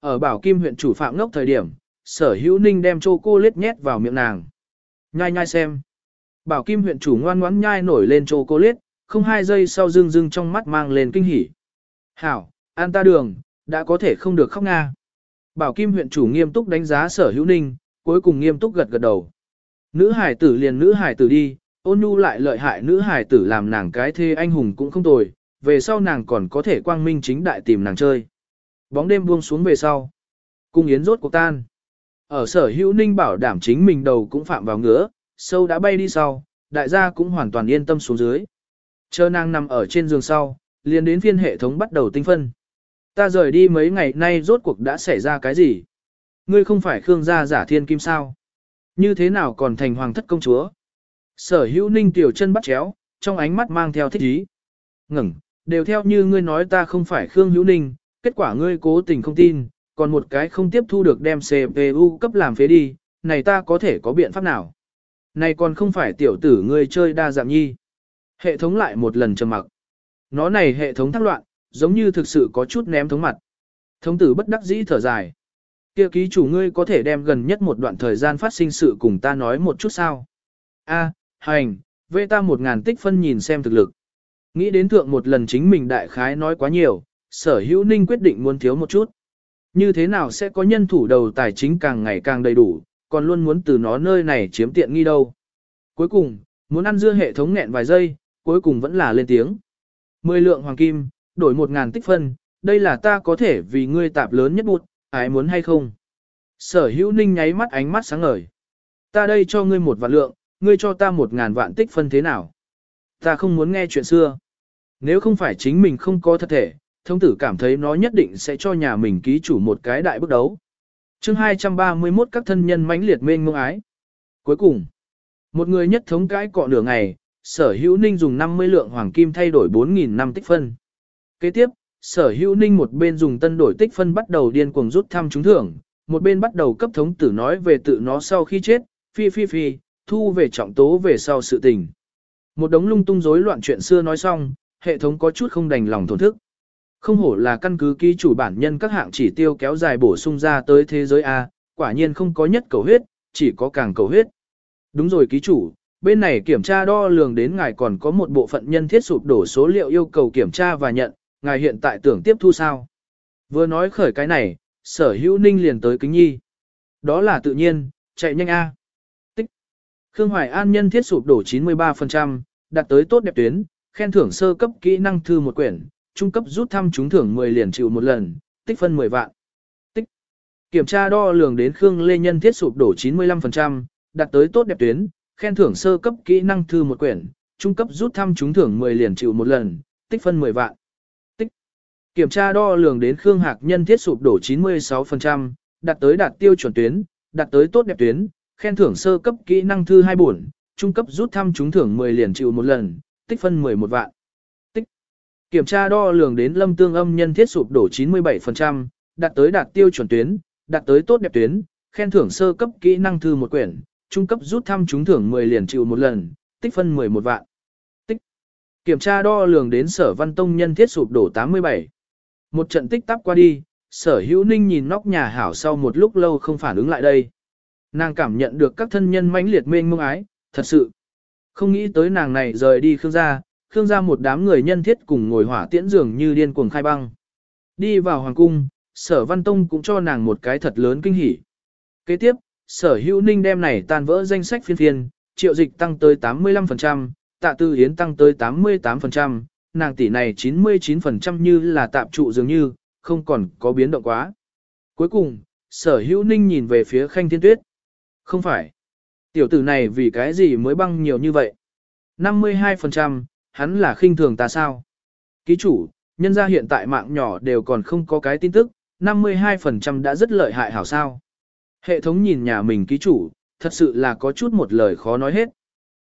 Ở bảo kim huyện chủ phạm ngốc thời điểm, sở hữu ninh đem chô cô lết nhét vào miệng nàng. Nhai nhai xem. Bảo kim huyện chủ ngoan ngoãn nhai nổi lên chô cô lết, không hai giây sau Dương Dương trong mắt mang lên kinh hỉ. Hảo, an ta đường, đã có thể không được khóc nga. Bảo kim huyện chủ nghiêm túc đánh giá sở hữu ninh, cuối cùng nghiêm túc gật gật đầu. Nữ hải tử liền nữ hải tử đi, ôn nhu lại lợi hại nữ hải tử làm nàng cái thê anh hùng cũng không tồi, về sau nàng còn có thể quang minh chính đại tìm nàng chơi. Bóng đêm buông xuống về sau. Cung yến rốt cuộc tan. Ở sở hữu ninh bảo đảm chính mình đầu cũng phạm vào ngứa, sâu đã bay đi sau, đại gia cũng hoàn toàn yên tâm xuống dưới. Chờ nàng nằm ở trên giường sau, liền đến phiên hệ thống bắt đầu tinh phân. Ta rời đi mấy ngày nay rốt cuộc đã xảy ra cái gì? Ngươi không phải Khương gia giả thiên kim sao? Như thế nào còn thành hoàng thất công chúa? Sở hữu ninh tiểu chân bắt chéo, trong ánh mắt mang theo thích ý. Ngừng, đều theo như ngươi nói ta không phải Khương hữu ninh, kết quả ngươi cố tình không tin, còn một cái không tiếp thu được đem CPU cấp làm phế đi, này ta có thể có biện pháp nào? Này còn không phải tiểu tử ngươi chơi đa dạng nhi. Hệ thống lại một lần trầm mặc. Nó này hệ thống thắc loạn, giống như thực sự có chút ném thống mặt. Thống tử bất đắc dĩ thở dài. Kia ký chủ ngươi có thể đem gần nhất một đoạn thời gian phát sinh sự cùng ta nói một chút sao? A, hành, vê ta một ngàn tích phân nhìn xem thực lực. Nghĩ đến thượng một lần chính mình đại khái nói quá nhiều, sở hữu ninh quyết định muốn thiếu một chút. Như thế nào sẽ có nhân thủ đầu tài chính càng ngày càng đầy đủ, còn luôn muốn từ nó nơi này chiếm tiện nghi đâu. Cuối cùng, muốn ăn dưa hệ thống nghẹn vài giây, cuối cùng vẫn là lên tiếng. Mười lượng hoàng kim, đổi một ngàn tích phân, đây là ta có thể vì ngươi tạp lớn nhất bụt, ai muốn hay không? Sở hữu ninh nháy mắt ánh mắt sáng ngời. Ta đây cho ngươi một vạn lượng, ngươi cho ta một ngàn vạn tích phân thế nào? Ta không muốn nghe chuyện xưa. Nếu không phải chính mình không có thật thể, thông tử cảm thấy nó nhất định sẽ cho nhà mình ký chủ một cái đại bước đấu. chương 231 các thân nhân mãnh liệt mênh mông ái. Cuối cùng, một người nhất thống cái cọ nửa ngày, sở hữu ninh dùng 50 lượng hoàng kim thay đổi 4.000 năm tích phân. Kế tiếp, sở hữu ninh một bên dùng tân đổi tích phân bắt đầu điên cuồng rút thăm trúng thưởng, một bên bắt đầu cấp thống tử nói về tự nó sau khi chết, phi phi phi, thu về trọng tố về sau sự tình. Một đống lung tung rối loạn chuyện xưa nói xong, hệ thống có chút không đành lòng thổn thức. Không hổ là căn cứ ký chủ bản nhân các hạng chỉ tiêu kéo dài bổ sung ra tới thế giới A, quả nhiên không có nhất cầu huyết, chỉ có càng cầu huyết. Đúng rồi ký chủ, bên này kiểm tra đo lường đến ngài còn có một bộ phận nhân thiết sụp đổ số liệu yêu cầu kiểm tra và nhận, ngài hiện tại tưởng tiếp thu sao. Vừa nói khởi cái này, sở hữu ninh liền tới kính nhi. Đó là tự nhiên, chạy nhanh A. Tích. Khương Hoài An nhân thiết sụp đổ 93%, đạt tới tốt đẹp tuyến, khen thưởng sơ cấp kỹ năng thư một quyển, trung cấp rút thăm trúng thưởng 10 liền chịu một lần, tích phân 10 vạn. Tích. Kiểm tra đo lường đến Khương Lê Nhân thiết sụp đổ 95%, đạt tới tốt đẹp tuyến, khen thưởng sơ cấp kỹ năng thư một quyển, trung cấp rút thăm trúng thưởng 10 liền chịu một lần, tích phân 10 vạn. Tích. Kiểm tra đo lường đến Khương Hạc Nhân thiết sụp đổ 96%, đạt tới đạt tiêu chuẩn tuyến, đạt tới tốt đẹp tuyến, khen thưởng sơ cấp kỹ năng thư hai buồn, trung cấp rút thăm trúng thưởng 10 liền chịu một lần, tích phân 11 vạn. Kiểm tra đo lường đến lâm tương âm nhân thiết sụp đổ 97%, đạt tới đạt tiêu chuẩn tuyến, đạt tới tốt đẹp tuyến, khen thưởng sơ cấp kỹ năng thư một quyển, trung cấp rút thăm trúng thưởng 10 liền chịu một lần, tích phân 11 vạn. Tích. Kiểm tra đo lường đến sở văn tông nhân thiết sụp đổ 87. Một trận tích tắp qua đi, sở hữu ninh nhìn nóc nhà hảo sau một lúc lâu không phản ứng lại đây. Nàng cảm nhận được các thân nhân mãnh liệt mênh mông ái, thật sự. Không nghĩ tới nàng này rời đi Khương gia, Khương gia một đám người nhân thiết cùng ngồi hỏa tiễn dường như điên cuồng khai băng. Đi vào hoàng cung, sở văn tông cũng cho nàng một cái thật lớn kinh hỉ. Kế tiếp, sở hữu ninh đem này tan vỡ danh sách phiên phiên, triệu dịch tăng tới 85%, tạ tư hiến tăng tới 88%, nàng tỷ này 99% như là tạm trụ dường như, không còn có biến động quá. Cuối cùng, sở hữu ninh nhìn về phía khanh thiên tuyết. Không phải. Tiểu tử này vì cái gì mới băng nhiều như vậy? 52%, hắn là khinh thường ta sao? Ký chủ, nhân gia hiện tại mạng nhỏ đều còn không có cái tin tức, 52% đã rất lợi hại hảo sao. Hệ thống nhìn nhà mình ký chủ, thật sự là có chút một lời khó nói hết.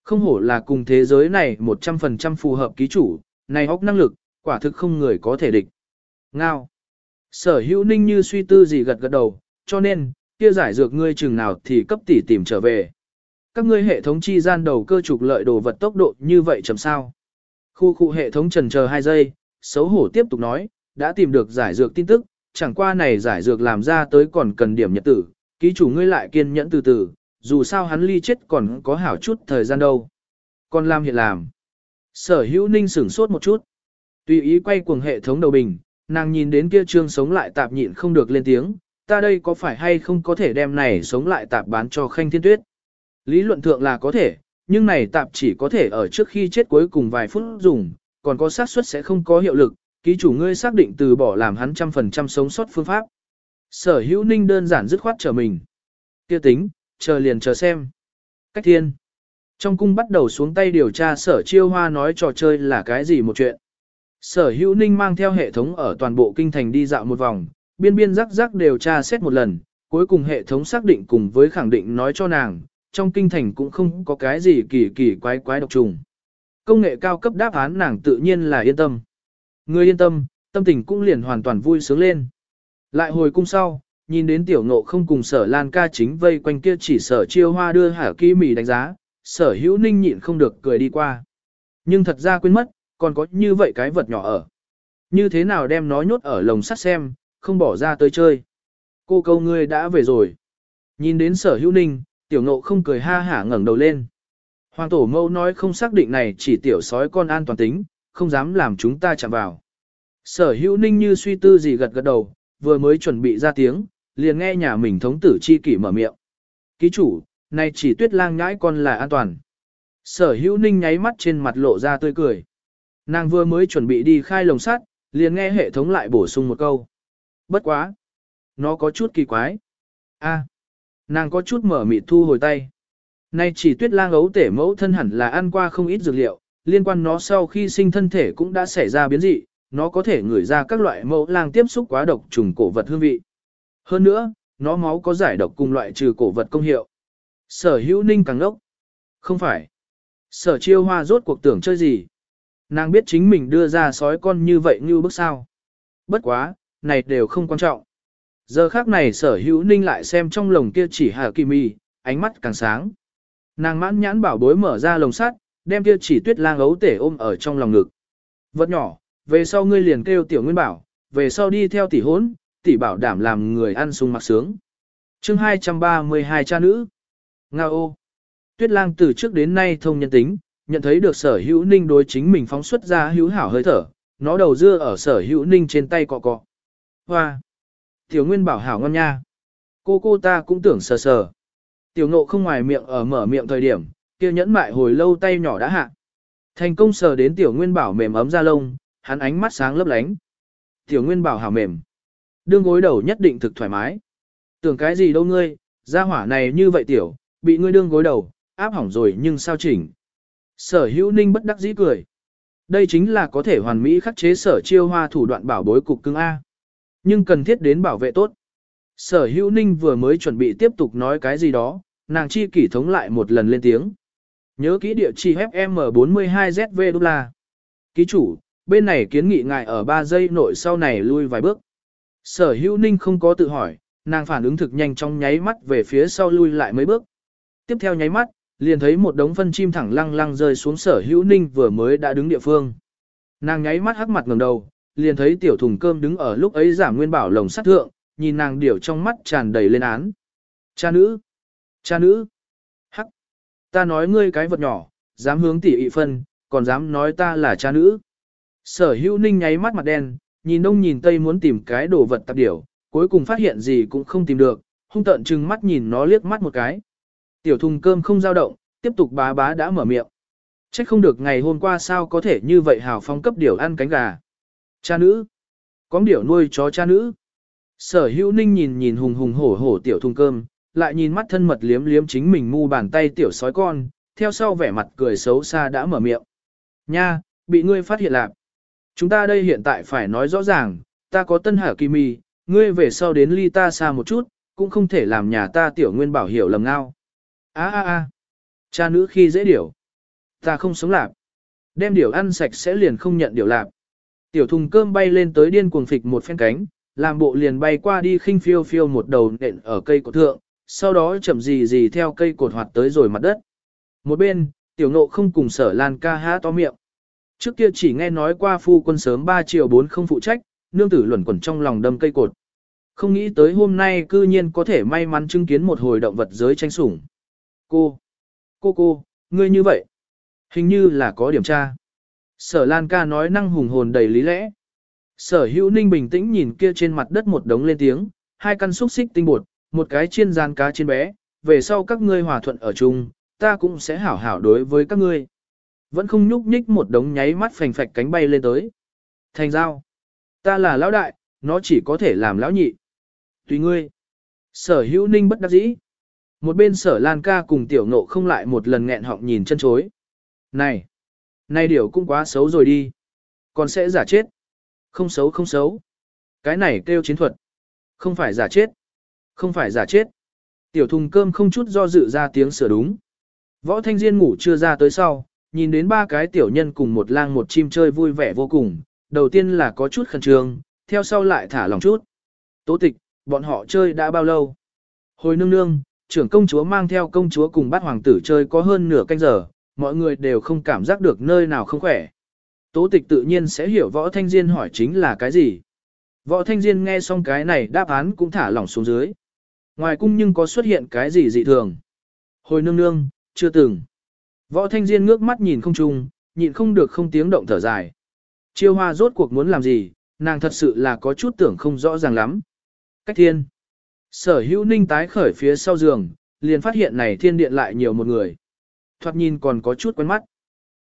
Không hổ là cùng thế giới này 100% phù hợp ký chủ, này hóc năng lực, quả thực không người có thể địch. Ngao. Sở hữu ninh như suy tư gì gật gật đầu, cho nên, kia giải dược ngươi chừng nào thì cấp tỷ tìm trở về. Các ngươi hệ thống chi gian đầu cơ trục lợi đồ vật tốc độ như vậy chấm sao. Khu khu hệ thống trần chờ 2 giây, xấu hổ tiếp tục nói, đã tìm được giải dược tin tức, chẳng qua này giải dược làm ra tới còn cần điểm nhật tử, ký chủ ngươi lại kiên nhẫn từ từ, dù sao hắn ly chết còn có hảo chút thời gian đâu. Còn làm hiện làm. Sở hữu ninh sửng sốt một chút. Tùy ý quay cuồng hệ thống đầu bình, nàng nhìn đến kia trương sống lại tạp nhịn không được lên tiếng, ta đây có phải hay không có thể đem này sống lại tạp bán cho khanh thiên tuyết. Lý luận thượng là có thể, nhưng này tạp chỉ có thể ở trước khi chết cuối cùng vài phút dùng, còn có xác suất sẽ không có hiệu lực, ký chủ ngươi xác định từ bỏ làm hắn trăm phần trăm sống sót phương pháp. Sở hữu ninh đơn giản dứt khoát trở mình. kia tính, chờ liền chờ xem. Cách thiên. Trong cung bắt đầu xuống tay điều tra sở chiêu hoa nói trò chơi là cái gì một chuyện. Sở hữu ninh mang theo hệ thống ở toàn bộ kinh thành đi dạo một vòng, biên biên rắc rắc điều tra xét một lần, cuối cùng hệ thống xác định cùng với khẳng định nói cho nàng, trong kinh thành cũng không có cái gì kỳ kỳ quái quái độc trùng. Công nghệ cao cấp đáp án nàng tự nhiên là yên tâm. Người yên tâm, tâm tình cũng liền hoàn toàn vui sướng lên. Lại hồi cung sau, nhìn đến tiểu ngộ không cùng sở lan ca chính vây quanh kia chỉ sở chiêu hoa đưa hả ký mì đánh giá, sở hữu ninh nhịn không được cười đi qua. Nhưng thật ra quên mất, còn có như vậy cái vật nhỏ ở. Như thế nào đem nó nhốt ở lồng sắt xem, không bỏ ra tới chơi. Cô câu ngươi đã về rồi. Nhìn đến sở hữu ninh, tiểu ngộ không cười ha hả ngẩng đầu lên. Hoàng tổ mâu nói không xác định này chỉ tiểu sói con an toàn tính, không dám làm chúng ta chạm vào. Sở hữu ninh như suy tư gì gật gật đầu, vừa mới chuẩn bị ra tiếng, liền nghe nhà mình thống tử chi kỷ mở miệng. Ký chủ, này chỉ tuyết lang nhãi con là an toàn. Sở hữu ninh nháy mắt trên mặt lộ ra tươi cười. Nàng vừa mới chuẩn bị đi khai lồng sắt, liền nghe hệ thống lại bổ sung một câu. Bất quá. Nó có chút kỳ quái. a nàng có chút mở mịt thu hồi tay. Nay chỉ tuyết lang ấu tể mẫu thân hẳn là ăn qua không ít dược liệu, liên quan nó sau khi sinh thân thể cũng đã xảy ra biến dị, nó có thể ngửi ra các loại mẫu lang tiếp xúc quá độc trùng cổ vật hương vị. Hơn nữa, nó máu có giải độc cùng loại trừ cổ vật công hiệu. Sở hữu ninh càng ngốc. Không phải. Sở chiêu hoa rốt cuộc tưởng chơi gì. Nàng biết chính mình đưa ra sói con như vậy như bước sao. Bất quá, này đều không quan trọng. Giờ khác này sở hữu ninh lại xem trong lồng kia chỉ hà kỳ mì, ánh mắt càng sáng. Nàng mãn nhãn bảo bối mở ra lồng sắt, đem kia chỉ tuyết lang ấu tể ôm ở trong lòng ngực. Vật nhỏ, về sau ngươi liền kêu tiểu nguyên bảo, về sau đi theo tỷ hốn, tỷ bảo đảm làm người ăn sung mặc sướng. chương 232 cha nữ. Nga ô. Tuyết lang từ trước đến nay thông nhân tính, nhận thấy được sở hữu ninh đối chính mình phóng xuất ra hữu hảo hơi thở, nó đầu dưa ở sở hữu ninh trên tay cọ cọ. Hoa! Tiểu nguyên bảo hảo ngon nha. Cô cô ta cũng tưởng sờ sờ. Tiểu nộ không ngoài miệng ở mở miệng thời điểm, kia nhẫn mại hồi lâu tay nhỏ đã hạ. Thành công sờ đến tiểu nguyên bảo mềm ấm ra lông, hắn ánh mắt sáng lấp lánh. Tiểu nguyên bảo hảo mềm. Đương gối đầu nhất định thực thoải mái. Tưởng cái gì đâu ngươi, ra hỏa này như vậy tiểu, bị ngươi đương gối đầu, áp hỏng rồi nhưng sao chỉnh. Sở hữu ninh bất đắc dĩ cười. Đây chính là có thể hoàn mỹ khắc chế sở chiêu hoa thủ đoạn bảo bối cục cưng A. Nhưng cần thiết đến bảo vệ tốt. Sở hữu ninh vừa mới chuẩn bị tiếp tục nói cái gì đó, nàng chi kỷ thống lại một lần lên tiếng. Nhớ kỹ địa chỉ FM42ZV đô la. Ký chủ, bên này kiến nghị ngài ở 3 giây nội sau này lui vài bước. Sở hữu ninh không có tự hỏi, nàng phản ứng thực nhanh trong nháy mắt về phía sau lui lại mấy bước. Tiếp theo nháy mắt, liền thấy một đống phân chim thẳng lăng lăng rơi xuống sở hữu ninh vừa mới đã đứng địa phương. Nàng nháy mắt hắc mặt ngẩng đầu, liền thấy tiểu thùng cơm đứng ở lúc ấy giả nguyên bảo lồng sắt thượng, nhìn nàng điểu trong mắt tràn đầy lên án. Cha nữ! Cha nữ! Hắc! Ta nói ngươi cái vật nhỏ, dám hướng tỷ ị phân, còn dám nói ta là cha nữ. Sở hữu ninh nháy mắt mặt đen, nhìn đông nhìn tây muốn tìm cái đồ vật tạp điểu, cuối cùng phát hiện gì cũng không tìm được, hung tận trừng mắt nhìn nó liếc mắt một cái. Tiểu thùng cơm không dao động, tiếp tục bá bá đã mở miệng. Chắc không được ngày hôm qua sao có thể như vậy hào phong cấp điểu ăn cánh gà. Cha nữ. Có điểu nuôi chó cha nữ. Sở hữu ninh nhìn nhìn hùng hùng hổ hổ tiểu thùng cơm, lại nhìn mắt thân mật liếm liếm chính mình mu bàn tay tiểu sói con, theo sau vẻ mặt cười xấu xa đã mở miệng. Nha, bị ngươi phát hiện lạc. Chúng ta đây hiện tại phải nói rõ ràng, ta có tân hở kỳ mì, ngươi về sau đến ly ta xa một chút, cũng không thể làm nhà ta tiểu nguyên bảo hiểu lầm ngao. Á á á, cha nữ khi dễ điểu. Ta không sống lạp. Đem điểu ăn sạch sẽ liền không nhận điểu lạp. Tiểu thùng cơm bay lên tới điên cuồng phịch một phen cánh, làm bộ liền bay qua đi khinh phiêu phiêu một đầu nện ở cây cột thượng, sau đó chậm gì gì theo cây cột hoạt tới rồi mặt đất. Một bên, tiểu nộ không cùng sở lan ca há to miệng. Trước kia chỉ nghe nói qua phu quân sớm 3 triệu 4 không phụ trách, nương tử luẩn quẩn trong lòng đâm cây cột. Không nghĩ tới hôm nay cư nhiên có thể may mắn chứng kiến một hồi động vật giới tranh sủng. Cô, cô cô, ngươi như vậy, hình như là có điểm tra. Sở Lan ca nói năng hùng hồn đầy lý lẽ. Sở hữu ninh bình tĩnh nhìn kia trên mặt đất một đống lên tiếng, hai căn xúc xích tinh bột, một cái chiên gian cá chiên bé, về sau các ngươi hòa thuận ở chung, ta cũng sẽ hảo hảo đối với các ngươi. Vẫn không nhúc nhích một đống nháy mắt phành phạch cánh bay lên tới. Thành giao. Ta là lão đại, nó chỉ có thể làm lão nhị. Tùy ngươi. Sở hữu ninh bất đắc dĩ. Một bên sở lan ca cùng tiểu nộ không lại một lần nghẹn họng nhìn chân chối. Này. Này điều cũng quá xấu rồi đi. Còn sẽ giả chết. Không xấu không xấu. Cái này kêu chiến thuật. Không phải giả chết. Không phải giả chết. Tiểu thùng cơm không chút do dự ra tiếng sửa đúng. Võ Thanh Diên ngủ chưa ra tới sau, nhìn đến ba cái tiểu nhân cùng một lang một chim chơi vui vẻ vô cùng, đầu tiên là có chút khẩn trương, theo sau lại thả lòng chút. Tố tịch, bọn họ chơi đã bao lâu? Hồi nương nương, trưởng công chúa mang theo công chúa cùng bát hoàng tử chơi có hơn nửa canh giờ, mọi người đều không cảm giác được nơi nào không khỏe. Tố tịch tự nhiên sẽ hiểu võ thanh diên hỏi chính là cái gì. Võ thanh diên nghe xong cái này đáp án cũng thả lỏng xuống dưới. Ngoài cung nhưng có xuất hiện cái gì dị thường. Hồi nương nương, chưa từng. Võ thanh diên ngước mắt nhìn không trung, nhịn không được không tiếng động thở dài. Chiêu hoa rốt cuộc muốn làm gì, nàng thật sự là có chút tưởng không rõ ràng lắm. Cách thiên. Sở hữu ninh tái khởi phía sau giường, liền phát hiện này thiên điện lại nhiều một người. Thoạt nhìn còn có chút quen mắt.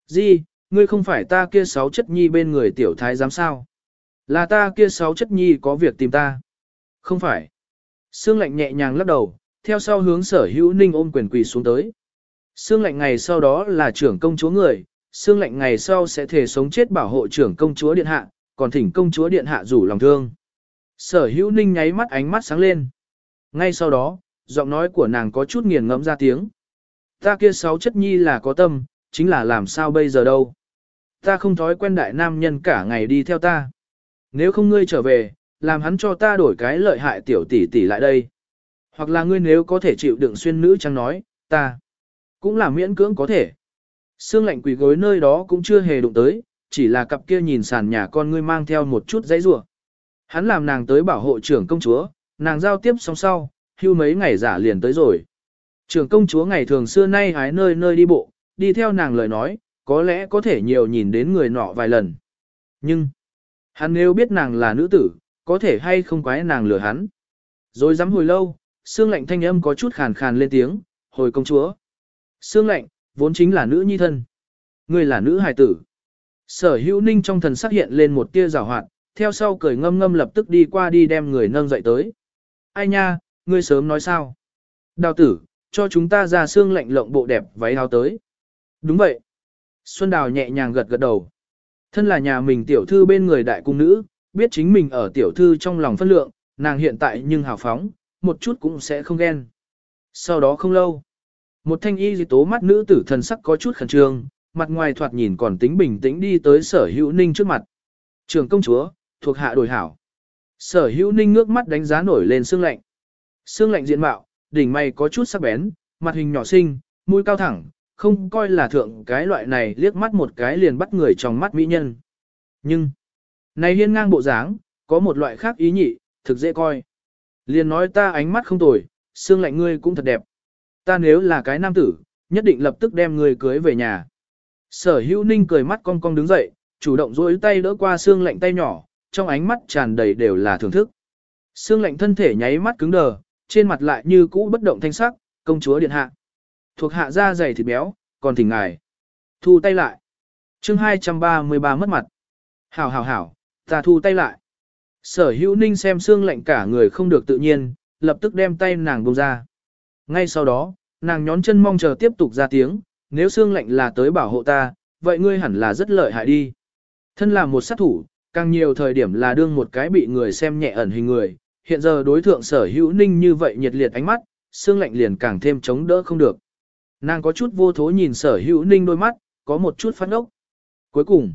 Di, ngươi không phải ta kia sáu chất nhi bên người tiểu thái giám sao? Là ta kia sáu chất nhi có việc tìm ta. Không phải. Sương lạnh nhẹ nhàng lắc đầu, theo sau hướng sở hữu ninh ôm quyền quỳ xuống tới. Sương lạnh ngày sau đó là trưởng công chúa người, sương lạnh ngày sau sẽ thể sống chết bảo hộ trưởng công chúa điện hạ, còn thỉnh công chúa điện hạ rủ lòng thương. Sở hữu ninh nháy mắt ánh mắt sáng lên. Ngay sau đó, giọng nói của nàng có chút nghiền ngẫm ra tiếng. Ta kia sáu chất nhi là có tâm, chính là làm sao bây giờ đâu. Ta không thói quen đại nam nhân cả ngày đi theo ta. Nếu không ngươi trở về, làm hắn cho ta đổi cái lợi hại tiểu tỷ tỷ lại đây. Hoặc là ngươi nếu có thể chịu đựng xuyên nữ chẳng nói, ta cũng là miễn cưỡng có thể. Sương lạnh quỷ gối nơi đó cũng chưa hề đụng tới, chỉ là cặp kia nhìn sàn nhà con ngươi mang theo một chút dãy rủa. Hắn làm nàng tới bảo hộ trưởng công chúa, nàng giao tiếp xong sau, hưu mấy ngày giả liền tới rồi. Trưởng công chúa ngày thường xưa nay hái nơi nơi đi bộ, đi theo nàng lời nói, có lẽ có thể nhiều nhìn đến người nọ vài lần. Nhưng, hắn nếu biết nàng là nữ tử, có thể hay không quái nàng lừa hắn. Rồi dám hồi lâu, xương lạnh thanh âm có chút khàn khàn lên tiếng, hồi công chúa. Xương lạnh, vốn chính là nữ nhi thân. Ngươi là nữ hài tử. Sở hữu ninh trong thần sắc hiện lên một tia rào hoạt, theo sau cười ngâm ngâm lập tức đi qua đi đem người nâng dậy tới. Ai nha, ngươi sớm nói sao? Đào tử, cho chúng ta ra xương lạnh lộng bộ đẹp váy áo tới. Đúng vậy. Xuân Đào nhẹ nhàng gật gật đầu. Thân là nhà mình tiểu thư bên người đại cung nữ, biết chính mình ở tiểu thư trong lòng phân lượng, nàng hiện tại nhưng hào phóng, một chút cũng sẽ không ghen. Sau đó không lâu, một thanh y di tố mắt nữ tử thần sắc có chút khẩn trương, mặt ngoài thoạt nhìn còn tính bình tĩnh đi tới sở hữu ninh trước mặt. Trường công chúa, thuộc hạ đổi hảo. Sở hữu ninh ngước mắt đánh giá nổi lên xương lạnh. Xương lạnh diện mạo, đỉnh mày có chút sắc bén, mặt hình nhỏ xinh, mũi cao thẳng, không coi là thượng cái loại này liếc mắt một cái liền bắt người trong mắt mỹ nhân. Nhưng, này hiên ngang bộ dáng, có một loại khác ý nhị, thực dễ coi. Liền nói ta ánh mắt không tồi, xương lạnh ngươi cũng thật đẹp. Ta nếu là cái nam tử, nhất định lập tức đem ngươi cưới về nhà. Sở hữu ninh cười mắt cong cong đứng dậy, chủ động duỗi tay đỡ qua xương lạnh tay nhỏ, trong ánh mắt tràn đầy đều là thưởng thức. Xương lạnh thân thể nháy mắt cứng đờ, trên mặt lại như cũ bất động thanh sắc, công chúa điện hạ. Thuộc hạ da dày thịt béo, còn thỉnh ngài. Thu tay lại. chương 233 mất mặt. Hảo hảo hảo, ta thu tay lại. Sở hữu ninh xem xương lạnh cả người không được tự nhiên, lập tức đem tay nàng buông ra. Ngay sau đó, nàng nhón chân mong chờ tiếp tục ra tiếng, nếu xương lạnh là tới bảo hộ ta, vậy ngươi hẳn là rất lợi hại đi. Thân là một sát thủ, càng nhiều thời điểm là đương một cái bị người xem nhẹ ẩn hình người, hiện giờ đối thượng sở hữu ninh như vậy nhiệt liệt ánh mắt, xương lạnh liền càng thêm chống đỡ không được. Nàng có chút vô thố nhìn sở hữu ninh đôi mắt, có một chút phát ốc. Cuối cùng,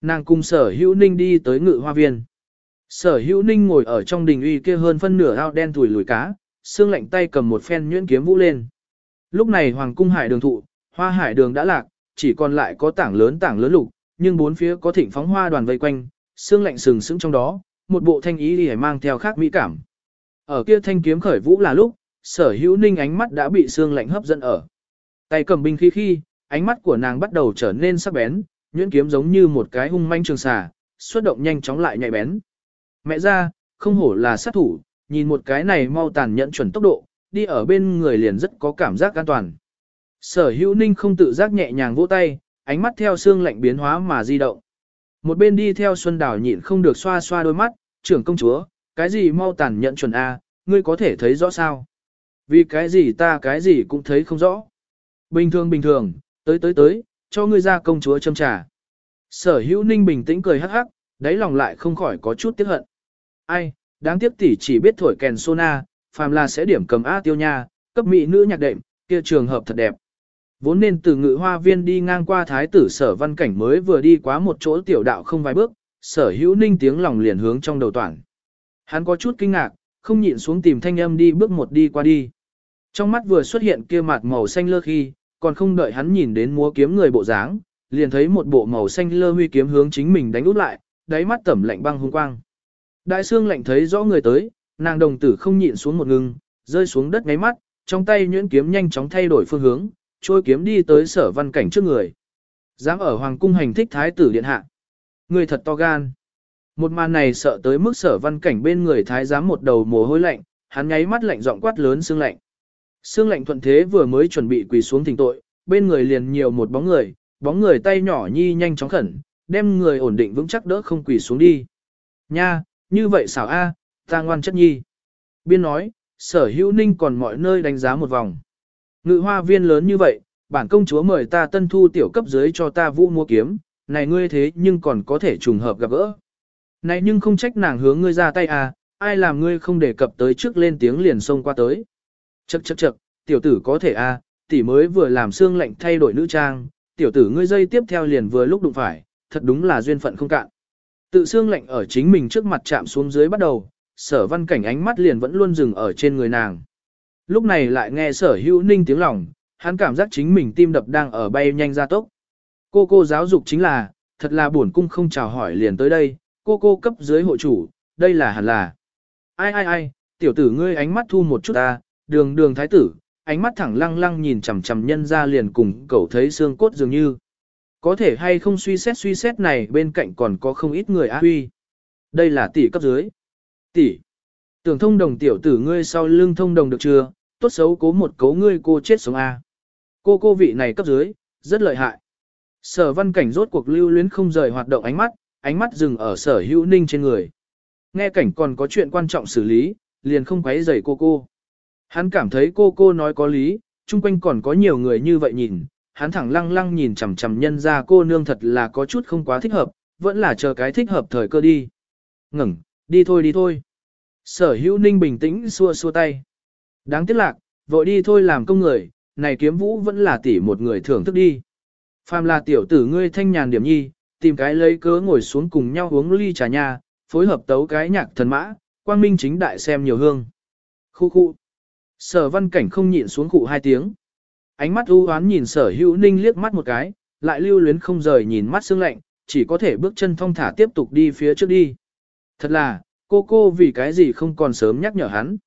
nàng cùng sở hữu ninh đi tới ngự hoa viên. Sở hữu ninh ngồi ở trong đình uy kia hơn phân nửa ao đen thủi lùi cá, xương lạnh tay cầm một phen nhuyễn kiếm vũ lên. Lúc này hoàng cung hải đường thụ, hoa hải đường đã lạc, chỉ còn lại có tảng lớn tảng lớn lục, nhưng bốn phía có thịnh phóng hoa đoàn vây quanh, xương lạnh sừng sững trong đó, một bộ thanh ý đi mang theo khác mỹ cảm. Ở kia thanh kiếm khởi vũ là lúc, sở hữu ninh ánh mắt đã bị xương lạnh hấp dẫn ở. Tay cầm binh khí khi, ánh mắt của nàng bắt đầu trở nên sắc bén, nhuyễn kiếm giống như một cái hung manh trường xà, xuất động nhanh chóng lại nhạy bén. Mẹ ra, không hổ là sát thủ, nhìn một cái này mau tàn nhẫn chuẩn tốc độ, đi ở bên người liền rất có cảm giác an toàn. Sở hữu ninh không tự giác nhẹ nhàng vỗ tay, ánh mắt theo xương lạnh biến hóa mà di động. Một bên đi theo Xuân Đào nhịn không được xoa xoa đôi mắt, trưởng công chúa, cái gì mau tàn nhẫn chuẩn A, ngươi có thể thấy rõ sao? Vì cái gì ta cái gì cũng thấy không rõ. Bình thường bình thường, tới tới tới, cho ngươi ra công chúa châm trà. Sở hữu ninh bình tĩnh cười hắc hắc, đáy lòng lại không khỏi có chút tiếc hận. Ai, đáng tiếc tỷ chỉ biết thổi kèn sona, phàm là sẽ điểm cầm A tiêu nha, cấp mỹ nữ nhạc đệm, kia trường hợp thật đẹp. Vốn nên từ ngự hoa viên đi ngang qua thái tử sở văn cảnh mới vừa đi quá một chỗ tiểu đạo không vài bước, sở hữu ninh tiếng lòng liền hướng trong đầu toàn. Hắn có chút kinh ngạc, không nhịn xuống tìm thanh âm đi bước một đi qua đi. Trong mắt vừa xuất hiện kia mặt màu xanh lơ khi, còn không đợi hắn nhìn đến múa kiếm người bộ dáng, liền thấy một bộ màu xanh lơ huy kiếm hướng chính mình đánh út lại, đáy mắt tẩm lạnh băng hung quang. Đại xương lạnh thấy rõ người tới, nàng đồng tử không nhịn xuống một ngừng, rơi xuống đất ngáy mắt, trong tay nhuyễn kiếm nhanh chóng thay đổi phương hướng, trôi kiếm đi tới sở văn cảnh trước người. Dám ở hoàng cung hành thích thái tử điện hạ. Người thật to gan. Một màn này sợ tới mức sở văn cảnh bên người thái giám một đầu mồ hôi lạnh, hắn nháy mắt lạnh giọng quát lớn xương lạnh. Xương lạnh thuận thế vừa mới chuẩn bị quỳ xuống thỉnh tội, bên người liền nhiều một bóng người, bóng người tay nhỏ nhi nhanh chóng khẩn, đem người ổn định vững chắc đỡ không quỳ xuống đi. Nha, như vậy xảo a, ta ngoan chất nhi. Biên nói, sở hữu ninh còn mọi nơi đánh giá một vòng. Ngự hoa viên lớn như vậy, bản công chúa mời ta tân thu tiểu cấp dưới cho ta vũ mua kiếm, này ngươi thế nhưng còn có thể trùng hợp gặp gỡ. Này nhưng không trách nàng hướng ngươi ra tay à, ai làm ngươi không đề cập tới trước lên tiếng liền xông qua tới. Chậc chậc chậc, tiểu tử có thể à, tỷ mới vừa làm xương lệnh thay đổi nữ trang, tiểu tử ngươi dây tiếp theo liền vừa lúc đụng phải, thật đúng là duyên phận không cạn. Tự xương lệnh ở chính mình trước mặt chạm xuống dưới bắt đầu, sở văn cảnh ánh mắt liền vẫn luôn dừng ở trên người nàng. Lúc này lại nghe sở hữu ninh tiếng lòng, hắn cảm giác chính mình tim đập đang ở bay nhanh ra tốc. Cô cô giáo dục chính là, thật là buồn cung không chào hỏi liền tới đây, cô cô cấp dưới hộ chủ, đây là hẳn là. Ai ai ai, tiểu tử ngươi ánh mắt thu một chút ta, đường đường thái tử, ánh mắt thẳng lăng lăng nhìn chằm chằm nhân ra liền cùng cậu thấy xương cốt dường như. Có thể hay không suy xét suy xét này bên cạnh còn có không ít người á huy. Đây là tỷ cấp dưới. Tỷ. Tưởng thông đồng tiểu tử ngươi sau lưng thông đồng được chưa, tốt xấu cố một cấu ngươi cô chết sống A. Cô cô vị này cấp dưới, rất lợi hại. Sở văn cảnh rốt cuộc lưu luyến không rời hoạt động ánh mắt, ánh mắt dừng ở sở hữu ninh trên người. Nghe cảnh còn có chuyện quan trọng xử lý, liền không quấy rầy cô cô. Hắn cảm thấy cô cô nói có lý, chung quanh còn có nhiều người như vậy nhìn, hắn thẳng lăng lăng nhìn chằm chằm nhân ra cô nương thật là có chút không quá thích hợp, vẫn là chờ cái thích hợp thời cơ đi. Ngừng, đi thôi đi thôi. Sở hữu ninh bình tĩnh xua xua tay. Đáng tiếc lạc, vội đi thôi làm công người, này kiếm vũ vẫn là tỷ một người thưởng thức đi. Phàm là tiểu tử ngươi thanh nhàn điểm nhi, tìm cái lấy cớ ngồi xuống cùng nhau uống ly trà nha, phối hợp tấu cái nhạc thần mã, quang minh chính đại xem nhiều hương. Khu khu. Sở văn cảnh không nhịn xuống cụ hai tiếng. Ánh mắt u hoán nhìn sở hữu ninh liếc mắt một cái, lại lưu luyến không rời nhìn mắt sương lạnh, chỉ có thể bước chân thong thả tiếp tục đi phía trước đi. Thật là, cô cô vì cái gì không còn sớm nhắc nhở hắn.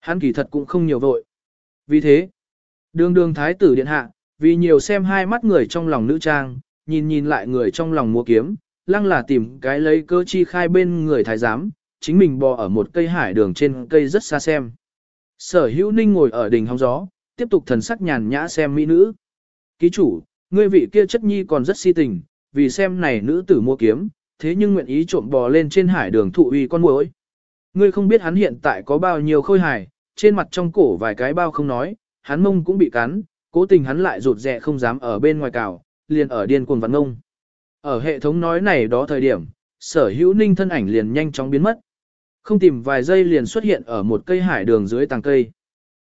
Hắn kỳ thật cũng không nhiều vội. Vì thế, đường đường thái tử điện hạ, vì nhiều xem hai mắt người trong lòng nữ trang, nhìn nhìn lại người trong lòng mua kiếm, lăng là tìm cái lấy cơ chi khai bên người thái giám, chính mình bò ở một cây hải đường trên cây rất xa xem. Sở hữu ninh ngồi ở đỉnh hóng gió, tiếp tục thần sắc nhàn nhã xem mỹ nữ. Ký chủ, ngươi vị kia chất nhi còn rất si tình, vì xem này nữ tử mua kiếm, thế nhưng nguyện ý trộm bò lên trên hải đường thụ uy con muỗi. Ngươi không biết hắn hiện tại có bao nhiêu khôi hài, trên mặt trong cổ vài cái bao không nói, hắn mông cũng bị cắn, cố tình hắn lại rụt rè không dám ở bên ngoài cào, liền ở điên cuồng vặn ngông. Ở hệ thống nói này đó thời điểm, sở hữu ninh thân ảnh liền nhanh chóng biến mất. Không tìm vài giây liền xuất hiện ở một cây hải đường dưới tàng cây.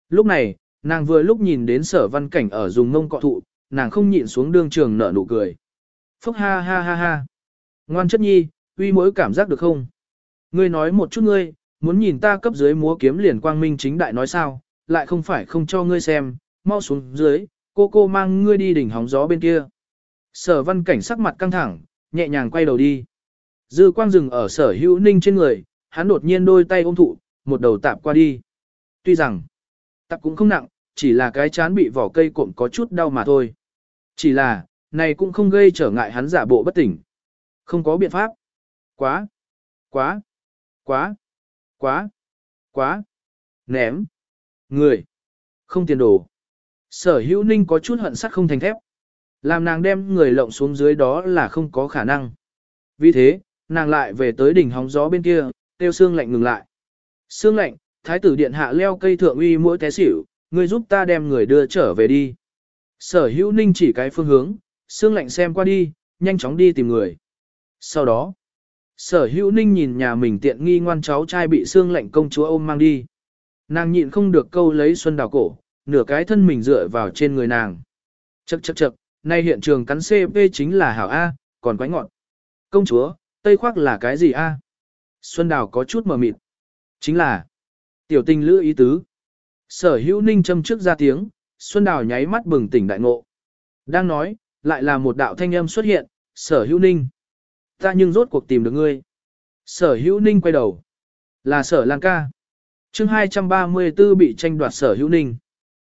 Lúc này, nàng vừa lúc nhìn đến sở văn cảnh ở dùng ngông cọ thụ, nàng không nhịn xuống đương trường nở nụ cười. Phúc ha ha ha ha. Ngoan chất nhi, uy mỗi cảm giác được không? Ngươi nói một chút ngươi, muốn nhìn ta cấp dưới múa kiếm liền quang minh chính đại nói sao, lại không phải không cho ngươi xem, mau xuống dưới, cô cô mang ngươi đi đỉnh hóng gió bên kia. Sở văn cảnh sắc mặt căng thẳng, nhẹ nhàng quay đầu đi. Dư quang dừng ở sở hữu ninh trên người, hắn đột nhiên đôi tay ôm thụ, một đầu tạp qua đi. Tuy rằng, tạp cũng không nặng, chỉ là cái chán bị vỏ cây cộm có chút đau mà thôi. Chỉ là, này cũng không gây trở ngại hắn giả bộ bất tỉnh. Không có biện pháp. Quá, quá, quá, quá, quá, ném, người, không tiền đồ. Sở hữu ninh có chút hận sắt không thành thép. Làm nàng đem người lộng xuống dưới đó là không có khả năng. Vì thế, nàng lại về tới đỉnh hóng gió bên kia, tiêu xương lạnh ngừng lại. Xương lạnh, thái tử điện hạ leo cây thượng uy mỗi té xỉu, ngươi giúp ta đem người đưa trở về đi. Sở hữu ninh chỉ cái phương hướng, xương lạnh xem qua đi, nhanh chóng đi tìm người. Sau đó, sở hữu ninh nhìn nhà mình tiện nghi ngoan cháu trai bị xương lạnh công chúa ôm mang đi. Nàng nhịn không được câu lấy xuân đào cổ, nửa cái thân mình dựa vào trên người nàng. Chậc chậc chậc, nay hiện trường cắn CP chính là hảo A, còn quái ngọn. Công chúa, Tây khoác là cái gì A? Xuân đào có chút mờ mịt. Chính là tiểu tình lữ ý tứ. Sở hữu ninh châm trước ra tiếng, Xuân đào nháy mắt bừng tỉnh đại ngộ. Đang nói, lại là một đạo thanh âm xuất hiện, sở hữu ninh. Ta nhưng rốt cuộc tìm được ngươi. Sở hữu ninh quay đầu. Là sở Lan ca. chương 234 bị tranh đoạt sở hữu ninh.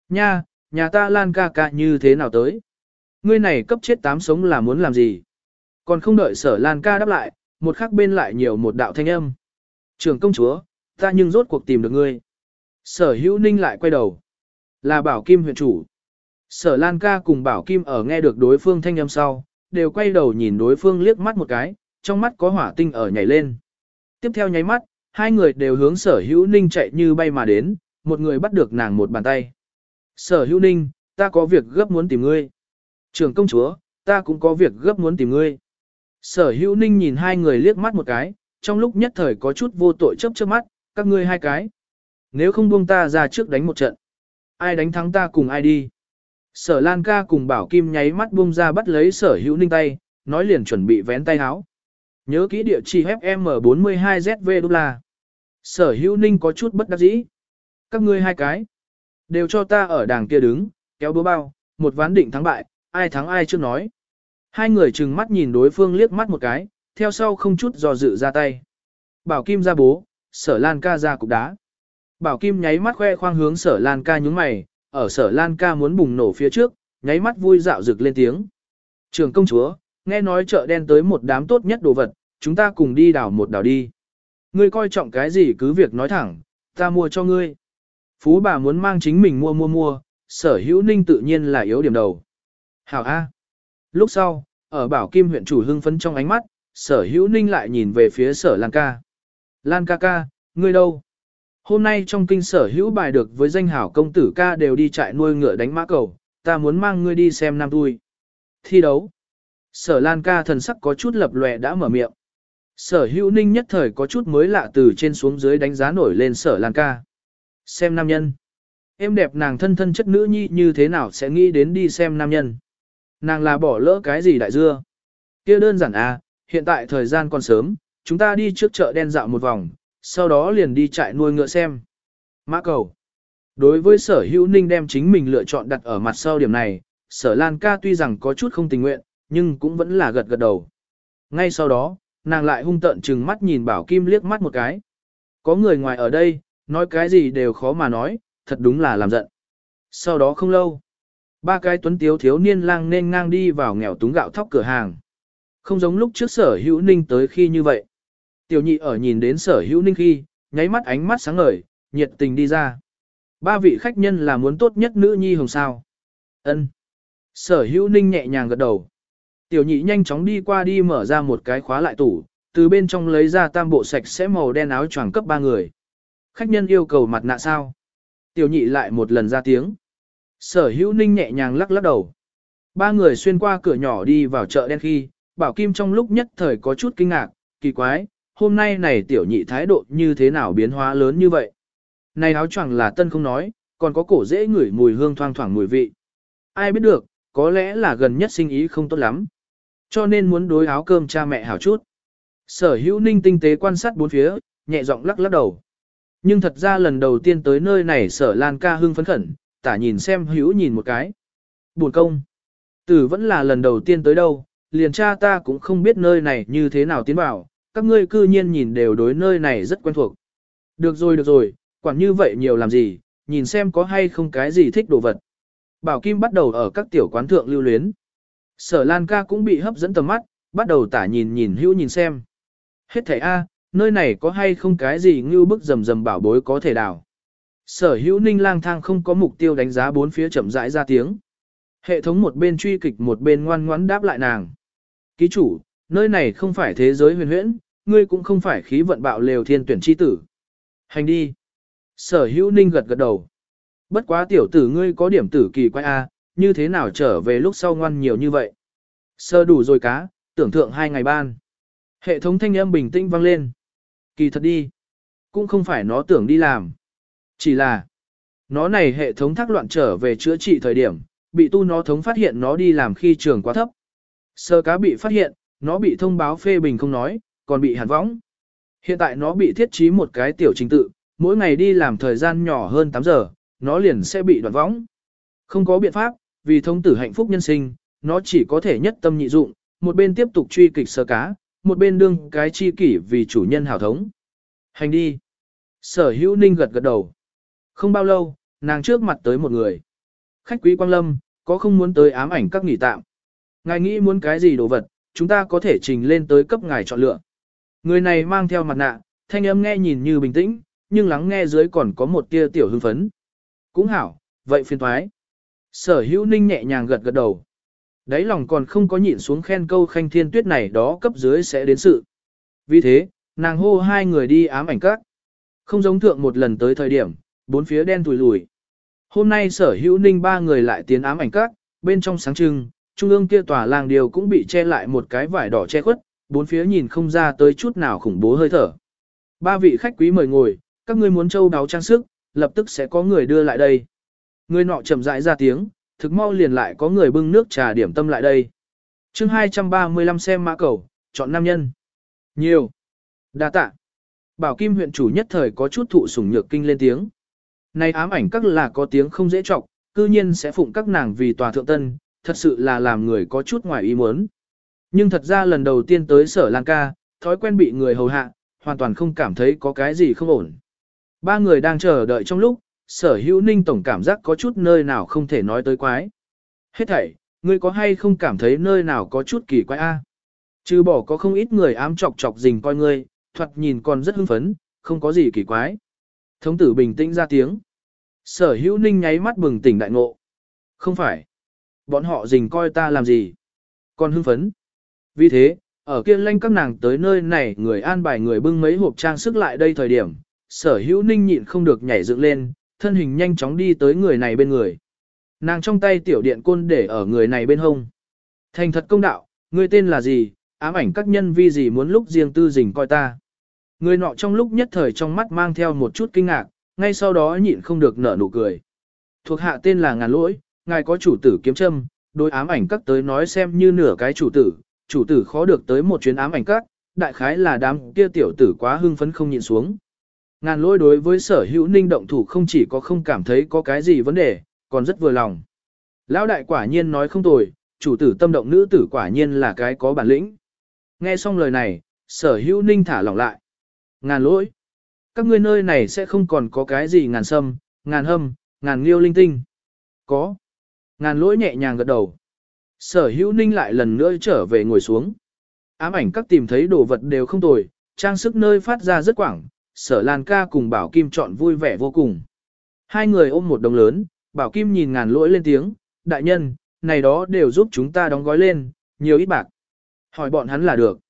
Nha, nhà ta Lan ca ca như thế nào tới? Ngươi này cấp chết tám sống là muốn làm gì? Còn không đợi sở Lan ca đáp lại, một khắc bên lại nhiều một đạo thanh âm. Trường công chúa, ta nhưng rốt cuộc tìm được ngươi. Sở hữu ninh lại quay đầu. Là bảo kim huyện chủ. Sở Lan ca cùng bảo kim ở nghe được đối phương thanh âm sau, đều quay đầu nhìn đối phương liếc mắt một cái, trong mắt có hỏa tinh ở nhảy lên. Tiếp theo nháy mắt, hai người đều hướng sở hữu ninh chạy như bay mà đến, một người bắt được nàng một bàn tay. Sở hữu ninh, ta có việc gấp muốn tìm ngươi. Trường công chúa, ta cũng có việc gấp muốn tìm ngươi. Sở hữu ninh nhìn hai người liếc mắt một cái, trong lúc nhất thời có chút vô tội chấp trước mắt, các ngươi hai cái. Nếu không buông ta ra trước đánh một trận, ai đánh thắng ta cùng ai đi. Sở Lan ca cùng Bảo Kim nháy mắt buông ra bắt lấy sở hữu ninh tay, nói liền chuẩn bị vén tay áo. Nhớ kỹ địa chỉ FM42ZV đô la. Sở hữu ninh có chút bất đắc dĩ. Các ngươi hai cái. Đều cho ta ở đàng kia đứng, kéo búa bao, một ván định thắng bại, ai thắng ai chưa nói. Hai người chừng mắt nhìn đối phương liếc mắt một cái, theo sau không chút do dự ra tay. Bảo Kim ra bố, sở Lan ca ra cục đá. Bảo Kim nháy mắt khoe khoang hướng sở Lan ca nhúng mày, ở sở Lan ca muốn bùng nổ phía trước, nháy mắt vui dạo rực lên tiếng. Trường công chúa, nghe nói chợ đen tới một đám tốt nhất đồ vật, chúng ta cùng đi đảo một đảo đi. Ngươi coi trọng cái gì cứ việc nói thẳng, ta mua cho ngươi. Phú bà muốn mang chính mình mua mua mua, sở hữu ninh tự nhiên là yếu điểm đầu. Hảo A. Lúc sau, ở bảo kim huyện chủ hưng phấn trong ánh mắt, sở hữu ninh lại nhìn về phía sở Lan ca. Lan ca ca, ngươi đâu? Hôm nay trong kinh sở hữu bài được với danh hảo công tử ca đều đi trại nuôi ngựa đánh mã cầu, ta muốn mang ngươi đi xem nam tui. Thi đấu. Sở Lan ca thần sắc có chút lập lòe đã mở miệng. Sở hữu ninh nhất thời có chút mới lạ từ trên xuống dưới đánh giá nổi lên sở Lan ca. Xem nam nhân. Em đẹp nàng thân thân chất nữ nhi như thế nào sẽ nghĩ đến đi xem nam nhân. Nàng là bỏ lỡ cái gì đại dưa. kia đơn giản à, hiện tại thời gian còn sớm, chúng ta đi trước chợ đen dạo một vòng, sau đó liền đi trại nuôi ngựa xem. Mã cầu. Đối với sở hữu ninh đem chính mình lựa chọn đặt ở mặt sau điểm này, sở Lan ca tuy rằng có chút không tình nguyện, nhưng cũng vẫn là gật gật đầu. Ngay sau đó, nàng lại hung tận chừng mắt nhìn Bảo Kim liếc mắt một cái. Có người ngoài ở đây, nói cái gì đều khó mà nói, thật đúng là làm giận. Sau đó không lâu, ba cái tuấn tiếu thiếu niên lang nên ngang đi vào nghèo túng gạo thóc cửa hàng. Không giống lúc trước sở hữu ninh tới khi như vậy. Tiểu nhị ở nhìn đến sở hữu ninh khi, nháy mắt ánh mắt sáng ngời, nhiệt tình đi ra. Ba vị khách nhân là muốn tốt nhất nữ nhi hồng sao. ân Sở hữu ninh nhẹ nhàng gật đầu. Tiểu nhị nhanh chóng đi qua đi mở ra một cái khóa lại tủ, từ bên trong lấy ra tam bộ sạch sẽ màu đen áo choàng cấp ba người. Khách nhân yêu cầu mặt nạ sao? Tiểu nhị lại một lần ra tiếng. Sở hữu ninh nhẹ nhàng lắc lắc đầu. Ba người xuyên qua cửa nhỏ đi vào chợ đen khi, bảo kim trong lúc nhất thời có chút kinh ngạc, kỳ quái, hôm nay này tiểu nhị thái độ như thế nào biến hóa lớn như vậy. Này áo choàng là tân không nói, còn có cổ dễ ngửi mùi hương thoang thoảng mùi vị. Ai biết được, có lẽ là gần nhất sinh ý không tốt lắm. Cho nên muốn đối áo cơm cha mẹ hảo chút. Sở hữu ninh tinh tế quan sát bốn phía, nhẹ giọng lắc lắc đầu. Nhưng thật ra lần đầu tiên tới nơi này sở Lan ca hưng phấn khẩn, tả nhìn xem hữu nhìn một cái. Buồn công. Tử vẫn là lần đầu tiên tới đâu, liền cha ta cũng không biết nơi này như thế nào tiến vào, các ngươi cư nhiên nhìn đều đối nơi này rất quen thuộc. Được rồi được rồi, quản như vậy nhiều làm gì, nhìn xem có hay không cái gì thích đồ vật. Bảo Kim bắt đầu ở các tiểu quán thượng lưu luyến. Sở Lan ca cũng bị hấp dẫn tầm mắt, bắt đầu tả nhìn nhìn hữu nhìn xem. Hết thảy A, nơi này có hay không cái gì như bức rầm rầm bảo bối có thể đào. Sở hữu ninh lang thang không có mục tiêu đánh giá bốn phía chậm rãi ra tiếng. Hệ thống một bên truy kịch một bên ngoan ngoãn đáp lại nàng. Ký chủ, nơi này không phải thế giới huyền huyễn, ngươi cũng không phải khí vận bạo lều thiên tuyển chi tử. Hành đi. Sở hữu ninh gật gật đầu. Bất quá tiểu tử ngươi có điểm tử kỳ quay A, như thế nào trở về lúc sau ngoan nhiều như vậy. Sơ đủ rồi cá, tưởng thượng hai ngày ban. Hệ thống thanh âm bình tĩnh vang lên. Kỳ thật đi. Cũng không phải nó tưởng đi làm. Chỉ là, nó này hệ thống thác loạn trở về chữa trị thời điểm, bị tu nó thống phát hiện nó đi làm khi trường quá thấp. Sơ cá bị phát hiện, nó bị thông báo phê bình không nói, còn bị hàn võng. Hiện tại nó bị thiết trí một cái tiểu trình tự, mỗi ngày đi làm thời gian nhỏ hơn 8 giờ, nó liền sẽ bị đoạn võng. Không có biện pháp, vì thông tử hạnh phúc nhân sinh, nó chỉ có thể nhất tâm nhị dụng, một bên tiếp tục truy kịch sơ cá, một bên đương cái chi kỷ vì chủ nhân hảo thống. Hành đi. Sở hữu ninh gật gật đầu. Không bao lâu, nàng trước mặt tới một người. Khách quý quang lâm, có không muốn tới ám ảnh các nghỉ tạm. Ngài nghĩ muốn cái gì đồ vật, chúng ta có thể trình lên tới cấp ngài chọn lựa. Người này mang theo mặt nạ, thanh âm nghe nhìn như bình tĩnh, nhưng lắng nghe dưới còn có một tia tiểu hưng phấn. Cũng hảo, vậy phiền thoái. Sở hữu ninh nhẹ nhàng gật gật đầu. Đấy lòng còn không có nhịn xuống khen câu khanh thiên tuyết này đó cấp dưới sẽ đến sự. Vì thế, nàng hô hai người đi ám ảnh các. Không giống thượng một lần tới thời điểm, bốn phía đen tùi lùi. Hôm nay sở hữu ninh ba người lại tiến ám ảnh các, bên trong sáng trưng, trung ương kia tòa làng điều cũng bị che lại một cái vải đỏ che khuất, bốn phía nhìn không ra tới chút nào khủng bố hơi thở. Ba vị khách quý mời ngồi, các ngươi muốn châu đáo trang sức, lập tức sẽ có người đưa lại đây. Người nọ chậm rãi ra tiếng, thực mau liền lại có người bưng nước trà điểm tâm lại đây. chương 235 xem mã cầu, chọn nam nhân. Nhiều. đa tạ. Bảo Kim huyện chủ nhất thời có chút thụ sủng nhược kinh lên tiếng. Này ám ảnh các là có tiếng không dễ trọng, cư nhiên sẽ phụng các nàng vì tòa thượng tân, thật sự là làm người có chút ngoài ý muốn. Nhưng thật ra lần đầu tiên tới sở Lan ca, thói quen bị người hầu hạ, hoàn toàn không cảm thấy có cái gì không ổn. Ba người đang chờ đợi trong lúc, sở hữu ninh tổng cảm giác có chút nơi nào không thể nói tới quái. Hết thảy, ngươi có hay không cảm thấy nơi nào có chút kỳ quái a? À? Trừ bỏ có không ít người ám chọc chọc dình coi ngươi, thoạt nhìn còn rất hưng phấn, không có gì kỳ quái. Thống tử bình tĩnh ra tiếng. Sở hữu ninh nháy mắt bừng tỉnh đại ngộ. Không phải. Bọn họ dình coi ta làm gì? Còn hưng phấn. Vì thế, ở kia lanh các nàng tới nơi này người an bài người bưng mấy hộp trang sức lại đây thời điểm, sở hữu ninh nhịn không được nhảy dựng lên, thân hình nhanh chóng đi tới người này bên người. Nàng trong tay tiểu điện côn để ở người này bên hông. Thành thật công đạo, người tên là gì, ám ảnh các nhân vi gì muốn lúc riêng tư dình coi ta. Người nọ trong lúc nhất thời trong mắt mang theo một chút kinh ngạc, ngay sau đó nhịn không được nở nụ cười. Thuộc hạ tên là ngàn lỗi, ngài có chủ tử kiếm châm, đối ám ảnh các tới nói xem như nửa cái chủ tử, chủ tử khó được tới một chuyến ám ảnh các, đại khái là đám kia tiểu tử quá hưng phấn không nhịn xuống. Ngàn lỗi đối với sở hữu ninh động thủ không chỉ có không cảm thấy có cái gì vấn đề, còn rất vừa lòng. Lão đại quả nhiên nói không tồi, chủ tử tâm động nữ tử quả nhiên là cái có bản lĩnh. Nghe xong lời này, sở hữu ninh thả lỏng lại. Ngàn lỗi. Các ngươi nơi này sẽ không còn có cái gì ngàn sâm, ngàn hâm, ngàn liêu linh tinh. Có. Ngàn lỗi nhẹ nhàng gật đầu. Sở hữu ninh lại lần nữa trở về ngồi xuống. Ám ảnh các tìm thấy đồ vật đều không tồi, trang sức nơi phát ra rất quảng, sở Lan ca cùng Bảo Kim chọn vui vẻ vô cùng. Hai người ôm một đồng lớn, Bảo Kim nhìn ngàn lỗi lên tiếng, đại nhân, này đó đều giúp chúng ta đóng gói lên, nhiều ít bạc. Hỏi bọn hắn là được.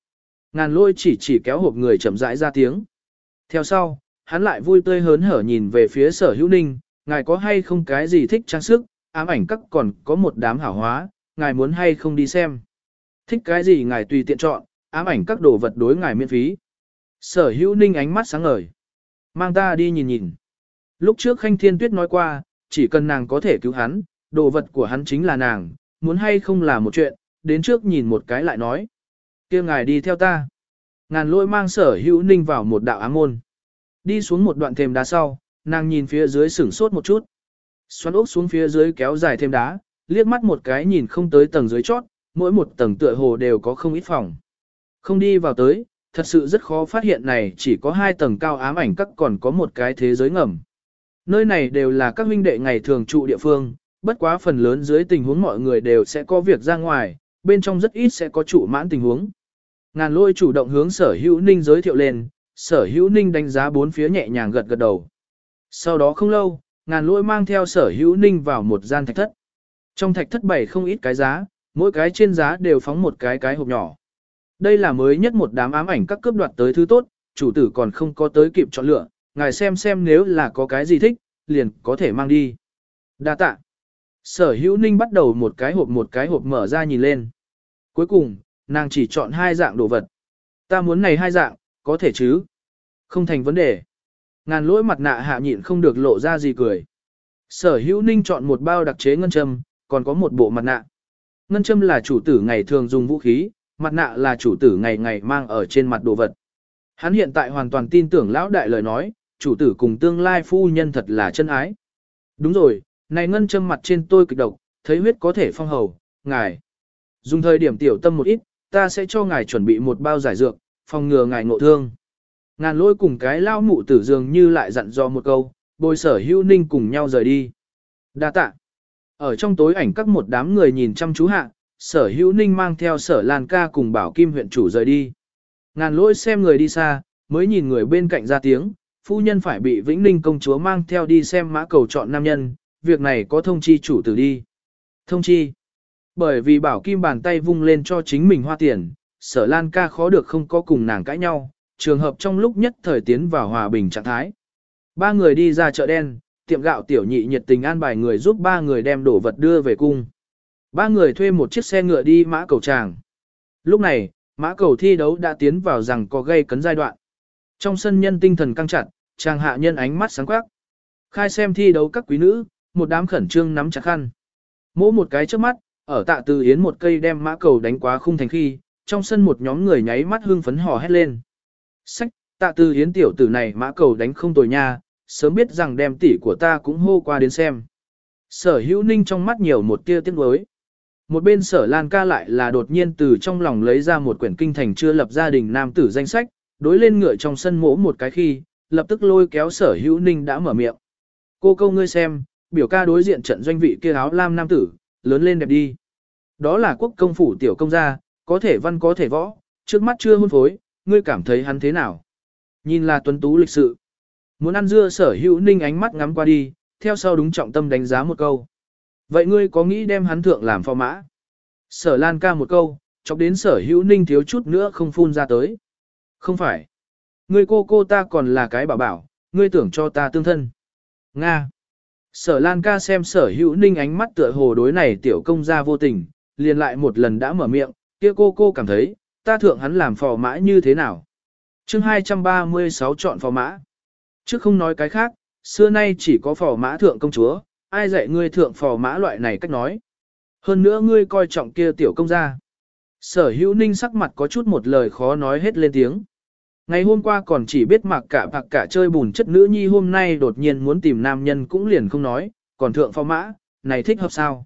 Ngàn lỗi chỉ chỉ kéo hộp người chậm rãi ra tiếng. Theo sau, hắn lại vui tươi hớn hở nhìn về phía sở hữu ninh, ngài có hay không cái gì thích trang sức, ám ảnh các còn có một đám hảo hóa, ngài muốn hay không đi xem. Thích cái gì ngài tùy tiện chọn, ám ảnh các đồ vật đối ngài miễn phí. Sở hữu ninh ánh mắt sáng ngời. Mang ta đi nhìn nhìn. Lúc trước Khanh Thiên Tuyết nói qua, chỉ cần nàng có thể cứu hắn, đồ vật của hắn chính là nàng, muốn hay không là một chuyện, đến trước nhìn một cái lại nói. kia ngài đi theo ta. Ngàn lôi mang sở hữu ninh vào một đạo ám môn. Đi xuống một đoạn thềm đá sau, nàng nhìn phía dưới sửng sốt một chút. Xoắn ốc xuống phía dưới kéo dài thêm đá, liếc mắt một cái nhìn không tới tầng dưới chót, mỗi một tầng tựa hồ đều có không ít phòng. Không đi vào tới, thật sự rất khó phát hiện này chỉ có hai tầng cao ám ảnh các còn có một cái thế giới ngầm. Nơi này đều là các huynh đệ ngày thường trụ địa phương, bất quá phần lớn dưới tình huống mọi người đều sẽ có việc ra ngoài, bên trong rất ít sẽ có trụ mãn tình huống. Ngàn lôi chủ động hướng sở hữu ninh giới thiệu lên, sở hữu ninh đánh giá bốn phía nhẹ nhàng gật gật đầu. Sau đó không lâu, ngàn lôi mang theo sở hữu ninh vào một gian thạch thất. Trong thạch thất bày không ít cái giá, mỗi cái trên giá đều phóng một cái cái hộp nhỏ. Đây là mới nhất một đám ám ảnh các cướp đoạt tới thứ tốt, chủ tử còn không có tới kịp chọn lựa, ngài xem xem nếu là có cái gì thích, liền có thể mang đi. Đa tạ. Sở hữu ninh bắt đầu một cái hộp một cái hộp mở ra nhìn lên. Cuối cùng, nàng chỉ chọn hai dạng đồ vật. Ta muốn này hai dạng, có thể chứ? Không thành vấn đề. Ngàn lỗi mặt nạ hạ nhịn không được lộ ra gì cười. Sở hữu ninh chọn một bao đặc chế ngân châm, còn có một bộ mặt nạ. Ngân châm là chủ tử ngày thường dùng vũ khí, mặt nạ là chủ tử ngày ngày mang ở trên mặt đồ vật. Hắn hiện tại hoàn toàn tin tưởng lão đại lời nói, chủ tử cùng tương lai phu nhân thật là chân ái. Đúng rồi, này ngân châm mặt trên tôi kịch độc, thấy huyết có thể phong hầu, ngài. Dùng thời điểm tiểu tâm một ít, ta sẽ cho ngài chuẩn bị một bao giải dược, phòng ngừa ngài ngộ thương. Ngàn lôi cùng cái lao mụ tử dường như lại dặn dò một câu, bồi sở hữu ninh cùng nhau rời đi. Đa tạ. Ở trong tối ảnh các một đám người nhìn chăm chú hạ, sở hữu ninh mang theo sở lan ca cùng bảo kim huyện chủ rời đi. Ngàn lỗi xem người đi xa, mới nhìn người bên cạnh ra tiếng, phu nhân phải bị vĩnh ninh công chúa mang theo đi xem mã cầu chọn nam nhân, việc này có thông chi chủ tử đi. Thông chi. Bởi vì bảo kim bàn tay vung lên cho chính mình hoa tiền, sở lan ca khó được không có cùng nàng cãi nhau, trường hợp trong lúc nhất thời tiến vào hòa bình trạng thái. Ba người đi ra chợ đen, tiệm gạo tiểu nhị nhiệt tình an bài người giúp ba người đem đồ vật đưa về cung. Ba người thuê một chiếc xe ngựa đi mã cầu tràng. Lúc này, mã cầu thi đấu đã tiến vào rằng có gây cấn giai đoạn. Trong sân nhân tinh thần căng chặt, chàng hạ nhân ánh mắt sáng quắc. Khai xem thi đấu các quý nữ, một đám khẩn trương nắm chặt khăn. Mỗi một cái trước mắt, ở tạ từ yến một cây đem mã cầu đánh quá khung thành khi, trong sân một nhóm người nháy mắt hưng phấn hò hét lên. Sách, tạ từ yến tiểu tử này mã cầu đánh không tồi nha, sớm biết rằng đem tỷ của ta cũng hô qua đến xem. Sở hữu ninh trong mắt nhiều một tia tiếc nuối. Một bên sở Lan ca lại là đột nhiên từ trong lòng lấy ra một quyển kinh thành chưa lập gia đình nam tử danh sách, đối lên ngựa trong sân mỗ một cái khi, lập tức lôi kéo sở hữu ninh đã mở miệng. Cô câu ngươi xem, biểu ca đối diện trận doanh vị kia áo lam nam tử, lớn lên đẹp đi. Đó là quốc công phủ tiểu công gia, có thể văn có thể võ, trước mắt chưa hôn phối, ngươi cảm thấy hắn thế nào? Nhìn là tuấn tú lịch sự. Muốn ăn dưa sở hữu ninh ánh mắt ngắm qua đi, theo sau đúng trọng tâm đánh giá một câu. Vậy ngươi có nghĩ đem hắn thượng làm phò mã? Sở Lan ca một câu, chọc đến sở hữu ninh thiếu chút nữa không phun ra tới. Không phải. Ngươi cô cô ta còn là cái bảo bảo, ngươi tưởng cho ta tương thân. Nga. Sở Lan ca xem sở hữu ninh ánh mắt tựa hồ đối này tiểu công gia vô tình, liền lại một lần đã mở miệng, kia cô cô cảm thấy, ta thượng hắn làm phò mã như thế nào. chương 236 chọn phò mã. Chứ không nói cái khác, xưa nay chỉ có phò mã thượng công chúa, ai dạy ngươi thượng phò mã loại này cách nói. Hơn nữa ngươi coi trọng kia tiểu công gia. Sở hữu ninh sắc mặt có chút một lời khó nói hết lên tiếng. Ngày hôm qua còn chỉ biết mặc cả bạc cả chơi bùn chất nữ nhi hôm nay đột nhiên muốn tìm nam nhân cũng liền không nói, còn thượng phò mã, này thích hợp sao.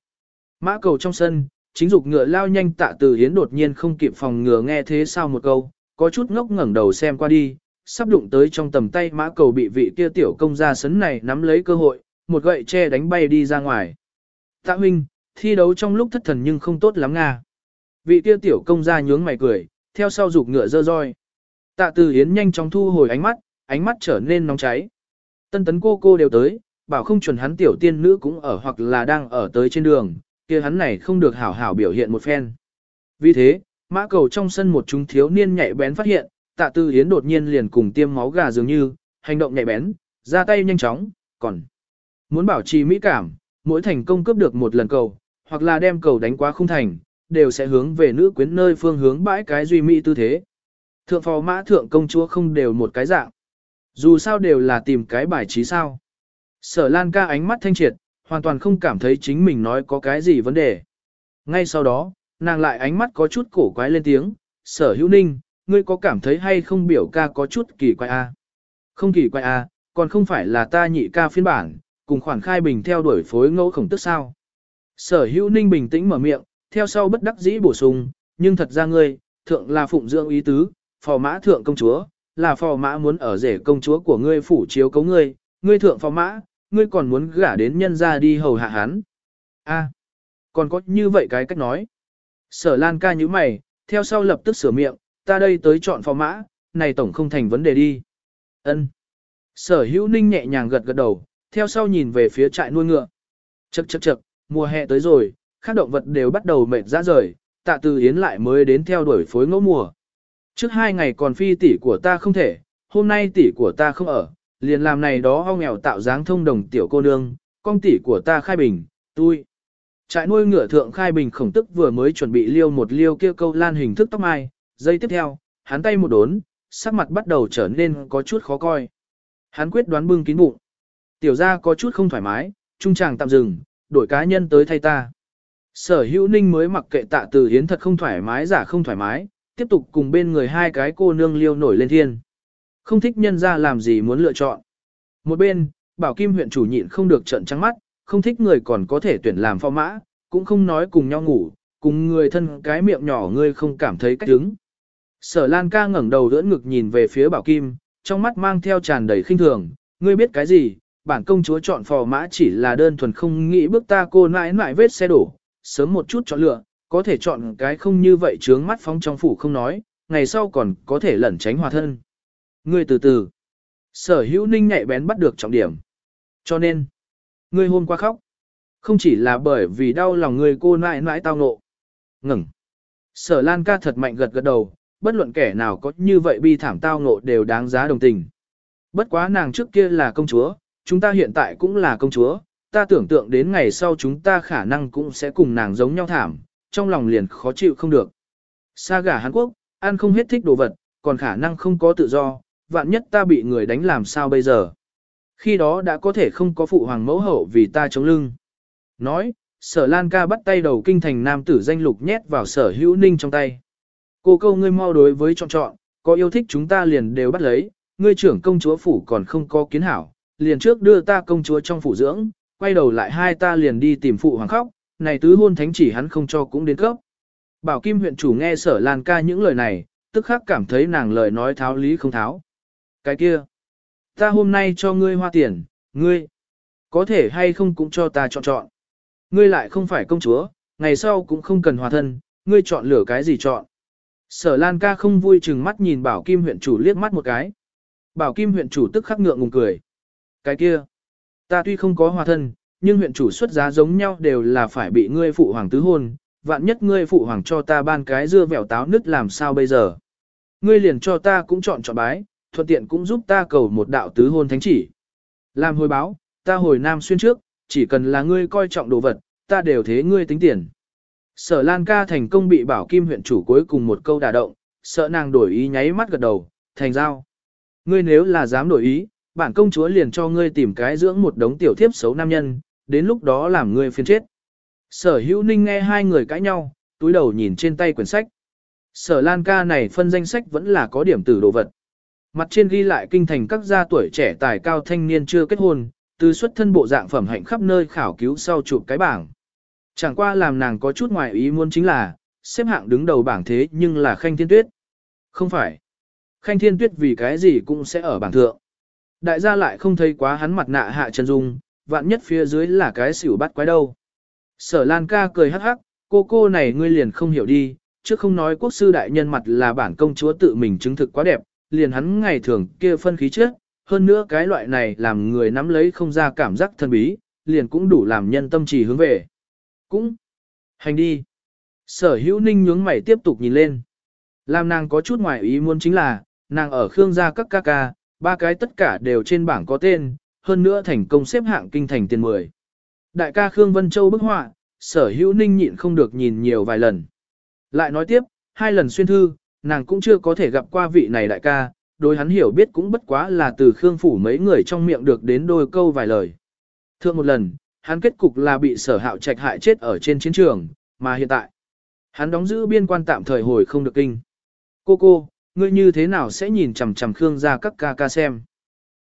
Mã cầu trong sân, chính dục ngựa lao nhanh tạ từ hiến đột nhiên không kịp phòng ngừa nghe thế sao một câu, có chút ngốc ngẩng đầu xem qua đi, sắp đụng tới trong tầm tay mã cầu bị vị kia tiểu công gia sấn này nắm lấy cơ hội, một gậy che đánh bay đi ra ngoài. Tạ huynh, thi đấu trong lúc thất thần nhưng không tốt lắm nga. Vị kia tiểu công gia nhướng mày cười, theo sau rụt ngựa dơ roi. Tạ từ hiến nhanh chóng thu hồi ánh mắt, ánh mắt trở nên nóng cháy. Tân tấn cô cô đều tới, bảo không chuẩn hắn tiểu tiên nữ cũng ở hoặc là đang ở tới trên đường, kia hắn này không được hảo hảo biểu hiện một phen. Vì thế, mã cầu trong sân một chúng thiếu niên nhạy bén phát hiện, tạ tư hiến đột nhiên liền cùng tiêm máu gà dường như, hành động nhạy bén, ra tay nhanh chóng, còn muốn bảo trì mỹ cảm, mỗi thành công cướp được một lần cầu, hoặc là đem cầu đánh quá không thành, đều sẽ hướng về nữ quyến nơi phương hướng bãi cái duy mỹ tư thế. Thượng phò mã thượng công chúa không đều một cái dạng. Dù sao đều là tìm cái bài trí sao. Sở Lan ca ánh mắt thanh triệt, hoàn toàn không cảm thấy chính mình nói có cái gì vấn đề. Ngay sau đó, nàng lại ánh mắt có chút cổ quái lên tiếng, sở hữu ninh, ngươi có cảm thấy hay không biểu ca có chút kỳ quái a? Không kỳ quái a, còn không phải là ta nhị ca phiên bản, cùng khoản khai bình theo đuổi phối ngẫu khổng tức sao. Sở hữu ninh bình tĩnh mở miệng, theo sau bất đắc dĩ bổ sung, nhưng thật ra ngươi, thượng là phụng dưỡng ý tứ, phò mã thượng công chúa, là phò mã muốn ở rể công chúa của ngươi phủ chiếu cấu ngươi, ngươi thượng phò mã, ngươi còn muốn gả đến nhân ra đi hầu hạ hắn. A, còn có như vậy cái cách nói. Sở Lan ca như mày, theo sau lập tức sửa miệng, ta đây tới chọn phò mã, này tổng không thành vấn đề đi. Ân. Sở hữu ninh nhẹ nhàng gật gật đầu, theo sau nhìn về phía trại nuôi ngựa. Chậc chậc chậc, mùa hè tới rồi, các động vật đều bắt đầu mệt ra rời, tạ từ yến lại mới đến theo đuổi phối ngẫu mùa. Trước hai ngày còn phi tỷ của ta không thể, hôm nay tỷ của ta không ở, liền làm này đó ho nghèo tạo dáng thông đồng tiểu cô nương, con tỷ của ta khai bình, tôi. Trại nuôi ngựa thượng khai bình khổng tức vừa mới chuẩn bị liêu một liêu kia câu lan hình thức tóc mai, giây tiếp theo, hắn tay một đốn, sắc mặt bắt đầu trở nên có chút khó coi. Hắn quyết đoán bưng kín bụng. Tiểu gia có chút không thoải mái, trung chàng tạm dừng, đổi cá nhân tới thay ta. Sở hữu ninh mới mặc kệ tạ từ hiến thật không thoải mái giả không thoải mái, tiếp tục cùng bên người hai cái cô nương liêu nổi lên thiên. Không thích nhân ra làm gì muốn lựa chọn. Một bên, bảo kim huyện chủ nhịn không được trận trắng mắt, không thích người còn có thể tuyển làm phò mã, cũng không nói cùng nhau ngủ, cùng người thân cái miệng nhỏ ngươi không cảm thấy cách đứng. Sở Lan ca ngẩng đầu đỡ ngực nhìn về phía bảo kim, trong mắt mang theo tràn đầy khinh thường, ngươi biết cái gì, bản công chúa chọn phò mã chỉ là đơn thuần không nghĩ bước ta cô nãi nãi vết xe đổ, sớm một chút chọn lựa, có thể chọn cái không như vậy trướng mắt phóng trong phủ không nói, ngày sau còn có thể lẩn tránh hòa thân. Ngươi từ từ. Sở hữu ninh nhạy bén bắt được trọng điểm. Cho nên, ngươi hôm qua khóc. Không chỉ là bởi vì đau lòng người cô nãi nãi tao nộ. Ngừng. Sở Lan ca thật mạnh gật gật đầu, bất luận kẻ nào có như vậy bi thảm tao nộ đều đáng giá đồng tình. Bất quá nàng trước kia là công chúa, chúng ta hiện tại cũng là công chúa, ta tưởng tượng đến ngày sau chúng ta khả năng cũng sẽ cùng nàng giống nhau thảm, trong lòng liền khó chịu không được. Sa gà Hàn Quốc, ăn không hết thích đồ vật, còn khả năng không có tự do, vạn nhất ta bị người đánh làm sao bây giờ. Khi đó đã có thể không có phụ hoàng mẫu hậu vì ta chống lưng. Nói, sở Lan ca bắt tay đầu kinh thành nam tử danh lục nhét vào sở hữu ninh trong tay. Cô câu ngươi mau đối với chọn chọn, có yêu thích chúng ta liền đều bắt lấy, ngươi trưởng công chúa phủ còn không có kiến hảo, liền trước đưa ta công chúa trong phủ dưỡng, quay đầu lại hai ta liền đi tìm phụ hoàng khóc, này tứ hôn thánh chỉ hắn không cho cũng đến cấp. Bảo Kim huyện chủ nghe sở Lan ca những lời này, tức khắc cảm thấy nàng lời nói tháo lý không tháo. Cái kia, ta hôm nay cho ngươi hoa tiền, ngươi, có thể hay không cũng cho ta chọn chọn. Ngươi lại không phải công chúa, ngày sau cũng không cần hòa thân, ngươi chọn lửa cái gì chọn. Sở Lan ca không vui chừng mắt nhìn Bảo Kim huyện chủ liếc mắt một cái. Bảo Kim huyện chủ tức khắc ngượng ngùng cười. Cái kia, ta tuy không có hòa thân, nhưng huyện chủ xuất giá giống nhau đều là phải bị ngươi phụ hoàng tứ hôn, vạn nhất ngươi phụ hoàng cho ta ban cái dưa vẻo táo nứt làm sao bây giờ. Ngươi liền cho ta cũng chọn chọn bái, thuận tiện cũng giúp ta cầu một đạo tứ hôn thánh chỉ. Làm hồi báo, ta hồi nam xuyên trước, chỉ cần là ngươi coi trọng đồ vật, ta đều thế ngươi tính tiền. Sở Lan ca thành công bị bảo kim huyện chủ cuối cùng một câu đả động, sợ nàng đổi ý nháy mắt gật đầu, thành giao. Ngươi nếu là dám đổi ý, bản công chúa liền cho ngươi tìm cái dưỡng một đống tiểu thiếp xấu nam nhân, đến lúc đó làm ngươi phiền chết. Sở hữu ninh nghe hai người cãi nhau, túi đầu nhìn trên tay quyển sách. Sở Lan ca này phân danh sách vẫn là có điểm tử đồ vật. Mặt trên ghi lại kinh thành các gia tuổi trẻ tài cao thanh niên chưa kết hôn, từ xuất thân bộ dạng phẩm hạnh khắp nơi khảo cứu sau chụp cái bảng. Chẳng qua làm nàng có chút ngoài ý muốn chính là, xếp hạng đứng đầu bảng thế nhưng là Khanh Thiên Tuyết. Không phải. Khanh Thiên Tuyết vì cái gì cũng sẽ ở bảng thượng. Đại gia lại không thấy quá hắn mặt nạ hạ chân dung, vạn nhất phía dưới là cái xỉu bắt quái đâu. Sở Lan ca cười hắc hắc, cô cô này ngươi liền không hiểu đi, chứ không nói quốc sư đại nhân mặt là bản công chúa tự mình chứng thực quá đẹp, liền hắn ngày thường kia phân khí trước, hơn nữa cái loại này làm người nắm lấy không ra cảm giác thân bí, liền cũng đủ làm nhân tâm trì hướng về. Cũng, hành đi. Sở hữu ninh nhướng mày tiếp tục nhìn lên. Làm nàng có chút ngoài ý muốn chính là, nàng ở Khương gia các ca ca, ba cái tất cả đều trên bảng có tên, hơn nữa thành công xếp hạng kinh thành tiền 10. Đại ca Khương Vân Châu bức họa, sở hữu ninh nhịn không được nhìn nhiều vài lần. Lại nói tiếp, hai lần xuyên thư, nàng cũng chưa có thể gặp qua vị này đại ca, đối hắn hiểu biết cũng bất quá là từ Khương Phủ mấy người trong miệng được đến đôi câu vài lời. Thượng một lần, hắn kết cục là bị sở hạo trạch hại chết ở trên chiến trường, mà hiện tại, hắn đóng giữ biên quan tạm thời hồi không được kinh. Cô cô, ngươi như thế nào sẽ nhìn chằm chằm Khương gia các ca ca xem?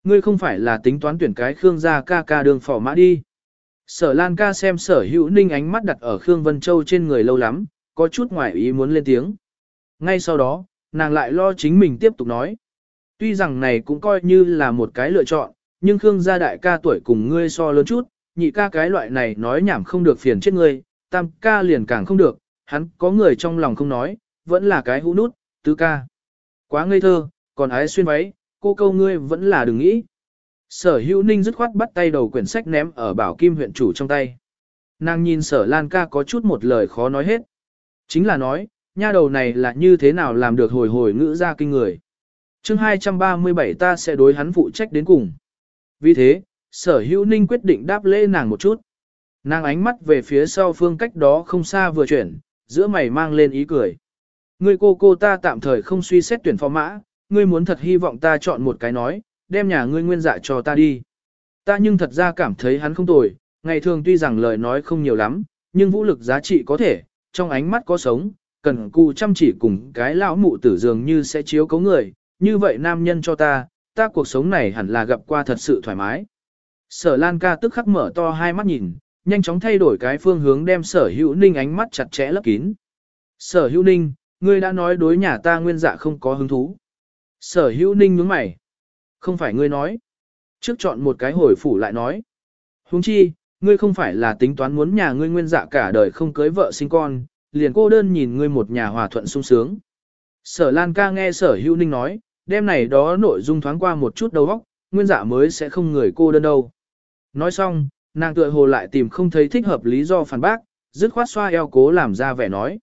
Ngươi không phải là tính toán tuyển cái Khương gia ca ca đường phỏ mã đi. Sở Lan ca xem sở hữu ninh ánh mắt đặt ở Khương Vân Châu trên người lâu lắm, có chút ngoài ý muốn lên tiếng. Ngay sau đó, nàng lại lo chính mình tiếp tục nói. Tuy rằng này cũng coi như là một cái lựa chọn, nhưng Khương gia đại ca tuổi cùng ngươi so lớn chút, nhị ca cái loại này nói nhảm không được phiền chết ngươi, tam ca liền càng không được, hắn có người trong lòng không nói, vẫn là cái hũ nút, tứ ca. Quá ngây thơ, còn ái xuyên váy, cô câu ngươi vẫn là đừng nghĩ. Sở hữu ninh dứt khoát bắt tay đầu quyển sách ném ở bảo kim huyện chủ trong tay. Nàng nhìn sở lan ca có chút một lời khó nói hết. Chính là nói, nha đầu này là như thế nào làm được hồi hồi ngữ ra kinh người. chương 237 ta sẽ đối hắn phụ trách đến cùng. Vì thế, sở hữu ninh quyết định đáp lễ nàng một chút. Nàng ánh mắt về phía sau phương cách đó không xa vừa chuyển, giữa mày mang lên ý cười. Ngươi cô cô ta tạm thời không suy xét tuyển phó mã, ngươi muốn thật hy vọng ta chọn một cái nói, đem nhà ngươi nguyên dạ cho ta đi. Ta nhưng thật ra cảm thấy hắn không tồi, ngày thường tuy rằng lời nói không nhiều lắm, nhưng vũ lực giá trị có thể, trong ánh mắt có sống, cần cù chăm chỉ cùng cái lão mụ tử dường như sẽ chiếu cấu người, như vậy nam nhân cho ta, ta cuộc sống này hẳn là gặp qua thật sự thoải mái. Sở Lan ca tức khắc mở to hai mắt nhìn, nhanh chóng thay đổi cái phương hướng đem sở hữu ninh ánh mắt chặt chẽ lấp kín. Sở hữu ninh, ngươi đã nói đối nhà ta nguyên dạ không có hứng thú. Sở hữu ninh nhướng mày. Không phải ngươi nói. Trước chọn một cái hồi phủ lại nói. Huống chi, ngươi không phải là tính toán muốn nhà ngươi nguyên dạ cả đời không cưới vợ sinh con, liền cô đơn nhìn ngươi một nhà hòa thuận sung sướng. Sở Lan ca nghe sở hữu ninh nói, đêm này đó nội dung thoáng qua một chút đầu óc, nguyên dạ mới sẽ không người cô đơn đâu. Nói xong, nàng tựa hồ lại tìm không thấy thích hợp lý do phản bác, dứt khoát xoa eo cố làm ra vẻ nói.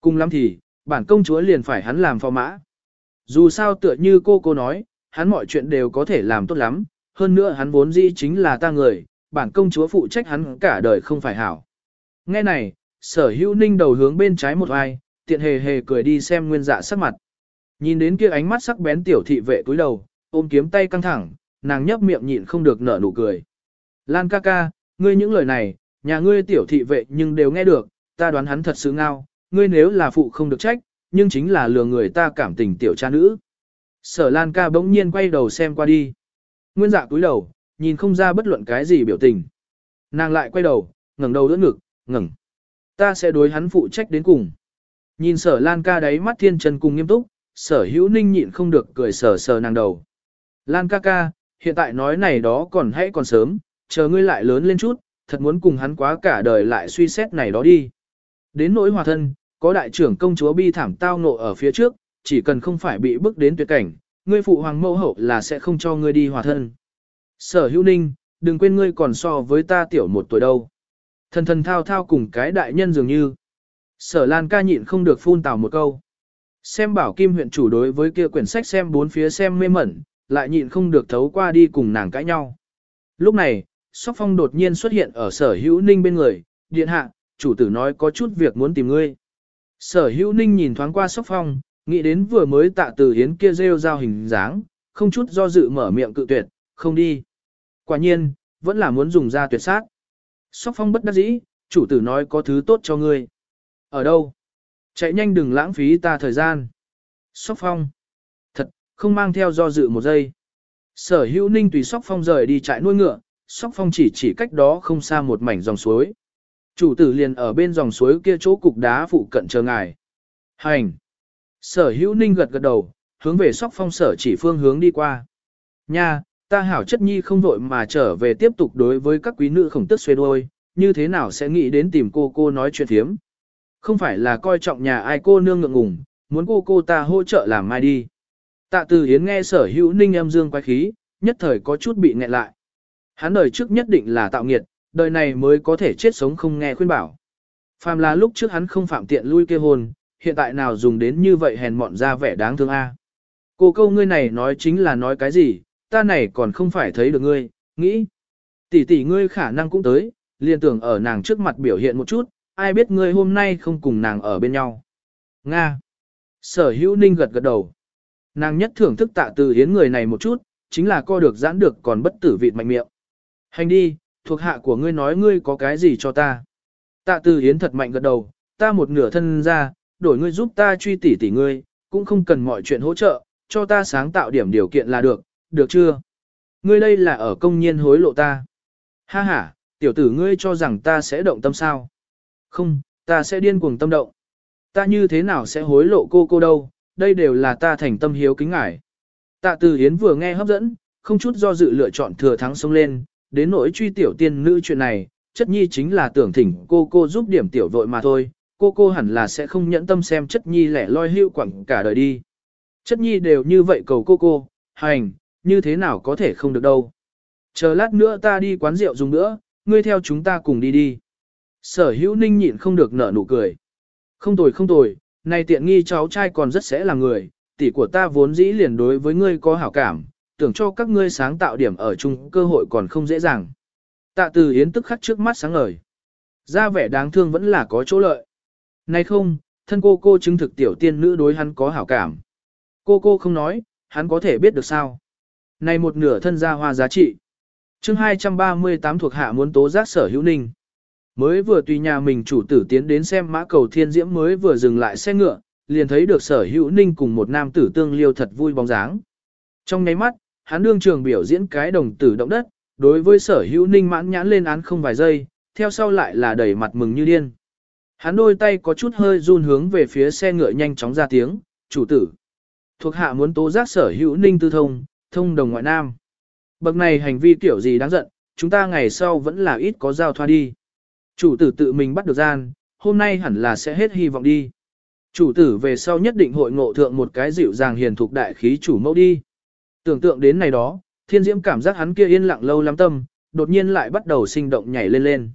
Cùng lắm thì, bản công chúa liền phải hắn làm phò mã. Dù sao tựa như cô cô nói, hắn mọi chuyện đều có thể làm tốt lắm, hơn nữa hắn vốn dĩ chính là ta người, bản công chúa phụ trách hắn cả đời không phải hảo. Nghe này, sở hữu ninh đầu hướng bên trái một ai, tiện hề hề cười đi xem nguyên dạ sắc mặt. Nhìn đến kia ánh mắt sắc bén tiểu thị vệ túi đầu, ôm kiếm tay căng thẳng, nàng nhấp miệng nhịn không được nở nụ cười. Lan ca ca, ngươi những lời này, nhà ngươi tiểu thị vệ nhưng đều nghe được, ta đoán hắn thật sự ngao, ngươi nếu là phụ không được trách, nhưng chính là lừa người ta cảm tình tiểu cha nữ. Sở Lan ca bỗng nhiên quay đầu xem qua đi. Nguyên dạ túi đầu, nhìn không ra bất luận cái gì biểu tình. Nàng lại quay đầu, ngẩng đầu đỡ ngực, ngẩng. Ta sẽ đối hắn phụ trách đến cùng. Nhìn sở Lan ca đáy mắt thiên chân cùng nghiêm túc, sở hữu ninh nhịn không được cười sở sờ nàng đầu. Lan ca ca, hiện tại nói này đó còn hãy còn sớm, chờ ngươi lại lớn lên chút, thật muốn cùng hắn quá cả đời lại suy xét này đó đi. Đến nỗi hòa thân, có đại trưởng công chúa bi thảm tao nộ ở phía trước, chỉ cần không phải bị bức đến tuyệt cảnh, ngươi phụ hoàng mẫu hậu là sẽ không cho ngươi đi hòa thân. Sở hữu ninh, đừng quên ngươi còn so với ta tiểu một tuổi đâu. Thần thần thao thao cùng cái đại nhân dường như. Sở Lan ca nhịn không được phun tào một câu. Xem bảo kim huyện chủ đối với kia quyển sách xem bốn phía xem mê mẩn, lại nhịn không được thấu qua đi cùng nàng cãi nhau. Lúc này, Sóc Phong đột nhiên xuất hiện ở sở hữu ninh bên người, điện hạ, chủ tử nói có chút việc muốn tìm ngươi. Sở hữu ninh nhìn thoáng qua Sóc Phong, nghĩ đến vừa mới tạ từ hiến kia rêu giao hình dáng, không chút do dự mở miệng cự tuyệt, không đi. Quả nhiên, vẫn là muốn dùng ra tuyệt sát. Sóc Phong bất đắc dĩ, chủ tử nói có thứ tốt cho ngươi. Ở đâu? Chạy nhanh đừng lãng phí ta thời gian. Sóc Phong. Thật, không mang theo do dự một giây. Sở hữu ninh tùy Sóc Phong rời đi trại nuôi ngựa, Sóc Phong chỉ chỉ cách đó không xa một mảnh dòng suối. Chủ tử liền ở bên dòng suối kia chỗ cục đá phụ cận chờ ngài. Hành. Sở hữu ninh gật gật đầu, hướng về Sóc Phong sở chỉ phương hướng đi qua. Nha, ta hảo chất nhi không vội mà trở về tiếp tục đối với các quý nữ khổng tức xuê đôi, như thế nào sẽ nghĩ đến tìm cô cô nói chuyện thiếm. Không phải là coi trọng nhà ai cô nương ngượng ngùng, muốn cô cô ta hỗ trợ làm mai đi. Tạ từ hiến nghe sở hữu ninh em dương quái khí, nhất thời có chút bị nghẹn lại. Hắn đời trước nhất định là tạo nghiệt, đời này mới có thể chết sống không nghe khuyên bảo. Phàm là lúc trước hắn không phạm tiện lui kia hồn, hiện tại nào dùng đến như vậy hèn mọn ra vẻ đáng thương a. Cô câu ngươi này nói chính là nói cái gì, ta này còn không phải thấy được ngươi, nghĩ. Tỷ tỷ ngươi khả năng cũng tới, liền tưởng ở nàng trước mặt biểu hiện một chút, ai biết ngươi hôm nay không cùng nàng ở bên nhau. Nga. Sở hữu ninh gật gật đầu. Nàng nhất thưởng thức tạ từ hiến người này một chút, chính là co được giãn được còn bất tử vịt mạnh miệng. Hành đi, thuộc hạ của ngươi nói ngươi có cái gì cho ta. Tạ từ hiến thật mạnh gật đầu, ta một nửa thân ra, đổi ngươi giúp ta truy tỷ tỷ ngươi, cũng không cần mọi chuyện hỗ trợ, cho ta sáng tạo điểm điều kiện là được, được chưa? Ngươi đây là ở công nhiên hối lộ ta. Ha ha, tiểu tử ngươi cho rằng ta sẽ động tâm sao? Không, ta sẽ điên cuồng tâm động. Ta như thế nào sẽ hối lộ cô cô đâu, đây đều là ta thành tâm hiếu kính ngài. Tạ Từ Hiến vừa nghe hấp dẫn, không chút do dự lựa chọn thừa thắng xông lên, đến nỗi truy tiểu tiên nữ chuyện này, chất nhi chính là tưởng thỉnh cô cô giúp điểm tiểu vội mà thôi, cô cô hẳn là sẽ không nhẫn tâm xem chất nhi lẻ loi hữu quẳng cả đời đi. Chất nhi đều như vậy cầu cô cô, hành, như thế nào có thể không được đâu. Chờ lát nữa ta đi quán rượu dùng nữa, ngươi theo chúng ta cùng đi đi. Sở hữu ninh nhịn không được nở nụ cười. Không tồi không tồi, này tiện nghi cháu trai còn rất sẽ là người, tỷ của ta vốn dĩ liền đối với ngươi có hảo cảm, tưởng cho các ngươi sáng tạo điểm ở chung cơ hội còn không dễ dàng. Tạ từ yến tức khắc trước mắt sáng ngời. Ra vẻ đáng thương vẫn là có chỗ lợi. Này không, thân cô cô chứng thực tiểu tiên nữ đối hắn có hảo cảm. Cô cô không nói, hắn có thể biết được sao. Này một nửa thân gia hoa giá trị. chương 238 thuộc hạ muốn tố giác sở hữu ninh. Mới vừa tùy nhà mình chủ tử tiến đến xem mã cầu thiên diễm mới vừa dừng lại xe ngựa, liền thấy được sở hữu ninh cùng một nam tử tương liêu thật vui bóng dáng. Trong nháy mắt, hắn đương trường biểu diễn cái đồng tử động đất, đối với sở hữu ninh mãn nhãn lên án không vài giây, theo sau lại là đẩy mặt mừng như điên. Hắn đôi tay có chút hơi run hướng về phía xe ngựa nhanh chóng ra tiếng, chủ tử. Thuộc hạ muốn tố giác sở hữu ninh tư thông, thông đồng ngoại nam. Bậc này hành vi kiểu gì đáng giận, chúng ta ngày sau vẫn là ít có giao thoa đi. Chủ tử tự mình bắt được gian, hôm nay hẳn là sẽ hết hy vọng đi. Chủ tử về sau nhất định hội ngộ thượng một cái dịu dàng hiền thục đại khí chủ mẫu đi. Tưởng tượng đến này đó, thiên diễm cảm giác hắn kia yên lặng lâu lắm tâm, đột nhiên lại bắt đầu sinh động nhảy lên lên.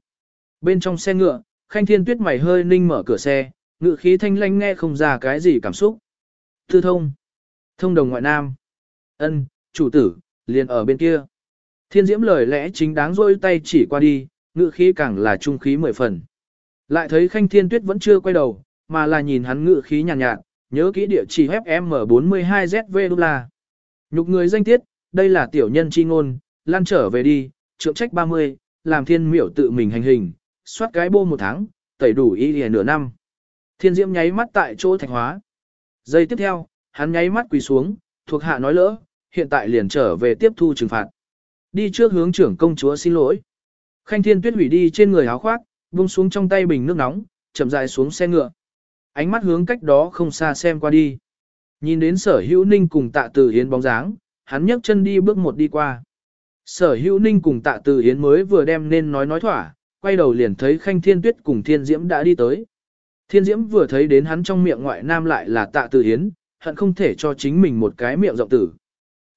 Bên trong xe ngựa, khanh thiên tuyết mày hơi ninh mở cửa xe, ngựa khí thanh lanh nghe không ra cái gì cảm xúc. Thư thông. Thông đồng ngoại nam. ân chủ tử, liền ở bên kia. Thiên diễm lời lẽ chính đáng rôi tay chỉ qua đi, ngựa khí càng là trung khí mười phần. Lại thấy khanh thiên tuyết vẫn chưa quay đầu, mà là nhìn hắn ngựa khí nhàn nhạt, nhạt, nhớ kỹ địa chỉ FM42ZV đô la. Nhục người danh tiết, đây là tiểu nhân chi ngôn, lan trở về đi, trượng trách 30, làm thiên miểu tự mình hành hình, soát cái bô một tháng, tẩy đủ y lìa nửa năm. Thiên diễm nháy mắt tại chỗ thạch hóa. Giây tiếp theo, hắn nháy mắt quỳ xuống, thuộc hạ nói lỡ, hiện tại liền trở về tiếp thu trừng phạt. Đi trước hướng trưởng công chúa xin lỗi. Khanh thiên tuyết hủy đi trên người áo khoác, buông xuống trong tay bình nước nóng, chậm rãi xuống xe ngựa. Ánh mắt hướng cách đó không xa xem qua đi. Nhìn đến sở hữu ninh cùng tạ từ hiến bóng dáng, hắn nhấc chân đi bước một đi qua. Sở hữu ninh cùng tạ từ hiến mới vừa đem nên nói nói thỏa, quay đầu liền thấy khanh thiên tuyết cùng thiên diễm đã đi tới. Thiên diễm vừa thấy đến hắn trong miệng ngoại nam lại là tạ từ hiến, hận không thể cho chính mình một cái miệng rộng tử.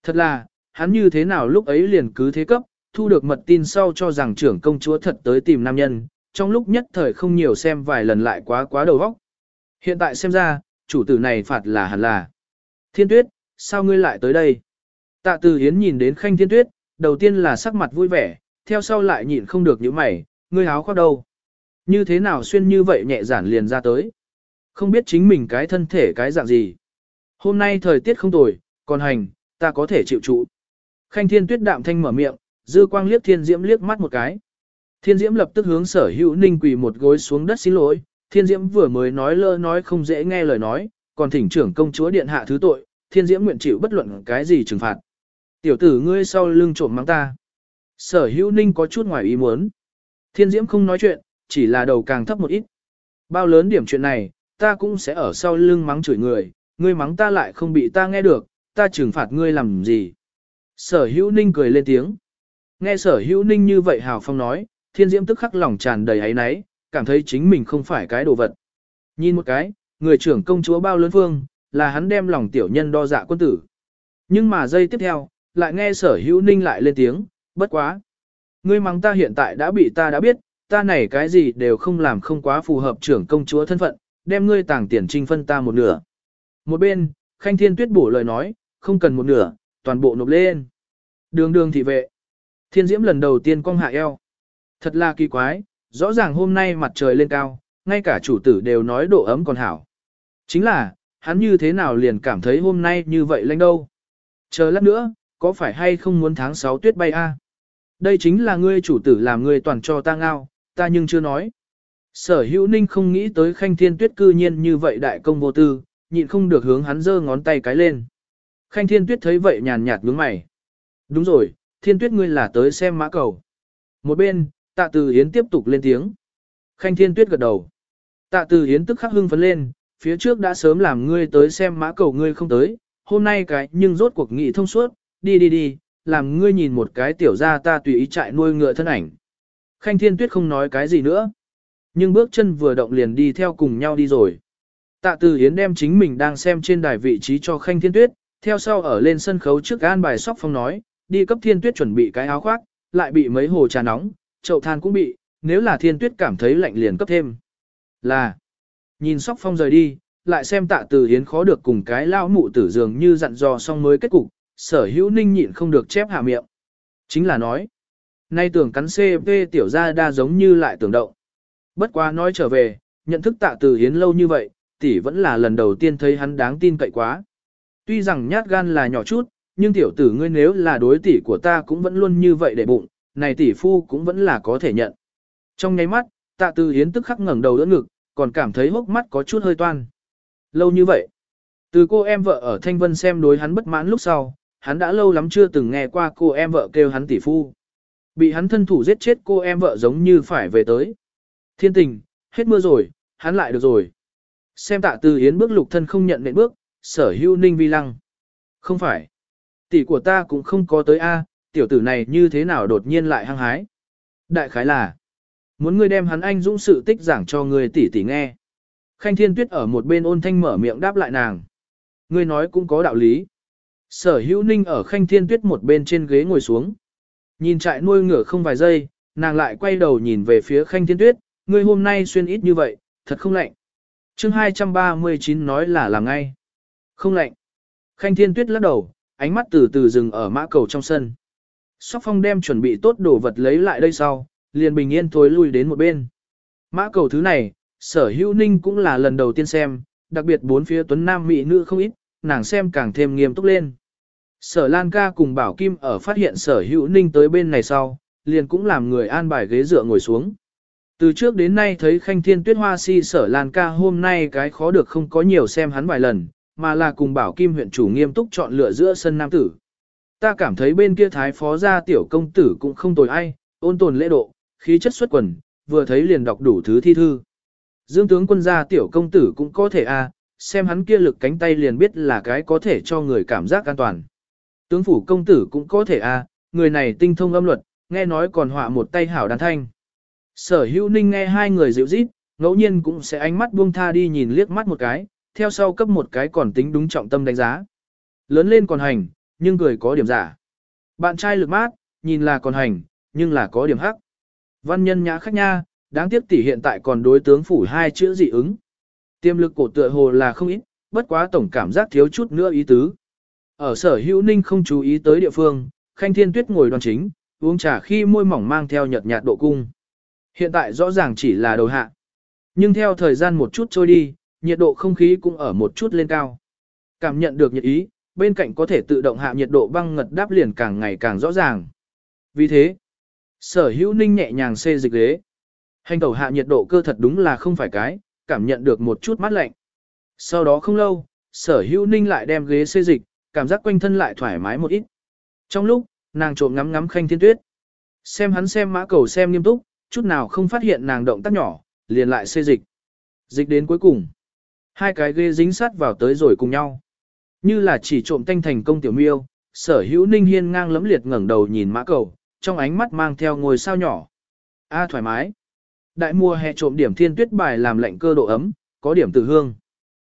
Thật là, hắn như thế nào lúc ấy liền cứ thế cấp, thu được mật tin sau cho rằng trưởng công chúa thật tới tìm nam nhân, trong lúc nhất thời không nhiều xem vài lần lại quá quá đầu óc. Hiện tại xem ra, chủ tử này phạt là hẳn là. Thiên tuyết, sao ngươi lại tới đây? Tạ từ hiến nhìn đến khanh thiên tuyết, đầu tiên là sắc mặt vui vẻ, theo sau lại nhịn không được những mày, ngươi háo khoác đâu? Như thế nào xuyên như vậy nhẹ giản liền ra tới? Không biết chính mình cái thân thể cái dạng gì. Hôm nay thời tiết không tồi, còn hành, ta có thể chịu trụ. Khanh thiên tuyết đạm thanh mở miệng, dư quang liếc thiên diễm liếc mắt một cái. Thiên diễm lập tức hướng sở hữu ninh quỳ một gối xuống đất xin lỗi, thiên diễm vừa mới nói lơ nói không dễ nghe lời nói, còn thỉnh trưởng công chúa điện hạ thứ tội, thiên diễm nguyện chịu bất luận cái gì trừng phạt. Tiểu tử ngươi sau lưng trộm mắng ta. Sở hữu ninh có chút ngoài ý muốn. Thiên diễm không nói chuyện, chỉ là đầu càng thấp một ít. Bao lớn điểm chuyện này, ta cũng sẽ ở sau lưng mắng chửi người, ngươi mắng ta lại không bị ta nghe được, ta trừng phạt ngươi làm gì. Sở hữu ninh cười lên tiếng. Nghe sở hữu ninh như vậy hào phong nói, thiên diễm tức khắc lòng tràn đầy ấy náy, cảm thấy chính mình không phải cái đồ vật. Nhìn một cái, người trưởng công chúa bao lớn phương, là hắn đem lòng tiểu nhân đo dạ quân tử. Nhưng mà giây tiếp theo, lại nghe sở hữu ninh lại lên tiếng, bất quá. Ngươi mắng ta hiện tại đã bị ta đã biết, ta này cái gì đều không làm không quá phù hợp trưởng công chúa thân phận, đem ngươi tàng tiền trinh phân ta một nửa. Một bên, khanh thiên tuyết bổ lời nói, không cần một nửa, toàn bộ nộp lên. Đường đường thị vệ. Thiên diễm lần đầu tiên cong hạ eo. Thật là kỳ quái, rõ ràng hôm nay mặt trời lên cao, ngay cả chủ tử đều nói độ ấm còn hảo. Chính là, hắn như thế nào liền cảm thấy hôm nay như vậy lạnh đâu. Chờ lát nữa, có phải hay không muốn tháng 6 tuyết bay a? Đây chính là ngươi chủ tử làm ngươi toàn cho ta ngao, ta nhưng chưa nói. Sở hữu ninh không nghĩ tới khanh thiên tuyết cư nhiên như vậy đại công vô tư, nhịn không được hướng hắn giơ ngón tay cái lên. Khanh thiên tuyết thấy vậy nhàn nhạt nhướng mày. Đúng rồi, thiên tuyết ngươi là tới xem mã cầu. Một bên, tạ từ hiến tiếp tục lên tiếng. Khanh thiên tuyết gật đầu. Tạ từ hiến tức khắc hưng phấn lên, phía trước đã sớm làm ngươi tới xem mã cầu ngươi không tới, hôm nay cái nhưng rốt cuộc nghị thông suốt, đi đi đi, làm ngươi nhìn một cái tiểu ra ta tùy ý chạy nuôi ngựa thân ảnh. Khanh Thiên Tuyết không nói cái gì nữa, nhưng bước chân vừa động liền đi theo cùng nhau đi rồi. Tạ Từ Hiến đem chính mình đang xem trên đài vị trí cho Khanh Thiên Tuyết, theo sau ở lên sân khấu trước an bài sóc phong nói, đi cấp Thiên Tuyết chuẩn bị cái áo khoác, lại bị mấy hồ trà nóng, chậu than cũng bị, nếu là Thiên Tuyết cảm thấy lạnh liền cấp thêm. Là, nhìn sóc phong rời đi, lại xem tạ từ hiến khó được cùng cái lao mụ tử dường như dặn dò xong mới kết cục, sở hữu ninh nhịn không được chép hạ miệng. Chính là nói, nay tưởng cắn CP tiểu ra đa giống như lại tưởng động. Bất quá nói trở về, nhận thức tạ từ hiến lâu như vậy, tỷ vẫn là lần đầu tiên thấy hắn đáng tin cậy quá. Tuy rằng nhát gan là nhỏ chút, nhưng tiểu tử ngươi nếu là đối tỷ của ta cũng vẫn luôn như vậy để bụng, này tỷ phu cũng vẫn là có thể nhận. Trong nháy mắt, tạ từ hiến tức khắc ngẩng đầu đỡ ngực, còn cảm thấy hốc mắt có chút hơi toan. Lâu như vậy, từ cô em vợ ở Thanh Vân xem đối hắn bất mãn lúc sau, hắn đã lâu lắm chưa từng nghe qua cô em vợ kêu hắn tỷ phu. Bị hắn thân thủ giết chết cô em vợ giống như phải về tới. Thiên tình, hết mưa rồi, hắn lại được rồi. Xem tạ từ hiến bước lục thân không nhận nệm bước, sở hữu ninh vi lăng. Không phải. Tỷ của ta cũng không có tới A, tiểu tử này như thế nào đột nhiên lại hăng hái. Đại khái là, muốn ngươi đem hắn anh dũng sự tích giảng cho ngươi tỷ tỷ nghe. Khanh Thiên Tuyết ở một bên ôn thanh mở miệng đáp lại nàng. Ngươi nói cũng có đạo lý. Sở hữu ninh ở Khanh Thiên Tuyết một bên trên ghế ngồi xuống. Nhìn trại nuôi ngựa không vài giây, nàng lại quay đầu nhìn về phía Khanh Thiên Tuyết, ngươi hôm nay xuyên ít như vậy, thật không lạnh. chương 239 nói là làm ngay. Không lạnh. Khanh Thiên Tuyết lắc đầu, ánh mắt từ từ dừng ở mã cầu trong sân. Sóc phong đem chuẩn bị tốt đồ vật lấy lại đây sau, liền bình yên thối lui đến một bên. Mã cầu thứ này, sở hữu ninh cũng là lần đầu tiên xem, đặc biệt bốn phía tuấn nam mỹ nữ không ít, nàng xem càng thêm nghiêm túc lên. Sở Lan ca cùng Bảo Kim ở phát hiện sở hữu ninh tới bên này sau, liền cũng làm người an bài ghế dựa ngồi xuống. Từ trước đến nay thấy khanh thiên tuyết hoa si sở Lan ca hôm nay cái khó được không có nhiều xem hắn vài lần, mà là cùng Bảo Kim huyện chủ nghiêm túc chọn lựa giữa sân nam tử. Ta cảm thấy bên kia thái phó gia tiểu công tử cũng không tồi ai, ôn tồn lễ độ, khí chất xuất quần, vừa thấy liền đọc đủ thứ thi thư. Dương tướng quân gia tiểu công tử cũng có thể a, à, xem hắn kia lực cánh tay liền biết là cái có thể cho người cảm giác an toàn. Tướng phủ công tử cũng có thể a, à, người này tinh thông âm luật, nghe nói còn họa một tay hảo đàn thanh. Sở hữu ninh nghe hai người dịu rít, ngẫu nhiên cũng sẽ ánh mắt buông tha đi nhìn liếc mắt một cái, theo sau cấp một cái còn tính đúng trọng tâm đánh giá. Lớn lên còn hành, nhưng cười có điểm giả. Bạn trai lực mát, nhìn là còn hành, nhưng là có điểm hắc. Văn nhân nhã khách nha, đáng tiếc tỷ hiện tại còn đối tướng phủ hai chữ dị ứng. Tiềm lực cổ tựa hồ là không ít, bất quá tổng cảm giác thiếu chút nữa ý tứ. Ở sở hữu ninh không chú ý tới địa phương, khanh thiên tuyết ngồi đoàn chính, uống trà khi môi mỏng mang theo nhợt nhạt độ cung. Hiện tại rõ ràng chỉ là đầu hạ. Nhưng theo thời gian một chút trôi đi, nhiệt độ không khí cũng ở một chút lên cao. Cảm nhận được nhiệt ý, bên cạnh có thể tự động hạ nhiệt độ băng ngật đáp liền càng ngày càng rõ ràng. Vì thế, sở hữu ninh nhẹ nhàng xê dịch ghế. Hành tẩu hạ nhiệt độ cơ thật đúng là không phải cái, cảm nhận được một chút mát lạnh. Sau đó không lâu, sở hữu ninh lại đem ghế xê dịch, cảm giác quanh thân lại thoải mái một ít. Trong lúc, nàng trộm ngắm ngắm khanh thiên tuyết. Xem hắn xem mã cầu xem nghiêm túc, chút nào không phát hiện nàng động tác nhỏ, liền lại xê dịch. Dịch đến cuối cùng. Hai cái ghế dính sát vào tới rồi cùng nhau. Như là chỉ trộm tanh thành công tiểu miêu, sở hữu ninh hiên ngang lấm liệt ngẩng đầu nhìn mã cầu, trong ánh mắt mang theo ngôi sao nhỏ. A à, thoải mái. Đại mùa hè trộm điểm thiên tuyết bài làm lạnh cơ độ ấm, có điểm từ hương.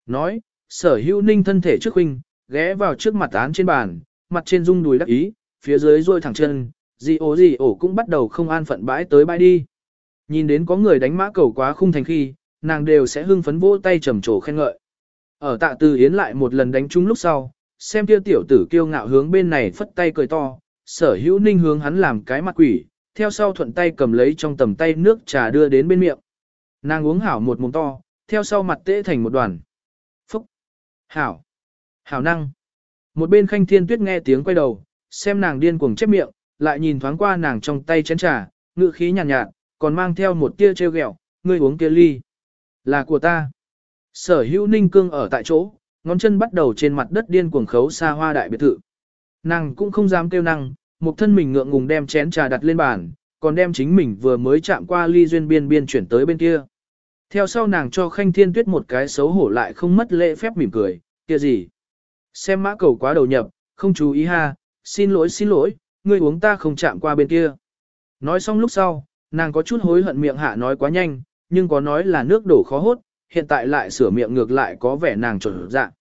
Nói, sở hữu ninh thân thể trước huynh, ghé vào trước mặt án trên bàn, mặt trên rung đùi đắc ý, phía dưới rôi thẳng chân, gì ổ gì ổ cũng bắt đầu không an phận bãi tới bãi đi. Nhìn đến có người đánh mã cầu quá khung thành khi, nàng đều sẽ hưng phấn vỗ tay trầm trồ khen ngợi. Ở tạ từ yến lại một lần đánh trúng lúc sau, xem kia tiểu tử kiêu ngạo hướng bên này phất tay cười to, sở hữu ninh hướng hắn làm cái mặt quỷ, theo sau thuận tay cầm lấy trong tầm tay nước trà đưa đến bên miệng. Nàng uống hảo một mồm to, theo sau mặt tễ thành một đoàn. Phúc! Hảo! Hảo năng! Một bên khanh thiên tuyết nghe tiếng quay đầu, xem nàng điên cuồng chép miệng, lại nhìn thoáng qua nàng trong tay chén trà, ngự khí nhàn nhạt, nhạt, còn mang theo một tia treo ghẹo, ngươi uống kia ly. Là của ta. Sở hữu ninh cương ở tại chỗ, ngón chân bắt đầu trên mặt đất điên cuồng khấu xa hoa đại biệt thự. Nàng cũng không dám kêu năng, một thân mình ngượng ngùng đem chén trà đặt lên bàn, còn đem chính mình vừa mới chạm qua ly duyên biên biên chuyển tới bên kia. Theo sau nàng cho khanh thiên tuyết một cái xấu hổ lại không mất lễ phép mỉm cười, kia gì. Xem mã cầu quá đầu nhập, không chú ý ha, xin lỗi xin lỗi, ngươi uống ta không chạm qua bên kia. Nói xong lúc sau, nàng có chút hối hận miệng hạ nói quá nhanh, nhưng có nói là nước đổ khó hốt, hiện tại lại sửa miệng ngược lại có vẻ nàng trở dạng.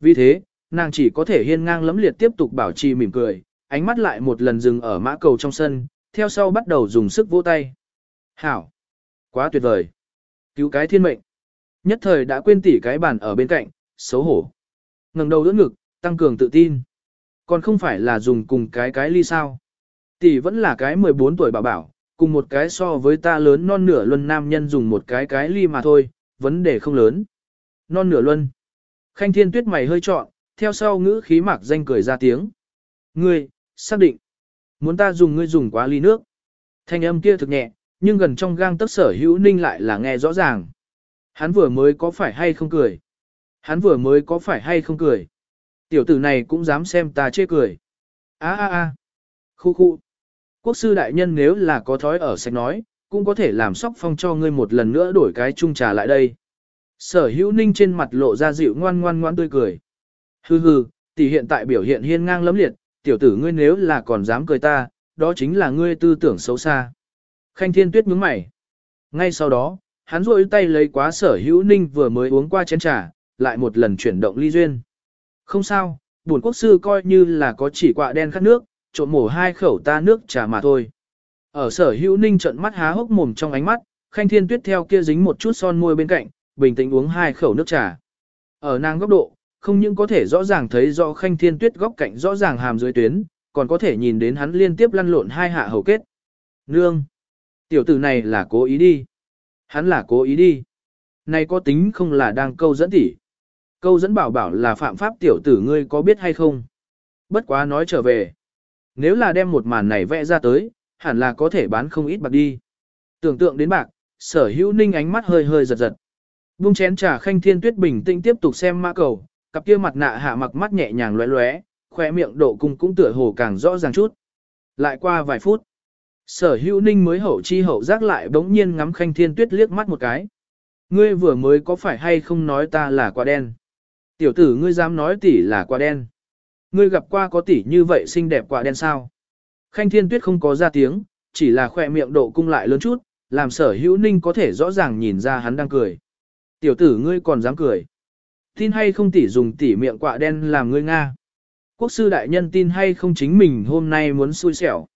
Vì thế, nàng chỉ có thể hiên ngang lấm liệt tiếp tục bảo trì mỉm cười, ánh mắt lại một lần dừng ở mã cầu trong sân, theo sau bắt đầu dùng sức vỗ tay. Hảo! Quá tuyệt vời! Cứu cái thiên mệnh! Nhất thời đã quên tỉ cái bàn ở bên cạnh, xấu hổ. ngẩng đầu đỡ ngực, tăng cường tự tin. Còn không phải là dùng cùng cái cái ly sao. Tỷ vẫn là cái 14 tuổi bảo bảo, cùng một cái so với ta lớn non nửa luân nam nhân dùng một cái cái ly mà thôi, vấn đề không lớn. Non nửa luân. Khanh thiên tuyết mày hơi trọn, theo sau ngữ khí mạc danh cười ra tiếng. Ngươi, xác định. Muốn ta dùng ngươi dùng quá ly nước. Thanh âm kia thực nhẹ, nhưng gần trong gang tấc sở hữu ninh lại là nghe rõ ràng. Hắn vừa mới có phải hay không cười. Hắn vừa mới có phải hay không cười. Tiểu tử này cũng dám xem ta chê cười. Á á á. Khu khu. Quốc sư đại nhân nếu là có thói ở sạch nói, cũng có thể làm sóc phong cho ngươi một lần nữa đổi cái chung trà lại đây. Sở hữu ninh trên mặt lộ ra dịu ngoan ngoan ngoan tươi cười. Hừ hừ, tỷ hiện tại biểu hiện hiên ngang lấm liệt, tiểu tử ngươi nếu là còn dám cười ta, đó chính là ngươi tư tưởng xấu xa. Khanh thiên tuyết nhướng mày. Ngay sau đó, hắn rôi tay lấy quá sở hữu ninh vừa mới uống qua chén trà, lại một lần chuyển động ly duyên. Không sao, buồn quốc sư coi như là có chỉ quạ đen khát nước, trộn mổ hai khẩu ta nước trà mà thôi. Ở sở hữu ninh trận mắt há hốc mồm trong ánh mắt, khanh thiên tuyết theo kia dính một chút son môi bên cạnh, bình tĩnh uống hai khẩu nước trà. Ở nàng góc độ, không những có thể rõ ràng thấy rõ khanh thiên tuyết góc cạnh rõ ràng hàm dưới tuyến, còn có thể nhìn đến hắn liên tiếp lăn lộn hai hạ hầu kết. Nương! Tiểu tử này là cố ý đi. Hắn là cố ý đi. Này có tính không là đang câu dẫn tỉ. Câu dẫn bảo bảo là phạm pháp tiểu tử ngươi có biết hay không? Bất quá nói trở về. Nếu là đem một màn này vẽ ra tới, hẳn là có thể bán không ít bạc đi. Tưởng tượng đến bạc, sở hữu ninh ánh mắt hơi hơi giật giật. Bung chén trà khanh thiên tuyết bình tĩnh tiếp tục xem mã cầu, cặp kia mặt nạ hạ mặc mắt nhẹ nhàng lóe lóe, khoe miệng độ cung cũng tựa hồ càng rõ ràng chút. Lại qua vài phút, sở hữu ninh mới hậu chi hậu giác lại bỗng nhiên ngắm khanh thiên tuyết liếc mắt một cái. Ngươi vừa mới có phải hay không nói ta là quả đen? Tiểu tử ngươi dám nói tỷ là quả đen. Ngươi gặp qua có tỷ như vậy xinh đẹp quả đen sao? Khanh thiên tuyết không có ra tiếng, chỉ là khoe miệng độ cung lại lớn chút, làm sở hữu ninh có thể rõ ràng nhìn ra hắn đang cười. Tiểu tử ngươi còn dám cười. Tin hay không tỉ dùng tỉ miệng quạ đen làm ngươi Nga. Quốc sư đại nhân tin hay không chính mình hôm nay muốn xui xẻo.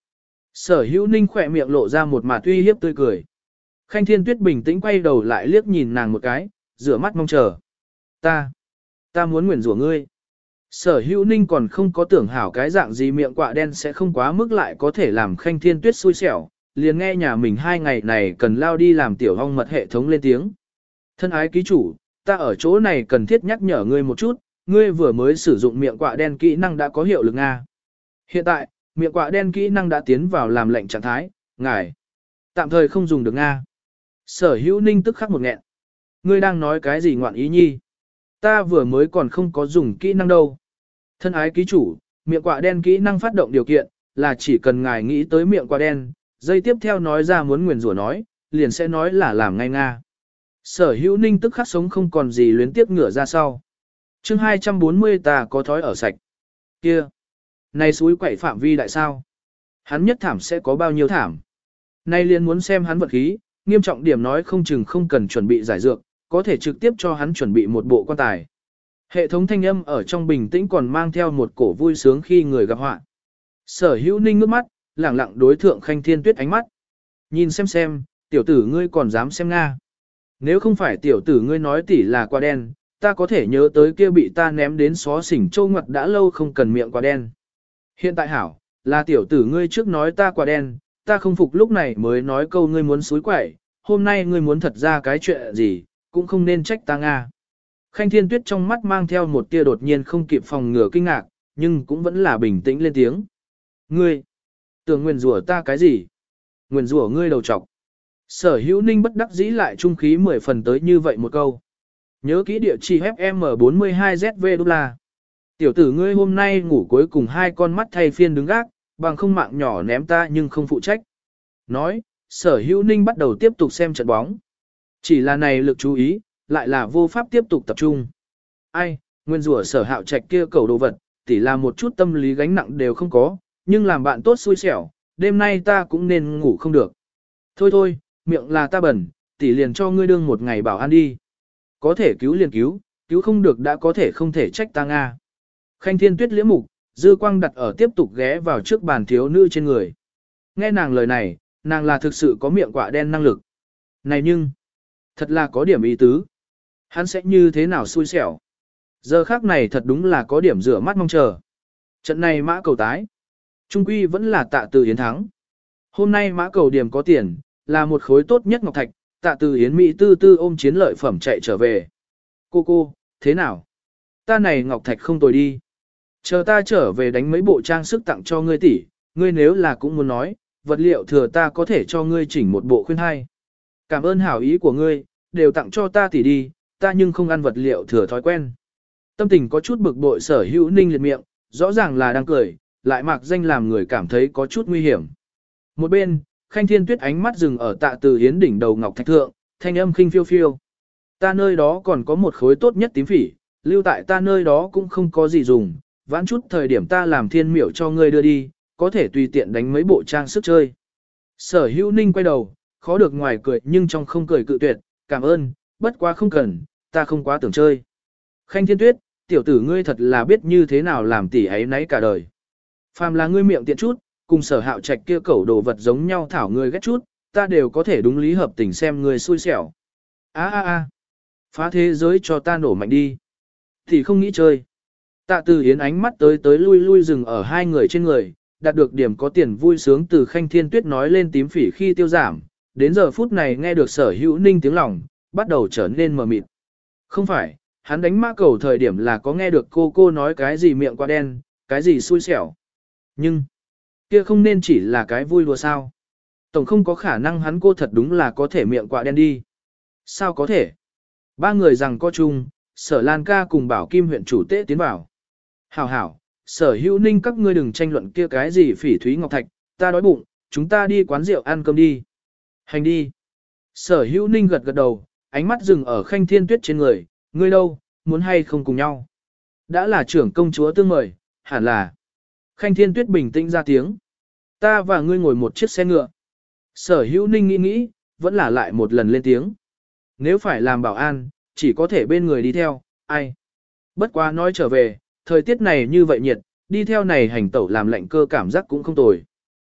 Sở hữu ninh khỏe miệng lộ ra một mà tuy hiếp tươi cười. Khanh thiên tuyết bình tĩnh quay đầu lại liếc nhìn nàng một cái, rửa mắt mong chờ. Ta, ta muốn nguyền rủa ngươi. Sở hữu ninh còn không có tưởng hảo cái dạng gì miệng quạ đen sẽ không quá mức lại có thể làm khanh thiên tuyết xui xẻo, liền nghe nhà mình hai ngày này cần lao đi làm tiểu hong mật hệ thống lên tiếng. Thân ái ký chủ, ta ở chỗ này cần thiết nhắc nhở ngươi một chút, ngươi vừa mới sử dụng miệng quạ đen kỹ năng đã có hiệu lực Nga. Hiện tại, miệng quạ đen kỹ năng đã tiến vào làm lệnh trạng thái, ngài. Tạm thời không dùng được Nga. Sở hữu ninh tức khắc một nghẹn. Ngươi đang nói cái gì ngoạn ý nhi? Ta vừa mới còn không có dùng kỹ năng đâu. Thân ái ký chủ, miệng quạ đen kỹ năng phát động điều kiện, là chỉ cần ngài nghĩ tới miệng quạ đen, dây tiếp theo nói ra muốn nguyền rủa nói, liền sẽ nói là làm ngay Nga. Sở hữu ninh tức khắc sống không còn gì luyến tiếp ngửa ra sau. chương 240 ta có thói ở sạch. Kia! Này suối quậy phạm vi đại sao? Hắn nhất thảm sẽ có bao nhiêu thảm? Nay liền muốn xem hắn vật khí, nghiêm trọng điểm nói không chừng không cần chuẩn bị giải dược, có thể trực tiếp cho hắn chuẩn bị một bộ quan tài. Hệ thống thanh âm ở trong bình tĩnh còn mang theo một cổ vui sướng khi người gặp họa. Sở hữu ninh ngước mắt, lẳng lặng đối thượng khanh thiên tuyết ánh mắt. Nhìn xem xem, tiểu tử ngươi còn dám xem Nga. Nếu không phải tiểu tử ngươi nói tỷ là quả đen, ta có thể nhớ tới kia bị ta ném đến xó xỉnh châu ngoặt đã lâu không cần miệng quả đen. Hiện tại hảo, là tiểu tử ngươi trước nói ta quả đen, ta không phục lúc này mới nói câu ngươi muốn suối quẩy. hôm nay ngươi muốn thật ra cái chuyện gì, cũng không nên trách ta Nga. Khanh thiên tuyết trong mắt mang theo một tia đột nhiên không kịp phòng ngừa kinh ngạc, nhưng cũng vẫn là bình tĩnh lên tiếng. Ngươi, tưởng nguyền rủa ta cái gì? Nguyền rủa ngươi đầu trọc. Sở hữu ninh bất đắc dĩ lại trung khí 10 phần tới như vậy một câu. Nhớ kỹ địa chỉ FM42ZV đô la. Tiểu tử ngươi hôm nay ngủ cuối cùng hai con mắt thay phiên đứng gác, bằng không mạng nhỏ ném ta nhưng không phụ trách. Nói, sở hữu ninh bắt đầu tiếp tục xem trận bóng. Chỉ là này lực chú ý, lại là vô pháp tiếp tục tập trung. Ai, nguyên rủa sở hạo trạch kia cầu đồ vật, tỷ là một chút tâm lý gánh nặng đều không có, nhưng làm bạn tốt xui xẻo, đêm nay ta cũng nên ngủ không được. Thôi thôi, miệng là ta bẩn, tỷ liền cho ngươi đương một ngày bảo an đi. Có thể cứu liền cứu, cứu không được đã có thể không thể trách ta Nga. Khanh thiên tuyết liễm mục, dư quang đặt ở tiếp tục ghé vào trước bàn thiếu nữ trên người. Nghe nàng lời này, nàng là thực sự có miệng quạ đen năng lực. Này nhưng, thật là có điểm ý tứ. Hắn sẽ như thế nào xui xẻo. Giờ khác này thật đúng là có điểm rửa mắt mong chờ. Trận này mã cầu tái. Trung quy vẫn là tạ từ yến thắng. Hôm nay mã cầu điểm có tiền, là một khối tốt nhất ngọc thạch, tạ từ yến mỹ tư tư ôm chiến lợi phẩm chạy trở về. Cô cô, thế nào? Ta này ngọc thạch không tồi đi. Chờ ta trở về đánh mấy bộ trang sức tặng cho ngươi tỷ, ngươi nếu là cũng muốn nói, vật liệu thừa ta có thể cho ngươi chỉnh một bộ khuyên hay Cảm ơn hảo ý của ngươi, đều tặng cho ta tỷ đi, ta nhưng không ăn vật liệu thừa thói quen. Tâm tình có chút bực bội sở hữu ninh liệt miệng, rõ ràng là đang cười, lại mặc danh làm người cảm thấy có chút nguy hiểm. Một bên, khanh thiên tuyết ánh mắt dừng ở tạ từ hiến đỉnh đầu ngọc thạch thượng, thanh âm khinh phiêu phiêu. Ta nơi đó còn có một khối tốt nhất tím phỉ, lưu tại ta nơi đó cũng không có gì dùng, vãn chút thời điểm ta làm thiên miểu cho ngươi đưa đi, có thể tùy tiện đánh mấy bộ trang sức chơi. Sở hữu ninh quay đầu, khó được ngoài cười nhưng trong không cười cự tuyệt, cảm ơn, bất quá không cần, ta không quá tưởng chơi. Khanh thiên tuyết, tiểu tử ngươi thật là biết như thế nào làm tỷ ấy nấy cả đời. Phàm là ngươi miệng tiện chút, cùng sở hạo trạch kia cẩu đồ vật giống nhau thảo ngươi ghét chút, ta đều có thể đúng lý hợp tình xem ngươi xui xẻo. á á á, phá thế giới cho ta nổ mạnh đi. Thì không nghĩ chơi. Tạ từ yến ánh mắt tới tới lui lui dừng ở hai người trên người, đạt được điểm có tiền vui sướng từ khanh thiên tuyết nói lên tím phỉ khi tiêu giảm, đến giờ phút này nghe được sở hữu ninh tiếng lòng, bắt đầu trở nên mờ mịt. Không phải, hắn đánh mã cầu thời điểm là có nghe được cô cô nói cái gì miệng quá đen, cái gì xui xẻo. Nhưng, kia không nên chỉ là cái vui đùa sao. Tổng không có khả năng hắn cô thật đúng là có thể miệng quạ đen đi. Sao có thể? Ba người rằng có chung, sở Lan ca cùng bảo kim huyện chủ tế tiến vào. Hảo hảo, sở hữu ninh các ngươi đừng tranh luận kia cái gì phỉ thúy ngọc thạch, ta đói bụng, chúng ta đi quán rượu ăn cơm đi. Hành đi. Sở hữu ninh gật gật đầu, ánh mắt dừng ở khanh thiên tuyết trên người, ngươi đâu, muốn hay không cùng nhau. Đã là trưởng công chúa tương mời, hẳn là. Khanh thiên tuyết bình tĩnh ra tiếng. Ta và ngươi ngồi một chiếc xe ngựa. Sở hữu ninh nghĩ nghĩ, vẫn là lại một lần lên tiếng. Nếu phải làm bảo an, chỉ có thể bên người đi theo, ai. Bất quá nói trở về, thời tiết này như vậy nhiệt, đi theo này hành tẩu làm lạnh cơ cảm giác cũng không tồi.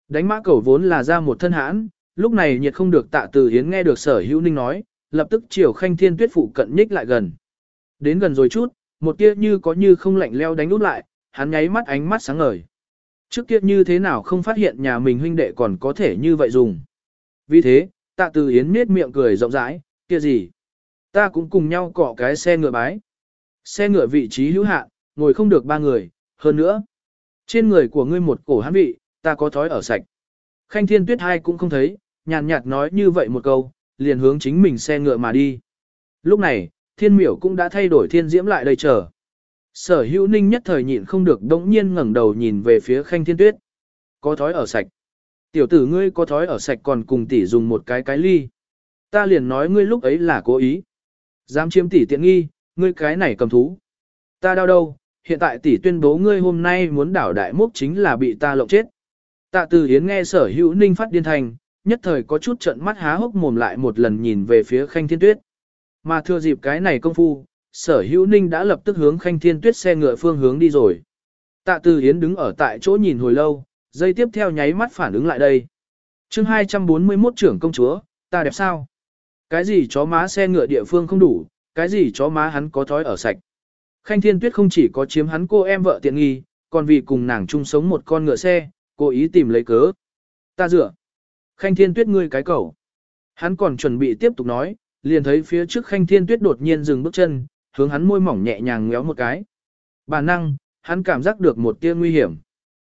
Đánh mã cầu vốn là ra một thân hãn, lúc này nhiệt không được tạ từ hiến nghe được sở hữu ninh nói, lập tức chiều khanh thiên tuyết phụ cận nhích lại gần. Đến gần rồi chút, một tia như có như không lạnh leo đánh út lại, hắn nháy mắt ánh mắt sáng ngời. Trước kia như thế nào không phát hiện nhà mình huynh đệ còn có thể như vậy dùng. Vì thế, tạ từ yến miết miệng cười rộng rãi, kia gì? Ta cũng cùng nhau cọ cái xe ngựa bái. Xe ngựa vị trí hữu hạn, ngồi không được ba người, hơn nữa. Trên người của ngươi một cổ hán vị, ta có thói ở sạch. Khanh thiên tuyết hai cũng không thấy, nhàn nhạt nói như vậy một câu, liền hướng chính mình xe ngựa mà đi. Lúc này, thiên miểu cũng đã thay đổi thiên diễm lại đây chờ. Sở hữu ninh nhất thời nhịn không được đống nhiên ngẩng đầu nhìn về phía khanh thiên tuyết. Có thói ở sạch. Tiểu tử ngươi có thói ở sạch còn cùng tỷ dùng một cái cái ly. Ta liền nói ngươi lúc ấy là cố ý. Dám chiếm tỷ tiện nghi, ngươi cái này cầm thú. Ta đau đâu, hiện tại tỷ tuyên bố ngươi hôm nay muốn đảo đại mốc chính là bị ta lộng chết. Tạ từ hiến nghe sở hữu ninh phát điên thành, nhất thời có chút trận mắt há hốc mồm lại một lần nhìn về phía khanh thiên tuyết. Mà thừa dịp cái này công phu, sở hữu ninh đã lập tức hướng khanh thiên tuyết xe ngựa phương hướng đi rồi. Tạ từ hiến đứng ở tại chỗ nhìn hồi lâu, dây tiếp theo nháy mắt phản ứng lại đây. chương 241 trưởng công chúa, ta đẹp sao? Cái gì chó má xe ngựa địa phương không đủ, cái gì chó má hắn có thói ở sạch. Khanh thiên tuyết không chỉ có chiếm hắn cô em vợ tiện nghi, còn vì cùng nàng chung sống một con ngựa xe, cố ý tìm lấy cớ. Ta dựa. Khanh thiên tuyết ngươi cái cầu. Hắn còn chuẩn bị tiếp tục nói, liền thấy phía trước khanh thiên tuyết đột nhiên dừng bước chân, hướng hắn môi mỏng nhẹ nhàng ngéo một cái. Bản năng, hắn cảm giác được một tia nguy hiểm.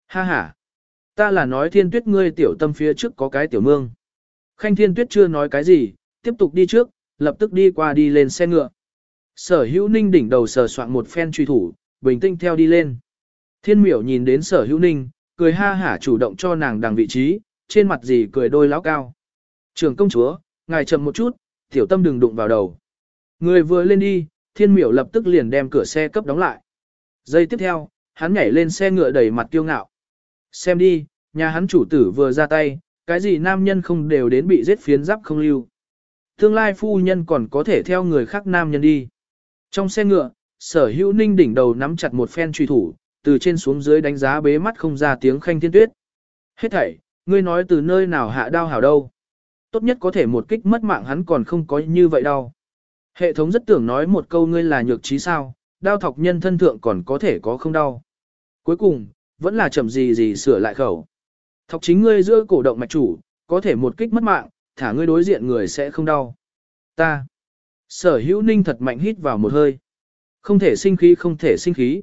Ha ha. Ta là nói thiên tuyết ngươi tiểu tâm phía trước có cái tiểu mương. Khanh thiên tuyết chưa nói cái gì, tiếp tục đi trước, lập tức đi qua đi lên xe ngựa. Sở hữu ninh đỉnh đầu sờ soạn một phen truy thủ, bình tĩnh theo đi lên. Thiên miểu nhìn đến sở hữu ninh, cười ha hả chủ động cho nàng đằng vị trí, trên mặt gì cười đôi lão cao. Trường công chúa, ngài chậm một chút, Tiểu tâm đừng đụng vào đầu. Người vừa lên đi, thiên miểu lập tức liền đem cửa xe cấp đóng lại. Giây tiếp theo, hắn nhảy lên xe ngựa đầy mặt kiêu ngạo. Xem đi, nhà hắn chủ tử vừa ra tay, cái gì nam nhân không đều đến bị giết phiến giáp không lưu. Tương lai phu nhân còn có thể theo người khác nam nhân đi. Trong xe ngựa, sở hữu ninh đỉnh đầu nắm chặt một phen truy thủ, từ trên xuống dưới đánh giá bế mắt không ra tiếng khanh thiên tuyết. Hết thảy, ngươi nói từ nơi nào hạ đao hảo đâu. Tốt nhất có thể một kích mất mạng hắn còn không có như vậy đâu. Hệ thống rất tưởng nói một câu ngươi là nhược trí sao, đao thọc nhân thân thượng còn có thể có không đau. Cuối cùng, vẫn là chậm gì gì sửa lại khẩu. Thọc chính ngươi giữa cổ động mạch chủ, có thể một kích mất mạng, thả ngươi đối diện người sẽ không đau. Ta. Sở hữu ninh thật mạnh hít vào một hơi. Không thể sinh khí không thể sinh khí.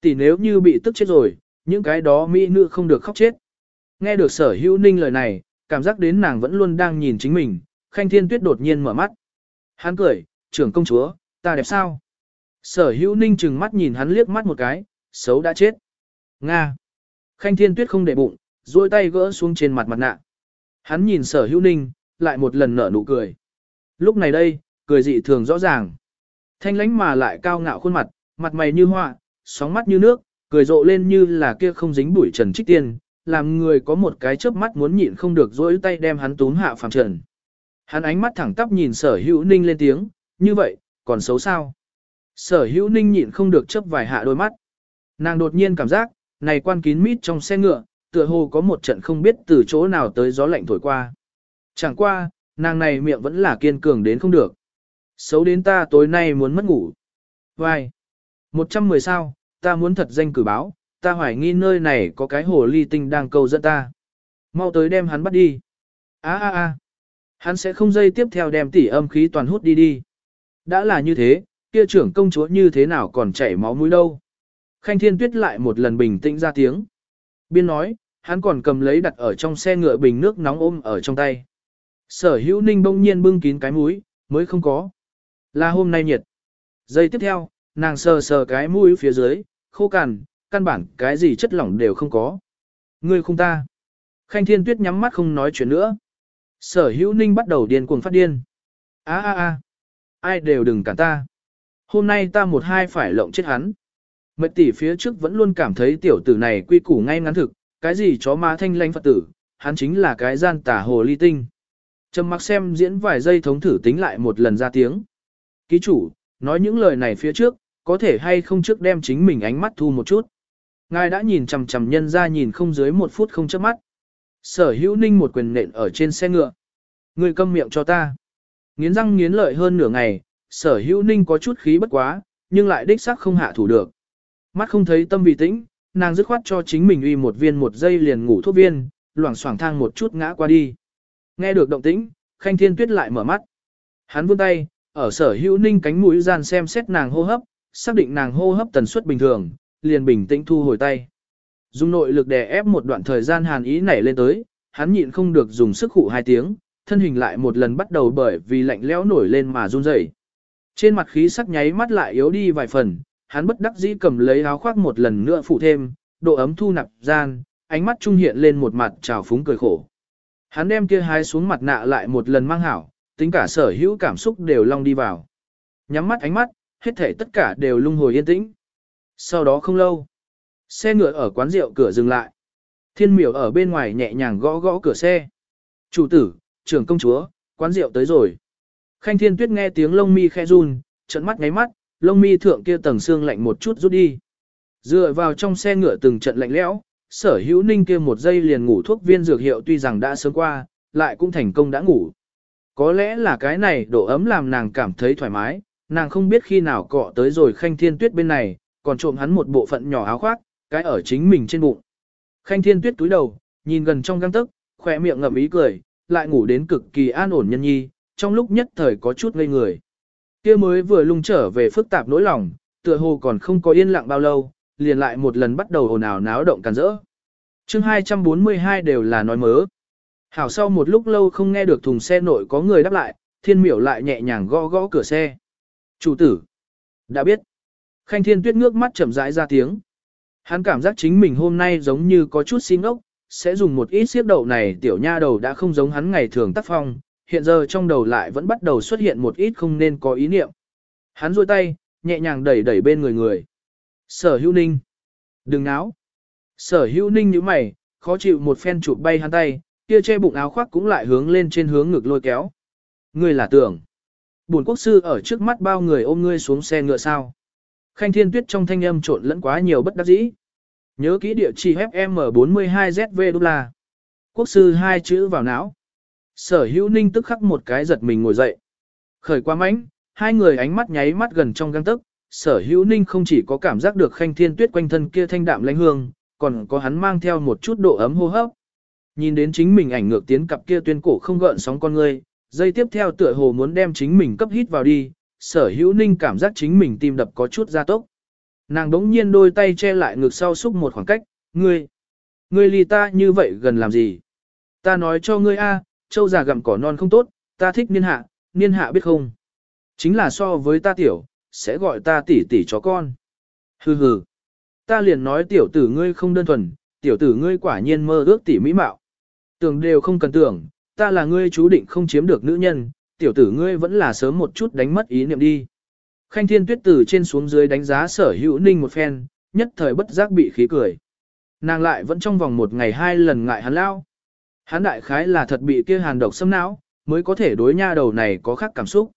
Tỷ nếu như bị tức chết rồi, những cái đó mỹ nữ không được khóc chết. Nghe được sở hữu ninh lời này, cảm giác đến nàng vẫn luôn đang nhìn chính mình, khanh thiên tuyết đột nhiên mở mắt. Hắn cười, trưởng công chúa, ta đẹp sao? Sở hữu ninh chừng mắt nhìn hắn liếc mắt một cái, xấu đã chết. Nga. Khanh thiên tuyết không để bụng, duỗi tay gỡ xuống trên mặt mặt nạ. Hắn nhìn sở hữu ninh, lại một lần nở nụ cười. Lúc này đây, cười dị thường rõ ràng. Thanh lánh mà lại cao ngạo khuôn mặt, mặt mày như hoa, sóng mắt như nước, cười rộ lên như là kia không dính bụi trần trích tiên, làm người có một cái chớp mắt muốn nhịn không được dỗi tay đem hắn túm hạ phàm trần. Hắn ánh mắt thẳng tắp nhìn sở hữu ninh lên tiếng, như vậy, còn xấu sao? Sở hữu ninh nhịn không được chớp vài hạ đôi mắt. Nàng đột nhiên cảm giác, này quan kín mít trong xe ngựa, tựa hồ có một trận không biết từ chỗ nào tới gió lạnh thổi qua. Chẳng qua, nàng này miệng vẫn là kiên cường đến không được. Xấu đến ta tối nay muốn mất ngủ. Vai! 110 sao, ta muốn thật danh cử báo, ta hoài nghi nơi này có cái hồ ly tinh đang câu dẫn ta. Mau tới đem hắn bắt đi. Á á á! Hắn sẽ không dây tiếp theo đem tỉ âm khí toàn hút đi đi. Đã là như thế, kia trưởng công chúa như thế nào còn chảy máu mũi đâu. Khanh Thiên Tuyết lại một lần bình tĩnh ra tiếng. Biên nói, hắn còn cầm lấy đặt ở trong xe ngựa bình nước nóng ôm ở trong tay. Sở hữu ninh bỗng nhiên bưng kín cái mũi, mới không có. Là hôm nay nhiệt. Giây tiếp theo, nàng sờ sờ cái mũi phía dưới, khô cằn, căn bản cái gì chất lỏng đều không có. Ngươi không ta. Khanh Thiên Tuyết nhắm mắt không nói chuyện nữa. Sở hữu ninh bắt đầu điên cuồng phát điên. a a a ai đều đừng cản ta. Hôm nay ta một hai phải lộng chết hắn. Mệt tỷ phía trước vẫn luôn cảm thấy tiểu tử này quy củ ngay ngắn thực, cái gì chó má thanh lãnh Phật tử, hắn chính là cái gian tà hồ ly tinh. Trầm mặc xem diễn vài giây thống thử tính lại một lần ra tiếng. Ký chủ, nói những lời này phía trước, có thể hay không trước đem chính mình ánh mắt thu một chút. Ngài đã nhìn chằm chằm nhân ra nhìn không dưới một phút không chớp mắt. Sở hữu ninh một quyền nện ở trên xe ngựa. Người câm miệng cho ta. Nghiến răng nghiến lợi hơn nửa ngày, sở hữu ninh có chút khí bất quá, nhưng lại đích xác không hạ thủ được. Mắt không thấy tâm vị tĩnh, nàng dứt khoát cho chính mình uy một viên một giây liền ngủ thuốc viên, loảng xoảng thang một chút ngã qua đi. Nghe được động tĩnh, khanh thiên tuyết lại mở mắt. Hắn vươn tay, ở sở hữu ninh cánh mũi gian xem xét nàng hô hấp, xác định nàng hô hấp tần suất bình thường, liền bình tĩnh thu hồi tay. Dùng nội lực đè ép một đoạn thời gian hàn ý nảy lên tới, hắn nhịn không được dùng sức hụ hai tiếng, thân hình lại một lần bắt đầu bởi vì lạnh lẽo nổi lên mà run rẩy. Trên mặt khí sắc nháy mắt lại yếu đi vài phần, hắn bất đắc dĩ cầm lấy áo khoác một lần nữa phủ thêm, độ ấm thu nạp gian, ánh mắt trung hiện lên một mặt trào phúng cười khổ. Hắn đem kia hái xuống mặt nạ lại một lần mang hảo, tính cả sở hữu cảm xúc đều long đi vào. Nhắm mắt ánh mắt, hết thể tất cả đều lung hồi yên tĩnh. Sau đó không lâu, xe ngựa ở quán rượu cửa dừng lại. Thiên miểu ở bên ngoài nhẹ nhàng gõ gõ cửa xe. Chủ tử, trưởng công chúa, quán rượu tới rồi. Khanh thiên tuyết nghe tiếng lông mi khe run, trận mắt ngáy mắt, lông mi thượng kia tầng xương lạnh một chút rút đi. Dựa vào trong xe ngựa từng trận lạnh lẽo, sở hữu ninh kia một giây liền ngủ thuốc viên dược hiệu tuy rằng đã sớm qua, lại cũng thành công đã ngủ. Có lẽ là cái này độ ấm làm nàng cảm thấy thoải mái, nàng không biết khi nào cọ tới rồi khanh thiên tuyết bên này, còn trộm hắn một bộ phận nhỏ áo khoác, cái ở chính mình trên bụng. Khanh thiên tuyết túi đầu, nhìn gần trong găng tức, khỏe miệng ngậm ý cười, lại ngủ đến cực kỳ an ổn nhân nhi, trong lúc nhất thời có chút ngây người. Kia mới vừa lung trở về phức tạp nỗi lòng, tựa hồ còn không có yên lặng bao lâu, liền lại một lần bắt đầu ồn ào náo động càn rỡ. chương 242 đều là nói mớ. Hảo sau một lúc lâu không nghe được thùng xe nội có người đáp lại, thiên miểu lại nhẹ nhàng gõ gõ cửa xe. Chủ tử. Đã biết. Khanh thiên tuyết ngước mắt chậm rãi ra tiếng. Hắn cảm giác chính mình hôm nay giống như có chút xin ốc, sẽ dùng một ít xiếc đậu này tiểu nha đầu đã không giống hắn ngày thường tác phong, hiện giờ trong đầu lại vẫn bắt đầu xuất hiện một ít không nên có ý niệm. Hắn rôi tay, nhẹ nhàng đẩy đẩy bên người người. Sở hữu ninh. Đừng náo. Sở hữu ninh như mày, khó chịu một phen chụp bay hắn tay, kia che bụng áo khoác cũng lại hướng lên trên hướng ngực lôi kéo. Ngươi là tưởng. Bổn quốc sư ở trước mắt bao người ôm ngươi xuống xe ngựa sao. Khanh thiên tuyết trong thanh âm trộn lẫn quá nhiều bất đắc dĩ. Nhớ kỹ địa chỉ FM42ZV đô là. Quốc sư hai chữ vào não. Sở hữu ninh tức khắc một cái giật mình ngồi dậy. Khởi qua mánh, hai người ánh mắt nháy mắt gần trong găng tức. Sở hữu ninh không chỉ có cảm giác được khanh thiên tuyết quanh thân kia thanh đạm lãnh hương, còn có hắn mang theo một chút độ ấm hô hấp. Nhìn đến chính mình ảnh ngược tiến cặp kia tuyên cổ không gợn sóng con ngươi, dây tiếp theo tựa hồ muốn đem chính mình cấp hít vào đi, sở hữu ninh cảm giác chính mình tim đập có chút gia tốc. Nàng đống nhiên đôi tay che lại ngực sau xúc một khoảng cách, ngươi, ngươi ly ta như vậy gần làm gì? Ta nói cho ngươi a, châu già gặm cỏ non không tốt, ta thích niên hạ, niên hạ biết không? Chính là so với ta tiểu, sẽ gọi ta tỷ tỷ chó con. Hừ hừ. Ta liền nói tiểu tử ngươi không đơn thuần, tiểu tử ngươi quả nhiên mơ ước tỷ mỹ mạo. Tưởng đều không cần tưởng, ta là ngươi chú định không chiếm được nữ nhân, tiểu tử ngươi vẫn là sớm một chút đánh mất ý niệm đi. Khanh thiên tuyết từ trên xuống dưới đánh giá sở hữu ninh một phen, nhất thời bất giác bị khí cười. Nàng lại vẫn trong vòng một ngày hai lần ngại hắn lao. Hắn đại khái là thật bị kia hàn độc xâm não, mới có thể đối nha đầu này có khác cảm xúc.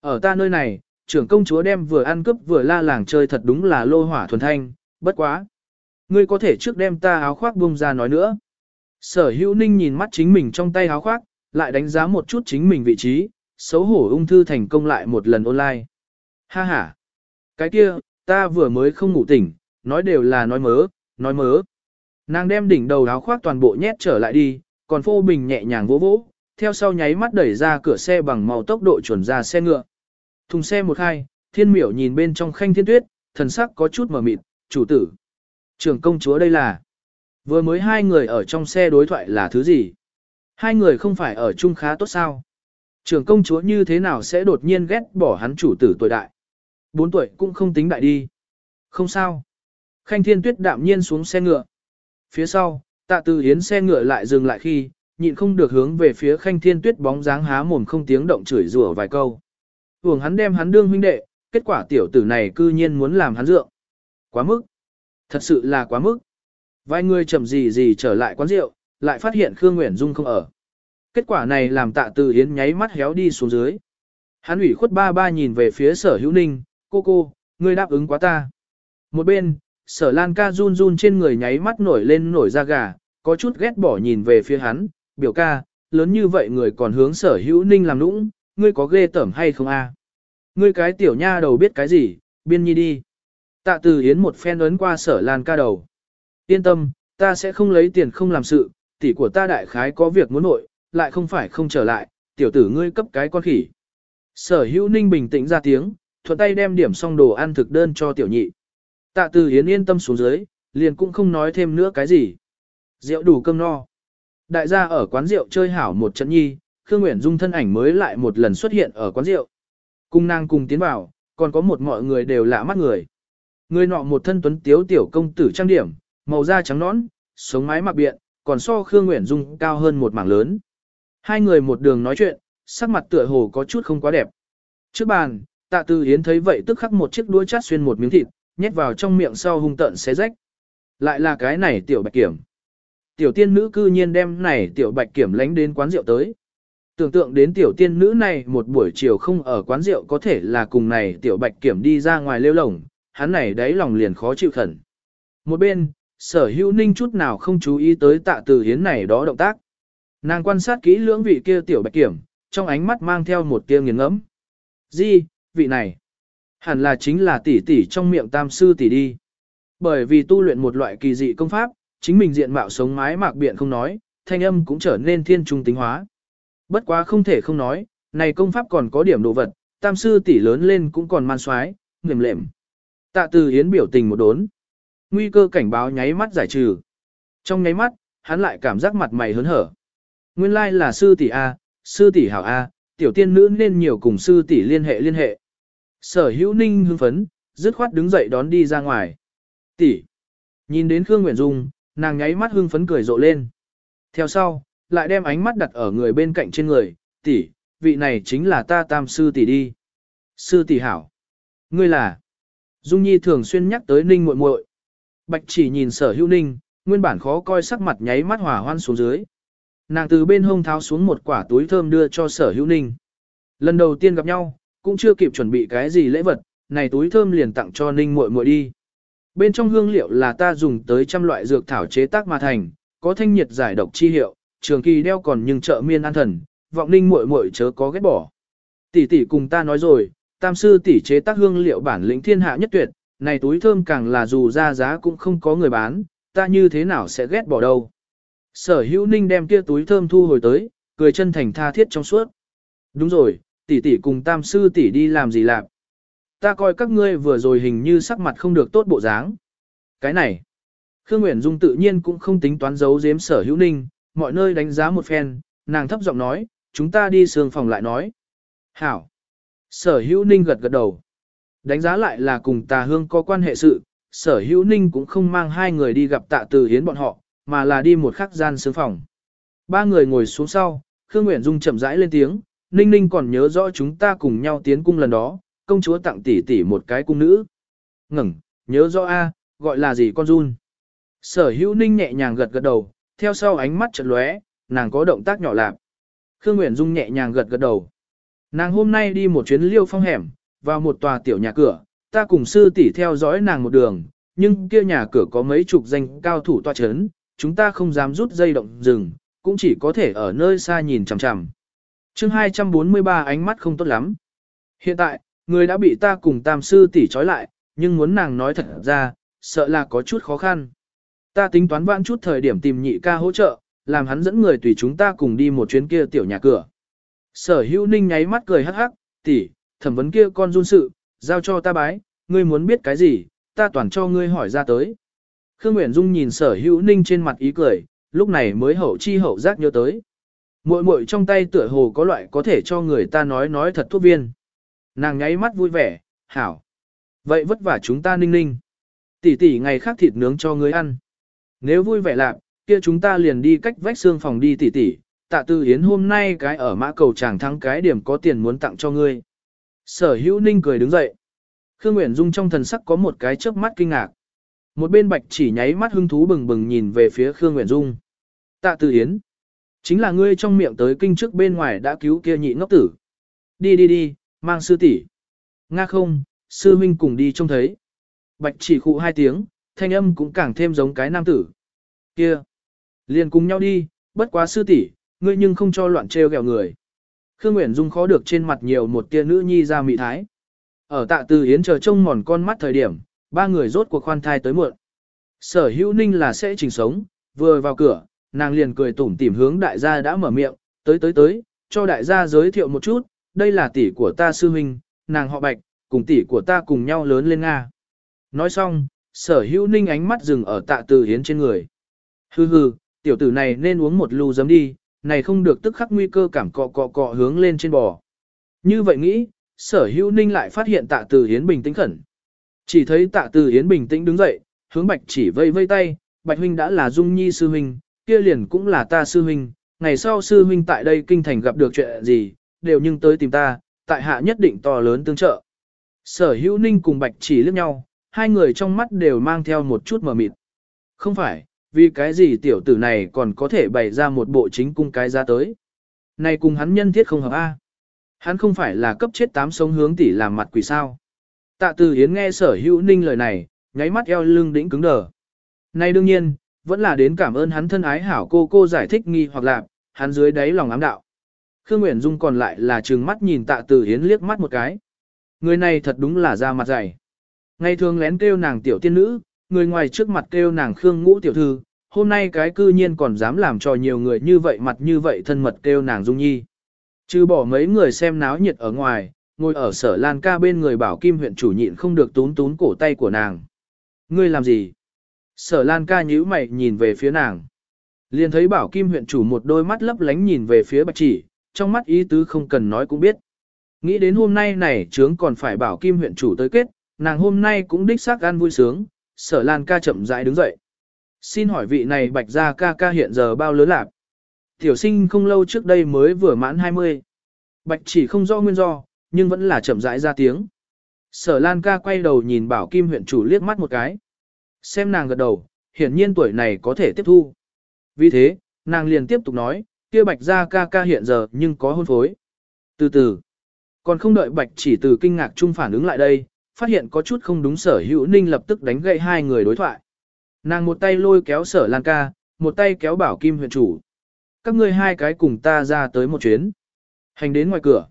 Ở ta nơi này, trưởng công chúa đem vừa ăn cướp vừa la làng chơi thật đúng là lô hỏa thuần thanh, bất quá. Ngươi có thể trước đem ta áo khoác buông ra nói nữa. Sở hữu ninh nhìn mắt chính mình trong tay áo khoác, lại đánh giá một chút chính mình vị trí, xấu hổ ung thư thành công lại một lần online. Ha ha! Cái kia, ta vừa mới không ngủ tỉnh, nói đều là nói mớ, nói mớ. Nàng đem đỉnh đầu áo khoác toàn bộ nhét trở lại đi, còn phô bình nhẹ nhàng vỗ vỗ, theo sau nháy mắt đẩy ra cửa xe bằng màu tốc độ chuẩn ra xe ngựa. Thùng xe một hai, thiên miểu nhìn bên trong khanh thiên tuyết, thần sắc có chút mờ mịt, chủ tử. Trưởng công chúa đây là. Vừa mới hai người ở trong xe đối thoại là thứ gì? Hai người không phải ở chung khá tốt sao? Trưởng công chúa như thế nào sẽ đột nhiên ghét bỏ hắn chủ tử tuổi đại? Bốn tuổi cũng không tính đại đi. Không sao. Khanh thiên tuyết đạm nhiên xuống xe ngựa. Phía sau, tạ từ hiến xe ngựa lại dừng lại khi, nhịn không được hướng về phía khanh thiên tuyết bóng dáng há mồm không tiếng động chửi rủa vài câu. Hưởng hắn đem hắn đương huynh đệ, kết quả tiểu tử này cư nhiên muốn làm hắn dượng. Quá mức. Thật sự là quá mức. Vài người chậm gì gì trở lại quán rượu, lại phát hiện Khương Nguyễn Dung không ở. Kết quả này làm tạ từ Yến nháy mắt héo đi xuống dưới. Hắn ủy khuất ba ba nhìn về phía sở hữu ninh, cô cô, ngươi đáp ứng quá ta. Một bên, sở lan ca run run trên người nháy mắt nổi lên nổi da gà, có chút ghét bỏ nhìn về phía hắn, biểu ca, lớn như vậy người còn hướng sở hữu ninh làm nũng, ngươi có ghê tởm hay không a? Ngươi cái tiểu nha đầu biết cái gì, biên nhi đi. Tạ từ yến một phen ấn qua sở lan ca đầu. Yên tâm, ta sẽ không lấy tiền không làm sự, tỷ của ta đại khái có việc muốn nội, lại không phải không trở lại, tiểu tử ngươi cấp cái con khỉ. Sở hữu ninh bình tĩnh ra tiếng, thuận tay đem điểm xong đồ ăn thực đơn cho tiểu nhị. Tạ từ Yến yên tâm xuống dưới, liền cũng không nói thêm nữa cái gì. Rượu đủ cơm no. Đại gia ở quán rượu chơi hảo một trận nhi, Khương Nguyễn Dung thân ảnh mới lại một lần xuất hiện ở quán rượu. Cung nàng cùng tiến vào, còn có một mọi người đều lạ mắt người. Người nọ một thân tuấn tiếu tiểu công tử trang điểm, màu da trắng nõn, sống mái mặc biện, còn so Khương Nguyễn Dung cao hơn một mảng lớn. Hai người một đường nói chuyện, sắc mặt tựa hồ có chút không quá đẹp. Trước bàn, tạ tư hiến thấy vậy tức khắc một chiếc đuôi chát xuyên một miếng thịt, nhét vào trong miệng sau hung tợn xé rách. Lại là cái này tiểu bạch kiểm. Tiểu tiên nữ cư nhiên đem này tiểu bạch kiểm lánh đến quán rượu tới. Tưởng tượng đến tiểu tiên nữ này một buổi chiều không ở quán rượu có thể là cùng này tiểu bạch kiểm đi ra ngoài lêu lồng, hắn này đáy lòng liền khó chịu khẩn. Một bên, sở hữu ninh chút nào không chú ý tới tạ từ hiến này đó động tác. Nàng quan sát kỹ lưỡng vị kia tiểu bạch kiểm, trong ánh mắt mang theo một tia nghiền ngẫm. Di, vị này, hẳn là chính là tỷ tỷ trong miệng tam sư tỷ đi. Bởi vì tu luyện một loại kỳ dị công pháp, chính mình diện mạo sống mái mạc biện không nói, thanh âm cũng trở nên thiên trung tính hóa. Bất quá không thể không nói, này công pháp còn có điểm đồ vật, tam sư tỷ lớn lên cũng còn man xoái, ngềm lệm. Tạ từ hiến biểu tình một đốn. Nguy cơ cảnh báo nháy mắt giải trừ. Trong nháy mắt, hắn lại cảm giác mặt mày hớn hở. Nguyên lai là sư tỷ A, sư tỷ hảo A, tiểu tiên nữ nên nhiều cùng sư tỷ liên hệ liên hệ. Sở hữu ninh hưng phấn, dứt khoát đứng dậy đón đi ra ngoài. Tỷ. Nhìn đến Khương Nguyễn Dung, nàng nháy mắt hưng phấn cười rộ lên. Theo sau, lại đem ánh mắt đặt ở người bên cạnh trên người, tỷ, vị này chính là ta tam sư tỷ đi. Sư tỷ hảo. Ngươi là. Dung Nhi thường xuyên nhắc tới Ninh muội muội. Bạch chỉ nhìn sở hữu Ninh, nguyên bản khó coi sắc mặt nháy mắt hỏa hoan xuống dưới. Nàng từ bên hông tháo xuống một quả túi thơm đưa cho sở hữu Ninh. Lần đầu tiên gặp nhau, cũng chưa kịp chuẩn bị cái gì lễ vật, này túi thơm liền tặng cho Ninh muội muội đi. Bên trong hương liệu là ta dùng tới trăm loại dược thảo chế tác mà thành, có thanh nhiệt giải độc chi hiệu, trường kỳ đeo còn nhưng trợ miên an thần, vọng Ninh muội muội chớ có ghét bỏ. Tỷ tỷ cùng ta nói rồi, tam sư tỷ chế tác hương liệu bản lĩnh thiên hạ nhất tuyệt, này túi thơm càng là dù ra giá cũng không có người bán, ta như thế nào sẽ ghét bỏ đâu. Sở hữu ninh đem kia túi thơm thu hồi tới, cười chân thành tha thiết trong suốt. Đúng rồi, tỷ tỷ cùng tam sư tỷ đi làm gì làm? Ta coi các ngươi vừa rồi hình như sắc mặt không được tốt bộ dáng. Cái này, Khương Nguyễn Dung tự nhiên cũng không tính toán giấu giếm sở hữu ninh, mọi nơi đánh giá một phen, nàng thấp giọng nói, chúng ta đi sương phòng lại nói. Hảo. Sở hữu ninh gật gật đầu. Đánh giá lại là cùng tà hương có quan hệ sự, sở hữu ninh cũng không mang hai người đi gặp tạ từ hiến bọn họ, mà là đi một khắc gian sướng phòng. Ba người ngồi xuống sau, Khương Nguyễn Dung chậm rãi lên tiếng, ninh ninh còn nhớ rõ chúng ta cùng nhau tiến cung lần đó, công chúa tặng tỷ tỷ một cái cung nữ. Ngừng, nhớ rõ a, gọi là gì con run. Sở hữu ninh nhẹ nhàng gật gật đầu, theo sau ánh mắt chợt lóe, nàng có động tác nhỏ lạc. Khương Nguyễn Dung nhẹ nhàng gật gật đầu. Nàng hôm nay đi một chuyến liêu phong hẻm, vào một tòa tiểu nhà cửa, ta cùng sư tỷ theo dõi nàng một đường, nhưng kia nhà cửa có mấy chục danh cao thủ tòa chấn, chúng ta không dám rút dây động rừng, cũng chỉ có thể ở nơi xa nhìn chằm chằm. Chương 243 ánh mắt không tốt lắm. Hiện tại, người đã bị ta cùng tam sư tỷ trói lại, nhưng muốn nàng nói thật ra, sợ là có chút khó khăn. Ta tính toán vãn chút thời điểm tìm nhị ca hỗ trợ, làm hắn dẫn người tùy chúng ta cùng đi một chuyến kia tiểu nhà cửa. Sở hữu ninh nháy mắt cười hắc hắc, tỷ, thẩm vấn kia con run sự, giao cho ta bái, ngươi muốn biết cái gì, ta toàn cho ngươi hỏi ra tới. Khương Nguyễn Dung nhìn sở hữu ninh trên mặt ý cười, lúc này mới hậu chi hậu giác nhớ tới. Muội muội trong tay tựa hồ có loại có thể cho người ta nói nói thật thuốc viên. Nàng nháy mắt vui vẻ, hảo. Vậy vất vả chúng ta ninh ninh. Tỷ tỷ ngày khác thịt nướng cho ngươi ăn. Nếu vui vẻ lạc, kia chúng ta liền đi cách vách xương phòng đi tỷ tỷ, tạ tư hiến hôm nay cái ở mã cầu chàng thắng cái điểm có tiền muốn tặng cho ngươi. Sở hữu ninh cười đứng dậy. Khương Nguyễn Dung trong thần sắc có một cái chớp mắt kinh ngạc. Một bên bạch chỉ nháy mắt hưng thú bừng bừng nhìn về phía Khương Nguyễn Dung. Tạ tư hiến. Chính là ngươi trong miệng tới kinh trước bên ngoài đã cứu kia nhị ngốc tử. Đi đi đi, mang sư tỷ. Nga không, sư huynh cùng đi trông thấy. Bạch chỉ khụ hai tiếng, thanh âm cũng càng thêm giống cái nam tử. Kia. Liền cùng nhau đi, bất quá sư tỷ, ngươi nhưng không cho loạn trêu ghẹo người. Khương Nguyễn Dung khó được trên mặt nhiều một tia nữ nhi ra mị thái. Ở tạ từ hiến chờ trông mòn con mắt thời điểm, ba người rốt cuộc khoan thai tới muộn. Sở hữu ninh là sẽ trình sống, vừa vào cửa, nàng liền cười tủm tỉm hướng đại gia đã mở miệng, tới tới tới, cho đại gia giới thiệu một chút, đây là tỷ của ta sư huynh, nàng họ bạch, cùng tỷ của ta cùng nhau lớn lên Nga. Nói xong, sở hữu ninh ánh mắt dừng ở tạ từ hiến trên người. Hừ hừ, tiểu tử này nên uống một lưu giấm đi, này không được tức khắc nguy cơ cảm cọ cọ cọ hướng lên trên bò. Như vậy nghĩ, sở hữu ninh lại phát hiện tạ từ hiến bình tĩnh khẩn. Chỉ thấy tạ từ yến bình tĩnh đứng dậy, hướng bạch chỉ vây vây tay, bạch huynh đã là dung nhi sư huynh, kia liền cũng là ta sư huynh, ngày sau sư huynh tại đây kinh thành gặp được chuyện gì, đều nhưng tới tìm ta, tại hạ nhất định to lớn tương trợ. Sở hữu ninh cùng bạch chỉ liếc nhau, hai người trong mắt đều mang theo một chút mờ mịt. Không phải, vì cái gì tiểu tử này còn có thể bày ra một bộ chính cung cái ra tới. Này cùng hắn nhân thiết không hợp A. Hắn không phải là cấp chết tám sống hướng tỷ làm mặt quỷ sao. Tạ từ hiến nghe sở hữu ninh lời này, nháy mắt eo lưng đĩnh cứng đờ. Nay đương nhiên, vẫn là đến cảm ơn hắn thân ái hảo cô cô giải thích nghi hoặc là, hắn dưới đáy lòng ám đạo. Khương Nguyễn Dung còn lại là trừng mắt nhìn tạ từ hiến liếc mắt một cái. Người này thật đúng là ra mặt dày. Ngày thường lén kêu nàng tiểu tiên nữ, người ngoài trước mặt kêu nàng Khương Ngũ tiểu thư, hôm nay cái cư nhiên còn dám làm cho nhiều người như vậy mặt như vậy thân mật kêu nàng Dung Nhi. Chứ bỏ mấy người xem náo nhiệt ở ngoài, ngồi ở sở Lan ca bên người bảo kim huyện chủ nhịn không được tún tún cổ tay của nàng. Ngươi làm gì? Sở Lan ca nhíu mày nhìn về phía nàng. Liền thấy bảo kim huyện chủ một đôi mắt lấp lánh nhìn về phía bạch chỉ, trong mắt ý tứ không cần nói cũng biết. Nghĩ đến hôm nay này trướng còn phải bảo kim huyện chủ tới kết, nàng hôm nay cũng đích xác ăn vui sướng, sở lan ca chậm rãi đứng dậy. Xin hỏi vị này bạch gia ca ca hiện giờ bao lớn lạc? Tiểu sinh không lâu trước đây mới vừa mãn 20. Bạch chỉ không rõ nguyên do, nhưng vẫn là chậm rãi ra tiếng. Sở Lan ca quay đầu nhìn bảo kim huyện chủ liếc mắt một cái. Xem nàng gật đầu, hiển nhiên tuổi này có thể tiếp thu. Vì thế, nàng liền tiếp tục nói, kia bạch ra ca ca hiện giờ nhưng có hôn phối. Từ từ, còn không đợi bạch chỉ từ kinh ngạc chung phản ứng lại đây, phát hiện có chút không đúng sở hữu ninh lập tức đánh gậy hai người đối thoại. Nàng một tay lôi kéo sở lan ca, một tay kéo bảo kim huyện chủ. Các ngươi hai cái cùng ta ra tới một chuyến. Hành đến ngoài cửa.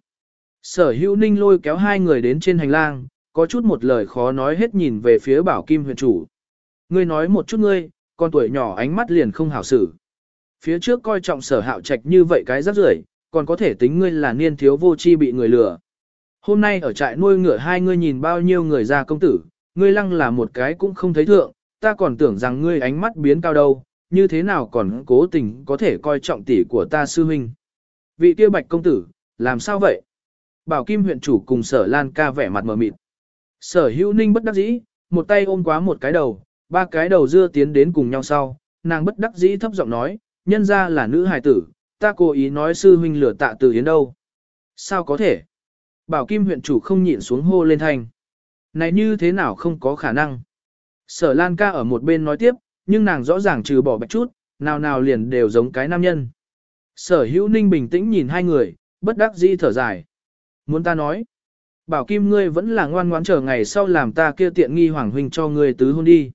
Sở hữu ninh lôi kéo hai người đến trên hành lang, có chút một lời khó nói hết nhìn về phía bảo kim huyện chủ. Ngươi nói một chút ngươi, con tuổi nhỏ ánh mắt liền không hảo xử. Phía trước coi trọng sở hạo trạch như vậy cái rất rưởi, còn có thể tính ngươi là niên thiếu vô chi bị người lừa. Hôm nay ở trại nuôi ngựa hai ngươi nhìn bao nhiêu người ra công tử, ngươi lăng là một cái cũng không thấy thượng, ta còn tưởng rằng ngươi ánh mắt biến cao đâu, như thế nào còn cố tình có thể coi trọng tỷ của ta sư huynh. Vị kia bạch công tử, làm sao vậy? Bảo Kim huyện chủ cùng sở Lan ca vẻ mặt mờ mịt. Sở hữu ninh bất đắc dĩ, một tay ôm quá một cái đầu, ba cái đầu dưa tiến đến cùng nhau sau, nàng bất đắc dĩ thấp giọng nói, nhân ra là nữ hài tử, ta cố ý nói sư huynh lửa tạ từ yến đâu. Sao có thể? Bảo Kim huyện chủ không nhịn xuống hô lên thanh. Này như thế nào không có khả năng? Sở Lan ca ở một bên nói tiếp, nhưng nàng rõ ràng trừ bỏ bạch chút, nào nào liền đều giống cái nam nhân. Sở hữu ninh bình tĩnh nhìn hai người, bất đắc dĩ thở dài. Muốn ta nói, bảo kim ngươi vẫn là ngoan ngoãn chờ ngày sau làm ta kia tiện nghi hoàng huynh cho ngươi tứ hôn đi.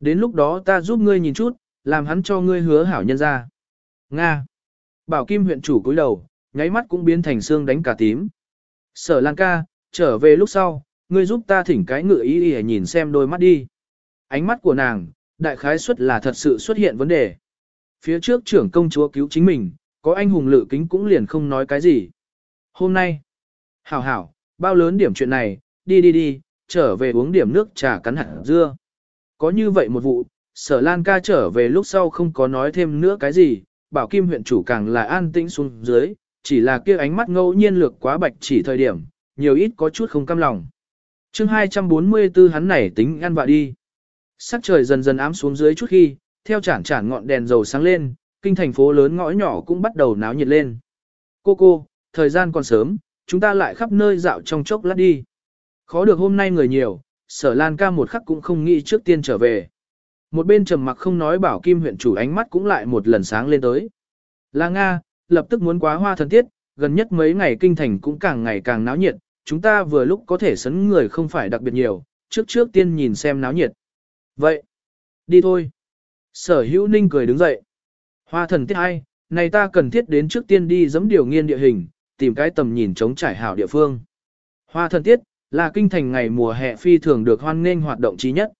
Đến lúc đó ta giúp ngươi nhìn chút, làm hắn cho ngươi hứa hảo nhân ra. Nga. Bảo kim huyện chủ cúi đầu, nháy mắt cũng biến thành xương đánh cả tím. Sở Lan ca, trở về lúc sau, ngươi giúp ta thỉnh cái ngựa ý để nhìn xem đôi mắt đi. Ánh mắt của nàng, đại khái suất là thật sự xuất hiện vấn đề. Phía trước trưởng công chúa cứu chính mình, có anh hùng lự kính cũng liền không nói cái gì. Hôm nay, hảo hảo, bao lớn điểm chuyện này, đi đi đi, trở về uống điểm nước trà cắn hạt dưa. Có như vậy một vụ, sở lan ca trở về lúc sau không có nói thêm nữa cái gì, bảo kim huyện chủ càng là an tĩnh xuống dưới, chỉ là kia ánh mắt ngẫu nhiên lược quá bạch chỉ thời điểm, nhiều ít có chút không cam lòng. chương 244 hắn này tính ăn vạ đi. Sắc trời dần dần ám xuống dưới chút khi, theo chản chản ngọn đèn dầu sáng lên, kinh thành phố lớn ngõ nhỏ cũng bắt đầu náo nhiệt lên. Cô cô, thời gian còn sớm, chúng ta lại khắp nơi dạo trong chốc lát đi. Khó được hôm nay người nhiều, sở lan ca một khắc cũng không nghĩ trước tiên trở về. Một bên trầm mặc không nói bảo kim huyện chủ ánh mắt cũng lại một lần sáng lên tới. Là Nga, lập tức muốn quá hoa thần tiết, gần nhất mấy ngày kinh thành cũng càng ngày càng náo nhiệt, chúng ta vừa lúc có thể sấn người không phải đặc biệt nhiều, trước trước tiên nhìn xem náo nhiệt. Vậy, đi thôi. Sở hữu ninh cười đứng dậy. Hoa thần tiết hay, này ta cần thiết đến trước tiên đi giấm điều nghiên địa hình, tìm cái tầm nhìn chống trải hảo địa phương. Hoa thần tiết, là kinh thành ngày mùa hè phi thường được hoan nghênh hoạt động trí nhất.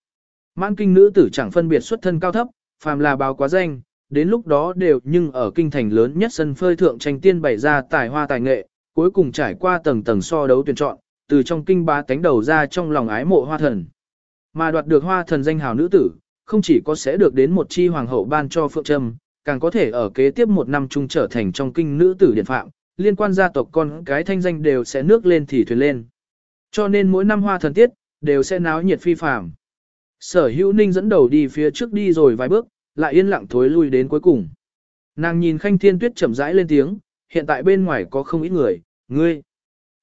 Mãn kinh nữ tử chẳng phân biệt xuất thân cao thấp, phàm là báo quá danh, đến lúc đó đều nhưng ở kinh thành lớn nhất sân phơi thượng tranh tiên bày ra tài hoa tài nghệ, cuối cùng trải qua tầng tầng so đấu tuyển chọn, từ trong kinh ba tánh đầu ra trong lòng ái mộ hoa thần. Mà đoạt được hoa thần danh hào nữ tử, không chỉ có sẽ được đến một chi hoàng hậu ban cho phượng trâm, càng có thể ở kế tiếp một năm chung trở thành trong kinh nữ tử điện phạm, liên quan gia tộc con cái thanh danh đều sẽ nước lên thì thuyền lên. Cho nên mỗi năm hoa thần tiết, đều sẽ náo nhiệt phi phàm. Sở hữu ninh dẫn đầu đi phía trước đi rồi vài bước, lại yên lặng thối lui đến cuối cùng. Nàng nhìn khanh thiên tuyết chậm rãi lên tiếng, hiện tại bên ngoài có không ít người, ngươi.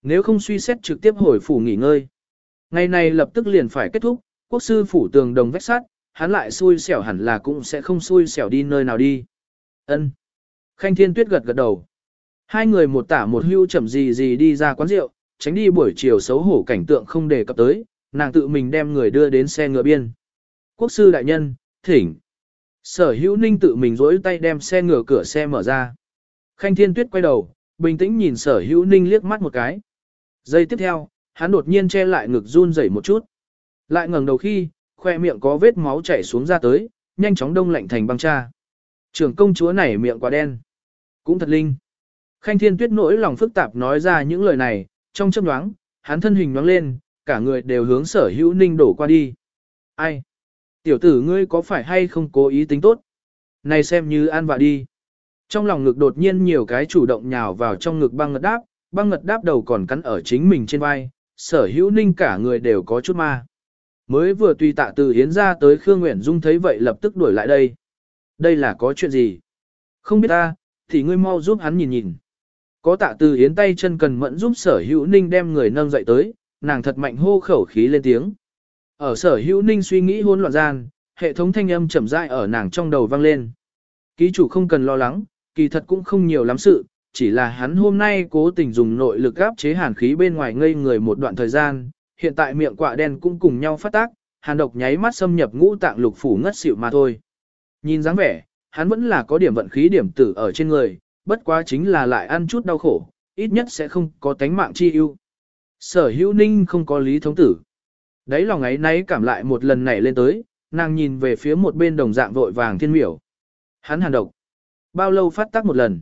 Nếu không suy xét trực tiếp hồi phủ nghỉ ngơi. Ngày này lập tức liền phải kết thúc, quốc sư phủ tường đồng vách sát, hắn lại xui xẻo hẳn là cũng sẽ không xui xẻo đi nơi nào đi. Ân. Khanh Thiên Tuyết gật gật đầu. Hai người một tả một hưu chậm gì gì đi ra quán rượu, tránh đi buổi chiều xấu hổ cảnh tượng không đề cập tới, nàng tự mình đem người đưa đến xe ngựa biên. Quốc sư đại nhân, thỉnh. Sở hữu ninh tự mình rỗi tay đem xe ngựa cửa xe mở ra. Khanh Thiên Tuyết quay đầu, bình tĩnh nhìn sở hữu ninh liếc mắt một cái. Giây tiếp theo, hắn đột nhiên che lại ngực run rẩy một chút. Lại ngẩng đầu khi, khoe miệng có vết máu chảy xuống ra tới, nhanh chóng đông lạnh thành băng cha. Trưởng công chúa này miệng quá đen. Cũng thật linh. Khanh thiên tuyết nỗi lòng phức tạp nói ra những lời này, trong chớp nhoáng, hắn thân hình nhoáng lên, cả người đều hướng sở hữu ninh đổ qua đi. Ai? Tiểu tử ngươi có phải hay không cố ý tính tốt? Này xem như an vạ đi. Trong lòng ngực đột nhiên nhiều cái chủ động nhào vào trong ngực băng ngật đáp, băng ngật đáp đầu còn cắn ở chính mình trên vai, sở hữu ninh cả người đều có chút ma. Mới vừa tùy tạ từ hiến ra tới Khương Nguyễn Dung thấy vậy lập tức đuổi lại đây. Đây là có chuyện gì? Không biết ta, thì ngươi mau giúp hắn nhìn nhìn. Có tạ từ yến tay chân cần mẫn giúp sở hữu ninh đem người nâng dậy tới, nàng thật mạnh hô khẩu khí lên tiếng. Ở sở hữu ninh suy nghĩ hỗn loạn gian, hệ thống thanh âm chậm rãi ở nàng trong đầu vang lên. Ký chủ không cần lo lắng, kỳ thật cũng không nhiều lắm sự, chỉ là hắn hôm nay cố tình dùng nội lực áp chế hàn khí bên ngoài ngây người một đoạn thời gian, hiện tại miệng quạ đen cũng cùng nhau phát tác, hàn độc nháy mắt xâm nhập ngũ tạng lục phủ ngất xỉu mà thôi. Nhìn dáng vẻ, hắn vẫn là có điểm vận khí điểm tử ở trên người, bất quá chính là lại ăn chút đau khổ, ít nhất sẽ không có tánh mạng chi ưu. Sở hữu ninh không có lý thống tử. Đấy lòng ấy nấy cảm lại một lần này lên tới, nàng nhìn về phía một bên đồng dạng vội vàng thiên miểu. Hắn hàn độc. Bao lâu phát tác một lần?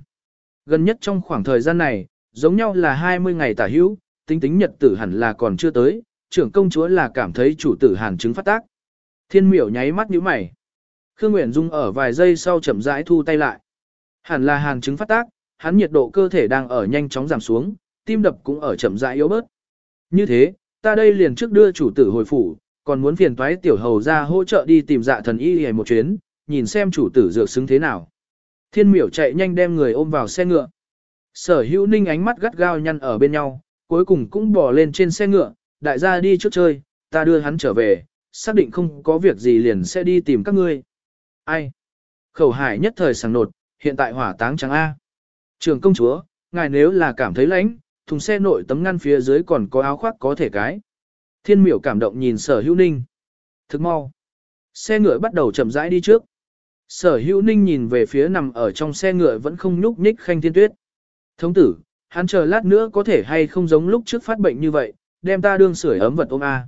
Gần nhất trong khoảng thời gian này, giống nhau là 20 ngày tả hữu, tính tính nhật tử hẳn là còn chưa tới, trưởng công chúa là cảm thấy chủ tử hàn chứng phát tác. Thiên miểu nháy mắt nhíu mày. Khương Nguyễn Dung ở vài giây sau chậm rãi thu tay lại. Hẳn là hàn chứng phát tác, hắn nhiệt độ cơ thể đang ở nhanh chóng giảm xuống, tim đập cũng ở chậm rãi yếu bớt. Như thế, ta đây liền trước đưa chủ tử hồi phủ, còn muốn phiền toái tiểu hầu ra hỗ trợ đi tìm dạ thần y hề một chuyến, nhìn xem chủ tử dược xứng thế nào. Thiên miểu chạy nhanh đem người ôm vào xe ngựa. Sở hữu ninh ánh mắt gắt gao nhăn ở bên nhau, cuối cùng cũng bỏ lên trên xe ngựa, đại gia đi trước chơi, ta đưa hắn trở về, xác định không có việc gì liền sẽ đi tìm các ngươi. Ai? Khẩu hải nhất thời sàng nột, hiện tại hỏa táng trắng A. Trường công chúa, ngài nếu là cảm thấy lạnh, thùng xe nội tấm ngăn phía dưới còn có áo khoác có thể cái. Thiên miểu cảm động nhìn sở hữu ninh. Thức mau. Xe ngựa bắt đầu chậm rãi đi trước. Sở hữu ninh nhìn về phía nằm ở trong xe ngựa vẫn không nhúc nhích khanh thiên tuyết. Thống tử, hắn chờ lát nữa có thể hay không giống lúc trước phát bệnh như vậy, đem ta đương sưởi ấm vật ôm A.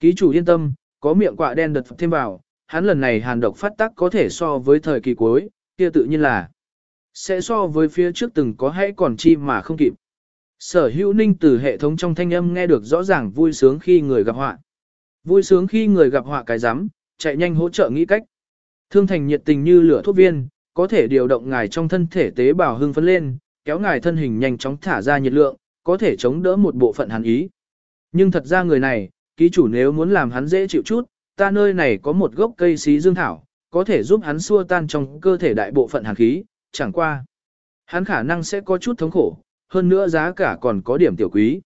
Ký chủ yên tâm, có miệng quạ đen đật thêm vào, hắn lần này hàn độc phát tác có thể so với thời kỳ cuối, kia tự nhiên là sẽ so với phía trước từng có hãy còn chi mà không kịp. Sở hữu ninh từ hệ thống trong thanh âm nghe được rõ ràng vui sướng khi người gặp họa. Vui sướng khi người gặp họa cái rắm chạy nhanh hỗ trợ nghĩ cách. Thương thành nhiệt tình như lửa thuốc viên, có thể điều động ngài trong thân thể tế bào hưng phấn lên, kéo ngài thân hình nhanh chóng thả ra nhiệt lượng, có thể chống đỡ một bộ phận hàn ý. Nhưng thật ra người này, ký chủ nếu muốn làm hắn dễ chịu chút, ta nơi này có một gốc cây xí dương thảo, có thể giúp hắn xua tan trong cơ thể đại bộ phận hàn khí, chẳng qua. Hắn khả năng sẽ có chút thống khổ, hơn nữa giá cả còn có điểm tiểu quý.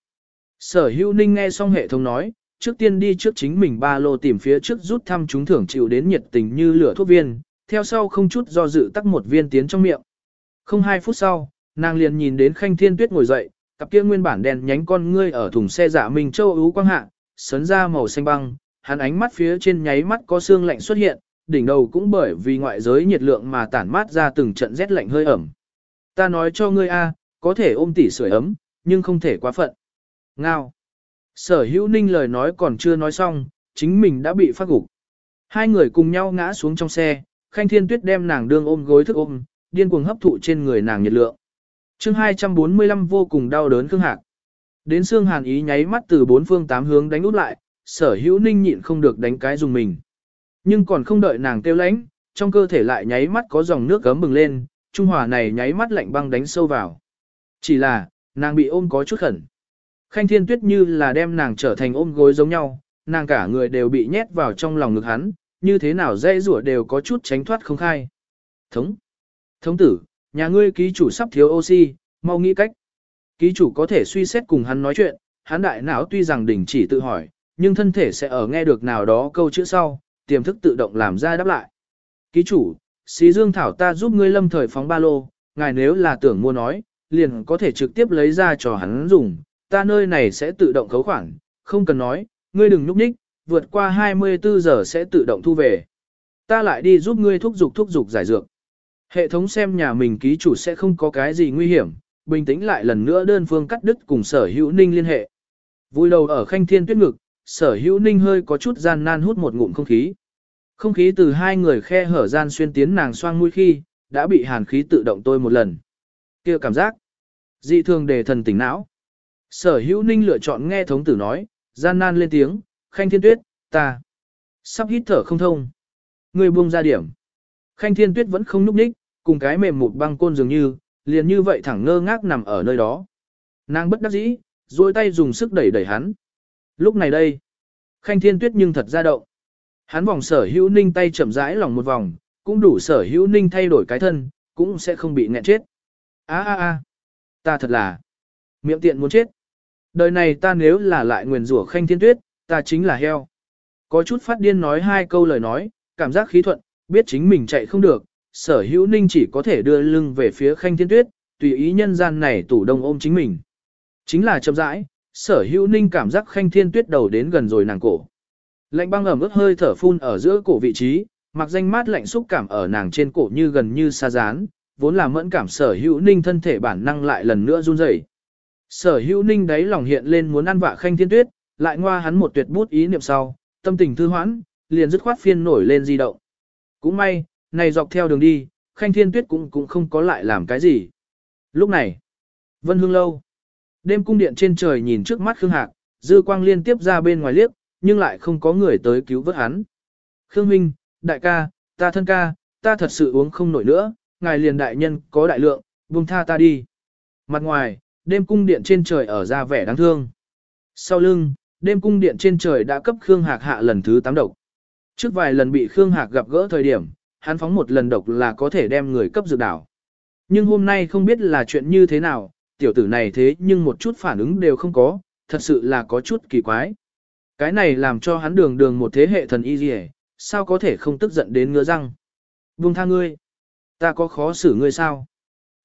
Sở hữu ninh nghe xong hệ thống nói, trước tiên đi trước chính mình ba lô tìm phía trước rút thăm chúng thưởng chịu đến nhiệt tình như lửa thuốc viên, theo sau không chút do dự tắc một viên tiến trong miệng. Không hai phút sau, nàng liền nhìn đến khanh thiên tuyết ngồi dậy, cặp kia nguyên bản đèn nhánh con ngươi ở thùng xe dạ giả mình châu ú quang hạ, sấn ra màu xanh băng, hắn ánh mắt phía trên nháy mắt có xương lạnh xuất hiện, đỉnh đầu cũng bởi vì ngoại giới nhiệt lượng mà tản mát ra từng trận rét lạnh hơi ẩm. Ta nói cho ngươi a, có thể ôm tỉ sưởi ấm, nhưng không thể quá phận. Ngao. Sở hữu ninh lời nói còn chưa nói xong, chính mình đã bị phát gục. Hai người cùng nhau ngã xuống trong xe, khanh thiên tuyết đem nàng đương ôm gối thức ôm, điên cuồng hấp thụ trên người nàng nhiệt lượng. chương 245 vô cùng đau đớn khương hạc. Đến xương hàn ý nháy mắt từ bốn phương tám hướng đánh út lại, sở hữu ninh nhịn không được đánh cái dùng mình. Nhưng còn không đợi nàng kêu lánh, trong cơ thể lại nháy mắt có dòng nước gấm bừng lên, trung hòa này nháy mắt lạnh băng đánh sâu vào. Chỉ là, nàng bị ôm có chút khẩn. Khanh thiên tuyết như là đem nàng trở thành ôm gối giống nhau, nàng cả người đều bị nhét vào trong lòng ngực hắn, như thế nào dây rủa đều có chút tránh thoát không khai. Thống! Thống tử, nhà ngươi ký chủ sắp thiếu oxy, mau nghĩ cách. Ký chủ có thể suy xét cùng hắn nói chuyện, hắn đại não tuy rằng đỉnh chỉ tự hỏi, nhưng thân thể sẽ ở nghe được nào đó câu chữ sau, tiềm thức tự động làm ra đáp lại. Ký chủ, xí dương thảo ta giúp ngươi lâm thời phóng ba lô, ngài nếu là tưởng mua nói, liền có thể trực tiếp lấy ra cho hắn dùng, ta nơi này sẽ tự động khấu khoản, không cần nói, ngươi đừng nhúc nhích, vượt qua 24 giờ sẽ tự động thu về. Ta lại đi giúp ngươi thúc dục thúc dục giải dược. Hệ thống xem nhà mình ký chủ sẽ không có cái gì nguy hiểm, bình tĩnh lại lần nữa đơn phương cắt đứt cùng sở hữu ninh liên hệ. Vui đầu ở khanh thiên tuyết ngực, sở hữu ninh hơi có chút gian nan hút một ngụm không khí. Không khí từ hai người khe hở gian xuyên tiến nàng xoang mũi khi, đã bị hàn khí tự động tôi một lần. kia cảm giác, dị thường đề thần tỉnh não. Sở hữu ninh lựa chọn nghe thống tử nói, gian nan lên tiếng, khanh thiên tuyết, ta, sắp hít thở không thông. Người buông ra điểm. Khanh thiên tuyết vẫn không núp ních, cùng cái mềm một băng côn dường như, liền như vậy thẳng ngơ ngác nằm ở nơi đó. Nàng bất đắc dĩ, duỗi tay dùng sức đẩy đẩy hắn. Lúc này đây, khanh thiên tuyết nhưng thật ra động. Hắn vòng sở hữu ninh tay chậm rãi lòng một vòng, cũng đủ sở hữu ninh thay đổi cái thân, cũng sẽ không bị nghẹn chết. a a a Ta thật là miệng tiện muốn chết. Đời này ta nếu là lại nguyền rủa khanh thiên tuyết, ta chính là heo. Có chút phát điên nói hai câu lời nói, cảm giác khí thuận, biết chính mình chạy không được, sở hữu ninh chỉ có thể đưa lưng về phía khanh thiên tuyết, tùy ý nhân gian này tủ đông ôm chính mình. Chính là chậm rãi, sở hữu ninh cảm giác khanh thiên tuyết đầu đến gần rồi nàng cổ. Lạnh băng ẩm ướt hơi thở phun ở giữa cổ vị trí, mặc danh mát lạnh xúc cảm ở nàng trên cổ như gần như xa dán, vốn là mẫn cảm sở hữu ninh thân thể bản năng lại lần nữa run rẩy. Sở hữu ninh đáy lòng hiện lên muốn ăn vạ khanh thiên tuyết, lại ngoa hắn một tuyệt bút ý niệm sau, tâm tình thư hoãn, liền dứt khoát phiên nổi lên di động. Cũng may, này dọc theo đường đi, khanh thiên tuyết cũng cũng không có lại làm cái gì. Lúc này, Vân Hương Lâu, đêm cung điện trên trời nhìn trước mắt Khương Hạc, dư quang liên tiếp ra bên ngoài liếc, nhưng lại không có người tới cứu vớt hắn. Khương Minh, đại ca, ta thân ca, ta thật sự uống không nổi nữa, ngài liền đại nhân có đại lượng, buông tha ta đi. Mặt ngoài, đêm cung điện trên trời ở ra vẻ đáng thương. Sau lưng, đêm cung điện trên trời đã cấp Khương Hạc hạ lần thứ 8 độc. Trước vài lần bị Khương Hạc gặp gỡ thời điểm, hắn phóng một lần độc là có thể đem người cấp dược đảo. Nhưng hôm nay không biết là chuyện như thế nào, tiểu tử này thế nhưng một chút phản ứng đều không có, thật sự là có chút kỳ quái. Cái này làm cho hắn đường đường một thế hệ thần y gì sao có thể không tức giận đến ngứa răng. Buông tha ngươi. Ta có khó xử ngươi sao?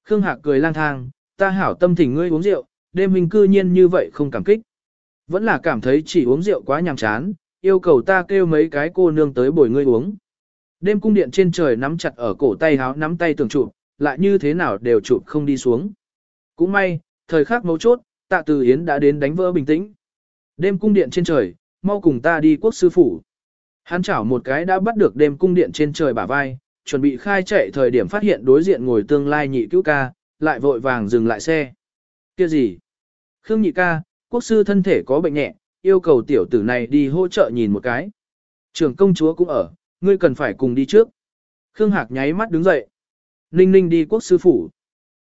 Khương Hạc cười lang thang, ta hảo tâm thỉnh ngươi uống rượu, đêm mình cư nhiên như vậy không cảm kích. Vẫn là cảm thấy chỉ uống rượu quá nhàm chán, yêu cầu ta kêu mấy cái cô nương tới bồi ngươi uống. Đêm cung điện trên trời nắm chặt ở cổ tay háo nắm tay tường chụp, lại như thế nào đều chụp không đi xuống. Cũng may, thời khắc mấu chốt, tạ từ Yến đã đến đánh vỡ bình tĩnh. Đêm cung điện trên trời, mau cùng ta đi quốc sư phủ. Hắn chảo một cái đã bắt được đêm cung điện trên trời bả vai, chuẩn bị khai chạy thời điểm phát hiện đối diện ngồi tương lai nhị cứu ca, lại vội vàng dừng lại xe. Kia gì? Khương nhị ca, quốc sư thân thể có bệnh nhẹ, yêu cầu tiểu tử này đi hỗ trợ nhìn một cái. Trường công chúa cũng ở, ngươi cần phải cùng đi trước. Khương Hạc nháy mắt đứng dậy. Ninh ninh đi quốc sư phủ.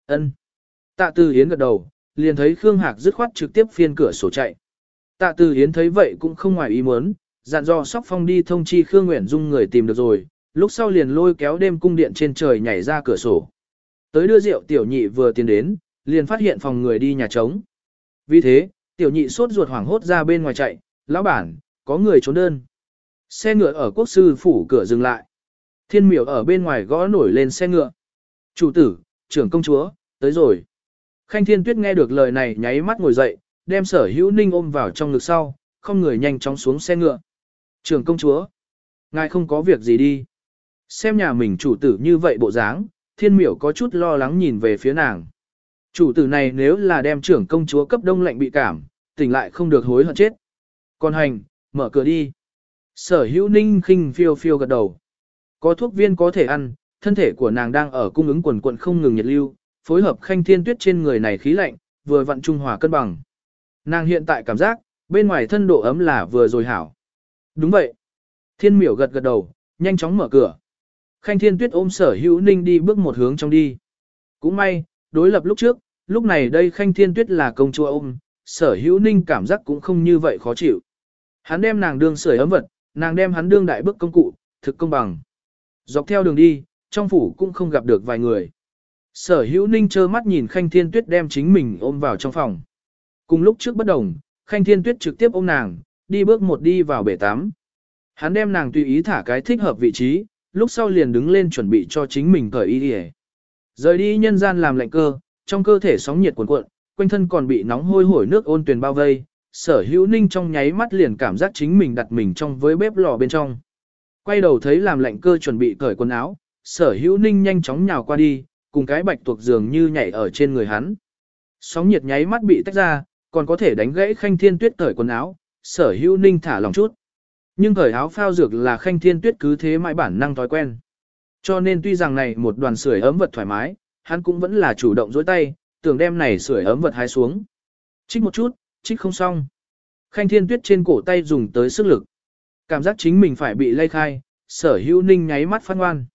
ân Tạ Từ Yến gật đầu, liền thấy Khương Hạc dứt khoát trực tiếp phiên cửa sổ chạy. Tạ Từ Yến thấy vậy cũng không ngoài ý muốn, dặn dò Sóc Phong đi thông chi Khương Nguyễn Dung người tìm được rồi, lúc sau liền lôi kéo đêm cung điện trên trời nhảy ra cửa sổ. Tới đưa rượu tiểu nhị vừa tiến đến, liền phát hiện phòng người đi nhà trống. Vì thế, tiểu nhị sốt ruột hoảng hốt ra bên ngoài chạy, lão bản, có người trốn đơn. Xe ngựa ở quốc sư phủ cửa dừng lại. Thiên miểu ở bên ngoài gõ nổi lên xe ngựa. Chủ tử, trưởng công chúa, tới rồi. Khanh thiên tuyết nghe được lời này nháy mắt ngồi dậy, đem sở hữu ninh ôm vào trong ngực sau, không người nhanh chóng xuống xe ngựa. Trường công chúa, ngài không có việc gì đi. Xem nhà mình chủ tử như vậy bộ dáng, thiên miểu có chút lo lắng nhìn về phía nàng. Chủ tử này nếu là đem trưởng công chúa cấp đông lạnh bị cảm, tỉnh lại không được hối hận chết. Còn hành, mở cửa đi. Sở hữu ninh khinh phiêu phiêu gật đầu. Có thuốc viên có thể ăn, thân thể của nàng đang ở cung ứng quần quận không ngừng nhiệt lưu, phối hợp khanh thiên tuyết trên người này khí lạnh, vừa vặn trung hòa cân bằng. Nàng hiện tại cảm giác, bên ngoài thân độ ấm là vừa rồi hảo. Đúng vậy. Thiên miểu gật gật đầu, nhanh chóng mở cửa. Khanh thiên tuyết ôm sở hữu ninh đi bước một hướng trong đi. Cũng may, đối lập lúc trước, lúc này đây khanh thiên tuyết là công chúa ôm, sở hữu ninh cảm giác cũng không như vậy khó chịu. Hắn đem nàng đương sưởi ấm vật, nàng đem hắn đương đại bước công cụ, thực công bằng. Dọc theo đường đi, trong phủ cũng không gặp được vài người. Sở hữu ninh trơ mắt nhìn khanh thiên tuyết đem chính mình ôm vào trong phòng. Cùng lúc trước bất đồng, khanh thiên tuyết trực tiếp ôm nàng, đi bước một đi vào bể tắm. Hắn đem nàng tùy ý thả cái thích hợp vị trí, lúc sau liền đứng lên chuẩn bị cho chính mình cởi y đi Rời đi nhân gian làm lạnh cơ, trong cơ thể sóng nhiệt cuồn cuộn, quanh thân còn bị nóng hôi hổi nước ôn tuyền bao vây, sở hữu ninh trong nháy mắt liền cảm giác chính mình đặt mình trong với bếp lò bên trong. Quay đầu thấy làm lạnh cơ chuẩn bị cởi quần áo, sở hữu ninh nhanh chóng nhào qua đi, cùng cái bạch tuộc dường như nhảy ở trên người hắn. Sóng nhiệt nháy mắt bị tách ra, còn có thể đánh gãy khanh thiên tuyết cởi quần áo, sở hữu ninh thả lòng chút. Nhưng cởi áo phao dược là khanh thiên tuyết cứ thế mãi bản năng thói quen. Cho nên tuy rằng này một đoàn sưởi ấm vật thoải mái, hắn cũng vẫn là chủ động dối tay, tưởng đem này sưởi ấm vật hái xuống. Trích một chút, trích không xong. Khanh thiên tuyết trên cổ tay dùng tới sức lực. Cảm giác chính mình phải bị lây khai, sở hữu ninh nháy mắt phát ngoan.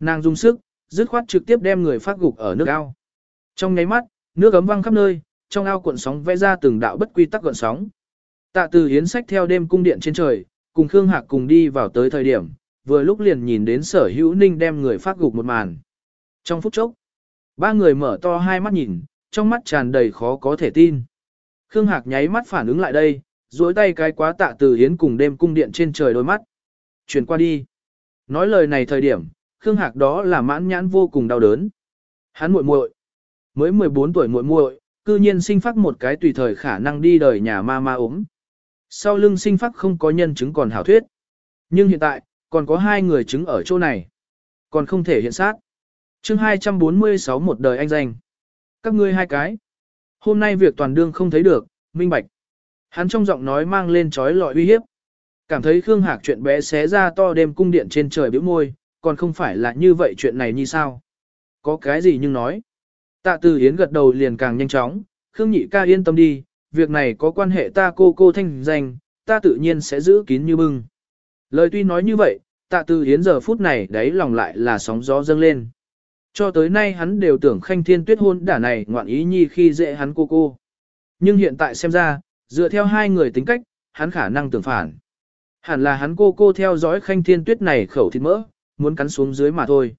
Nàng dùng sức, dứt khoát trực tiếp đem người phát gục ở nước ao. Trong nháy mắt, nước ấm văng khắp nơi, trong ao cuộn sóng vẽ ra từng đạo bất quy tắc gợn sóng. Tạ từ hiến sách theo đêm cung điện trên trời, cùng Khương Hạc cùng đi vào tới thời điểm, vừa lúc liền nhìn đến sở hữu ninh đem người phát gục một màn. Trong phút chốc, ba người mở to hai mắt nhìn, trong mắt tràn đầy khó có thể tin. Khương Hạc nháy mắt phản ứng lại đây, duỗi tay cái quá tạ từ hiến cùng đêm cung điện trên trời đôi mắt. Chuyển qua đi. Nói lời này thời điểm, Khương Hạc đó là mãn nhãn vô cùng đau đớn. Hắn muội muội, mới 14 tuổi muội muội, cư nhiên sinh phát một cái tùy thời khả năng đi đời nhà ma ma ốm. Sau lưng sinh phát không có nhân chứng còn hảo thuyết. Nhưng hiện tại, còn có hai người chứng ở chỗ này. Còn không thể hiện sát. chương 246 một đời anh danh. Các ngươi hai cái. Hôm nay việc toàn đương không thấy được, minh bạch. Hắn trong giọng nói mang lên trói lọi uy hiếp. Cảm thấy Khương Hạc chuyện bé xé ra to đêm cung điện trên trời biểu môi, còn không phải là như vậy chuyện này như sao. Có cái gì nhưng nói. Tạ Từ Hiến gật đầu liền càng nhanh chóng, Khương Nhị ca yên tâm đi, việc này có quan hệ ta cô cô thanh danh, ta tự nhiên sẽ giữ kín như bưng. Lời tuy nói như vậy, Tạ Từ Hiến giờ phút này đấy lòng lại là sóng gió dâng lên. Cho tới nay hắn đều tưởng khanh thiên tuyết hôn đả này ngoạn ý nhi khi dễ hắn cô cô. Nhưng hiện tại xem ra, dựa theo hai người tính cách, hắn khả năng tưởng phản. Hẳn là hắn cô cô theo dõi khanh thiên tuyết này khẩu thịt mỡ, muốn cắn xuống dưới mà thôi.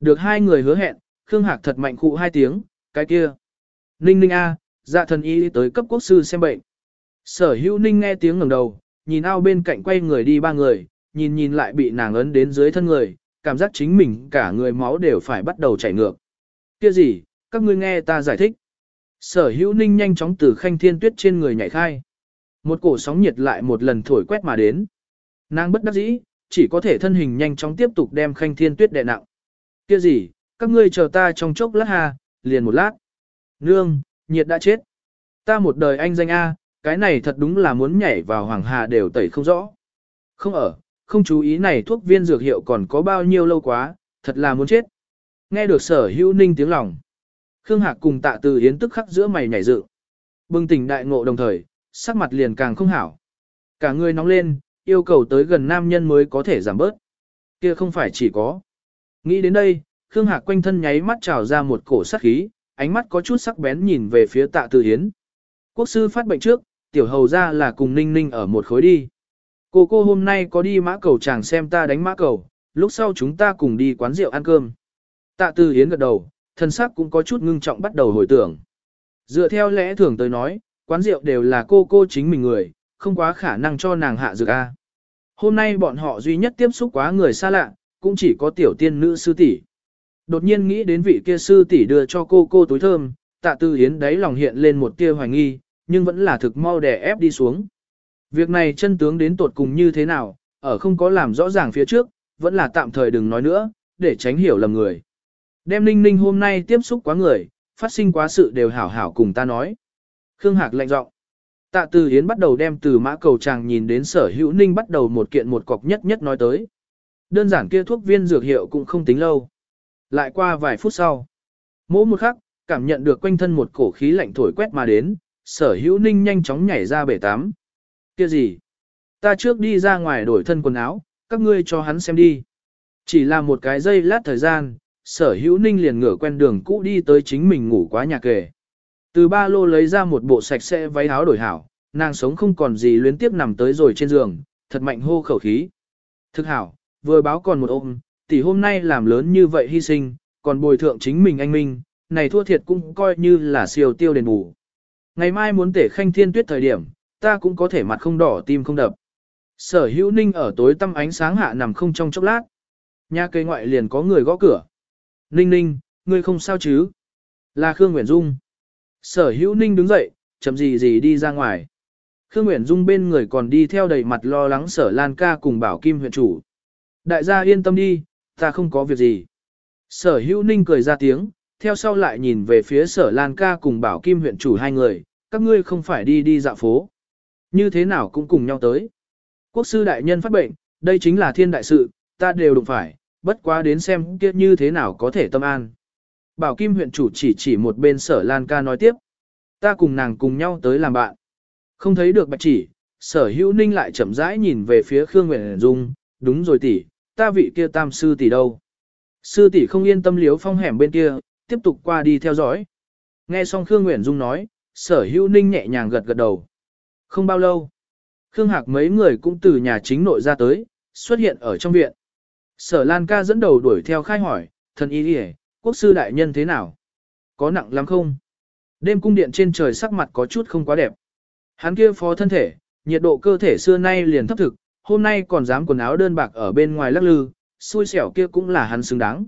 Được hai người hứa hẹn, Khương Hạc thật mạnh khụ hai tiếng, cái kia. Ninh ninh a, dạ thần y tới cấp quốc sư xem bệnh. Sở hữu ninh nghe tiếng ngẩng đầu, nhìn ao bên cạnh quay người đi ba người, nhìn nhìn lại bị nàng ấn đến dưới thân người, cảm giác chính mình cả người máu đều phải bắt đầu chảy ngược. Kia gì, các ngươi nghe ta giải thích. Sở hữu ninh nhanh chóng từ khanh thiên tuyết trên người nhảy khai. Một cổ sóng nhiệt lại một lần thổi quét mà đến. Nàng bất đắc dĩ, chỉ có thể thân hình nhanh chóng tiếp tục đem khanh thiên tuyết đè nặng. Kia gì, các ngươi chờ ta trong chốc lát ha, liền một lát. Nương, nhiệt đã chết. Ta một đời anh danh A, cái này thật đúng là muốn nhảy vào hoàng hà đều tẩy không rõ. Không ở, không chú ý này thuốc viên dược hiệu còn có bao nhiêu lâu quá, thật là muốn chết. Nghe được sở hữu ninh tiếng lòng. Khương Hạc cùng tạ từ hiến tức khắc giữa mày nhảy dự. Bừng tỉnh đại ngộ đồng thời, sắc mặt liền càng không hảo. Cả người nóng lên, yêu cầu tới gần nam nhân mới có thể giảm bớt. Kia không phải chỉ có. Nghĩ đến đây, Khương Hạc quanh thân nháy mắt trào ra một cổ sắc khí, ánh mắt có chút sắc bén nhìn về phía tạ từ hiến. Quốc sư phát bệnh trước, tiểu hầu ra là cùng ninh ninh ở một khối đi. Cô cô hôm nay có đi mã cầu chàng xem ta đánh mã cầu, lúc sau chúng ta cùng đi quán rượu ăn cơm. Tạ Tư Hiến gật đầu, thân sắc cũng có chút ngưng trọng bắt đầu hồi tưởng. Dựa theo lẽ thường tới nói, quán rượu đều là cô cô chính mình người, không quá khả năng cho nàng hạ dược A. Hôm nay bọn họ duy nhất tiếp xúc quá người xa lạ, cũng chỉ có tiểu tiên nữ sư tỷ. Đột nhiên nghĩ đến vị kia sư tỷ đưa cho cô cô túi thơm, tạ tư hiến đáy lòng hiện lên một tia hoài nghi, nhưng vẫn là thực mau đè ép đi xuống. Việc này chân tướng đến tột cùng như thế nào, ở không có làm rõ ràng phía trước, vẫn là tạm thời đừng nói nữa, để tránh hiểu lầm người. Đem ninh ninh hôm nay tiếp xúc quá người, phát sinh quá sự đều hảo hảo cùng ta nói. Khương Hạc lạnh giọng. Tạ Từ Hiến bắt đầu đem từ mã cầu chàng nhìn đến sở hữu ninh bắt đầu một kiện một cọc nhất nhất nói tới. Đơn giản kia thuốc viên dược hiệu cũng không tính lâu. Lại qua vài phút sau. Mỗi một khắc, cảm nhận được quanh thân một cổ khí lạnh thổi quét mà đến, sở hữu ninh nhanh chóng nhảy ra bể tắm. Kia gì? Ta trước đi ra ngoài đổi thân quần áo, các ngươi cho hắn xem đi. Chỉ là một cái giây lát thời gian, sở hữu ninh liền ngửa quen đường cũ đi tới chính mình ngủ quá nhà kề. Từ ba lô lấy ra một bộ sạch sẽ váy áo đổi hảo, nàng sống không còn gì luyến tiếp nằm tới rồi trên giường, thật mạnh hô khẩu khí. Thực hảo, vừa báo còn một ôm, tỷ hôm nay làm lớn như vậy hy sinh, còn bồi thượng chính mình anh Minh, này thua thiệt cũng coi như là siêu tiêu đền bù. Ngày mai muốn tể khanh thiên tuyết thời điểm, ta cũng có thể mặt không đỏ tim không đập. Sở hữu ninh ở tối tăm ánh sáng hạ nằm không trong chốc lát. Nhà cây ngoại liền có người gõ cửa. Ninh ninh, ngươi không sao chứ? Là Khương Nguyễn Dung. Sở hữu ninh đứng dậy, chậm gì gì đi ra ngoài. Khương Nguyễn Dung bên người còn đi theo đầy mặt lo lắng sở Lan ca cùng bảo kim huyện chủ. Đại gia yên tâm đi, ta không có việc gì. Sở hữu ninh cười ra tiếng, theo sau lại nhìn về phía sở Lan ca cùng bảo kim huyện chủ hai người, các ngươi không phải đi đi dạo phố. Như thế nào cũng cùng nhau tới. Quốc sư đại nhân phát bệnh, đây chính là thiên đại sự, ta đều đụng phải, bất quá đến xem kia như thế nào có thể tâm an. Bảo Kim huyện chủ chỉ chỉ một bên sở Lan ca nói tiếp. Ta cùng nàng cùng nhau tới làm bạn. Không thấy được bạch chỉ, sở hữu ninh lại chậm rãi nhìn về phía Khương Nguyễn Dung, đúng rồi tỷ, ta vị kia tam sư tỷ đâu. Sư tỷ không yên tâm liếu phong hẻm bên kia, tiếp tục qua đi theo dõi. Nghe xong Khương Nguyễn Dung nói, sở hữu ninh nhẹ nhàng gật gật đầu. Không bao lâu, Khương Hạc mấy người cũng từ nhà chính nội ra tới, xuất hiện ở trong viện. Sở Lan ca dẫn đầu đuổi theo khai hỏi, thần y đi quốc sư đại nhân thế nào? Có nặng lắm không? Đêm cung điện trên trời sắc mặt có chút không quá đẹp. Hắn kia phó thân thể, nhiệt độ cơ thể xưa nay liền thấp thực, hôm nay còn dám quần áo đơn bạc ở bên ngoài lắc lư, xui xẻo kia cũng là hắn xứng đáng.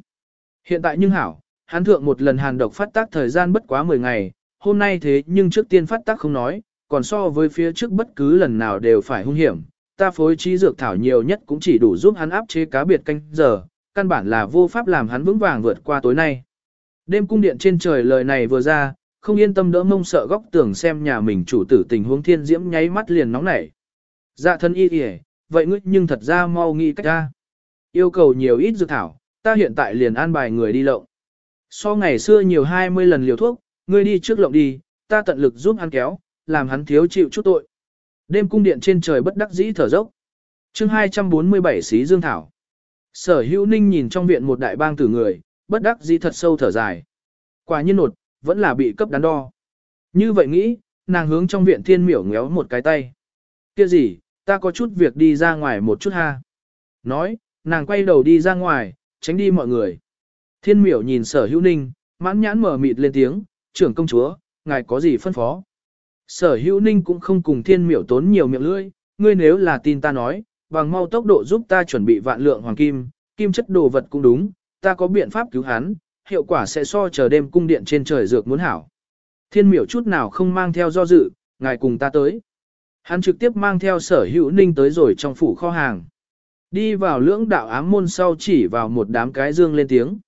Hiện tại nhưng hảo, hắn thượng một lần hàn độc phát tác thời gian bất quá 10 ngày, hôm nay thế nhưng trước tiên phát tác không nói, còn so với phía trước bất cứ lần nào đều phải hung hiểm, ta phối trí dược thảo nhiều nhất cũng chỉ đủ giúp hắn áp chế cá biệt canh giờ, căn bản là vô pháp làm hắn vững vàng vượt qua tối nay. Đêm cung điện trên trời lời này vừa ra, không yên tâm đỡ mông sợ góc tưởng xem nhà mình chủ tử tình huống thiên diễm nháy mắt liền nóng nảy. Dạ thân y kìa, vậy ngươi nhưng thật ra mau nghĩ cách ra. Yêu cầu nhiều ít dược thảo, ta hiện tại liền an bài người đi lộng. So ngày xưa nhiều 20 lần liều thuốc, ngươi đi trước lộng đi, ta tận lực giúp hắn kéo, làm hắn thiếu chịu chút tội. Đêm cung điện trên trời bất đắc dĩ thở dốc. chương 247 xí dương thảo. Sở hữu ninh nhìn trong viện một đại bang tử người, bất đắc dĩ thật sâu thở dài. Quả nhiên nột, vẫn là bị cấp đắn đo. Như vậy nghĩ, nàng hướng trong viện thiên miểu ngéo một cái tay. kia gì, ta có chút việc đi ra ngoài một chút ha. Nói, nàng quay đầu đi ra ngoài, tránh đi mọi người. Thiên miểu nhìn sở hữu ninh, mãn nhãn mở mịt lên tiếng, trưởng công chúa, ngài có gì phân phó. Sở hữu ninh cũng không cùng thiên miểu tốn nhiều miệng lưỡi, ngươi nếu là tin ta nói, bằng mau tốc độ giúp ta chuẩn bị vạn lượng hoàng kim, kim chất đồ vật cũng đúng, ta có biện pháp cứu hắn, hiệu quả sẽ so chờ đêm cung điện trên trời dược muốn hảo. Thiên miểu chút nào không mang theo do dự, ngài cùng ta tới. Hắn trực tiếp mang theo sở hữu ninh tới rồi trong phủ kho hàng. Đi vào lưỡng đạo ám môn sau chỉ vào một đám cái dương lên tiếng.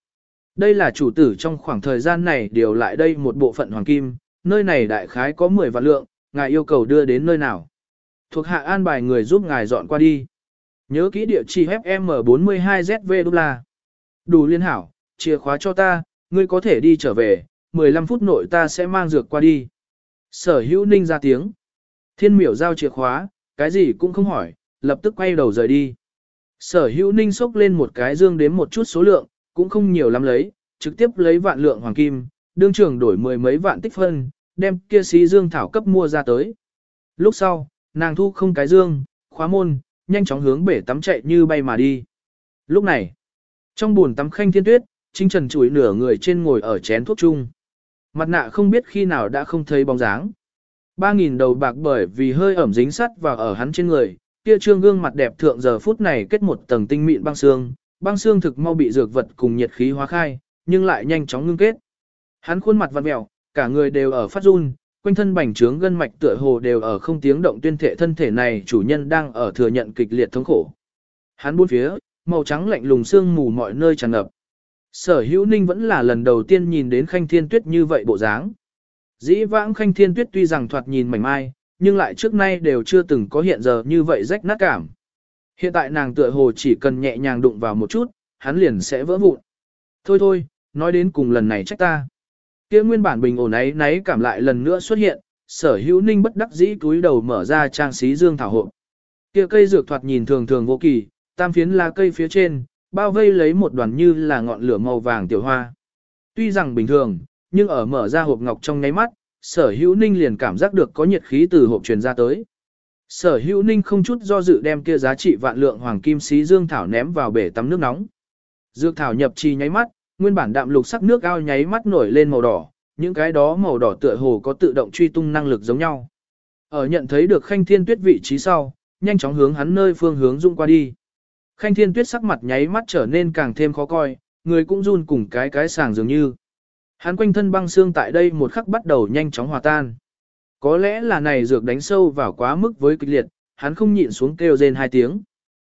Đây là chủ tử trong khoảng thời gian này điều lại đây một bộ phận hoàng kim, nơi này đại khái có 10 vạn lượng, ngài yêu cầu đưa đến nơi nào. Thuộc hạ an bài người giúp ngài dọn qua đi. Nhớ kỹ địa chỉ FM42ZV đô la. Đủ liên hảo, chìa khóa cho ta, ngươi có thể đi trở về, 15 phút nội ta sẽ mang dược qua đi. Sở hữu ninh ra tiếng. Thiên miểu giao chìa khóa, cái gì cũng không hỏi, lập tức quay đầu rời đi. Sở hữu ninh xốc lên một cái dương đếm một chút số lượng, cũng không nhiều lắm lấy, trực tiếp lấy vạn lượng hoàng kim, đương trưởng đổi mười mấy vạn tích phân, đem kia xí dương thảo cấp mua ra tới. Lúc sau, nàng thu không cái dương, khóa môn, nhanh chóng hướng bể tắm chạy như bay mà đi. Lúc này, trong buồn tắm khanh thiên tuyết, chính Trần chuỗi nửa người trên ngồi ở chén thuốc chung. Mặt nạ không biết khi nào đã không thấy bóng dáng. Ba nghìn đầu bạc bởi vì hơi ẩm dính sắt vào ở hắn trên người, kia trương gương mặt đẹp thượng giờ phút này kết một tầng tinh mịn băng xương, băng xương thực mau bị dược vật cùng nhiệt khí hóa khai, nhưng lại nhanh chóng ngưng kết. Hắn khuôn mặt vặn mèo, cả người đều ở phát run, quanh thân bành trướng gân mạch tựa hồ đều ở không tiếng động tuyên thể thân thể này chủ nhân đang ở thừa nhận kịch liệt thống khổ. Hắn buôn phía, màu trắng lạnh lùng sương mù mọi nơi tràn ngập. Sở hữu ninh vẫn là lần đầu tiên nhìn đến khanh thiên tuyết như vậy bộ dáng. Dĩ vãng khanh thiên tuyết tuy rằng thoạt nhìn mảnh mai, nhưng lại trước nay đều chưa từng có hiện giờ như vậy rách nát cảm. Hiện tại nàng tựa hồ chỉ cần nhẹ nhàng đụng vào một chút, hắn liền sẽ vỡ vụn. Thôi thôi, nói đến cùng lần này trách ta. Kia nguyên bản bình ổn ấy náy cảm lại lần nữa xuất hiện, sở hữu ninh bất đắc dĩ túi đầu mở ra trang xí dương thảo hộp Kia cây dược thoạt nhìn thường thường vô kỳ, tam phiến lá cây phía trên, bao vây lấy một đoàn như là ngọn lửa màu vàng tiểu hoa. Tuy rằng bình thường, nhưng ở mở ra hộp ngọc trong nháy mắt, sở hữu ninh liền cảm giác được có nhiệt khí từ hộp truyền ra tới. Sở hữu ninh không chút do dự đem kia giá trị vạn lượng hoàng kim xí dương thảo ném vào bể tắm nước nóng. Dược thảo nhập trì nháy mắt, nguyên bản đạm lục sắc nước ao nháy mắt nổi lên màu đỏ, những cái đó màu đỏ tựa hồ có tự động truy tung năng lực giống nhau. Ở nhận thấy được khanh thiên tuyết vị trí sau, nhanh chóng hướng hắn nơi phương hướng dung qua đi. Khanh thiên tuyết sắc mặt nháy mắt trở nên càng thêm khó coi, người cũng run cùng cái cái sàng dường như. Hắn quanh thân băng xương tại đây một khắc bắt đầu nhanh chóng hòa tan. Có lẽ là này dược đánh sâu vào quá mức với kịch liệt, hắn không nhịn xuống kêu rên hai tiếng.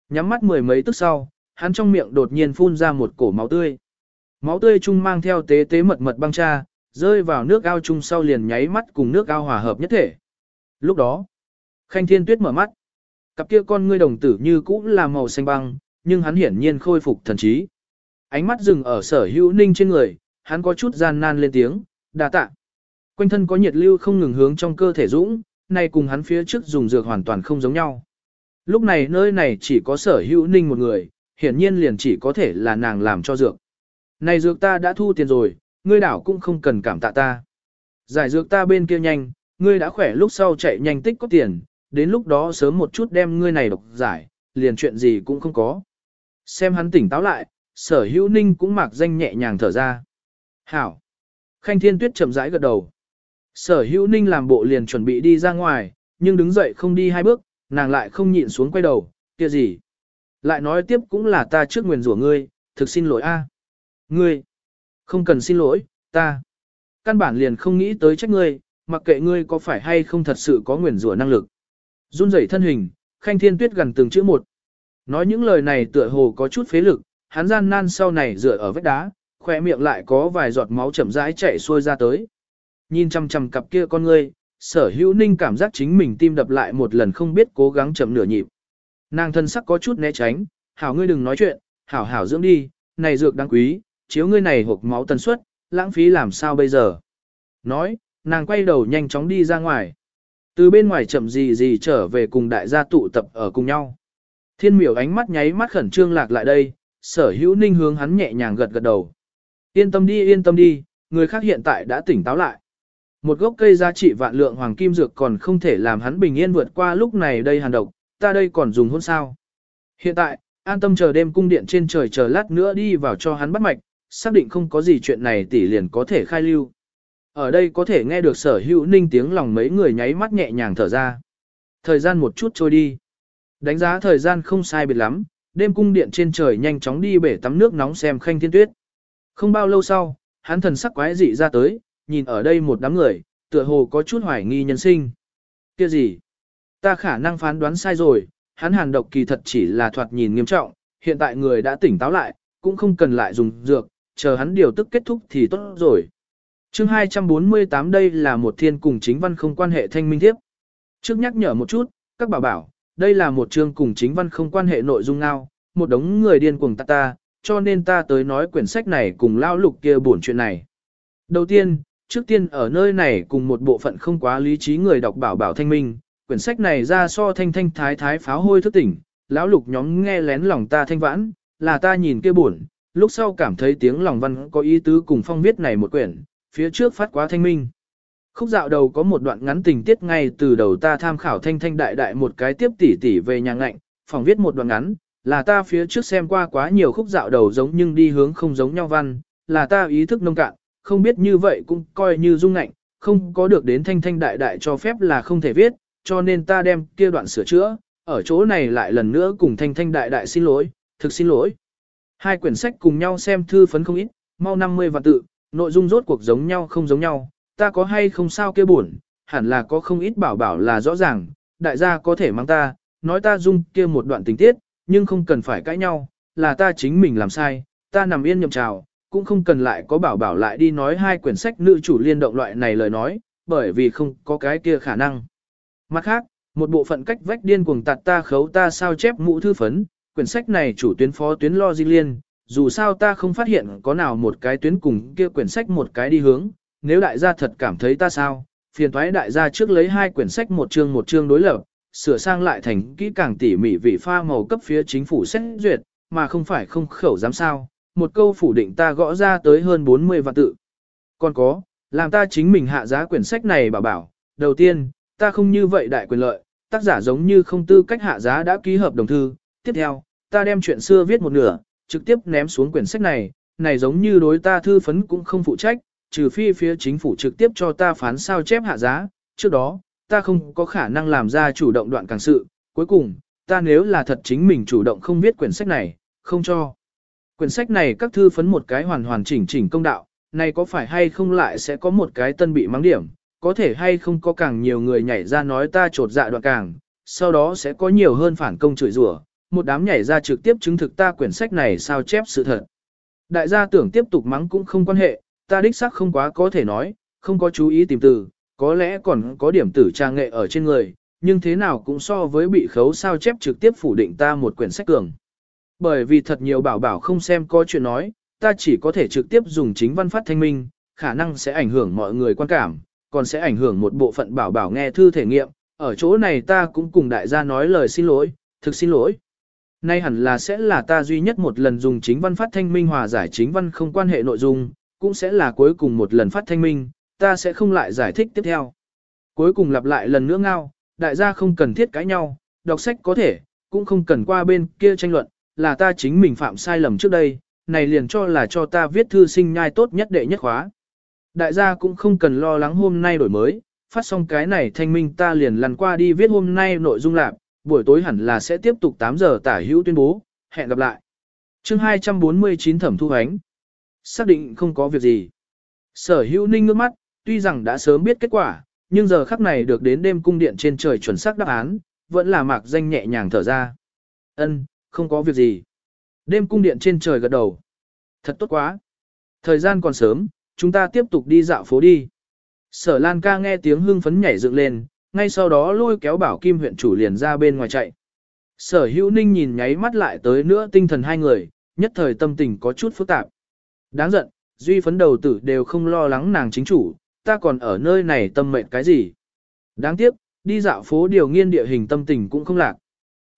Nhắm mắt mười mấy tức sau, hắn trong miệng đột nhiên phun ra một cổ máu tươi. Máu tươi chung mang theo tế tế mật mật băng cha, rơi vào nước ao chung sau liền nháy mắt cùng nước ao hòa hợp nhất thể. Lúc đó, Khanh Thiên Tuyết mở mắt. Cặp kia con ngươi đồng tử như cũ là màu xanh băng, nhưng hắn hiển nhiên khôi phục thần trí. Ánh mắt dừng ở sở hữu ninh trên người, hắn có chút gian nan lên tiếng, đà tạ. Quanh thân có nhiệt lưu không ngừng hướng trong cơ thể dũng, nay cùng hắn phía trước dùng dược hoàn toàn không giống nhau. Lúc này nơi này chỉ có sở hữu ninh một người, hiển nhiên liền chỉ có thể là nàng làm cho dược. Này dược ta đã thu tiền rồi, ngươi đảo cũng không cần cảm tạ ta. Giải dược ta bên kia nhanh, ngươi đã khỏe lúc sau chạy nhanh tích có tiền, đến lúc đó sớm một chút đem ngươi này độc giải, liền chuyện gì cũng không có. Xem hắn tỉnh táo lại, sở hữu ninh cũng mặc danh nhẹ nhàng thở ra. Hảo! Khanh thiên tuyết chậm rãi gật đầu. Sở hữu ninh làm bộ liền chuẩn bị đi ra ngoài, nhưng đứng dậy không đi hai bước, nàng lại không nhịn xuống quay đầu, kia gì. Lại nói tiếp cũng là ta trước nguyền rủa ngươi, thực xin lỗi a. Ngươi, không cần xin lỗi, ta. Căn bản liền không nghĩ tới trách ngươi, mặc kệ ngươi có phải hay không thật sự có nguyền rủa năng lực. Run rẩy thân hình, khanh thiên tuyết gần từng chữ một. Nói những lời này tựa hồ có chút phế lực, hắn gian nan sau này dựa ở vách đá, khỏe miệng lại có vài giọt máu chậm rãi chảy xuôi ra tới. Nhìn chăm chăm cặp kia con ngươi, sở hữu ninh cảm giác chính mình tim đập lại một lần không biết cố gắng chậm nửa nhịp. Nàng thân sắc có chút né tránh, hảo ngươi đừng nói chuyện, hảo hảo dưỡng đi, này dược đáng quý, chiếu ngươi này hộp máu tần suất, lãng phí làm sao bây giờ. Nói, nàng quay đầu nhanh chóng đi ra ngoài. Từ bên ngoài chậm gì gì trở về cùng đại gia tụ tập ở cùng nhau. Thiên miểu ánh mắt nháy mắt khẩn trương lạc lại đây, sở hữu ninh hướng hắn nhẹ nhàng gật gật đầu. Yên tâm đi yên tâm đi, người khác hiện tại đã tỉnh táo lại. Một gốc cây giá trị vạn lượng hoàng kim dược còn không thể làm hắn bình yên vượt qua lúc này đây hàn độc, ta đây còn dùng hôn sao. Hiện tại, an tâm chờ đêm cung điện trên trời chờ lát nữa đi vào cho hắn bắt mạch, xác định không có gì chuyện này tỷ liền có thể khai lưu. Ở đây có thể nghe được sở hữu ninh tiếng lòng mấy người nháy mắt nhẹ nhàng thở ra. Thời gian một chút trôi đi. Đánh giá thời gian không sai biệt lắm, đêm cung điện trên trời nhanh chóng đi bể tắm nước nóng xem khanh thiên tuyết. Không bao lâu sau, hắn thần sắc quái dị ra tới, nhìn ở đây một đám người, tựa hồ có chút hoài nghi nhân sinh. Kia gì? Ta khả năng phán đoán sai rồi, hắn hàn độc kỳ thật chỉ là thoạt nhìn nghiêm trọng, hiện tại người đã tỉnh táo lại, cũng không cần lại dùng dược, chờ hắn điều tức kết thúc thì tốt rồi. Chương 248 đây là một thiên cùng chính văn không quan hệ thanh minh thiếp. Trước nhắc nhở một chút, các bảo bảo, đây là một chương cùng chính văn không quan hệ nội dung ngao, một đống người điên cuồng ta ta, cho nên ta tới nói quyển sách này cùng lao lục kia buồn chuyện này. Đầu tiên, trước tiên ở nơi này cùng một bộ phận không quá lý trí người đọc bảo bảo thanh minh, quyển sách này ra so thanh thanh thái thái pháo hôi thức tỉnh, lão lục nhóm nghe lén lòng ta thanh vãn, là ta nhìn kia buồn, lúc sau cảm thấy tiếng lòng văn có ý tứ cùng phong viết này một quyển, phía trước phát quá thanh minh. Khúc dạo đầu có một đoạn ngắn tình tiết ngay từ đầu ta tham khảo thanh thanh đại đại một cái tiếp tỉ tỉ về nhà ngạnh, phòng viết một đoạn ngắn, là ta phía trước xem qua quá nhiều khúc dạo đầu giống nhưng đi hướng không giống nhau văn, là ta ý thức nông cạn, không biết như vậy cũng coi như dung ngạnh, không có được đến thanh thanh đại đại cho phép là không thể viết, cho nên ta đem kia đoạn sửa chữa, ở chỗ này lại lần nữa cùng thanh thanh đại đại xin lỗi, thực xin lỗi. Hai quyển sách cùng nhau xem thư phấn không ít, mau 50 vạn tự, nội dung rốt cuộc giống nhau không giống nhau, ta có hay không sao kia buồn, hẳn là có không ít bảo bảo là rõ ràng, đại gia có thể mang ta, nói ta dung kia một đoạn tình tiết, nhưng không cần phải cãi nhau, là ta chính mình làm sai, ta nằm yên nhậm trào, cũng không cần lại có bảo bảo lại đi nói hai quyển sách nữ chủ liên động loại này lời nói, bởi vì không có cái kia khả năng. Mặt khác, một bộ phận cách vách điên cuồng tạt ta khấu ta sao chép mũ thư phấn, quyển sách này chủ tuyến phó tuyến lo di liên, dù sao ta không phát hiện có nào một cái tuyến cùng kia quyển sách một cái đi hướng, nếu đại gia thật cảm thấy ta sao, phiền thoái đại gia trước lấy hai quyển sách một chương một chương đối lập, sửa sang lại thành kỹ càng tỉ mỉ vị pha màu cấp phía chính phủ xét duyệt, mà không phải không khẩu dám sao, một câu phủ định ta gõ ra tới hơn 40 vạn tự. Còn có, làm ta chính mình hạ giá quyển sách này bảo bảo, đầu tiên, ta không như vậy đại quyền lợi, tác giả giống như không tư cách hạ giá đã ký hợp đồng thư, tiếp theo, ta đem chuyện xưa viết một nửa, trực tiếp ném xuống quyển sách này, này giống như đối ta thư phấn cũng không phụ trách, trừ phi phía chính phủ trực tiếp cho ta phán sao chép hạ giá, trước đó, ta không có khả năng làm ra chủ động đoạn càng sự, cuối cùng, ta nếu là thật chính mình chủ động không viết quyển sách này, không cho. Quyển sách này các thư phấn một cái hoàn hoàn chỉnh chỉnh công đạo, này có phải hay không lại sẽ có một cái tân bị mắng điểm, có thể hay không có càng nhiều người nhảy ra nói ta trột dạ đoạn càng, sau đó sẽ có nhiều hơn phản công chửi rủa, một đám nhảy ra trực tiếp chứng thực ta quyển sách này sao chép sự thật. Đại gia tưởng tiếp tục mắng cũng không quan hệ, ta đích xác không quá có thể nói, không có chú ý tìm từ, có lẽ còn có điểm tử trang nghệ ở trên người, nhưng thế nào cũng so với bị khấu sao chép trực tiếp phủ định ta một quyển sách cường. Bởi vì thật nhiều bảo bảo không xem có chuyện nói, ta chỉ có thể trực tiếp dùng chính văn phát thanh minh, khả năng sẽ ảnh hưởng mọi người quan cảm, còn sẽ ảnh hưởng một bộ phận bảo bảo nghe thư thể nghiệm, ở chỗ này ta cũng cùng đại gia nói lời xin lỗi, thực xin lỗi. Nay hẳn là sẽ là ta duy nhất một lần dùng chính văn phát thanh minh hòa giải chính văn không quan hệ nội dung, cũng sẽ là cuối cùng một lần phát thanh minh, ta sẽ không lại giải thích tiếp theo. Cuối cùng lặp lại lần nữa ngao, đại gia không cần thiết cãi nhau, đọc sách có thể, cũng không cần qua bên kia tranh luận, là ta chính mình phạm sai lầm trước đây, này liền cho là cho ta viết thư sinh nhai tốt nhất đệ nhất khóa. Đại gia cũng không cần lo lắng hôm nay đổi mới, phát xong cái này thanh minh ta liền lăn qua đi viết hôm nay nội dung lạc, buổi tối hẳn là sẽ tiếp tục 8 giờ tả hữu tuyên bố, hẹn gặp lại. chương 249 thẩm thu ánh. Xác định không có việc gì. Sở hữu ninh ngước mắt, tuy rằng đã sớm biết kết quả, nhưng giờ khắc này được đến đêm cung điện trên trời chuẩn xác đáp án, vẫn là mạc danh nhẹ nhàng thở ra. Ân, không có việc gì. Đêm cung điện trên trời gật đầu. Thật tốt quá. Thời gian còn sớm, chúng ta tiếp tục đi dạo phố đi. Sở Lan ca nghe tiếng hưng phấn nhảy dựng lên, ngay sau đó lôi kéo bảo kim huyện chủ liền ra bên ngoài chạy. Sở hữu ninh nhìn nháy mắt lại tới nữa tinh thần hai người, nhất thời tâm tình có chút phức tạp. Đáng giận, duy phấn đầu tử đều không lo lắng nàng chính chủ, ta còn ở nơi này tâm mệnh cái gì. Đáng tiếc, đi dạo phố điều nghiên địa hình tâm tình cũng không lạc.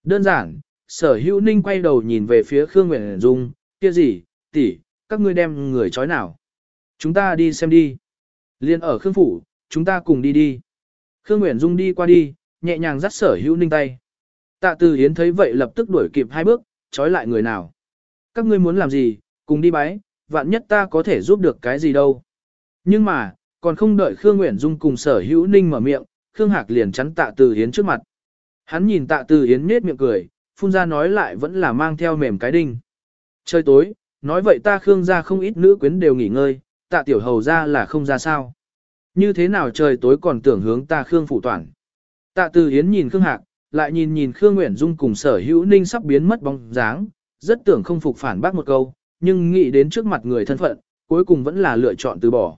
Đơn giản, sở hữu ninh quay đầu nhìn về phía Khương Nguyễn Dung, kia gì, tỷ, các ngươi đem người chói nào. Chúng ta đi xem đi. Liên ở Khương Phủ, chúng ta cùng đi đi. Khương Nguyễn Dung đi qua đi, nhẹ nhàng dắt sở hữu ninh tay. Tạ Từ Hiến thấy vậy lập tức đuổi kịp hai bước, trói lại người nào. Các ngươi muốn làm gì, cùng đi bái, vạn nhất ta có thể giúp được cái gì đâu. Nhưng mà, còn không đợi Khương Nguyễn Dung cùng sở hữu ninh mở miệng, Khương Hạc liền chắn Tạ Từ Hiến trước mặt. Hắn nhìn Tạ Từ Hiến nết miệng cười, phun ra nói lại vẫn là mang theo mềm cái đinh. Trời tối, nói vậy ta Khương gia không ít nữ quyến đều nghỉ ngơi, Tạ Tiểu Hầu ra là không ra sao. Như thế nào trời tối còn tưởng hướng ta Khương phủ toàn. Tạ Từ Hiến nhìn Khương Hạc, lại nhìn nhìn Khương Nguyễn Dung cùng sở hữu ninh sắp biến mất bóng dáng, rất tưởng không phục phản bác một câu, nhưng nghĩ đến trước mặt người thân phận, cuối cùng vẫn là lựa chọn từ bỏ.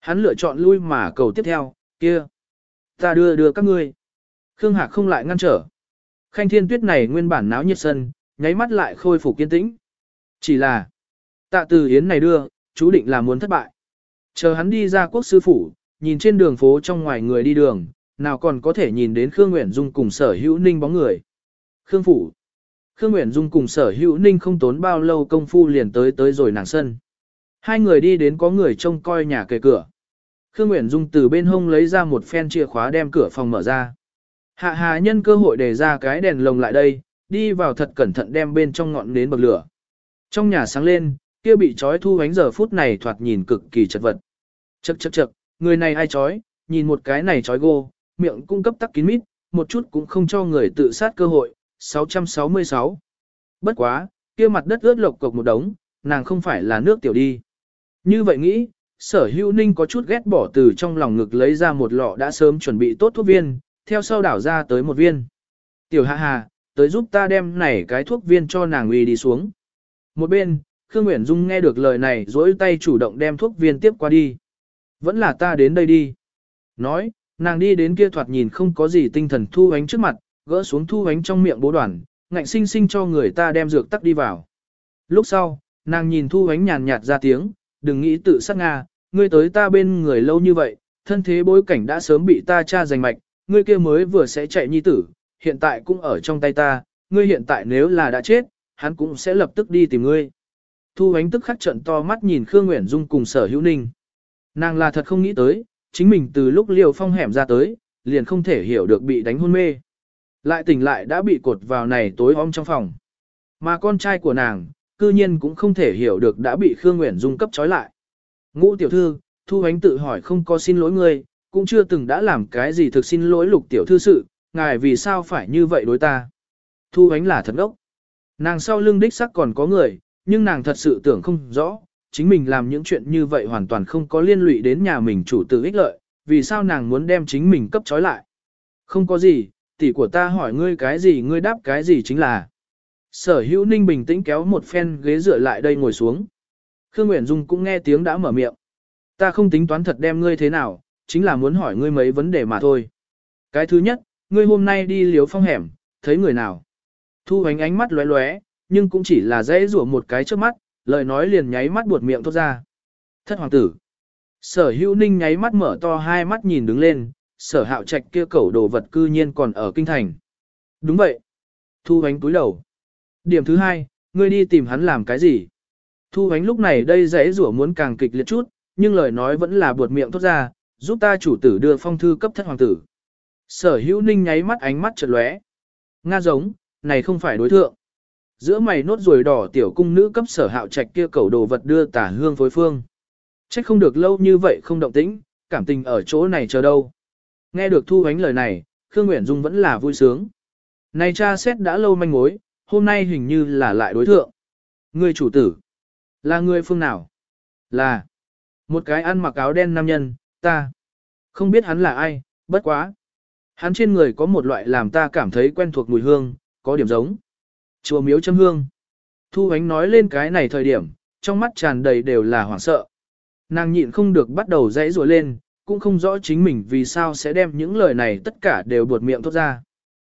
Hắn lựa chọn lui mà cầu tiếp theo, kia. Ta đưa đưa các ngươi. Khương Hạc không lại ngăn trở. Khanh thiên tuyết này nguyên bản náo nhiệt sân, nháy mắt lại khôi phục kiên tĩnh. Chỉ là, tạ từ Hiến này đưa, chú định là muốn thất bại. Chờ hắn đi ra quốc sư phủ, nhìn trên đường phố trong ngoài người đi đường, nào còn có thể nhìn đến Khương Nguyễn Dung cùng sở hữu ninh bóng người. Khương Phủ Khương Nguyễn Dung cùng sở hữu ninh không tốn bao lâu công phu liền tới tới rồi nàng sân. Hai người đi đến có người trông coi nhà kề cửa. Khương Nguyễn Dung từ bên hông lấy ra một phen chìa khóa đem cửa phòng mở ra. Hạ hà nhân cơ hội để ra cái đèn lồng lại đây, đi vào thật cẩn thận đem bên trong ngọn nến bậc lửa. Trong nhà sáng lên, kia bị trói thu ánh giờ phút này thoạt nhìn cực kỳ chật vật. Chậc chậc chậc, người này ai chói, nhìn một cái này chói gô, miệng cung cấp tắc kín mít, một chút cũng không cho người tự sát cơ hội. 666. Bất quá, kia mặt đất ướt lộc cục một đống, nàng không phải là nước tiểu đi. Như vậy nghĩ, sở hữu ninh có chút ghét bỏ từ trong lòng ngực lấy ra một lọ đã sớm chuẩn bị tốt thuốc viên, theo sau đảo ra tới một viên. Tiểu hạ hà, tới giúp ta đem này cái thuốc viên cho nàng uy đi xuống. Một bên, Khương Nguyễn Dung nghe được lời này dỗi tay chủ động đem thuốc viên tiếp qua đi. Vẫn là ta đến đây đi. Nói, nàng đi đến kia thoạt nhìn không có gì tinh thần thu ánh trước mặt, gỡ xuống thu ánh trong miệng bố đoàn, ngạnh sinh sinh cho người ta đem dược tắc đi vào. Lúc sau, nàng nhìn thu ánh nhàn nhạt ra tiếng, đừng nghĩ tự sát Nga, ngươi tới ta bên người lâu như vậy, thân thế bối cảnh đã sớm bị ta tra giành mạch, ngươi kia mới vừa sẽ chạy nhi tử, hiện tại cũng ở trong tay ta, ngươi hiện tại nếu là đã chết, hắn cũng sẽ lập tức đi tìm ngươi. Thu ánh tức khắc trận to mắt nhìn Khương Nguyễn Dung cùng sở hữu ninh. Nàng là thật không nghĩ tới, chính mình từ lúc liều phong hẻm ra tới, liền không thể hiểu được bị đánh hôn mê. Lại tỉnh lại đã bị cột vào này tối om trong phòng. Mà con trai của nàng, cư nhiên cũng không thể hiểu được đã bị Khương Nguyễn Dung cấp trói lại. Ngũ tiểu thư, Thu Ánh tự hỏi không có xin lỗi ngươi, cũng chưa từng đã làm cái gì thực xin lỗi lục tiểu thư sự, ngài vì sao phải như vậy đối ta. Thu Ánh là thật đốc Nàng sau lưng đích sắc còn có người, nhưng nàng thật sự tưởng không rõ, chính mình làm những chuyện như vậy hoàn toàn không có liên lụy đến nhà mình chủ tử ích lợi, vì sao nàng muốn đem chính mình cấp trói lại. Không có gì, tỷ của ta hỏi ngươi cái gì ngươi đáp cái gì chính là. Sở hữu ninh bình tĩnh kéo một phen ghế dựa lại đây ngồi xuống. Khương Nguyễn Dung cũng nghe tiếng đã mở miệng. Ta không tính toán thật đem ngươi thế nào, chính là muốn hỏi ngươi mấy vấn đề mà thôi. Cái thứ nhất, ngươi hôm nay đi liếu phong hẻm, thấy người nào? Thu ánh ánh mắt lóe lóe, nhưng cũng chỉ là dễ rủa một cái trước mắt, lời nói liền nháy mắt buột miệng thốt ra. Thất hoàng tử. Sở hữu ninh nháy mắt mở to hai mắt nhìn đứng lên, sở hạo trạch kia cẩu đồ vật cư nhiên còn ở kinh thành. Đúng vậy. Thu ánh túi đầu. Điểm thứ hai, ngươi đi tìm hắn làm cái gì? Thu ánh lúc này đây dễ rủa muốn càng kịch liệt chút, nhưng lời nói vẫn là buột miệng thốt ra, giúp ta chủ tử đưa phong thư cấp thất hoàng tử. Sở hữu ninh nháy mắt ánh mắt chợt lóe. Nga giống, này không phải đối thượng. Giữa mày nốt ruồi đỏ tiểu cung nữ cấp sở hạo trạch kia cầu đồ vật đưa tả hương phối phương. Trách không được lâu như vậy không động tĩnh, cảm tình ở chỗ này chờ đâu. Nghe được Thu Ánh lời này, Khương Nguyễn Dung vẫn là vui sướng. Này cha xét đã lâu manh mối, hôm nay hình như là lại đối thượng. Người chủ tử. Là người phương nào? Là. Một cái ăn mặc áo đen nam nhân, ta. Không biết hắn là ai, bất quá. Hắn trên người có một loại làm ta cảm thấy quen thuộc mùi hương, có điểm giống. Chùa miếu châm hương. Thu ánh nói lên cái này thời điểm, trong mắt tràn đầy đều là hoảng sợ. Nàng nhịn không được bắt đầu dãy rùa lên, cũng không rõ chính mình vì sao sẽ đem những lời này tất cả đều buột miệng thốt ra.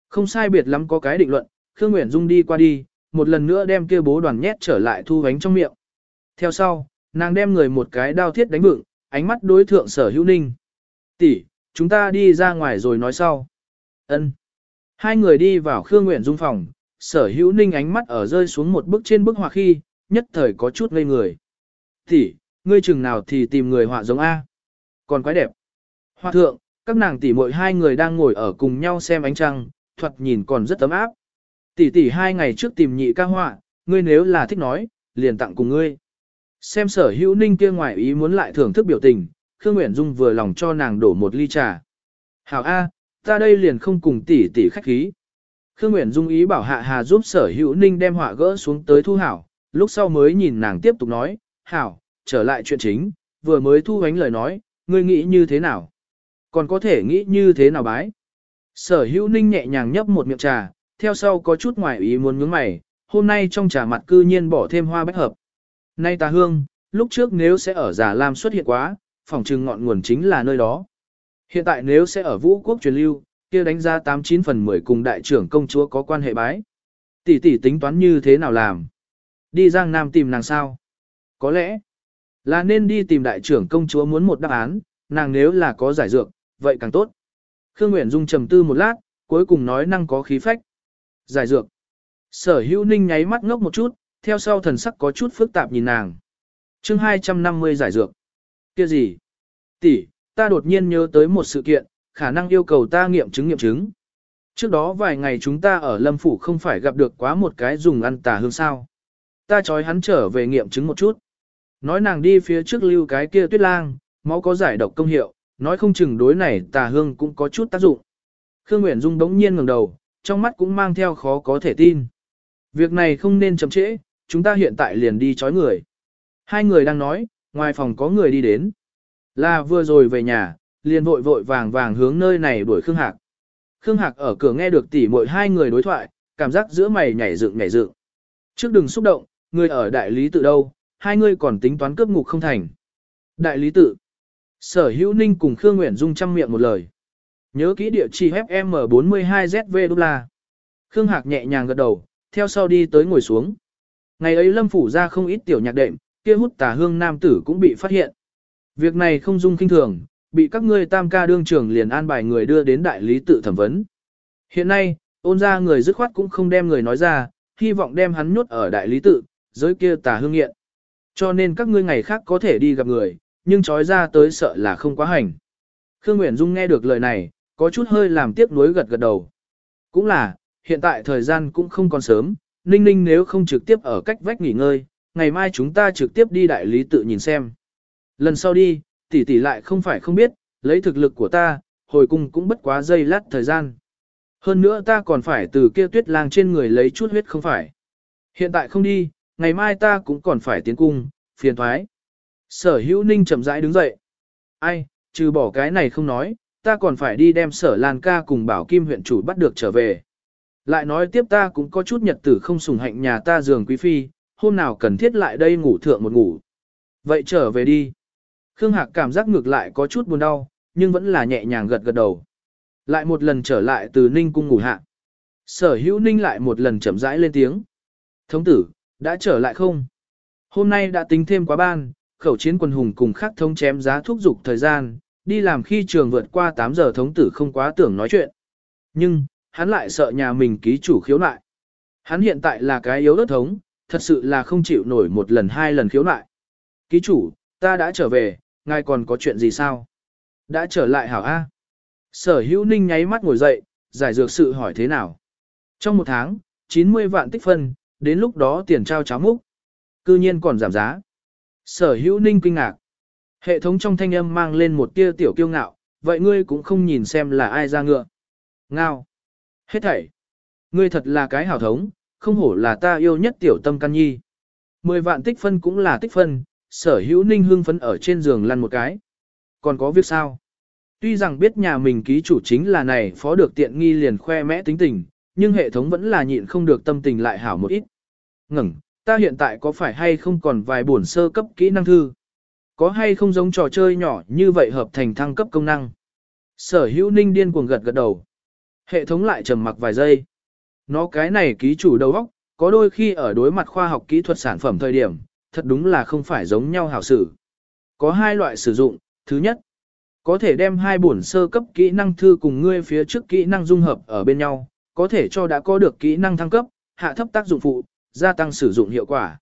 Không sai biệt lắm có cái định luận, Khương Nguyễn Dung đi qua đi, một lần nữa đem kia bố đoàn nhét trở lại thu ánh trong miệng. Theo sau, nàng đem người một cái đao thiết đánh vựng, ánh mắt đối thượng sở hữu ninh. tỷ chúng ta đi ra ngoài rồi nói sau. ân Hai người đi vào Khương Nguyễn Dung phòng, sở hữu ninh ánh mắt ở rơi xuống một bức trên bức họa khi, nhất thời có chút ngây người. tỷ ngươi chừng nào thì tìm người họa giống A. Còn quái đẹp. Hoa thượng, các nàng tỷ muội hai người đang ngồi ở cùng nhau xem ánh trăng, thuật nhìn còn rất ấm áp. Tỷ tỷ hai ngày trước tìm nhị ca họa, ngươi nếu là thích nói, liền tặng cùng ngươi. Xem sở hữu ninh kia ngoài ý muốn lại thưởng thức biểu tình, Khương Nguyễn Dung vừa lòng cho nàng đổ một ly trà. Hảo A, ta đây liền không cùng tỷ tỷ khách khí. Khương Nguyễn Dung ý bảo Hạ Hà giúp sở hữu ninh đem họa gỡ xuống tới thu hảo, lúc sau mới nhìn nàng tiếp tục nói, Hảo, trở lại chuyện chính, vừa mới thu ánh lời nói, ngươi nghĩ như thế nào? Còn có thể nghĩ như thế nào bái? Sở hữu ninh nhẹ nhàng nhấp một miệng trà, theo sau có chút ngoài ý muốn nhướng mày, hôm nay trong trà mặt cư nhiên bỏ thêm hoa bách hợp. Nay ta hương, lúc trước nếu sẽ ở Giả Lam xuất hiện quá, phòng trừng ngọn nguồn chính là nơi đó. Hiện tại nếu sẽ ở Vũ Quốc truyền lưu, kia đánh ra 89 phần 10 cùng đại trưởng công chúa có quan hệ bái. Tỷ tỷ tính toán như thế nào làm? Đi Giang Nam tìm nàng sao? Có lẽ, là nên đi tìm đại trưởng công chúa muốn một đáp án, nàng nếu là có giải dược, vậy càng tốt. Khương Nguyễn Dung trầm tư một lát, cuối cùng nói năng có khí phách. Giải dược. Sở hữu ninh nháy mắt ngốc một chút, theo sau thần sắc có chút phức tạp nhìn nàng. chương 250 giải dược. kia gì? tỷ, ta đột nhiên nhớ tới một sự kiện, khả năng yêu cầu ta nghiệm chứng nghiệm chứng. Trước đó vài ngày chúng ta ở Lâm Phủ không phải gặp được quá một cái dùng ăn tà hương sao. Ta chói hắn trở về nghiệm chứng một chút. Nói nàng đi phía trước lưu cái kia tuyết lang, máu có giải độc công hiệu, nói không chừng đối này tà hương cũng có chút tác dụng. Khương Nguyễn Dung đống nhiên ngẩng đầu, trong mắt cũng mang theo khó có thể tin. Việc này không nên chậm trễ, chúng ta hiện tại liền đi chói người. Hai người đang nói, ngoài phòng có người đi đến. Là vừa rồi về nhà, liền vội vội vàng vàng hướng nơi này đuổi Khương Hạc. Khương Hạc ở cửa nghe được tỉ muội hai người đối thoại, cảm giác giữa mày nhảy dựng nhảy dựng. Trước đừng xúc động, người ở đại lý tự đâu, hai người còn tính toán cướp ngục không thành. Đại lý tự. Sở hữu ninh cùng Khương Nguyễn Dung chăm miệng một lời. Nhớ kỹ địa chỉ FM42ZV là la. Khương Hạc nhẹ nhàng gật đầu, theo sau đi tới ngồi xuống. Ngày ấy Lâm Phủ ra không ít tiểu nhạc đệm, kia hút tà hương nam tử cũng bị phát hiện. Việc này không dung kinh thường, bị các ngươi tam ca đương trưởng liền an bài người đưa đến đại lý tự thẩm vấn. Hiện nay, ôn ra người dứt khoát cũng không đem người nói ra, hy vọng đem hắn nhốt ở đại lý tự, giới kia tà hương nghiện. Cho nên các ngươi ngày khác có thể đi gặp người, nhưng trói ra tới sợ là không quá hành. Khương Nguyễn Dung nghe được lời này, có chút hơi làm tiếc nuối gật gật đầu. Cũng là, hiện tại thời gian cũng không còn sớm, Ninh Ninh nếu không trực tiếp ở cách vách nghỉ ngơi, ngày mai chúng ta trực tiếp đi đại lý tự nhìn xem. Lần sau đi, tỷ tỷ lại không phải không biết, lấy thực lực của ta, hồi cung cũng bất quá giây lát thời gian. Hơn nữa ta còn phải từ kia tuyết lang trên người lấy chút huyết không phải. Hiện tại không đi, ngày mai ta cũng còn phải tiến cung, phiền thoái. Sở hữu ninh chậm rãi đứng dậy. Ai, trừ bỏ cái này không nói, ta còn phải đi đem sở Lan ca cùng bảo kim huyện chủ bắt được trở về. Lại nói tiếp ta cũng có chút nhật tử không sùng hạnh nhà ta giường quý phi, hôm nào cần thiết lại đây ngủ thượng một ngủ. Vậy trở về đi. Khương Hạc cảm giác ngược lại có chút buồn đau, nhưng vẫn là nhẹ nhàng gật gật đầu. Lại một lần trở lại từ Ninh cung ngủ hạ. Sở hữu Ninh lại một lần chậm rãi lên tiếng. Thống tử, đã trở lại không? Hôm nay đã tính thêm quá ban, khẩu chiến quân hùng cùng khắc thông chém giá thúc dục thời gian, đi làm khi trường vượt qua 8 giờ thống tử không quá tưởng nói chuyện. Nhưng, hắn lại sợ nhà mình ký chủ khiếu nại. Hắn hiện tại là cái yếu đất thống, thật sự là không chịu nổi một lần hai lần khiếu nại. Ký chủ, ta đã trở về, ngài còn có chuyện gì sao? Đã trở lại hảo A. Sở hữu ninh nháy mắt ngồi dậy, giải dược sự hỏi thế nào? Trong một tháng, 90 vạn tích phân, đến lúc đó tiền trao cháo múc. Cư nhiên còn giảm giá. Sở hữu ninh kinh ngạc. Hệ thống trong thanh âm mang lên một tia tiểu kiêu ngạo, vậy ngươi cũng không nhìn xem là ai ra ngựa. Ngao. Hết thảy. Ngươi thật là cái hảo thống, không hổ là ta yêu nhất tiểu tâm căn nhi. Mười vạn tích phân cũng là tích phân, sở hữu ninh hương phấn ở trên giường lăn một cái. Còn có việc sao? Tuy rằng biết nhà mình ký chủ chính là này phó được tiện nghi liền khoe mẽ tính tình, nhưng hệ thống vẫn là nhịn không được tâm tình lại hảo một ít. Ngừng, ta hiện tại có phải hay không còn vài bổn sơ cấp kỹ năng thư? Có hay không giống trò chơi nhỏ như vậy hợp thành thăng cấp công năng? Sở hữu ninh điên cuồng gật gật đầu. Hệ thống lại trầm mặc vài giây. Nó cái này ký chủ đầu óc, có đôi khi ở đối mặt khoa học kỹ thuật sản phẩm thời điểm, thật đúng là không phải giống nhau hảo sử. Có hai loại sử dụng, thứ nhất, có thể đem hai bổn sơ cấp kỹ năng thư cùng ngươi phía trước kỹ năng dung hợp ở bên nhau, có thể cho đã có được kỹ năng thăng cấp, hạ thấp tác dụng phụ, gia tăng sử dụng hiệu quả.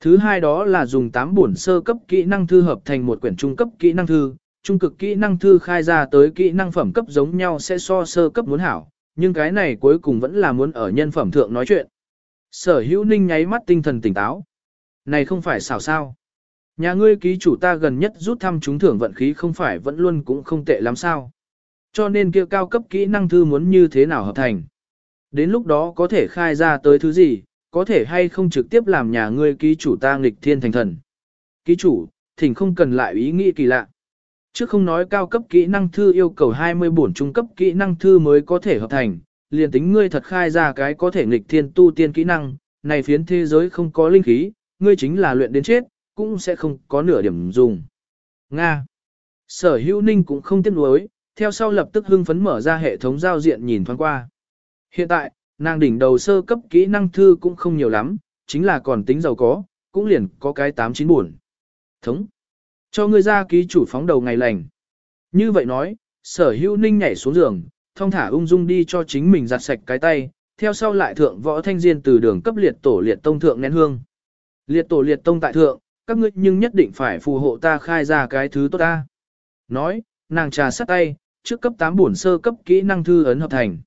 Thứ hai đó là dùng 8 bổn sơ cấp kỹ năng thư hợp thành một quyển trung cấp kỹ năng thư, trung cực kỹ năng thư khai ra tới kỹ năng phẩm cấp giống nhau sẽ so sơ cấp muốn hảo, nhưng cái này cuối cùng vẫn là muốn ở nhân phẩm thượng nói chuyện. Sở hữu ninh nháy mắt tinh thần tỉnh táo. Này không phải xảo sao. Nhà ngươi ký chủ ta gần nhất rút thăm trúng thưởng vận khí không phải vẫn luôn cũng không tệ lắm sao. Cho nên kia cao cấp kỹ năng thư muốn như thế nào hợp thành. Đến lúc đó có thể khai ra tới thứ gì, có thể hay không trực tiếp làm nhà ngươi ký chủ ta nghịch thiên thành thần. Ký chủ, thỉnh không cần lại ý nghĩ kỳ lạ. Chứ không nói cao cấp kỹ năng thư yêu cầu 20 bổn trung cấp kỹ năng thư mới có thể hợp thành, liền tính ngươi thật khai ra cái có thể nghịch thiên tu tiên kỹ năng, này phiến thế giới không có linh khí, ngươi chính là luyện đến chết, cũng sẽ không có nửa điểm dùng. Nga. Sở hữu ninh cũng không tiếc nuối, theo sau lập tức hưng phấn mở ra hệ thống giao diện nhìn thoáng qua. Hiện tại, nàng đỉnh đầu sơ cấp kỹ năng thư cũng không nhiều lắm, chính là còn tính giàu có, cũng liền có cái 8-9 buồn. Thống. Cho ngươi ra ký chủ phóng đầu ngày lành. Như vậy nói, sở hữu ninh nhảy xuống giường, thong thả ung dung đi cho chính mình giặt sạch cái tay, theo sau lại thượng võ thanh diên từ đường cấp liệt tổ liệt tông thượng nén hương. Liệt tổ liệt tông tại thượng, các ngươi nhưng nhất định phải phù hộ ta khai ra cái thứ tốt ta. Nói, nàng trà sắt tay, trước cấp 8 bổn sơ cấp kỹ năng thư ấn hợp thành.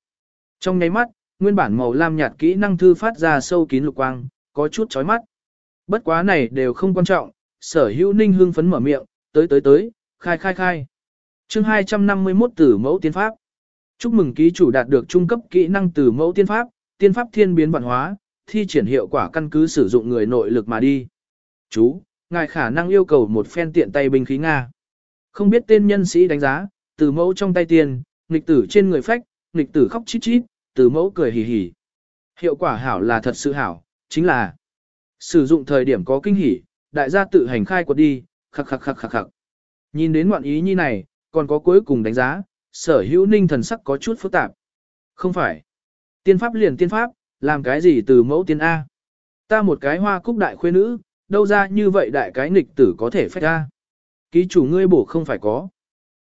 Trong nháy mắt, nguyên bản màu lam nhạt kỹ năng thư phát ra sâu kín lục quang, có chút chói mắt. Bất quá này đều không quan trọng, sở hữu ninh hương phấn mở miệng, tới tới tới, khai khai khai. chương 251 tử mẫu tiên pháp. Chúc mừng ký chủ đạt được trung cấp kỹ năng tử mẫu tiên pháp, tiên pháp thiên biến vạn hóa, thi triển hiệu quả căn cứ sử dụng người nội lực mà đi. Chú, ngài khả năng yêu cầu một phen tiện tay binh khí Nga. Không biết tên nhân sĩ đánh giá, từ mẫu trong tay tiền, nghịch tử trên người phách, nghịch tử khóc chít chít, từ mẫu cười hì hì. Hiệu quả hảo là thật sự hảo, chính là sử dụng thời điểm có kinh hỉ, đại gia tự hành khai quật đi, khắc khắc khắc khắc khắc. Nhìn đến ngoạn ý như này, còn có cuối cùng đánh giá, sở hữu ninh thần sắc có chút phức tạp. Không phải. Tiên pháp liền tiên pháp, làm cái gì từ mẫu tiên A. Ta một cái hoa cúc đại khuê nữ, đâu ra như vậy đại cái nghịch tử có thể phách ra. Ký chủ ngươi bổ không phải có.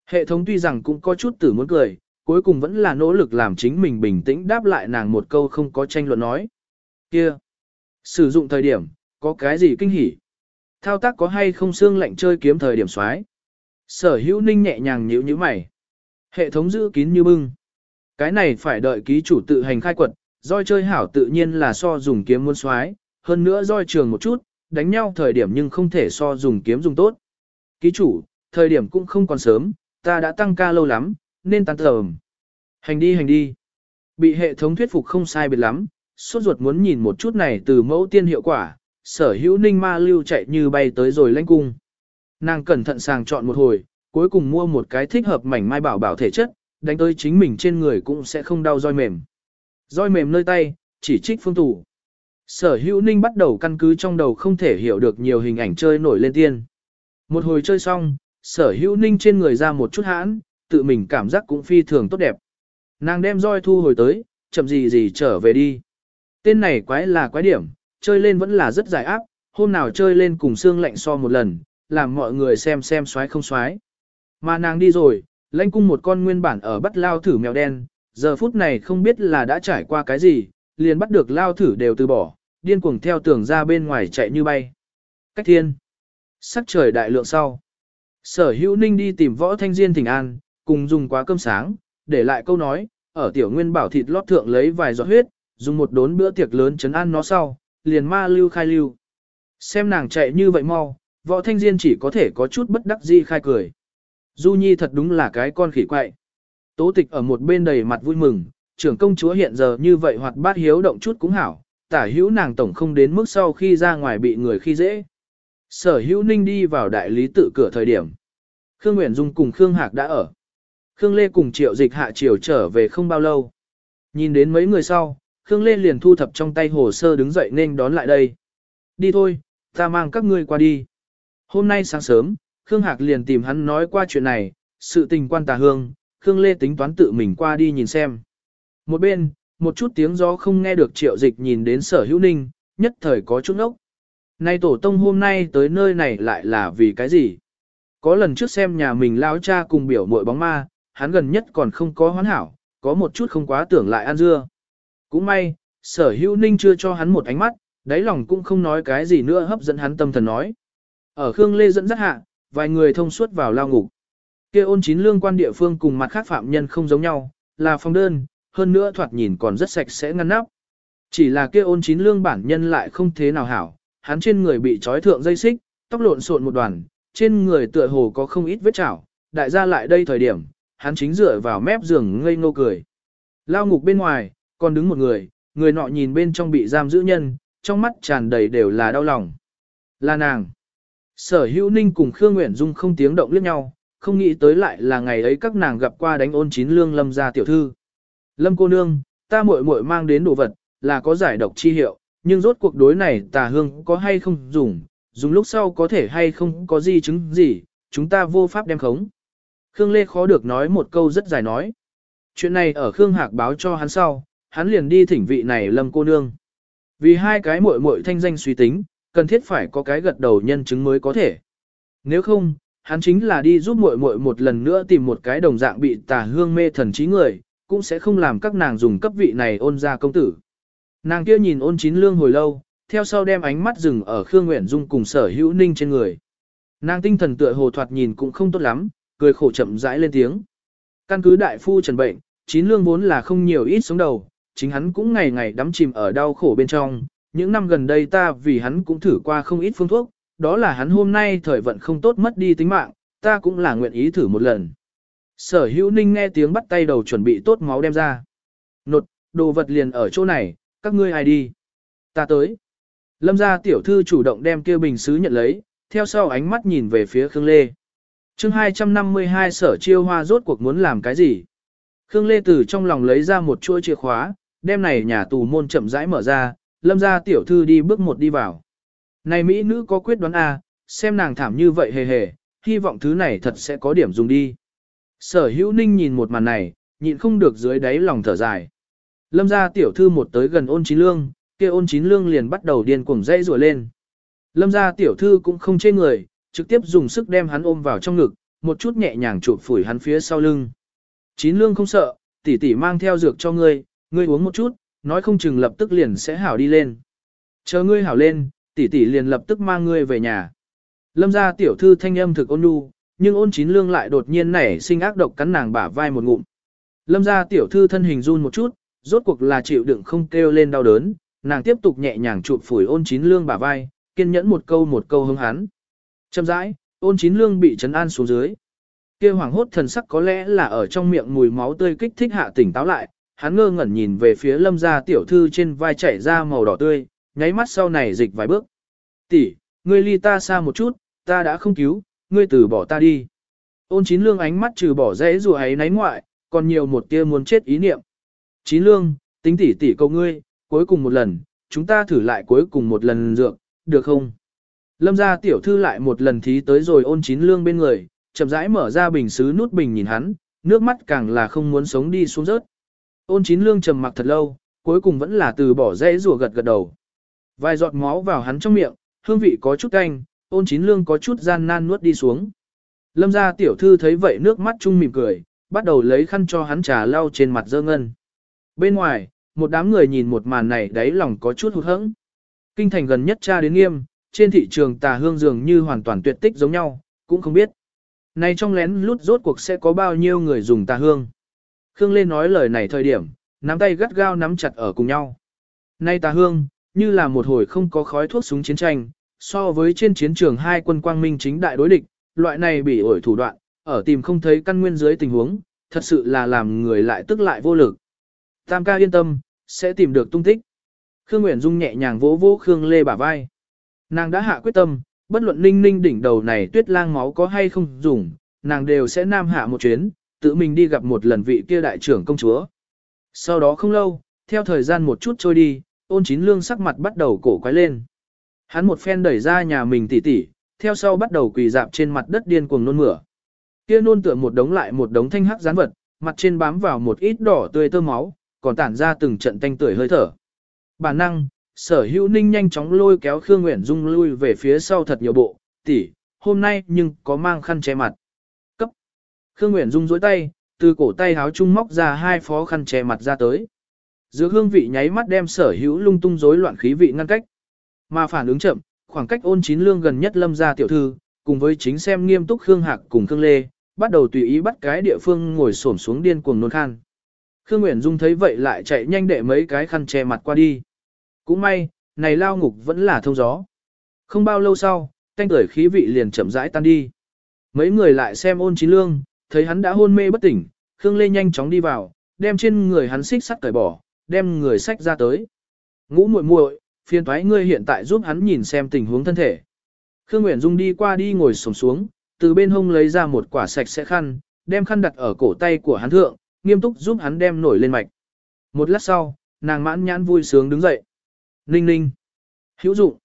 Hệ thống tuy rằng cũng có chút tử muốn cười, cuối cùng vẫn là nỗ lực làm chính mình bình tĩnh đáp lại nàng một câu không có tranh luận nói. Kia! Sử dụng thời điểm, có cái gì kinh hỉ? Thao tác có hay không xương lạnh chơi kiếm thời điểm xoái? Sở hữu ninh nhẹ nhàng nhíu như mày. Hệ thống giữ kín như bưng. Cái này phải đợi ký chủ tự hành khai quật, roi chơi hảo tự nhiên là so dùng kiếm muốn xoái, hơn nữa roi trường một chút, đánh nhau thời điểm nhưng không thể so dùng kiếm dùng tốt. Ký chủ, thời điểm cũng không còn sớm, ta đã tăng ca lâu lắm, nên tan tờm. Hành đi hành đi. Bị hệ thống thuyết phục không sai biệt lắm, suốt ruột muốn nhìn một chút này từ mẫu tiên hiệu quả, sở hữu ninh ma lưu chạy như bay tới rồi lãnh cung. Nàng cẩn thận sàng chọn một hồi, cuối cùng mua một cái thích hợp mảnh mai bảo bảo thể chất, đánh tới chính mình trên người cũng sẽ không đau roi mềm. Roi mềm nơi tay, chỉ trích phương thủ. Sở hữu ninh bắt đầu căn cứ trong đầu không thể hiểu được nhiều hình ảnh chơi nổi lên tiên. Một hồi chơi xong, sở hữu ninh trên người ra một chút hãn, tự mình cảm giác cũng phi thường tốt đẹp. Nàng đem roi thu hồi tới, chậm gì gì trở về đi. Tên này quái là quái điểm, chơi lên vẫn là rất giải áp, hôm nào chơi lên cùng xương lạnh so một lần, làm mọi người xem xem xoái không xoái. Mà nàng đi rồi, lãnh cung một con nguyên bản ở bắt lao thử mèo đen, giờ phút này không biết là đã trải qua cái gì, liền bắt được lao thử đều từ bỏ, điên cuồng theo tường ra bên ngoài chạy như bay. Cách thiên. Sắc trời đại lượng sau. Sở hữu ninh đi tìm võ thanh diên thỉnh an, cùng dùng quá cơm sáng, để lại câu nói, ở tiểu nguyên bảo thịt lót thượng lấy vài giọt huyết, dùng một đốn bữa tiệc lớn chấn an nó sau, liền ma lưu khai lưu. Xem nàng chạy như vậy mau, võ thanh diên chỉ có thể có chút bất đắc di khai cười. Du Nhi thật đúng là cái con khỉ quậy. Tố tịch ở một bên đầy mặt vui mừng, trưởng công chúa hiện giờ như vậy hoặc bát hiếu động chút cũng hảo, tả hữu nàng tổng không đến mức sau khi ra ngoài bị người khi dễ. Sở hữu ninh đi vào đại lý tự cửa thời điểm. Khương Nguyễn Dung cùng Khương Hạc đã ở. Khương Lê cùng triệu dịch hạ triều trở về không bao lâu. Nhìn đến mấy người sau, Khương Lê liền thu thập trong tay hồ sơ đứng dậy nên đón lại đây. Đi thôi, ta mang các ngươi qua đi. Hôm nay sáng sớm, Khương Hạc liền tìm hắn nói qua chuyện này, sự tình quan tà hương, Khương Lê tính toán tự mình qua đi nhìn xem. Một bên, một chút tiếng gió không nghe được triệu dịch nhìn đến sở hữu ninh, nhất thời có chút ốc. Nay tổ tông hôm nay tới nơi này lại là vì cái gì? Có lần trước xem nhà mình lao cha cùng biểu muội bóng ma, hắn gần nhất còn không có hoán hảo, có một chút không quá tưởng lại ăn dưa. Cũng may, sở hữu ninh chưa cho hắn một ánh mắt, đáy lòng cũng không nói cái gì nữa hấp dẫn hắn tâm thần nói. Ở Khương Lê dẫn dắt hạ, vài người thông suốt vào lao ngục kia ôn chín lương quan địa phương cùng mặt khác phạm nhân không giống nhau, là phòng đơn, hơn nữa thoạt nhìn còn rất sạch sẽ ngăn nắp. Chỉ là kia ôn chín lương bản nhân lại không thế nào hảo, hắn trên người bị trói thượng dây xích, tóc lộn xộn một đoàn, trên người tựa hồ có không ít vết chảo, đại gia lại đây thời điểm, hắn chính dựa vào mép giường ngây ngô cười. Lao ngục bên ngoài, còn đứng một người, người nọ nhìn bên trong bị giam giữ nhân, trong mắt tràn đầy đều là đau lòng. Là nàng. Sở hữu ninh cùng Khương Nguyễn Dung không tiếng động liếc nhau, không nghĩ tới lại là ngày ấy các nàng gặp qua đánh ôn chín lương lâm gia tiểu thư. Lâm cô nương, ta muội muội mang đến đồ vật, là có giải độc chi hiệu, nhưng rốt cuộc đối này tà hương có hay không dùng, dùng lúc sau có thể hay không có di chứng gì, chúng ta vô pháp đem khống. Khương Lê khó được nói một câu rất dài nói. Chuyện này ở Khương Hạc báo cho hắn sau, hắn liền đi thỉnh vị này lâm cô nương. Vì hai cái muội muội thanh danh suy tính, cần thiết phải có cái gật đầu nhân chứng mới có thể. Nếu không, hắn chính là đi giúp muội muội một lần nữa tìm một cái đồng dạng bị tà hương mê thần trí người, cũng sẽ không làm các nàng dùng cấp vị này ôn ra công tử. Nàng kia nhìn ôn chín lương hồi lâu, theo sau đem ánh mắt dừng ở Khương Nguyễn Dung cùng sở hữu ninh trên người. Nàng tinh thần tựa hồ thoạt nhìn cũng không tốt lắm, cười khổ chậm rãi lên tiếng. Căn cứ đại phu trần bệnh, chín lương vốn là không nhiều ít sống đầu, chính hắn cũng ngày ngày đắm chìm ở đau khổ bên trong. Những năm gần đây ta vì hắn cũng thử qua không ít phương thuốc, đó là hắn hôm nay thời vận không tốt mất đi tính mạng, ta cũng là nguyện ý thử một lần. Sở hữu ninh nghe tiếng bắt tay đầu chuẩn bị tốt máu đem ra. Nột, đồ vật liền ở chỗ này, các ngươi ai đi. Ta tới. Lâm gia tiểu thư chủ động đem kia bình sứ nhận lấy, theo sau ánh mắt nhìn về phía Khương Lê. chương 252 sở chiêu hoa rốt cuộc muốn làm cái gì? Khương Lê từ trong lòng lấy ra một chuỗi chìa khóa, đem này nhà tù môn chậm rãi mở ra, lâm gia tiểu thư đi bước một đi vào. Này Mỹ nữ có quyết đoán A, xem nàng thảm như vậy hề hề, hy vọng thứ này thật sẽ có điểm dùng đi. Sở hữu ninh nhìn một màn này, nhịn không được dưới đáy lòng thở dài. Lâm gia tiểu thư một tới gần ôn chín lương, kia ôn chín lương liền bắt đầu điên cuồng dây rùa lên. Lâm gia tiểu thư cũng không chê người, trực tiếp dùng sức đem hắn ôm vào trong ngực, một chút nhẹ nhàng chụp phủi hắn phía sau lưng. Chín lương không sợ, tỷ tỷ mang theo dược cho ngươi, ngươi uống một chút, nói không chừng lập tức liền sẽ hảo đi lên. Chờ ngươi hảo lên, tỷ tỷ liền lập tức mang ngươi về nhà. Lâm gia tiểu thư thanh âm thực ôn nhu, nhưng ôn chín lương lại đột nhiên nảy sinh ác độc cắn nàng bả vai một ngụm. Lâm gia tiểu thư thân hình run một chút, rốt cuộc là chịu đựng không kêu lên đau đớn, nàng tiếp tục nhẹ nhàng chụp phủi ôn chín lương bả vai, kiên nhẫn một câu một câu hứng hắn. Chậm rãi, ôn chín lương bị chấn an xuống dưới. kia hoàng hốt thần sắc có lẽ là ở trong miệng mùi máu tươi kích thích hạ tỉnh táo lại, hắn ngơ ngẩn nhìn về phía lâm gia tiểu thư trên vai chảy ra màu đỏ tươi, nháy mắt sau này dịch vài bước. tỷ, ngươi ly ta xa một chút, ta đã không cứu, ngươi từ bỏ ta đi. Ôn chín lương ánh mắt trừ bỏ dễ dù ấy náy ngoại, còn nhiều một tia muốn chết ý niệm. Chín lương, tính tỷ tỷ cầu ngươi, cuối cùng một lần, chúng ta thử lại cuối cùng một lần dược, được không? Lâm gia tiểu thư lại một lần thí tới rồi ôn chín lương bên người, chậm rãi mở ra bình xứ nút bình nhìn hắn, nước mắt càng là không muốn sống đi xuống rớt. Ôn chín lương trầm mặc thật lâu, cuối cùng vẫn là từ bỏ dễ rùa gật gật đầu. Vài giọt máu vào hắn trong miệng, hương vị có chút canh, ôn chín lương có chút gian nan nuốt đi xuống. Lâm gia tiểu thư thấy vậy nước mắt chung mỉm cười, bắt đầu lấy khăn cho hắn trà lau trên mặt dơ ngân. Bên ngoài, một đám người nhìn một màn này đáy lòng có chút hụt hẫng. Kinh thành gần nhất cha đến nghiêm, trên thị trường tà hương dường như hoàn toàn tuyệt tích giống nhau, cũng không biết. Này trong lén lút rốt cuộc sẽ có bao nhiêu người dùng tà hương. Khương Lê nói lời này thời điểm, nắm tay gắt gao nắm chặt ở cùng nhau. Nay tà hương, như là một hồi không có khói thuốc súng chiến tranh, so với trên chiến trường hai quân quang minh chính đại đối địch, loại này bị ổi thủ đoạn, ở tìm không thấy căn nguyên dưới tình huống, thật sự là làm người lại tức lại vô lực. Tam ca yên tâm, sẽ tìm được tung tích. Khương Nguyễn Dung nhẹ nhàng vỗ vỗ Khương Lê bả vai. Nàng đã hạ quyết tâm, bất luận ninh ninh đỉnh đầu này tuyết lang máu có hay không dùng, nàng đều sẽ nam hạ một chuyến, tự mình đi gặp một lần vị kia đại trưởng công chúa. Sau đó không lâu, theo thời gian một chút trôi đi, ôn chín lương sắc mặt bắt đầu cổ quái lên. Hắn một phen đẩy ra nhà mình tỉ tỉ, theo sau bắt đầu quỳ dạp trên mặt đất điên cuồng nôn mửa. Kia nôn tựa một đống lại một đống thanh hắc rán vật, mặt trên bám vào một ít đỏ tươi tơ máu, còn tản ra từng trận tanh tưởi hơi thở. Bản năng, sở hữu ninh nhanh chóng lôi kéo Khương Nguyễn Dung lui về phía sau thật nhiều bộ, tỷ, hôm nay nhưng có mang khăn che mặt. Cấp. Khương Nguyễn Dung dối tay, từ cổ tay háo trung móc ra hai phó khăn che mặt ra tới. Dược hương vị nháy mắt đem sở hữu lung tung rối loạn khí vị ngăn cách. Mà phản ứng chậm, khoảng cách ôn chín lương gần nhất lâm gia tiểu thư, cùng với chính xem nghiêm túc Khương Hạc cùng Khương Lê, bắt đầu tùy ý bắt cái địa phương ngồi xổm xuống điên cuồng nôn khan. Khương Nguyễn Dung thấy vậy lại chạy nhanh để mấy cái khăn che mặt qua đi. Cũng may, này lao ngục vẫn là thông gió. Không bao lâu sau, thanh tuổi khí vị liền chậm rãi tan đi. Mấy người lại xem ôn chín lương, thấy hắn đã hôn mê bất tỉnh, Khương Lê nhanh chóng đi vào, đem trên người hắn xích sắt cởi bỏ, đem người sách ra tới. Ngũ muội muội, phiền thoái ngươi hiện tại giúp hắn nhìn xem tình huống thân thể. Khương Nguyễn Dung đi qua đi ngồi sổng xuống, từ bên hông lấy ra một quả sạch sẽ khăn, đem khăn đặt ở cổ tay của hắn thượng, nghiêm túc giúp hắn đem nổi lên mạch. Một lát sau, nàng mãn nhãn vui sướng đứng dậy. Ninh ninh. Hữu dụng.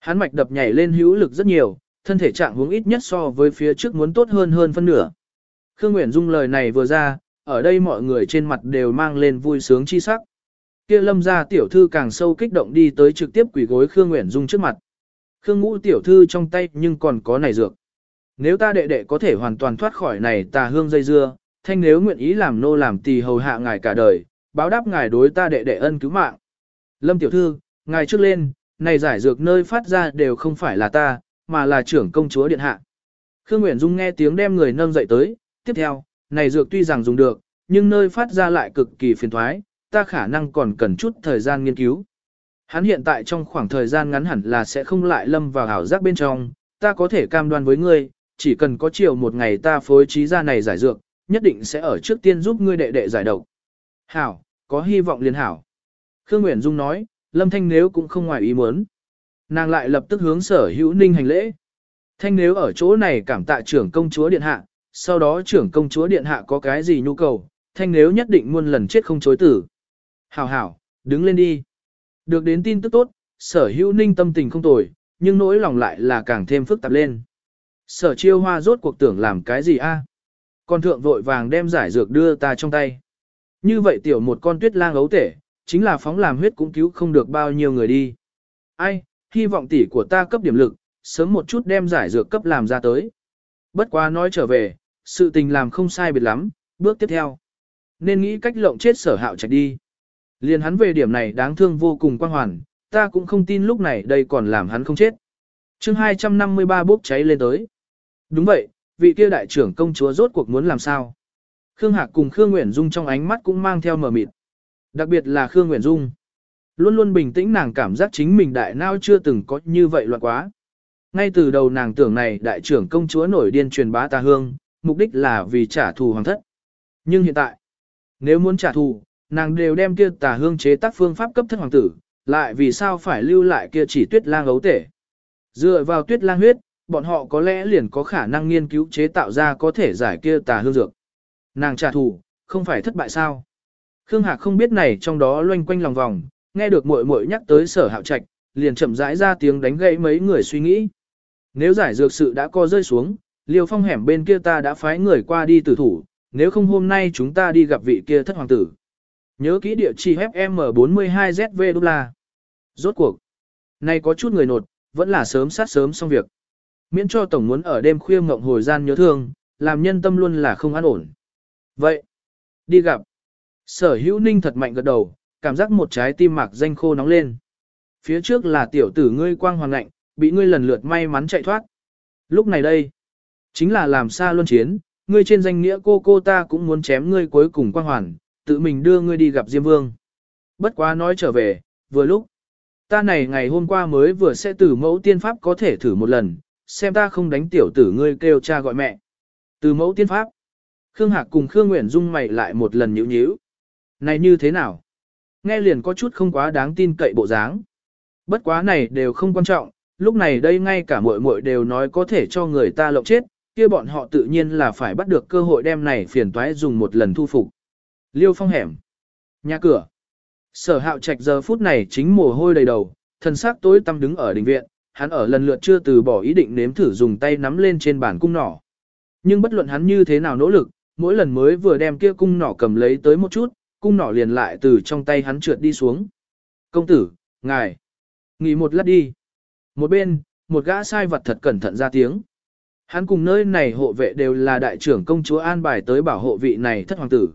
Hắn mạch đập nhảy lên hữu lực rất nhiều, thân thể trạng hướng ít nhất so với phía trước muốn tốt hơn hơn phân nửa. Khương Nguyễn Dung lời này vừa ra, ở đây mọi người trên mặt đều mang lên vui sướng chi sắc. Kia lâm gia tiểu thư càng sâu kích động đi tới trực tiếp quỳ gối Khương Nguyễn Dung trước mặt. Khương ngũ tiểu thư trong tay nhưng còn có này dược. Nếu ta đệ đệ có thể hoàn toàn thoát khỏi này tà hương dây dưa, thanh nếu nguyện ý làm nô làm tỳ hầu hạ ngài cả đời, báo đáp ngài đối ta đệ đệ ân cứu mạng. Lâm tiểu thư, ngài trước lên, này giải dược nơi phát ra đều không phải là ta, mà là trưởng công chúa điện hạ. Khương Nguyễn Dung nghe tiếng đem người nâng dậy tới, tiếp theo, này dược tuy rằng dùng được, nhưng nơi phát ra lại cực kỳ phiền thoái, ta khả năng còn cần chút thời gian nghiên cứu. Hắn hiện tại trong khoảng thời gian ngắn hẳn là sẽ không lại lâm vào ảo giác bên trong, ta có thể cam đoan với ngươi, chỉ cần có chiều một ngày ta phối trí ra này giải dược, nhất định sẽ ở trước tiên giúp ngươi đệ đệ giải độc. Hảo, có hy vọng liền hảo. Khương Nguyễn Dung nói, Lâm Thanh nếu cũng không ngoài ý muốn. Nàng lại lập tức hướng sở hữu ninh hành lễ. Thanh nếu ở chỗ này cảm tạ trưởng công chúa điện hạ, sau đó trưởng công chúa điện hạ có cái gì nhu cầu, thanh nếu nhất định muôn lần chết không chối tử. Hảo hảo, đứng lên đi. Được đến tin tức tốt, sở hữu ninh tâm tình không tồi, nhưng nỗi lòng lại là càng thêm phức tạp lên. Sở chiêu hoa rốt cuộc tưởng làm cái gì a? Con thượng vội vàng đem giải dược đưa ta trong tay. Như vậy tiểu một con tuyết lang ấu tể, chính là phóng làm huyết cũng cứu không được bao nhiêu người đi. Ai, hy vọng tỷ của ta cấp điểm lực, sớm một chút đem giải dược cấp làm ra tới. Bất quá nói trở về, sự tình làm không sai biệt lắm, bước tiếp theo. Nên nghĩ cách lộng chết sở hạo trạch đi. Liền hắn về điểm này đáng thương vô cùng quan hoàn, ta cũng không tin lúc này đây còn làm hắn không chết. chương 253 bốc cháy lên tới. Đúng vậy, vị kia đại trưởng công chúa rốt cuộc muốn làm sao. Khương Hạc cùng Khương Nguyễn Dung trong ánh mắt cũng mang theo mờ mịt. Đặc biệt là Khương Nguyễn Dung. Luôn luôn bình tĩnh nàng cảm giác chính mình đại nao chưa từng có như vậy loạn quá. Ngay từ đầu nàng tưởng này đại trưởng công chúa nổi điên truyền bá ta hương, mục đích là vì trả thù hoàng thất. Nhưng hiện tại, nếu muốn trả thù, nàng đều đem kia tà hương chế tác phương pháp cấp thất hoàng tử, lại vì sao phải lưu lại kia chỉ tuyết lang ấu tể. Dựa vào tuyết lang huyết, bọn họ có lẽ liền có khả năng nghiên cứu chế tạo ra có thể giải kia tà hương dược. Nàng trả thù, không phải thất bại sao? Khương Hạc không biết này trong đó loanh quanh lòng vòng, nghe được muội muội nhắc tới sở hạo trạch, liền chậm rãi ra tiếng đánh gãy mấy người suy nghĩ. Nếu giải dược sự đã co rơi xuống, liều phong hẻm bên kia ta đã phái người qua đi tử thủ, nếu không hôm nay chúng ta đi gặp vị kia thất hoàng tử. Nhớ kỹ địa chỉ FM42ZV đô la. Rốt cuộc. Này có chút người nột, vẫn là sớm sát sớm xong việc. Miễn cho tổng muốn ở đêm khuya ngộng hồi gian nhớ thương, làm nhân tâm luôn là không an ổn. Vậy, đi gặp. Sở hữu ninh thật mạnh gật đầu, cảm giác một trái tim mạc danh khô nóng lên. Phía trước là tiểu tử ngươi quang hoàng lạnh, bị ngươi lần lượt may mắn chạy thoát. Lúc này đây, chính là làm xa luân chiến, ngươi trên danh nghĩa cô cô ta cũng muốn chém ngươi cuối cùng quang hoàn, tự mình đưa ngươi đi gặp Diêm Vương. Bất quá nói trở về, vừa lúc, Ta này ngày hôm qua mới vừa sẽ từ mẫu tiên pháp có thể thử một lần, xem ta không đánh tiểu tử ngươi kêu cha gọi mẹ. Từ mẫu tiên pháp. Khương Hạc cùng Khương Nguyễn Dung mày lại một lần nhíu nhíu. Này như thế nào? Nghe liền có chút không quá đáng tin cậy bộ dáng. Bất quá này đều không quan trọng, lúc này đây ngay cả muội muội đều nói có thể cho người ta lộng chết, kia bọn họ tự nhiên là phải bắt được cơ hội đem này phiền toái dùng một lần thu phục. Liêu phong hẻm. Nhà cửa. Sở hạo trạch giờ phút này chính mồ hôi đầy đầu, thân xác tối tăm đứng ở đình viện, hắn ở lần lượt chưa từ bỏ ý định nếm thử dùng tay nắm lên trên bàn cung nỏ. Nhưng bất luận hắn như thế nào nỗ lực, mỗi lần mới vừa đem kia cung nỏ cầm lấy tới một chút, cung nỏ liền lại từ trong tay hắn trượt đi xuống. Công tử, ngài, nghỉ một lát đi. Một bên, một gã sai vật thật cẩn thận ra tiếng. Hắn cùng nơi này hộ vệ đều là đại trưởng công chúa an bài tới bảo hộ vị này thất hoàng tử.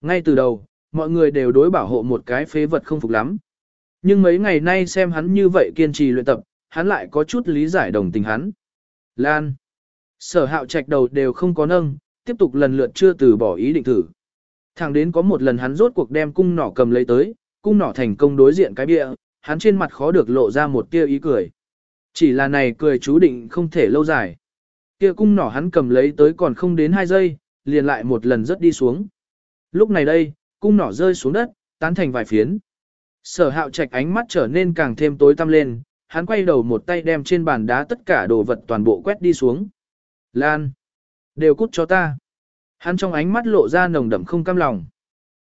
Ngay từ đầu, mọi người đều đối bảo hộ một cái phế vật không phục lắm. Nhưng mấy ngày nay xem hắn như vậy kiên trì luyện tập, hắn lại có chút lý giải đồng tình hắn. Lan. Sở hạo trạch đầu đều không có nâng, tiếp tục lần lượt chưa từ bỏ ý định thử. Thẳng đến có một lần hắn rốt cuộc đem cung nỏ cầm lấy tới, cung nỏ thành công đối diện cái bia, hắn trên mặt khó được lộ ra một tia ý cười. Chỉ là này cười chú định không thể lâu dài. Kia cung nỏ hắn cầm lấy tới còn không đến 2 giây, liền lại một lần rớt đi xuống. Lúc này đây, cung nỏ rơi xuống đất, tán thành vài phiến. Sở hạo trạch ánh mắt trở nên càng thêm tối tăm lên, hắn quay đầu một tay đem trên bàn đá tất cả đồ vật toàn bộ quét đi xuống. Lan! Đều cút cho ta! Hắn trong ánh mắt lộ ra nồng đậm không cam lòng.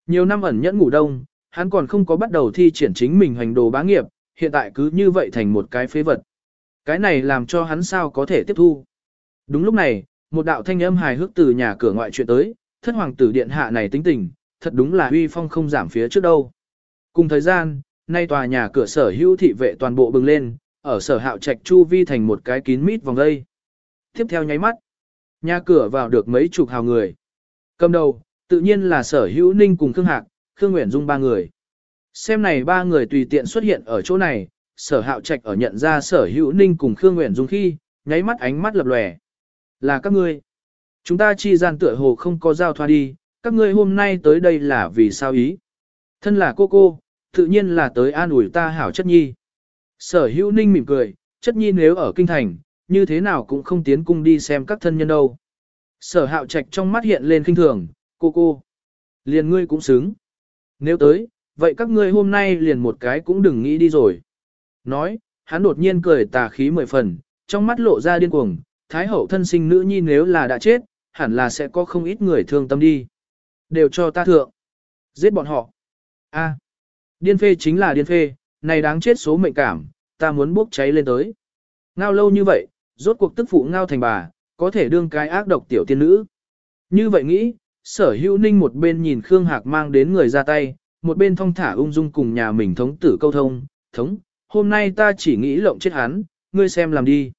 Nhiều năm ẩn nhẫn ngủ đông, hắn còn không có bắt đầu thi triển chính mình hành đồ bá nghiệp, hiện tại cứ như vậy thành một cái phế vật. Cái này làm cho hắn sao có thể tiếp thu. Đúng lúc này, một đạo thanh âm hài hước từ nhà cửa ngoại chuyện tới, thất hoàng tử điện hạ này tính tình, thật đúng là uy phong không giảm phía trước đâu. Cùng thời gian, nay tòa nhà cửa sở hữu thị vệ toàn bộ bừng lên, ở sở hạo trạch chu vi thành một cái kín mít vòng dây. Tiếp theo nháy mắt, nhà cửa vào được mấy chục hào người. Cầm đầu, tự nhiên là sở hữu ninh cùng Khương Hạc, Khương Nguyễn Dung ba người. Xem này ba người tùy tiện xuất hiện ở chỗ này, sở hạo trạch ở nhận ra sở hữu ninh cùng Khương Nguyễn Dung khi, nháy mắt ánh mắt lập lòe. Là các ngươi. Chúng ta chi gian tựa hồ không có giao thoa đi, các ngươi hôm nay tới đây là vì sao ý. Thân là cô cô, tự nhiên là tới an ủi ta hảo chất nhi. Sở hữu ninh mỉm cười, chất nhi nếu ở kinh thành, như thế nào cũng không tiến cung đi xem các thân nhân đâu. Sở hạo trạch trong mắt hiện lên kinh thường, cô cô. Liền ngươi cũng xứng. Nếu tới, vậy các ngươi hôm nay liền một cái cũng đừng nghĩ đi rồi. Nói, hắn đột nhiên cười tà khí mười phần, trong mắt lộ ra điên cuồng, thái hậu thân sinh nữ nhi nếu là đã chết, hẳn là sẽ có không ít người thương tâm đi. Đều cho ta thượng. Giết bọn họ. A. À. điên phê chính là điên phê, này đáng chết số mệnh cảm, ta muốn bốc cháy lên tới. Ngao lâu như vậy, rốt cuộc tức phụ ngao thành bà, có thể đương cái ác độc tiểu tiên nữ. Như vậy nghĩ, sở hữu ninh một bên nhìn Khương Hạc mang đến người ra tay, một bên thong thả ung dung cùng nhà mình thống tử câu thông, thống, hôm nay ta chỉ nghĩ lộng chết hắn, ngươi xem làm đi.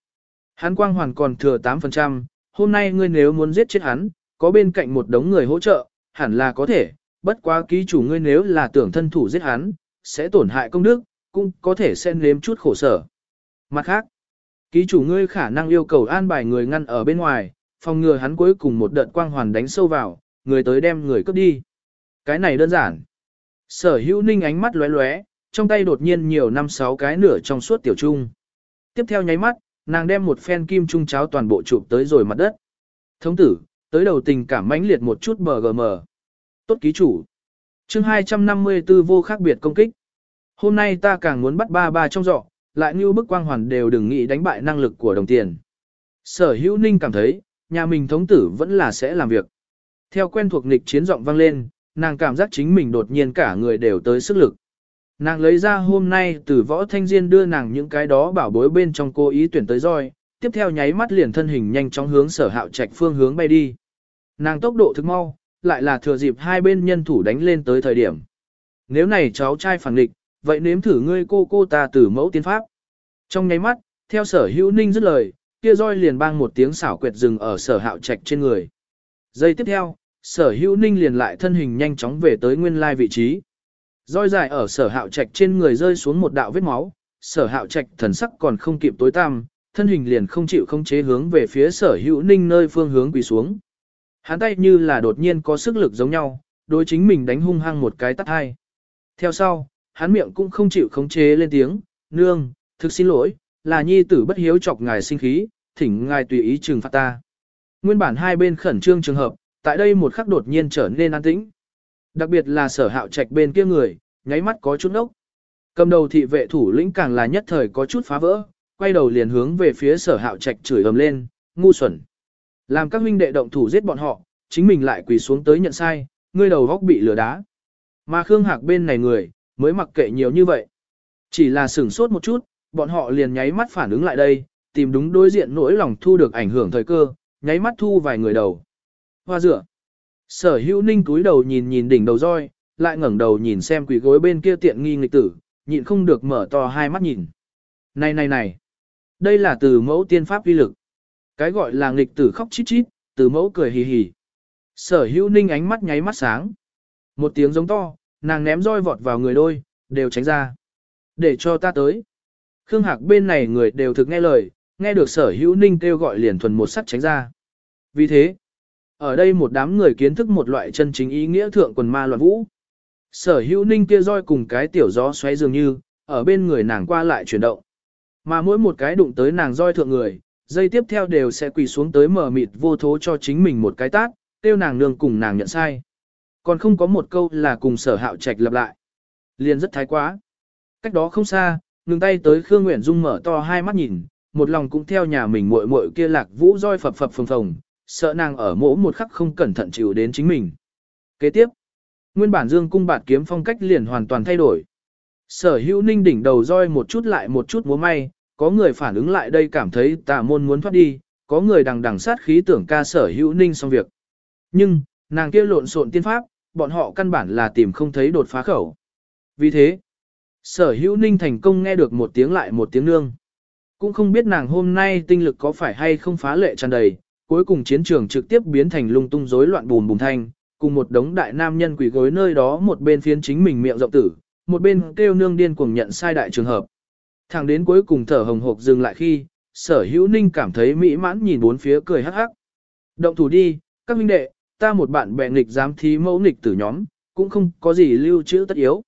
Hắn quang hoàn còn thừa 8%, hôm nay ngươi nếu muốn giết chết hắn, có bên cạnh một đống người hỗ trợ, hẳn là có thể, bất quá ký chủ ngươi nếu là tưởng thân thủ giết hắn, sẽ tổn hại công đức, cũng có thể xen nếm chút khổ sở. Mặt khác, ký chủ ngươi khả năng yêu cầu an bài người ngăn ở bên ngoài, phòng ngừa hắn cuối cùng một đợt quang hoàn đánh sâu vào, người tới đem người cướp đi. Cái này đơn giản. Sở hữu ninh ánh mắt lóe lóe, trong tay đột nhiên nhiều năm sáu cái nửa trong suốt tiểu trung. Tiếp theo nháy mắt, nàng đem một phen kim trung cháo toàn bộ chụp tới rồi mặt đất. Thống tử, tới đầu tình cảm mãnh liệt một chút bờ gm. Tốt ký chủ. chương 254 vô khác biệt công kích. Hôm nay ta càng muốn bắt ba ba trong dọ, lại như bức quang hoàn đều đừng nghĩ đánh bại năng lực của đồng tiền. Sở hữu ninh cảm thấy, nhà mình thống tử vẫn là sẽ làm việc. Theo quen thuộc nịch chiến giọng vang lên, nàng cảm giác chính mình đột nhiên cả người đều tới sức lực. Nàng lấy ra hôm nay từ võ thanh diên đưa nàng những cái đó bảo bối bên trong cô ý tuyển tới roi, tiếp theo nháy mắt liền thân hình nhanh chóng hướng sở hạo trạch phương hướng bay đi. Nàng tốc độ thực mau, lại là thừa dịp hai bên nhân thủ đánh lên tới thời điểm. Nếu này cháu trai phản địch, vậy nếm thử ngươi cô cô ta từ mẫu tiến pháp. Trong nháy mắt, theo sở hữu ninh dứt lời, kia roi liền bang một tiếng xảo quyệt dừng ở sở hạo trạch trên người. Giây tiếp theo, sở hữu ninh liền lại thân hình nhanh chóng về tới nguyên lai vị trí. Roi dài ở sở hạo trạch trên người rơi xuống một đạo vết máu, sở hạo trạch thần sắc còn không kịp tối tăm, thân hình liền không chịu không chế hướng về phía sở hữu ninh nơi phương hướng quỳ xuống. Hắn tay như là đột nhiên có sức lực giống nhau, đối chính mình đánh hung hăng một cái tắt hai. Theo sau, hắn miệng cũng không chịu khống chế lên tiếng, nương, thực xin lỗi, là nhi tử bất hiếu chọc ngài sinh khí, thỉnh ngài tùy ý trừng phạt ta. Nguyên bản hai bên khẩn trương trường hợp, tại đây một khắc đột nhiên trở nên an tĩnh. Đặc biệt là sở hạo trạch bên kia người, nháy mắt có chút nốc, Cầm đầu thị vệ thủ lĩnh càng là nhất thời có chút phá vỡ, quay đầu liền hướng về phía sở hạo trạch chửi ầm lên, ngu xuẩn. Làm các huynh đệ động thủ giết bọn họ, chính mình lại quỳ xuống tới nhận sai, ngươi đầu góc bị lừa đá. Mà Khương Hạc bên này người, mới mặc kệ nhiều như vậy. Chỉ là sửng sốt một chút, bọn họ liền nháy mắt phản ứng lại đây, tìm đúng đối diện nỗi lòng thu được ảnh hưởng thời cơ, nháy mắt thu vài người đầu. Hoa dựa. Sở hữu ninh túi đầu nhìn nhìn đỉnh đầu roi, lại ngẩng đầu nhìn xem quỷ gối bên kia tiện nghi nghịch tử, nhịn không được mở to hai mắt nhìn. Này này này, đây là từ mẫu tiên pháp vi lực. Cái gọi là nghịch tử khóc chít chít, từ mẫu cười hì hì. Sở hữu ninh ánh mắt nháy mắt sáng. Một tiếng giống to, nàng ném roi vọt vào người đôi, đều tránh ra. Để cho ta tới. Khương Hạc bên này người đều thực nghe lời, nghe được sở hữu ninh kêu gọi liền thuần một sắt tránh ra. Vì thế, ở đây một đám người kiến thức một loại chân chính ý nghĩa thượng quần ma loạn vũ. Sở hữu ninh kia roi cùng cái tiểu gió xoáy dường như, ở bên người nàng qua lại chuyển động. Mà mỗi một cái đụng tới nàng roi thượng người, dây tiếp theo đều sẽ quỳ xuống tới mở mịt vô thố cho chính mình một cái tát, tiêu nàng nương cùng nàng nhận sai. Còn không có một câu là cùng sở hạo trạch lặp lại. Liền rất thái quá. Cách đó không xa, ngừng tay tới Khương Nguyễn Dung mở to hai mắt nhìn, một lòng cũng theo nhà mình muội muội kia lạc vũ roi phập phập phồng phồng, sợ nàng ở mỗi một khắc không cẩn thận chịu đến chính mình. Kế tiếp, nguyên bản dương cung bạt kiếm phong cách liền hoàn toàn thay đổi. Sở hữu ninh đỉnh đầu roi một chút lại một chút múa may, có người phản ứng lại đây cảm thấy tà môn muốn thoát đi, có người đằng đằng sát khí tưởng ca sở hữu ninh xong việc. Nhưng, nàng kia lộn xộn tiên pháp, bọn họ căn bản là tìm không thấy đột phá khẩu. Vì thế, sở hữu ninh thành công nghe được một tiếng lại một tiếng nương. Cũng không biết nàng hôm nay tinh lực có phải hay không phá lệ tràn đầy, cuối cùng chiến trường trực tiếp biến thành lung tung rối loạn bùm bùm thanh, cùng một đống đại nam nhân quỷ gối nơi đó một bên phiến chính mình miệng rộng tử, một bên kêu nương điên cuồng nhận sai đại trường hợp. Thẳng đến cuối cùng thở hồng hộc dừng lại khi, sở hữu ninh cảm thấy mỹ mãn nhìn bốn phía cười hắc hắc. Động thủ đi, các huynh đệ, ta một bạn bè nghịch dám thí mẫu nghịch tử nhóm, cũng không có gì lưu trữ tất yếu.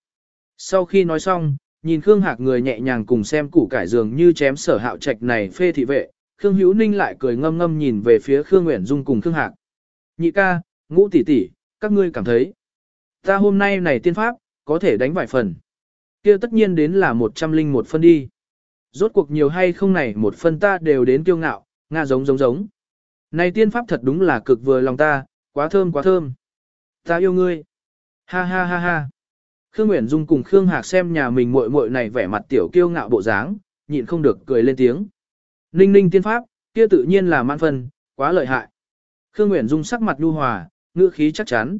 Sau khi nói xong, nhìn Khương Hạc người nhẹ nhàng cùng xem củ cải dường như chém sở hạo trạch này phê thị vệ, Khương Hữu Ninh lại cười ngâm ngâm nhìn về phía Khương Nguyễn Dung cùng Khương Hạc. Nhị ca, ngũ tỷ tỷ, các ngươi cảm thấy. Ta hôm nay này tiên pháp, có thể đánh vài phần. kia tất nhiên đến là một trăm linh một phân đi. Rốt cuộc nhiều hay không này một phân ta đều đến kiêu ngạo, nga giống giống giống. Này tiên pháp thật đúng là cực vừa lòng ta, quá thơm quá thơm. Ta yêu ngươi. Ha ha ha ha. Khương Nguyễn Dung cùng Khương Hạc xem nhà mình muội muội này vẻ mặt tiểu kiêu ngạo bộ dáng, nhịn không được cười lên tiếng. Ninh ninh tiên pháp, kia tự nhiên là mãn phân, quá lợi hại. Khương Nguyễn Dung sắc mặt nhu hòa, ngữ khí chắc chắn.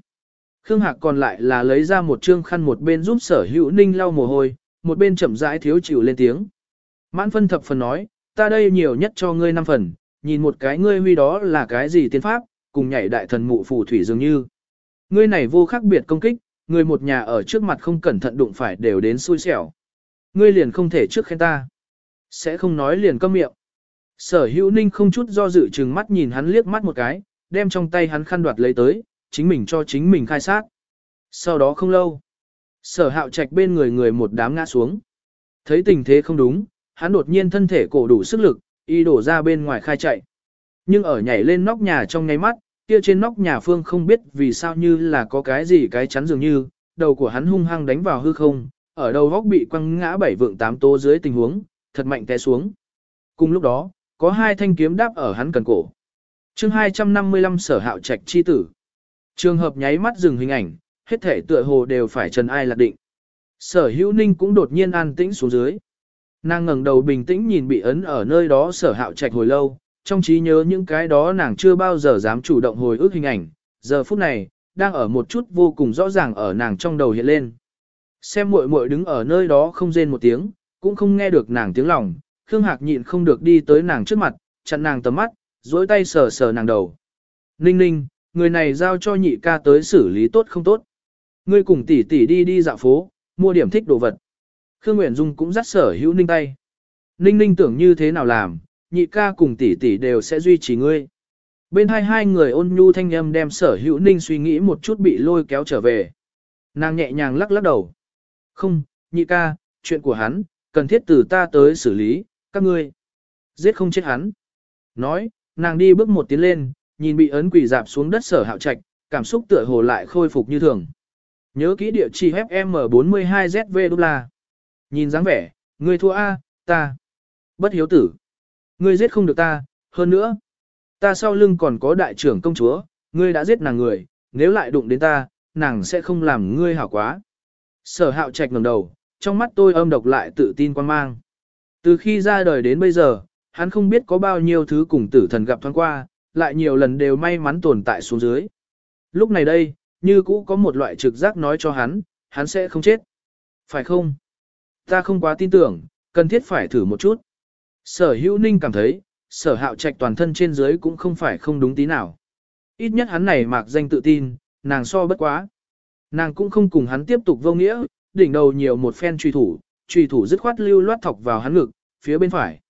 Khương Hạc còn lại là lấy ra một trương khăn một bên giúp sở hữu ninh lau mồ hôi, một bên chậm rãi thiếu chịu lên tiếng. Mãn phân thập phần nói, ta đây nhiều nhất cho ngươi năm phần, nhìn một cái ngươi huy đó là cái gì tiên pháp, cùng nhảy đại thần mụ phù thủy dường như. Ngươi này vô khác biệt công kích, người một nhà ở trước mặt không cẩn thận đụng phải đều đến xui xẻo. Ngươi liền không thể trước khen ta. Sẽ không nói liền câm miệng. Sở hữu ninh không chút do dự chừng mắt nhìn hắn liếc mắt một cái, đem trong tay hắn khăn đoạt lấy tới, chính mình cho chính mình khai sát. Sau đó không lâu, sở hạo trạch bên người người một đám ngã xuống. Thấy tình thế không đúng, hắn đột nhiên thân thể cổ đủ sức lực, y đổ ra bên ngoài khai chạy. Nhưng ở nhảy lên nóc nhà trong ngay mắt, kia trên nóc nhà phương không biết vì sao như là có cái gì cái chắn dường như, đầu của hắn hung hăng đánh vào hư không, ở đầu góc bị quăng ngã bảy vượng tám tố dưới tình huống, thật mạnh té xuống. Cùng lúc đó, có hai thanh kiếm đáp ở hắn cần cổ. chương 255 sở hạo trạch chi tử. Trường hợp nháy mắt dừng hình ảnh, hết thể tựa hồ đều phải trần ai lạc định. Sở hữu ninh cũng đột nhiên an tĩnh xuống dưới. Nàng ngẩng đầu bình tĩnh nhìn bị ấn ở nơi đó sở hạo trạch hồi lâu, trong trí nhớ những cái đó nàng chưa bao giờ dám chủ động hồi ức hình ảnh, giờ phút này, đang ở một chút vô cùng rõ ràng ở nàng trong đầu hiện lên. Xem muội muội đứng ở nơi đó không rên một tiếng, cũng không nghe được nàng tiếng lòng, Khương Hạc nhịn không được đi tới nàng trước mặt, chặn nàng tầm mắt, dối tay sờ sờ nàng đầu. Ninh ninh, người này giao cho nhị ca tới xử lý tốt không tốt. Ngươi cùng tỷ tỷ đi đi dạo phố, mua điểm thích đồ vật. Khương Nguyễn Dung cũng dắt sở hữu ninh tay. Ninh ninh tưởng như thế nào làm, nhị ca cùng tỷ tỷ đều sẽ duy trì ngươi. Bên hai hai người ôn nhu thanh âm đem sở hữu ninh suy nghĩ một chút bị lôi kéo trở về. Nàng nhẹ nhàng lắc lắc đầu. Không, nhị ca, chuyện của hắn, cần thiết từ ta tới xử lý, các ngươi. Giết không chết hắn. Nói, nàng đi bước một tiến lên, nhìn bị ấn quỷ dạp xuống đất sở hạo trạch, cảm xúc tựa hồ lại khôi phục như thường. Nhớ kỹ địa chỉ FM42ZV đô la. Nhìn dáng vẻ, ngươi thua A, ta. Bất hiếu tử. Ngươi giết không được ta, hơn nữa. Ta sau lưng còn có đại trưởng công chúa, ngươi đã giết nàng người, nếu lại đụng đến ta, nàng sẽ không làm ngươi hảo quá. Sở hạo trạch ngẩng đầu, trong mắt tôi âm độc lại tự tin quan mang. Từ khi ra đời đến bây giờ, hắn không biết có bao nhiêu thứ cùng tử thần gặp thoáng qua, lại nhiều lần đều may mắn tồn tại xuống dưới. Lúc này đây, như cũ có một loại trực giác nói cho hắn, hắn sẽ không chết. Phải không? Ta không quá tin tưởng, cần thiết phải thử một chút. Sở hữu ninh cảm thấy, sở hạo trạch toàn thân trên dưới cũng không phải không đúng tí nào. Ít nhất hắn này mạc danh tự tin, nàng so bất quá. Nàng cũng không cùng hắn tiếp tục vô nghĩa, đỉnh đầu nhiều một phen truy thủ, truy thủ dứt khoát lưu loát thọc vào hắn ngực, phía bên phải.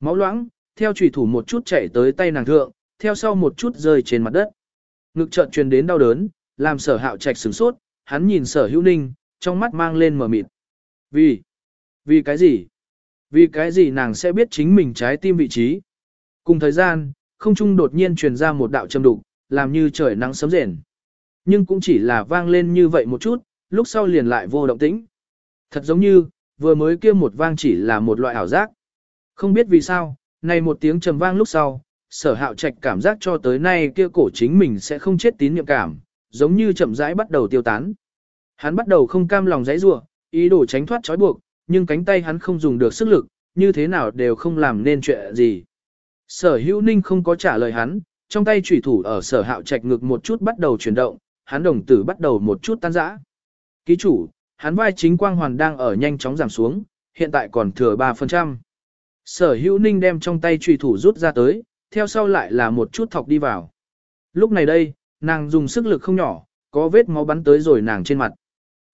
Máu loãng, theo chủy thủ một chút chạy tới tay nàng thượng, theo sau một chút rơi trên mặt đất. Ngực chợt truyền đến đau đớn, làm sở hạo trạch sửng sốt, hắn nhìn sở hữu ninh, trong mắt mang lên mờ mịt. Vì? Vì cái gì? Vì cái gì nàng sẽ biết chính mình trái tim vị trí? Cùng thời gian, không trung đột nhiên truyền ra một đạo châm đục, làm như trời nắng sớm rền. Nhưng cũng chỉ là vang lên như vậy một chút, lúc sau liền lại vô động tĩnh. Thật giống như, vừa mới kia một vang chỉ là một loại ảo giác. Không biết vì sao, này một tiếng trầm vang lúc sau, sở hạo trạch cảm giác cho tới nay kia cổ chính mình sẽ không chết tín niệm cảm, giống như chậm rãi bắt đầu tiêu tán. Hắn bắt đầu không cam lòng dãy rủa, ý đồ tránh thoát trói buộc, nhưng cánh tay hắn không dùng được sức lực, như thế nào đều không làm nên chuyện gì. Sở hữu ninh không có trả lời hắn, trong tay chủy thủ ở sở hạo trạch ngực một chút bắt đầu chuyển động, hắn đồng tử bắt đầu một chút tan rã. Ký chủ, hắn vai chính quang hoàn đang ở nhanh chóng giảm xuống, hiện tại còn thừa 3%. Sở hữu ninh đem trong tay trùy thủ rút ra tới, theo sau lại là một chút thọc đi vào. Lúc này đây, nàng dùng sức lực không nhỏ, có vết máu bắn tới rồi nàng trên mặt.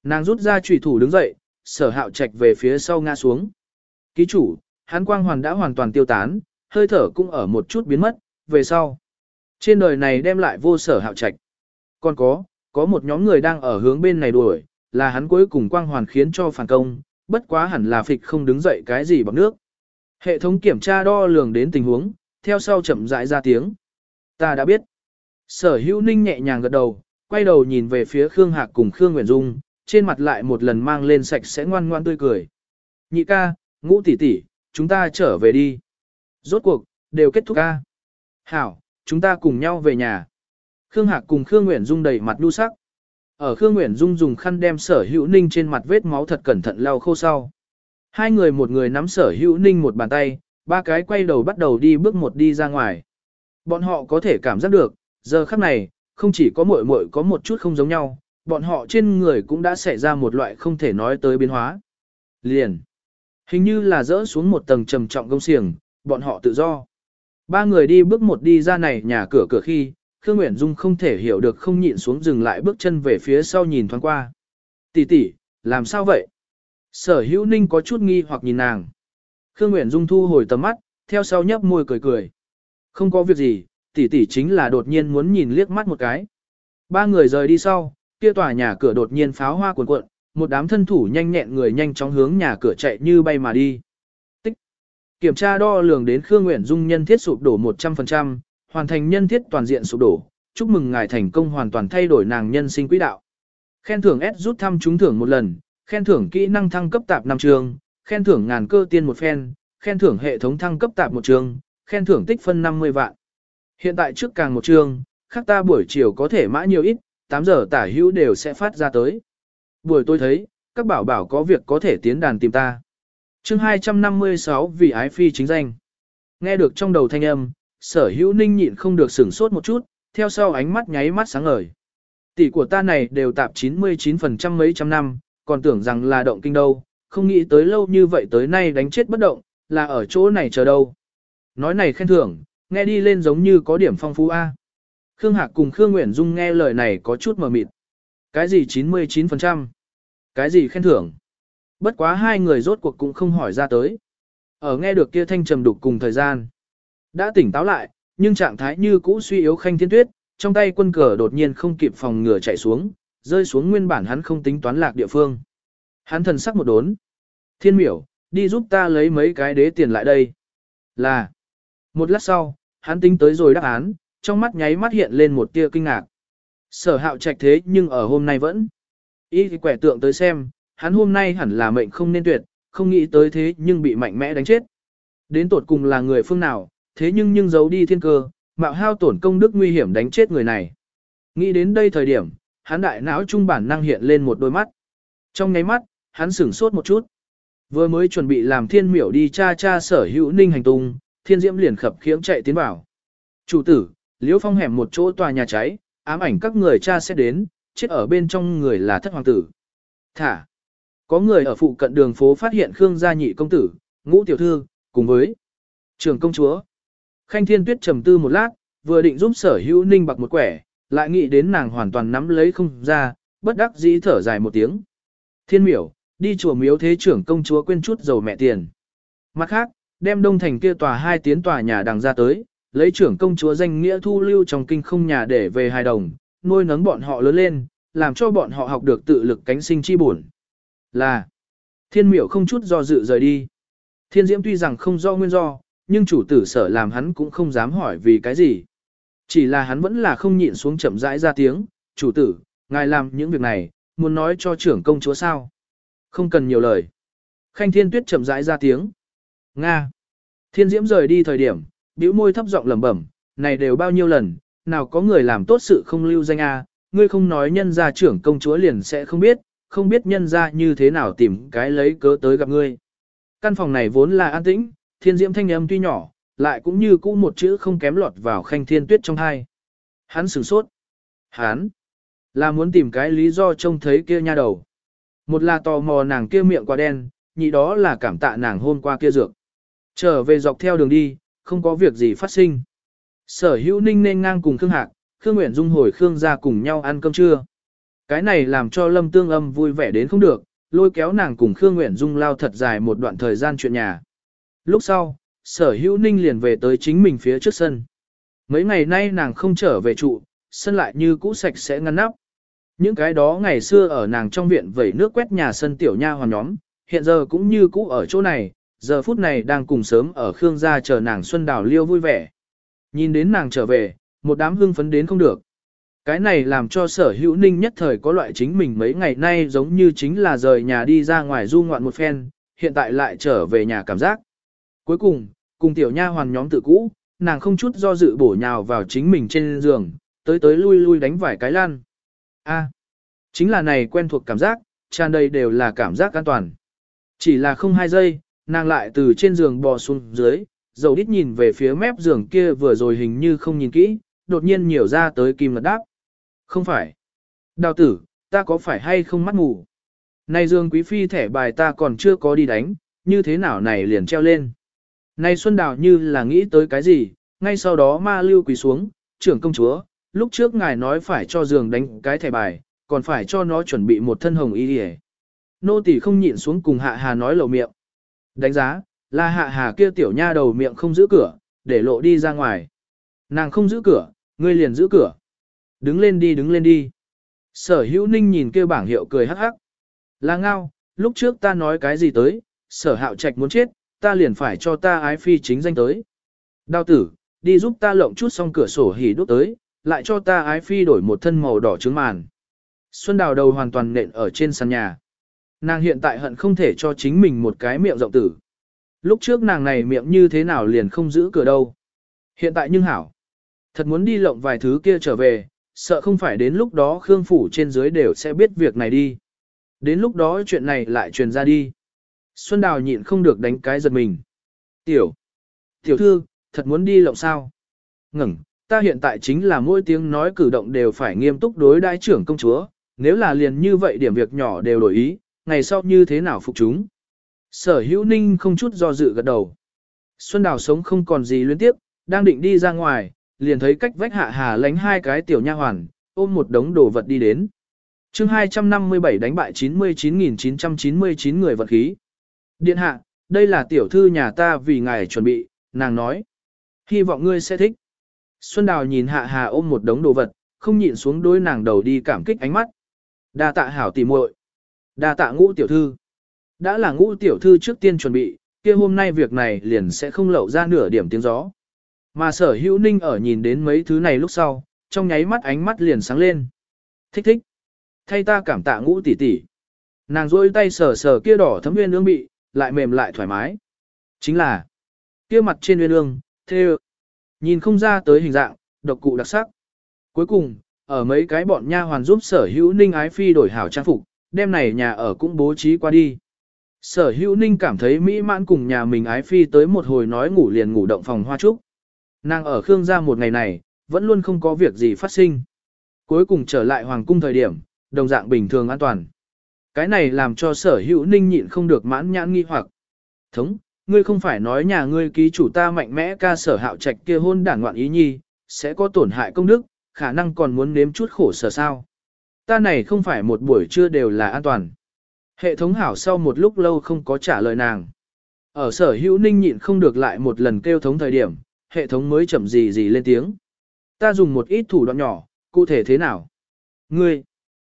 Nàng rút ra trùy thủ đứng dậy, sở hạo trạch về phía sau ngã xuống. Ký chủ, hắn quang hoàn đã hoàn toàn tiêu tán, hơi thở cũng ở một chút biến mất, về sau. Trên đời này đem lại vô sở hạo trạch. Còn có, có một nhóm người đang ở hướng bên này đuổi, là hắn cuối cùng quang hoàn khiến cho phản công, bất quá hẳn là phịch không đứng dậy cái gì bằng nước. Hệ thống kiểm tra đo lường đến tình huống, theo sau chậm rãi ra tiếng. Ta đã biết. Sở hữu ninh nhẹ nhàng gật đầu, quay đầu nhìn về phía Khương Hạc cùng Khương Nguyễn Dung, trên mặt lại một lần mang lên sạch sẽ ngoan ngoan tươi cười. Nhị ca, ngũ tỷ tỷ, chúng ta trở về đi. Rốt cuộc, đều kết thúc ca. Hảo, chúng ta cùng nhau về nhà. Khương Hạc cùng Khương Nguyễn Dung đầy mặt đu sắc. Ở Khương Nguyễn Dung dùng khăn đem sở hữu ninh trên mặt vết máu thật cẩn thận lau khô sau. Hai người một người nắm sở hữu ninh một bàn tay, ba cái quay đầu bắt đầu đi bước một đi ra ngoài. Bọn họ có thể cảm giác được, giờ khắc này, không chỉ có muội muội có một chút không giống nhau, bọn họ trên người cũng đã xảy ra một loại không thể nói tới biến hóa. Liền. Hình như là rỡ xuống một tầng trầm trọng gông xiềng, bọn họ tự do. Ba người đi bước một đi ra này nhà cửa cửa khi, Khương Nguyễn Dung không thể hiểu được không nhịn xuống dừng lại bước chân về phía sau nhìn thoáng qua. Tỷ tỷ, làm sao vậy? Sở hữu ninh có chút nghi hoặc nhìn nàng. Khương Nguyễn Dung thu hồi tầm mắt, theo sau nhấp môi cười cười. Không có việc gì, tỷ tỷ chính là đột nhiên muốn nhìn liếc mắt một cái. Ba người rời đi sau, kia tòa nhà cửa đột nhiên pháo hoa cuồn cuộn, một đám thân thủ nhanh nhẹn người nhanh chóng hướng nhà cửa chạy như bay mà đi. Tích. Kiểm tra đo lường đến Khương Nguyễn Dung nhân thiết sụp đổ 100%, hoàn thành nhân thiết toàn diện sụp đổ, chúc mừng ngài thành công hoàn toàn thay đổi nàng nhân sinh quỹ đạo. Khen thưởng S rút thăm trúng thưởng một lần, khen thưởng kỹ năng thăng cấp tạp 5 trường, khen thưởng ngàn cơ tiên một phen, khen thưởng hệ thống thăng cấp tạp một trường, khen thưởng tích phân 50 vạn. Hiện tại trước càng một trường, khác ta buổi chiều có thể mã nhiều ít, 8 giờ tả hữu đều sẽ phát ra tới. Buổi tôi thấy, các bảo bảo có việc có thể tiến đàn tìm ta. chương 256 vì ái phi chính danh. Nghe được trong đầu thanh âm, sở hữu ninh nhịn không được sửng sốt một chút, theo sau ánh mắt nháy mắt sáng ngời. Tỷ của ta này đều tạp 99% mấy trăm năm, còn tưởng rằng là động kinh đâu, không nghĩ tới lâu như vậy tới nay đánh chết bất động, là ở chỗ này chờ đâu. Nói này khen thưởng, nghe đi lên giống như có điểm phong phú A. Khương Hạc cùng Khương Nguyễn Dung nghe lời này có chút mờ mịt. Cái gì 99%? Cái gì khen thưởng? Bất quá hai người rốt cuộc cũng không hỏi ra tới. Ở nghe được kia thanh trầm đục cùng thời gian. Đã tỉnh táo lại, nhưng trạng thái như cũ suy yếu khanh thiên tuyết, trong tay quân cờ đột nhiên không kịp phòng ngừa chạy xuống, rơi xuống nguyên bản hắn không tính toán lạc địa phương. Hắn thần sắc một đốn. Thiên miểu, đi giúp ta lấy mấy cái đế tiền lại đây. Là, một lát sau, hắn tính tới rồi đáp án, trong mắt nháy mắt hiện lên một tia kinh ngạc. Sở hạo trạch thế nhưng ở hôm nay vẫn. Ý thì quẻ tượng tới xem, hắn hôm nay hẳn là mệnh không nên tuyệt, không nghĩ tới thế nhưng bị mạnh mẽ đánh chết. Đến tột cùng là người phương nào, thế nhưng nhưng giấu đi thiên cơ, mạo hao tổn công đức nguy hiểm đánh chết người này. Nghĩ đến đây thời điểm, hắn đại não trung bản năng hiện lên một đôi mắt. Trong nháy mắt, hắn sửng sốt một chút. Vừa mới chuẩn bị làm thiên miểu đi cha cha sở hữu ninh hành tung, thiên diễm liền khập khiễng chạy tiến vào. Chủ tử, liễu phong hẻm một chỗ tòa nhà cháy, ám ảnh các người cha sẽ đến, chết ở bên trong người là thất hoàng tử. Thả. Có người ở phụ cận đường phố phát hiện Khương gia nhị công tử, ngũ tiểu thư, cùng với trưởng công chúa. Khanh thiên tuyết trầm tư một lát, vừa định giúp sở hữu ninh bạc một quẻ, lại nghĩ đến nàng hoàn toàn nắm lấy không ra, bất đắc dĩ thở dài một tiếng. Thiên miểu, đi chùa miếu thế trưởng công chúa quên chút dầu mẹ tiền. Mặt khác, đem đông thành kia tòa hai tiến tòa nhà đằng ra tới, lấy trưởng công chúa danh nghĩa thu lưu trong kinh không nhà để về hài đồng, nuôi nấng bọn họ lớn lên, làm cho bọn họ học được tự lực cánh sinh chi bổn. Là, thiên miểu không chút do dự rời đi. Thiên diễm tuy rằng không do nguyên do, nhưng chủ tử sở làm hắn cũng không dám hỏi vì cái gì. Chỉ là hắn vẫn là không nhịn xuống chậm rãi ra tiếng, chủ tử, ngài làm những việc này, muốn nói cho trưởng công chúa sao. Không cần nhiều lời. Khanh thiên tuyết chậm rãi ra tiếng. Nga. Thiên diễm rời đi thời điểm, bĩu môi thấp giọng lẩm bẩm, này đều bao nhiêu lần, nào có người làm tốt sự không lưu danh a, ngươi không nói nhân gia trưởng công chúa liền sẽ không biết, không biết nhân gia như thế nào tìm cái lấy cớ tới gặp ngươi. Căn phòng này vốn là an tĩnh, thiên diễm thanh âm tuy nhỏ, lại cũng như cũ một chữ không kém lọt vào khanh thiên tuyết trong hai. Hắn sửng sốt. Hắn là muốn tìm cái lý do trông thấy kia nha đầu. Một là tò mò nàng kia miệng quá đen, nhị đó là cảm tạ nàng hôm qua kia dược. Trở về dọc theo đường đi, không có việc gì phát sinh. Sở hữu ninh nên ngang cùng Khương Hạc, Khương Nguyễn Dung hồi Khương ra cùng nhau ăn cơm trưa. Cái này làm cho Lâm Tương Âm vui vẻ đến không được, lôi kéo nàng cùng Khương Nguyễn Dung lao thật dài một đoạn thời gian chuyện nhà. Lúc sau, sở hữu ninh liền về tới chính mình phía trước sân. Mấy ngày nay nàng không trở về trụ, sân lại như cũ sạch sẽ ngăn nắp. Những cái đó ngày xưa ở nàng trong viện vẩy nước quét nhà sân tiểu nha hoàn nhóm, hiện giờ cũng như cũ ở chỗ này, giờ phút này đang cùng sớm ở Khương gia chờ nàng Xuân Đào Liêu vui vẻ. Nhìn đến nàng trở về, một đám hưng phấn đến không được. Cái này làm cho sở hữu ninh nhất thời có loại chính mình mấy ngày nay giống như chính là rời nhà đi ra ngoài du ngoạn một phen, hiện tại lại trở về nhà cảm giác. Cuối cùng, cùng tiểu nha hoàn nhóm tự cũ, nàng không chút do dự bổ nhào vào chính mình trên giường, tới tới lui lui đánh vài cái lan. A, chính là này quen thuộc cảm giác, tràn đầy đều là cảm giác an toàn. Chỉ là không hai giây, nàng lại từ trên giường bò xuống dưới, dầu đít nhìn về phía mép giường kia vừa rồi hình như không nhìn kỹ, đột nhiên nhiều ra tới kim ngật đáp. Không phải. Đào tử, ta có phải hay không mắt ngủ? Này dương quý phi thẻ bài ta còn chưa có đi đánh, như thế nào này liền treo lên nay Xuân Đào như là nghĩ tới cái gì, ngay sau đó ma lưu quỳ xuống, trưởng công chúa, lúc trước ngài nói phải cho giường đánh cái thẻ bài, còn phải cho nó chuẩn bị một thân hồng y đi Nô tỳ không nhịn xuống cùng hạ hà nói lầu miệng. Đánh giá, là hạ hà kia tiểu nha đầu miệng không giữ cửa, để lộ đi ra ngoài. Nàng không giữ cửa, ngươi liền giữ cửa. Đứng lên đi đứng lên đi. Sở hữu ninh nhìn kêu bảng hiệu cười hắc hắc. Là ngao, lúc trước ta nói cái gì tới, sở hạo trạch muốn chết, ta liền phải cho ta ái phi chính danh tới. Đao tử, đi giúp ta lộng chút xong cửa sổ hỉ đốt tới, lại cho ta ái phi đổi một thân màu đỏ trứng màn. Xuân đào đầu hoàn toàn nện ở trên sàn nhà. Nàng hiện tại hận không thể cho chính mình một cái miệng rộng tử. Lúc trước nàng này miệng như thế nào liền không giữ cửa đâu. Hiện tại nhưng hảo. Thật muốn đi lộng vài thứ kia trở về, sợ không phải đến lúc đó Khương Phủ trên dưới đều sẽ biết việc này đi. Đến lúc đó chuyện này lại truyền ra đi. Xuân Đào nhịn không được đánh cái giật mình. Tiểu. Tiểu thư, thật muốn đi lộng sao? Ngừng, ta hiện tại chính là mỗi tiếng nói cử động đều phải nghiêm túc đối đãi trưởng công chúa, nếu là liền như vậy điểm việc nhỏ đều đổi ý, ngày sau như thế nào phục chúng. Sở hữu ninh không chút do dự gật đầu. Xuân Đào sống không còn gì luyến tiếp, đang định đi ra ngoài, liền thấy cách vách hạ hà lánh hai cái tiểu nha hoàn, ôm một đống đồ vật đi đến. chương 257 đánh bại 99.999 người vật khí. Điện hạ, đây là tiểu thư nhà ta vì ngài chuẩn bị, nàng nói. Hy vọng ngươi sẽ thích. Xuân Đào nhìn hạ hà ôm một đống đồ vật, không nhịn xuống đối nàng đầu đi cảm kích ánh mắt. Đa tạ hảo tỉ muội, đa tạ ngũ tiểu thư. Đã là ngũ tiểu thư trước tiên chuẩn bị, kia hôm nay việc này liền sẽ không lậu ra nửa điểm tiếng gió. Mà sở hữu ninh ở nhìn đến mấy thứ này lúc sau, trong nháy mắt ánh mắt liền sáng lên. Thích thích. Thay ta cảm tạ ngũ tỷ tỷ. Nàng rôi tay sờ sờ kia đỏ thấm nguyên ương bị, lại mềm lại thoải mái. Chính là, kia mặt trên nguyên ương, thê Nhìn không ra tới hình dạng, độc cụ đặc sắc. Cuối cùng, ở mấy cái bọn nha hoàn giúp sở hữu ninh ái phi đổi hảo trang phục, đêm này nhà ở cũng bố trí qua đi. Sở hữu ninh cảm thấy mỹ mãn cùng nhà mình ái phi tới một hồi nói ngủ liền ngủ động phòng hoa trúc. Nàng ở Khương gia một ngày này, vẫn luôn không có việc gì phát sinh. Cuối cùng trở lại hoàng cung thời điểm, đồng dạng bình thường an toàn. Cái này làm cho sở hữu ninh nhịn không được mãn nhãn nghi hoặc. Thống, ngươi không phải nói nhà ngươi ký chủ ta mạnh mẽ ca sở hạo trạch kia hôn đảng ngoạn ý nhi, sẽ có tổn hại công đức, khả năng còn muốn nếm chút khổ sở sao. Ta này không phải một buổi trưa đều là an toàn. Hệ thống hảo sau một lúc lâu không có trả lời nàng. Ở sở hữu ninh nhịn không được lại một lần kêu thống thời điểm, hệ thống mới chậm gì gì lên tiếng. Ta dùng một ít thủ đoạn nhỏ, cụ thể thế nào? Ngươi,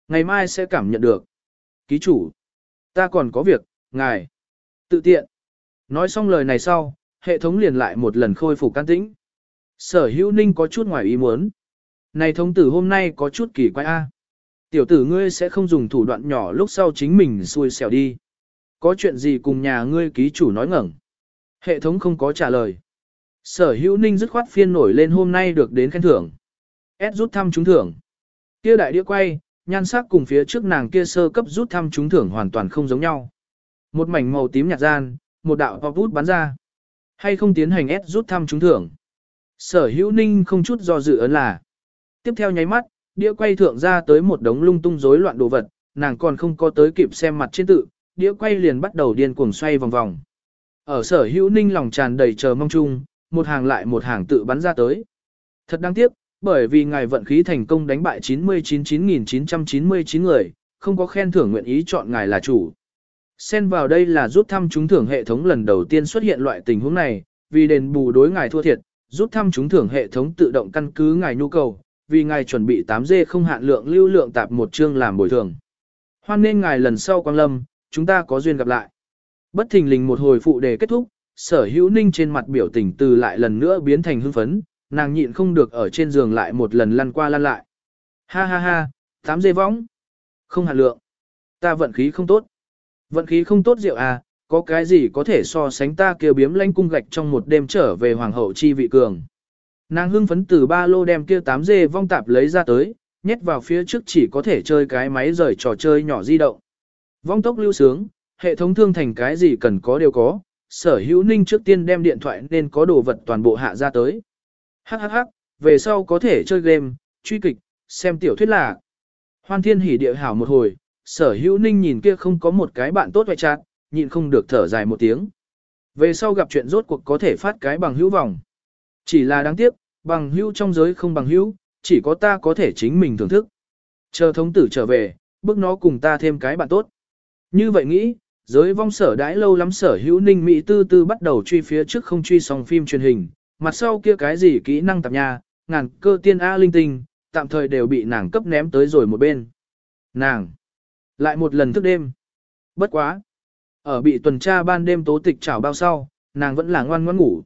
ngày mai sẽ cảm nhận được. Ký chủ, ta còn có việc, ngài. Tự tiện. Nói xong lời này sau, hệ thống liền lại một lần khôi phục can tĩnh. Sở hữu ninh có chút ngoài ý muốn. Này thống tử hôm nay có chút kỳ quái a. Tiểu tử ngươi sẽ không dùng thủ đoạn nhỏ lúc sau chính mình xui xẻo đi. Có chuyện gì cùng nhà ngươi ký chủ nói ngẩn. Hệ thống không có trả lời. Sở hữu ninh dứt khoát phiên nổi lên hôm nay được đến khen thưởng. S rút thăm trúng thưởng. Kia đại đĩa quay, nhan sắc cùng phía trước nàng kia sơ cấp rút thăm trúng thưởng hoàn toàn không giống nhau. Một mảnh màu tím nhạt gian, một đạo pop bút bắn ra. Hay không tiến hành S rút thăm trúng thưởng. Sở hữu ninh không chút do dự ấn là. Tiếp theo nháy mắt, đĩa quay thượng ra tới một đống lung tung rối loạn đồ vật, nàng còn không có tới kịp xem mặt trên tự, đĩa quay liền bắt đầu điên cuồng xoay vòng vòng. Ở sở hữu ninh lòng tràn đầy chờ mong chung, một hàng lại một hàng tự bắn ra tới. Thật đáng tiếc, bởi vì ngài vận khí thành công đánh bại 999999 người, không có khen thưởng nguyện ý chọn ngài là chủ. Xen vào đây là rút thăm trúng thưởng hệ thống lần đầu tiên xuất hiện loại tình huống này, vì đền bù đối ngài thua thiệt, rút thăm trúng thưởng hệ thống tự động căn cứ ngài nhu cầu, vì ngài chuẩn bị 8G không hạn lượng lưu lượng tạp một chương làm bồi thường. Hoan nên ngài lần sau quang lâm, chúng ta có duyên gặp lại. Bất thình lình một hồi phụ đề kết thúc, sở hữu ninh trên mặt biểu tình từ lại lần nữa biến thành hưng phấn, nàng nhịn không được ở trên giường lại một lần lăn qua lăn lại. Ha ha ha, tám dê võng. Không hạt lượng. Ta vận khí không tốt. Vận khí không tốt rượu à, có cái gì có thể so sánh ta kêu biếm lanh cung gạch trong một đêm trở về hoàng hậu chi vị cường. Nàng hưng phấn từ ba lô đem kia tám dê vong tạp lấy ra tới, nhét vào phía trước chỉ có thể chơi cái máy rời trò chơi nhỏ di động. Vong tốc lưu sướng, hệ thống thương thành cái gì cần có đều có, sở hữu ninh trước tiên đem điện thoại nên có đồ vật toàn bộ hạ ra tới. Hắc hắc hắc, về sau có thể chơi game, truy kịch, xem tiểu thuyết là. Hoan thiên hỉ địa hảo một hồi, sở hữu ninh nhìn kia không có một cái bạn tốt hoại chát, nhịn không được thở dài một tiếng. Về sau gặp chuyện rốt cuộc có thể phát cái bằng hữu vòng. Chỉ là đáng tiếc, bằng hữu trong giới không bằng hữu, chỉ có ta có thể chính mình thưởng thức. Chờ thống tử trở về, bước nó cùng ta thêm cái bạn tốt. Như vậy nghĩ, giới vong sở đãi lâu lắm sở hữu ninh mỹ tư tư bắt đầu truy phía trước không truy xong phim truyền hình, mặt sau kia cái gì kỹ năng tạp nha, ngàn cơ tiên A linh tinh, tạm thời đều bị nàng cấp ném tới rồi một bên. Nàng, lại một lần thức đêm. Bất quá. Ở bị tuần tra ban đêm tố tịch chảo bao sau, nàng vẫn là ngoan ngoãn ngủ.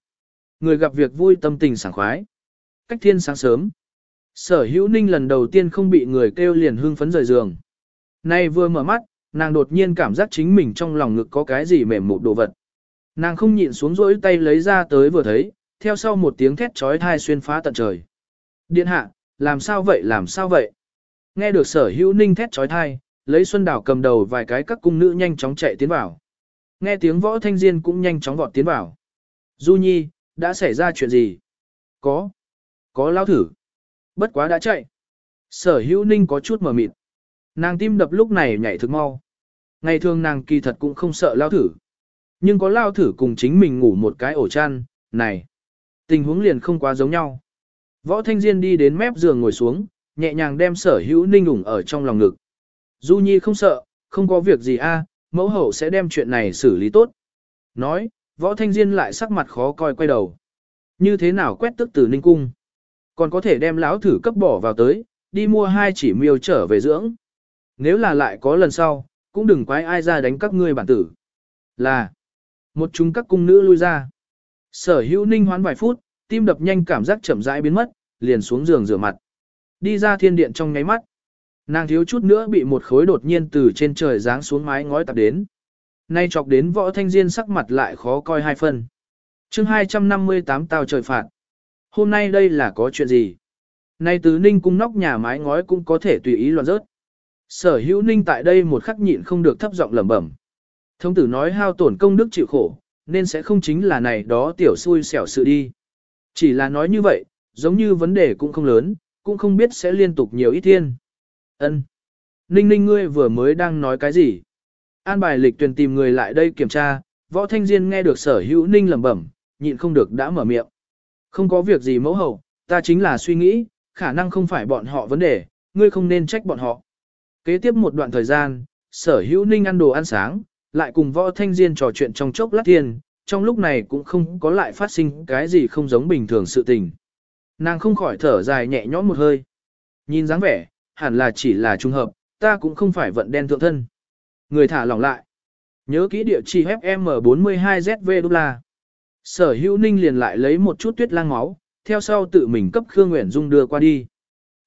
Người gặp việc vui tâm tình sảng khoái. Cách thiên sáng sớm. Sở hữu ninh lần đầu tiên không bị người kêu liền hưng phấn rời giường. Nay vừa mở mắt, nàng đột nhiên cảm giác chính mình trong lòng ngực có cái gì mềm một đồ vật. Nàng không nhịn xuống rỗi tay lấy ra tới vừa thấy, theo sau một tiếng thét trói thai xuyên phá tận trời. Điện hạ, làm sao vậy làm sao vậy? Nghe được sở hữu ninh thét trói thai, lấy xuân đảo cầm đầu vài cái các cung nữ nhanh chóng chạy tiến vào. Nghe tiếng võ thanh diên cũng nhanh chóng vọt tiến vào. Du nhi, đã xảy ra chuyện gì? Có. Có lao thử. Bất quá đã chạy. Sở hữu ninh có chút mờ mịt. Nàng tim đập lúc này nhảy thực mau. Ngày thường nàng kỳ thật cũng không sợ lao thử. Nhưng có lao thử cùng chính mình ngủ một cái ổ chăn, này. Tình huống liền không quá giống nhau. Võ Thanh Diên đi đến mép giường ngồi xuống, nhẹ nhàng đem sở hữu ninh ủng ở trong lòng ngực. Du Nhi không sợ, không có việc gì a, mẫu hậu sẽ đem chuyện này xử lý tốt. Nói, Võ Thanh Diên lại sắc mặt khó coi quay đầu. Như thế nào quét tức từ ninh cung? Còn có thể đem lão thử cấp bỏ vào tới, đi mua hai chỉ miêu trở về dưỡng. Nếu là lại có lần sau, cũng đừng quái ai ra đánh các ngươi bản tử. Là, một chúng các cung nữ lui ra. Sở hữu ninh hoán vài phút, tim đập nhanh cảm giác chậm rãi biến mất, liền xuống giường rửa mặt. Đi ra thiên điện trong nháy mắt. Nàng thiếu chút nữa bị một khối đột nhiên từ trên trời giáng xuống mái ngói tạp đến. Nay chọc đến võ thanh diên sắc mặt lại khó coi hai phần. chương 258 tàu trời phạt. Hôm nay đây là có chuyện gì? Nay từ ninh cung nóc nhà mái ngói cũng có thể tùy ý loạn rớt. Sở hữu ninh tại đây một khắc nhịn không được thấp giọng lẩm bẩm. Thông tử nói hao tổn công đức chịu khổ, nên sẽ không chính là này đó tiểu xui xẻo sự đi. Chỉ là nói như vậy, giống như vấn đề cũng không lớn, cũng không biết sẽ liên tục nhiều ít thiên. Ân. Ninh ninh ngươi vừa mới đang nói cái gì? An bài lịch tuyển tìm người lại đây kiểm tra, võ thanh diên nghe được sở hữu ninh lẩm bẩm, nhịn không được đã mở miệng. Không có việc gì mẫu hậu, ta chính là suy nghĩ, khả năng không phải bọn họ vấn đề, ngươi không nên trách bọn họ. Kế tiếp một đoạn thời gian, sở hữu ninh ăn đồ ăn sáng, lại cùng võ thanh diên trò chuyện trong chốc lát tiền, trong lúc này cũng không có lại phát sinh cái gì không giống bình thường sự tình. Nàng không khỏi thở dài nhẹ nhõm một hơi. Nhìn dáng vẻ, hẳn là chỉ là trùng hợp, ta cũng không phải vận đen thượng thân. Người thả lỏng lại. Nhớ kỹ địa chỉ FM42ZV đô la. Sở hữu ninh liền lại lấy một chút tuyết lang máu, theo sau tự mình cấp Khương Nguyễn Dung đưa qua đi.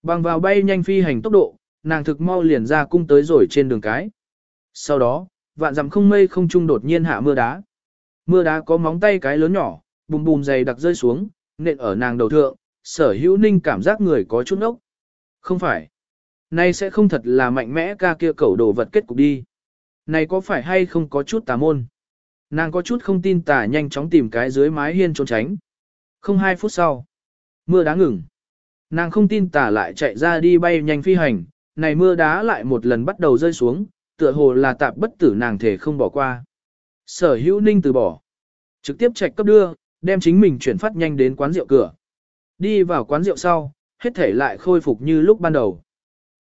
Bằng vào bay nhanh phi hành tốc độ, nàng thực mau liền ra cung tới rồi trên đường cái. Sau đó, vạn dặm không mây không trung đột nhiên hạ mưa đá. Mưa đá có móng tay cái lớn nhỏ, bùm bùm dày đặc rơi xuống, nện ở nàng đầu thượng, sở hữu ninh cảm giác người có chút ốc. Không phải. Nay sẽ không thật là mạnh mẽ ca kia cẩu đồ vật kết cục đi. Này có phải hay không có chút tà môn? Nàng có chút không tin tà nhanh chóng tìm cái dưới mái hiên trốn tránh. Không hai phút sau. Mưa đá ngừng. Nàng không tin tà lại chạy ra đi bay nhanh phi hành. Này mưa đá lại một lần bắt đầu rơi xuống, tựa hồ là tạp bất tử nàng thể không bỏ qua. Sở hữu ninh từ bỏ. Trực tiếp chạy cấp đưa, đem chính mình chuyển phát nhanh đến quán rượu cửa. Đi vào quán rượu sau, hết thể lại khôi phục như lúc ban đầu.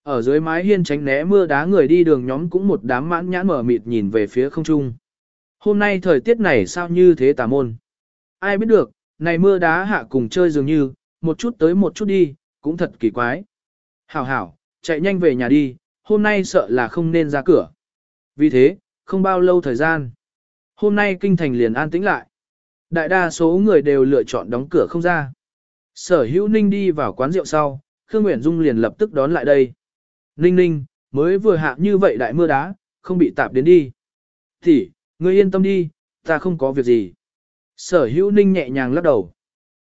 Ở dưới mái hiên tránh né mưa đá người đi đường nhóm cũng một đám mãn nhãn mở mịt nhìn về phía không trung. Hôm nay thời tiết này sao như thế tà môn. Ai biết được, này mưa đá hạ cùng chơi dường như, một chút tới một chút đi, cũng thật kỳ quái. Hảo hảo, chạy nhanh về nhà đi, hôm nay sợ là không nên ra cửa. Vì thế, không bao lâu thời gian. Hôm nay kinh thành liền an tĩnh lại. Đại đa số người đều lựa chọn đóng cửa không ra. Sở hữu ninh đi vào quán rượu sau, Khương Nguyễn Dung liền lập tức đón lại đây. Ninh ninh, mới vừa hạ như vậy đại mưa đá, không bị tạp đến đi. Thì, ngươi yên tâm đi, ta không có việc gì. Sở hữu ninh nhẹ nhàng lắc đầu.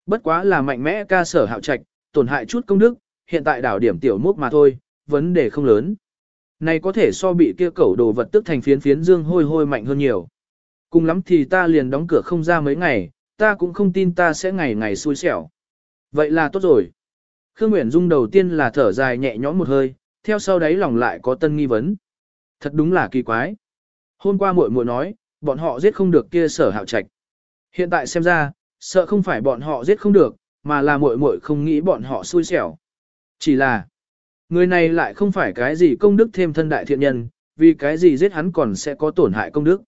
Bất quá là mạnh mẽ ca sở hạo trạch, tổn hại chút công đức, hiện tại đảo điểm tiểu mốc mà thôi, vấn đề không lớn. Này có thể so bị kia cẩu đồ vật tức thành phiến phiến dương hôi hôi mạnh hơn nhiều. Cùng lắm thì ta liền đóng cửa không ra mấy ngày, ta cũng không tin ta sẽ ngày ngày xui xẻo. Vậy là tốt rồi. Khương Nguyễn Dung đầu tiên là thở dài nhẹ nhõm một hơi, theo sau đấy lòng lại có tân nghi vấn. Thật đúng là kỳ quái. Hôm qua muội muội nói, bọn họ giết không được kia sở hạo trạch. Hiện tại xem ra, sợ không phải bọn họ giết không được, mà là muội muội không nghĩ bọn họ xui xẻo. Chỉ là, người này lại không phải cái gì công đức thêm thân đại thiện nhân, vì cái gì giết hắn còn sẽ có tổn hại công đức.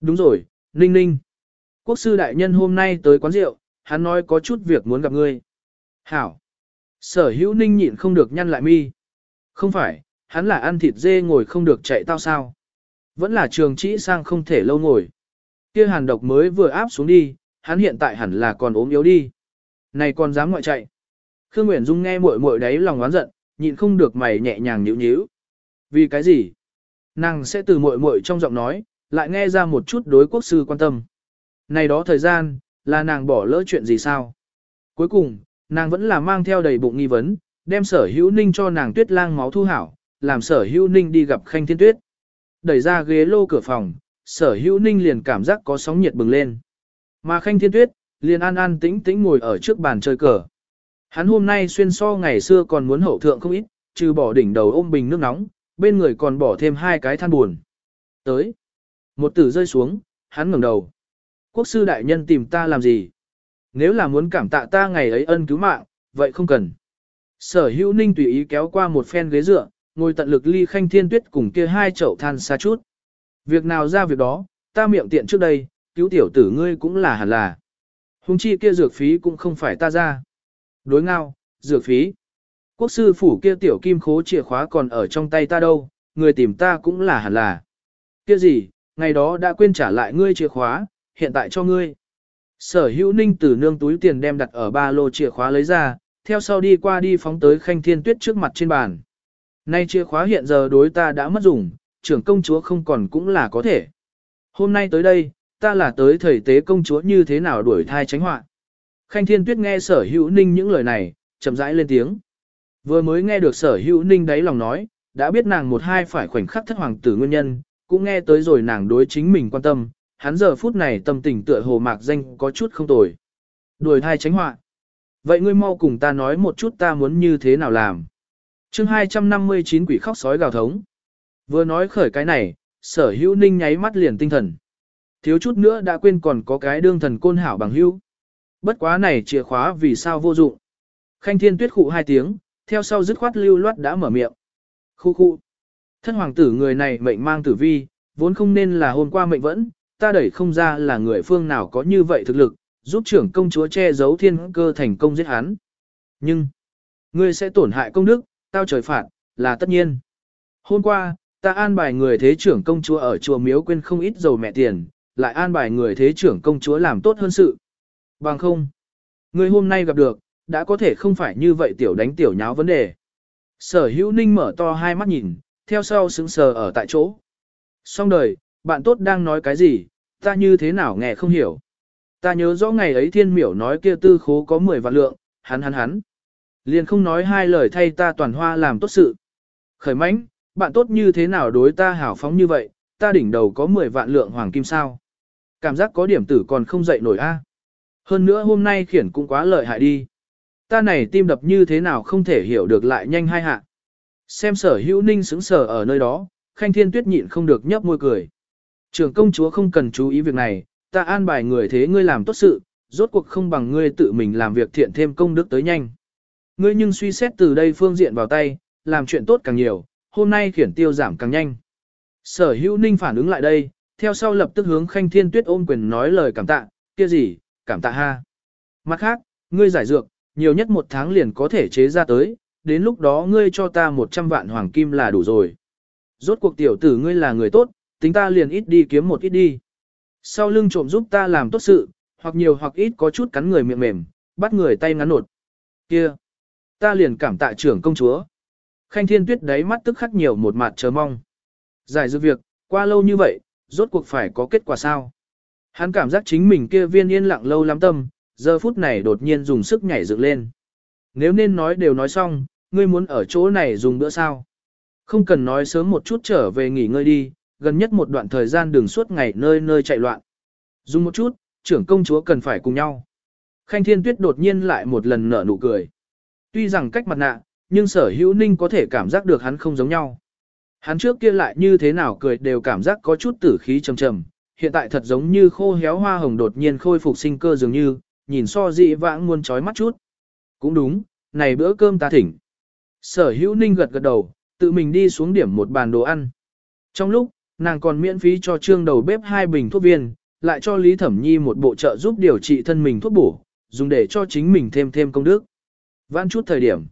Đúng rồi, Ninh Ninh. Quốc sư đại nhân hôm nay tới quán rượu, hắn nói có chút việc muốn gặp ngươi. Hảo. Sở hữu Ninh nhịn không được nhăn lại mi. Không phải, hắn là ăn thịt dê ngồi không được chạy tao sao. Vẫn là trường trĩ sang không thể lâu ngồi. Kia hàn độc mới vừa áp xuống đi, hắn hiện tại hẳn là còn ốm yếu đi. Này còn dám ngoại chạy. Khương Nguyễn Dung nghe muội muội đấy lòng oán giận, nhịn không được mày nhẹ nhàng nhíu nhíu. Vì cái gì? Nàng sẽ từ muội muội trong giọng nói, lại nghe ra một chút đối quốc sư quan tâm. Này đó thời gian, là nàng bỏ lỡ chuyện gì sao? Cuối cùng, nàng vẫn là mang theo đầy bụng nghi vấn, đem sở hữu ninh cho nàng tuyết lang máu thu hảo, làm sở hữu ninh đi gặp khanh thiên tuyết. Đẩy ra ghế lô cửa phòng, sở hữu ninh liền cảm giác có sóng nhiệt bừng lên. Mà khanh thiên tuyết, liền an an tĩnh tĩnh ngồi ở trước bàn chơi cờ. Hắn hôm nay xuyên so ngày xưa còn muốn hậu thượng không ít, trừ bỏ đỉnh đầu ôm bình nước nóng, bên người còn bỏ thêm hai cái than buồn. Tới. Một tử rơi xuống, hắn ngẩng đầu. Quốc sư đại nhân tìm ta làm gì? Nếu là muốn cảm tạ ta ngày ấy ân cứu mạng, vậy không cần. Sở hữu ninh tùy ý kéo qua một phen ghế dựa, ngồi tận lực ly khanh thiên tuyết cùng kia hai chậu than xa chút. Việc nào ra việc đó, ta miệng tiện trước đây, cứu tiểu tử ngươi cũng là hẳn là. Hùng chi kia dược phí cũng không phải ta ra. Đối ngao, dược phí. Quốc sư phủ kia tiểu kim khố chìa khóa còn ở trong tay ta đâu, người tìm ta cũng là hẳn là. Kia gì, ngày đó đã quên trả lại ngươi chìa khóa, hiện tại cho ngươi. Sở hữu ninh từ nương túi tiền đem đặt ở ba lô chìa khóa lấy ra, theo sau đi qua đi phóng tới khanh thiên tuyết trước mặt trên bàn. Nay chìa khóa hiện giờ đối ta đã mất dùng, trưởng công chúa không còn cũng là có thể. Hôm nay tới đây, ta là tới thầy tế công chúa như thế nào đuổi thai tránh họa. Khanh thiên tuyết nghe sở hữu ninh những lời này, chậm rãi lên tiếng. Vừa mới nghe được sở hữu ninh đáy lòng nói, đã biết nàng một hai phải khoảnh khắc thất hoàng tử nguyên nhân, cũng nghe tới rồi nàng đối chính mình quan tâm, hắn giờ phút này tâm tình tựa hồ mạc danh có chút không tồi. Đuổi thai tránh họa. Vậy ngươi mau cùng ta nói một chút ta muốn như thế nào làm. chương 259 quỷ khóc sói gào thống. Vừa nói khởi cái này, sở hữu ninh nháy mắt liền tinh thần. Thiếu chút nữa đã quên còn có cái đương thần côn hảo bằng hữu. Bất quá này chìa khóa vì sao vô dụng. Khanh thiên tuyết khụ hai tiếng, theo sau dứt khoát lưu loát đã mở miệng. Khu khu. Thân hoàng tử người này mệnh mang tử vi, vốn không nên là hôm qua mệnh vẫn, ta đẩy không ra là người phương nào có như vậy thực lực, giúp trưởng công chúa che giấu thiên cơ thành công giết hắn. Nhưng, ngươi sẽ tổn hại công đức, tao trời phạt, là tất nhiên. Hôm qua, ta an bài người thế trưởng công chúa ở chùa miếu quên không ít dầu mẹ tiền, lại an bài người thế trưởng công chúa làm tốt hơn sự. Bằng không, người hôm nay gặp được, đã có thể không phải như vậy tiểu đánh tiểu nháo vấn đề. Sở hữu ninh mở to hai mắt nhìn, theo sau sững sờ ở tại chỗ. Xong đời, bạn tốt đang nói cái gì, ta như thế nào nghe không hiểu. Ta nhớ rõ ngày ấy thiên miểu nói kia tư khố có 10 vạn lượng, hắn hắn hắn. Liền không nói hai lời thay ta toàn hoa làm tốt sự. Khởi mãnh, bạn tốt như thế nào đối ta hảo phóng như vậy, ta đỉnh đầu có 10 vạn lượng hoàng kim sao. Cảm giác có điểm tử còn không dậy nổi a. Hơn nữa hôm nay khiển cũng quá lợi hại đi. Ta này tim đập như thế nào không thể hiểu được lại nhanh hai hạ. Xem sở hữu ninh xứng sở ở nơi đó, khanh thiên tuyết nhịn không được nhấp môi cười. Trưởng công chúa không cần chú ý việc này, ta an bài người thế ngươi làm tốt sự, rốt cuộc không bằng ngươi tự mình làm việc thiện thêm công đức tới nhanh. Ngươi nhưng suy xét từ đây phương diện vào tay, làm chuyện tốt càng nhiều, hôm nay khiển tiêu giảm càng nhanh. Sở hữu ninh phản ứng lại đây, theo sau lập tức hướng khanh thiên tuyết ôm quyền nói lời cảm tạ, kia gì, cảm tạ ha. Mặt khác, ngươi giải dược, nhiều nhất một tháng liền có thể chế ra tới, đến lúc đó ngươi cho ta 100 vạn hoàng kim là đủ rồi. Rốt cuộc tiểu tử ngươi là người tốt, tính ta liền ít đi kiếm một ít đi. Sau lưng trộm giúp ta làm tốt sự, hoặc nhiều hoặc ít có chút cắn người miệng mềm, bắt người tay ngắn nột. Kia, ta liền cảm tạ trưởng công chúa. Khanh thiên tuyết đáy mắt tức khắc nhiều một mặt chờ mong. Giải dư việc, qua lâu như vậy, rốt cuộc phải có kết quả sao? Hắn cảm giác chính mình kia viên yên lặng lâu lắm tâm, giờ phút này đột nhiên dùng sức nhảy dựng lên. Nếu nên nói đều nói xong, ngươi muốn ở chỗ này dùng bữa sao? Không cần nói sớm một chút trở về nghỉ ngơi đi, gần nhất một đoạn thời gian đường suốt ngày nơi nơi chạy loạn. Dùng một chút, trưởng công chúa cần phải cùng nhau. Khanh Thiên Tuyết đột nhiên lại một lần nở nụ cười. Tuy rằng cách mặt nạ, nhưng sở hữu ninh có thể cảm giác được hắn không giống nhau. Hắn trước kia lại như thế nào cười đều cảm giác có chút tử khí trầm trầm, hiện tại thật giống như khô héo hoa hồng đột nhiên khôi phục sinh cơ dường như, nhìn so dị vãng muôn trói mắt chút. Cũng đúng, này bữa cơm ta thỉnh. Sở hữu ninh gật gật đầu, tự mình đi xuống điểm một bàn đồ ăn. Trong lúc, nàng còn miễn phí cho trương đầu bếp hai bình thuốc viên, lại cho Lý Thẩm Nhi một bộ trợ giúp điều trị thân mình thuốc bổ, dùng để cho chính mình thêm thêm công đức. Vãn chút thời điểm.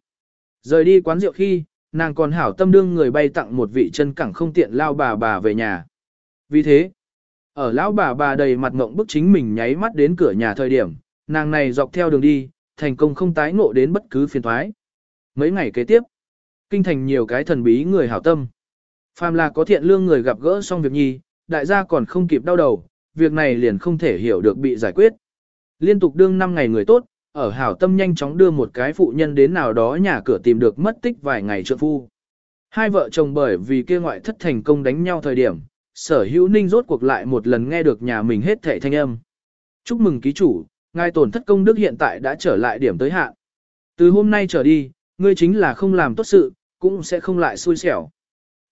Rời đi quán rượu khi, nàng còn hảo tâm đương người bay tặng một vị chân cẳng không tiện lao bà bà về nhà. Vì thế, ở lão bà bà đầy mặt ngộng bức chính mình nháy mắt đến cửa nhà thời điểm, nàng này dọc theo đường đi, thành công không tái ngộ đến bất cứ phiền thoái. Mấy ngày kế tiếp, kinh thành nhiều cái thần bí người hảo tâm. Phàm là có thiện lương người gặp gỡ xong việc nhi, đại gia còn không kịp đau đầu, việc này liền không thể hiểu được bị giải quyết. Liên tục đương 5 ngày người tốt, ở hảo tâm nhanh chóng đưa một cái phụ nhân đến nào đó nhà cửa tìm được mất tích vài ngày trượng phu. Hai vợ chồng bởi vì kia ngoại thất thành công đánh nhau thời điểm, sở hữu ninh rốt cuộc lại một lần nghe được nhà mình hết thẻ thanh âm. Chúc mừng ký chủ, ngài tổn thất công đức hiện tại đã trở lại điểm tới hạn. Từ hôm nay trở đi, ngươi chính là không làm tốt sự, cũng sẽ không lại xui xẻo.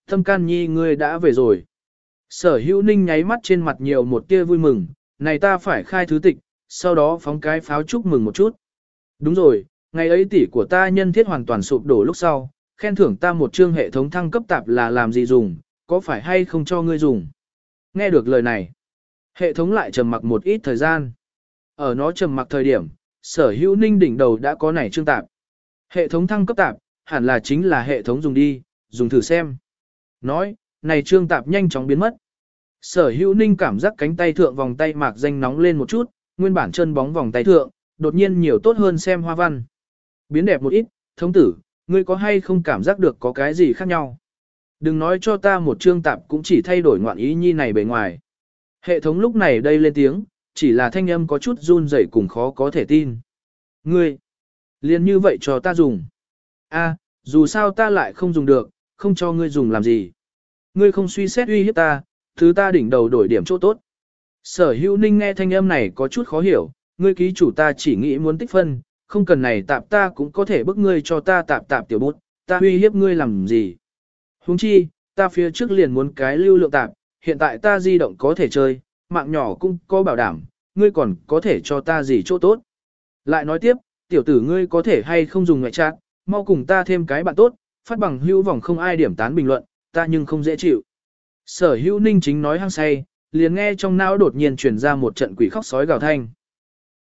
Thâm can nhi ngươi đã về rồi. Sở hữu ninh nháy mắt trên mặt nhiều một tia vui mừng, này ta phải khai thứ tịch, sau đó phóng cái pháo chúc mừng một chút. Đúng rồi, ngày ấy tỷ của ta nhân thiết hoàn toàn sụp đổ lúc sau, khen thưởng ta một chương hệ thống thăng cấp tạp là làm gì dùng, có phải hay không cho ngươi dùng. Nghe được lời này, hệ thống lại trầm mặc một ít thời gian. Ở nó trầm mặc thời điểm, sở hữu ninh đỉnh đầu đã có nảy trương tạp. Hệ thống thăng cấp tạp, hẳn là chính là hệ thống dùng đi, dùng thử xem. Nói, này trương tạp nhanh chóng biến mất. Sở hữu ninh cảm giác cánh tay thượng vòng tay mạc danh nóng lên một chút, nguyên bản chân bóng vòng tay thượng, đột nhiên nhiều tốt hơn xem hoa văn. Biến đẹp một ít, thống tử, ngươi có hay không cảm giác được có cái gì khác nhau? Đừng nói cho ta một chương tạp cũng chỉ thay đổi ngoạn ý nhi này bề ngoài. Hệ thống lúc này đây lên tiếng, chỉ là thanh âm có chút run rẩy cùng khó có thể tin. Ngươi, liền như vậy cho ta dùng. A, dù sao ta lại không dùng được, không cho ngươi dùng làm gì. Ngươi không suy xét uy hiếp ta, thứ ta đỉnh đầu đổi điểm chỗ tốt. Sở hữu ninh nghe thanh âm này có chút khó hiểu, ngươi ký chủ ta chỉ nghĩ muốn tích phân, không cần này tạp ta cũng có thể bức ngươi cho ta tạp tạp tiểu bút, ta uy hiếp ngươi làm gì. Huống chi, ta phía trước liền muốn cái lưu lượng tạp, hiện tại ta di động có thể chơi, mạng nhỏ cũng có bảo đảm, ngươi còn có thể cho ta gì chỗ tốt. Lại nói tiếp, tiểu tử ngươi có thể hay không dùng ngoại trạng, mau cùng ta thêm cái bạn tốt, phát bằng hữu vòng không ai điểm tán bình luận, ta nhưng không dễ chịu. Sở hữu ninh chính nói hăng say, liền nghe trong não đột nhiên truyền ra một trận quỷ khóc sói gào thanh.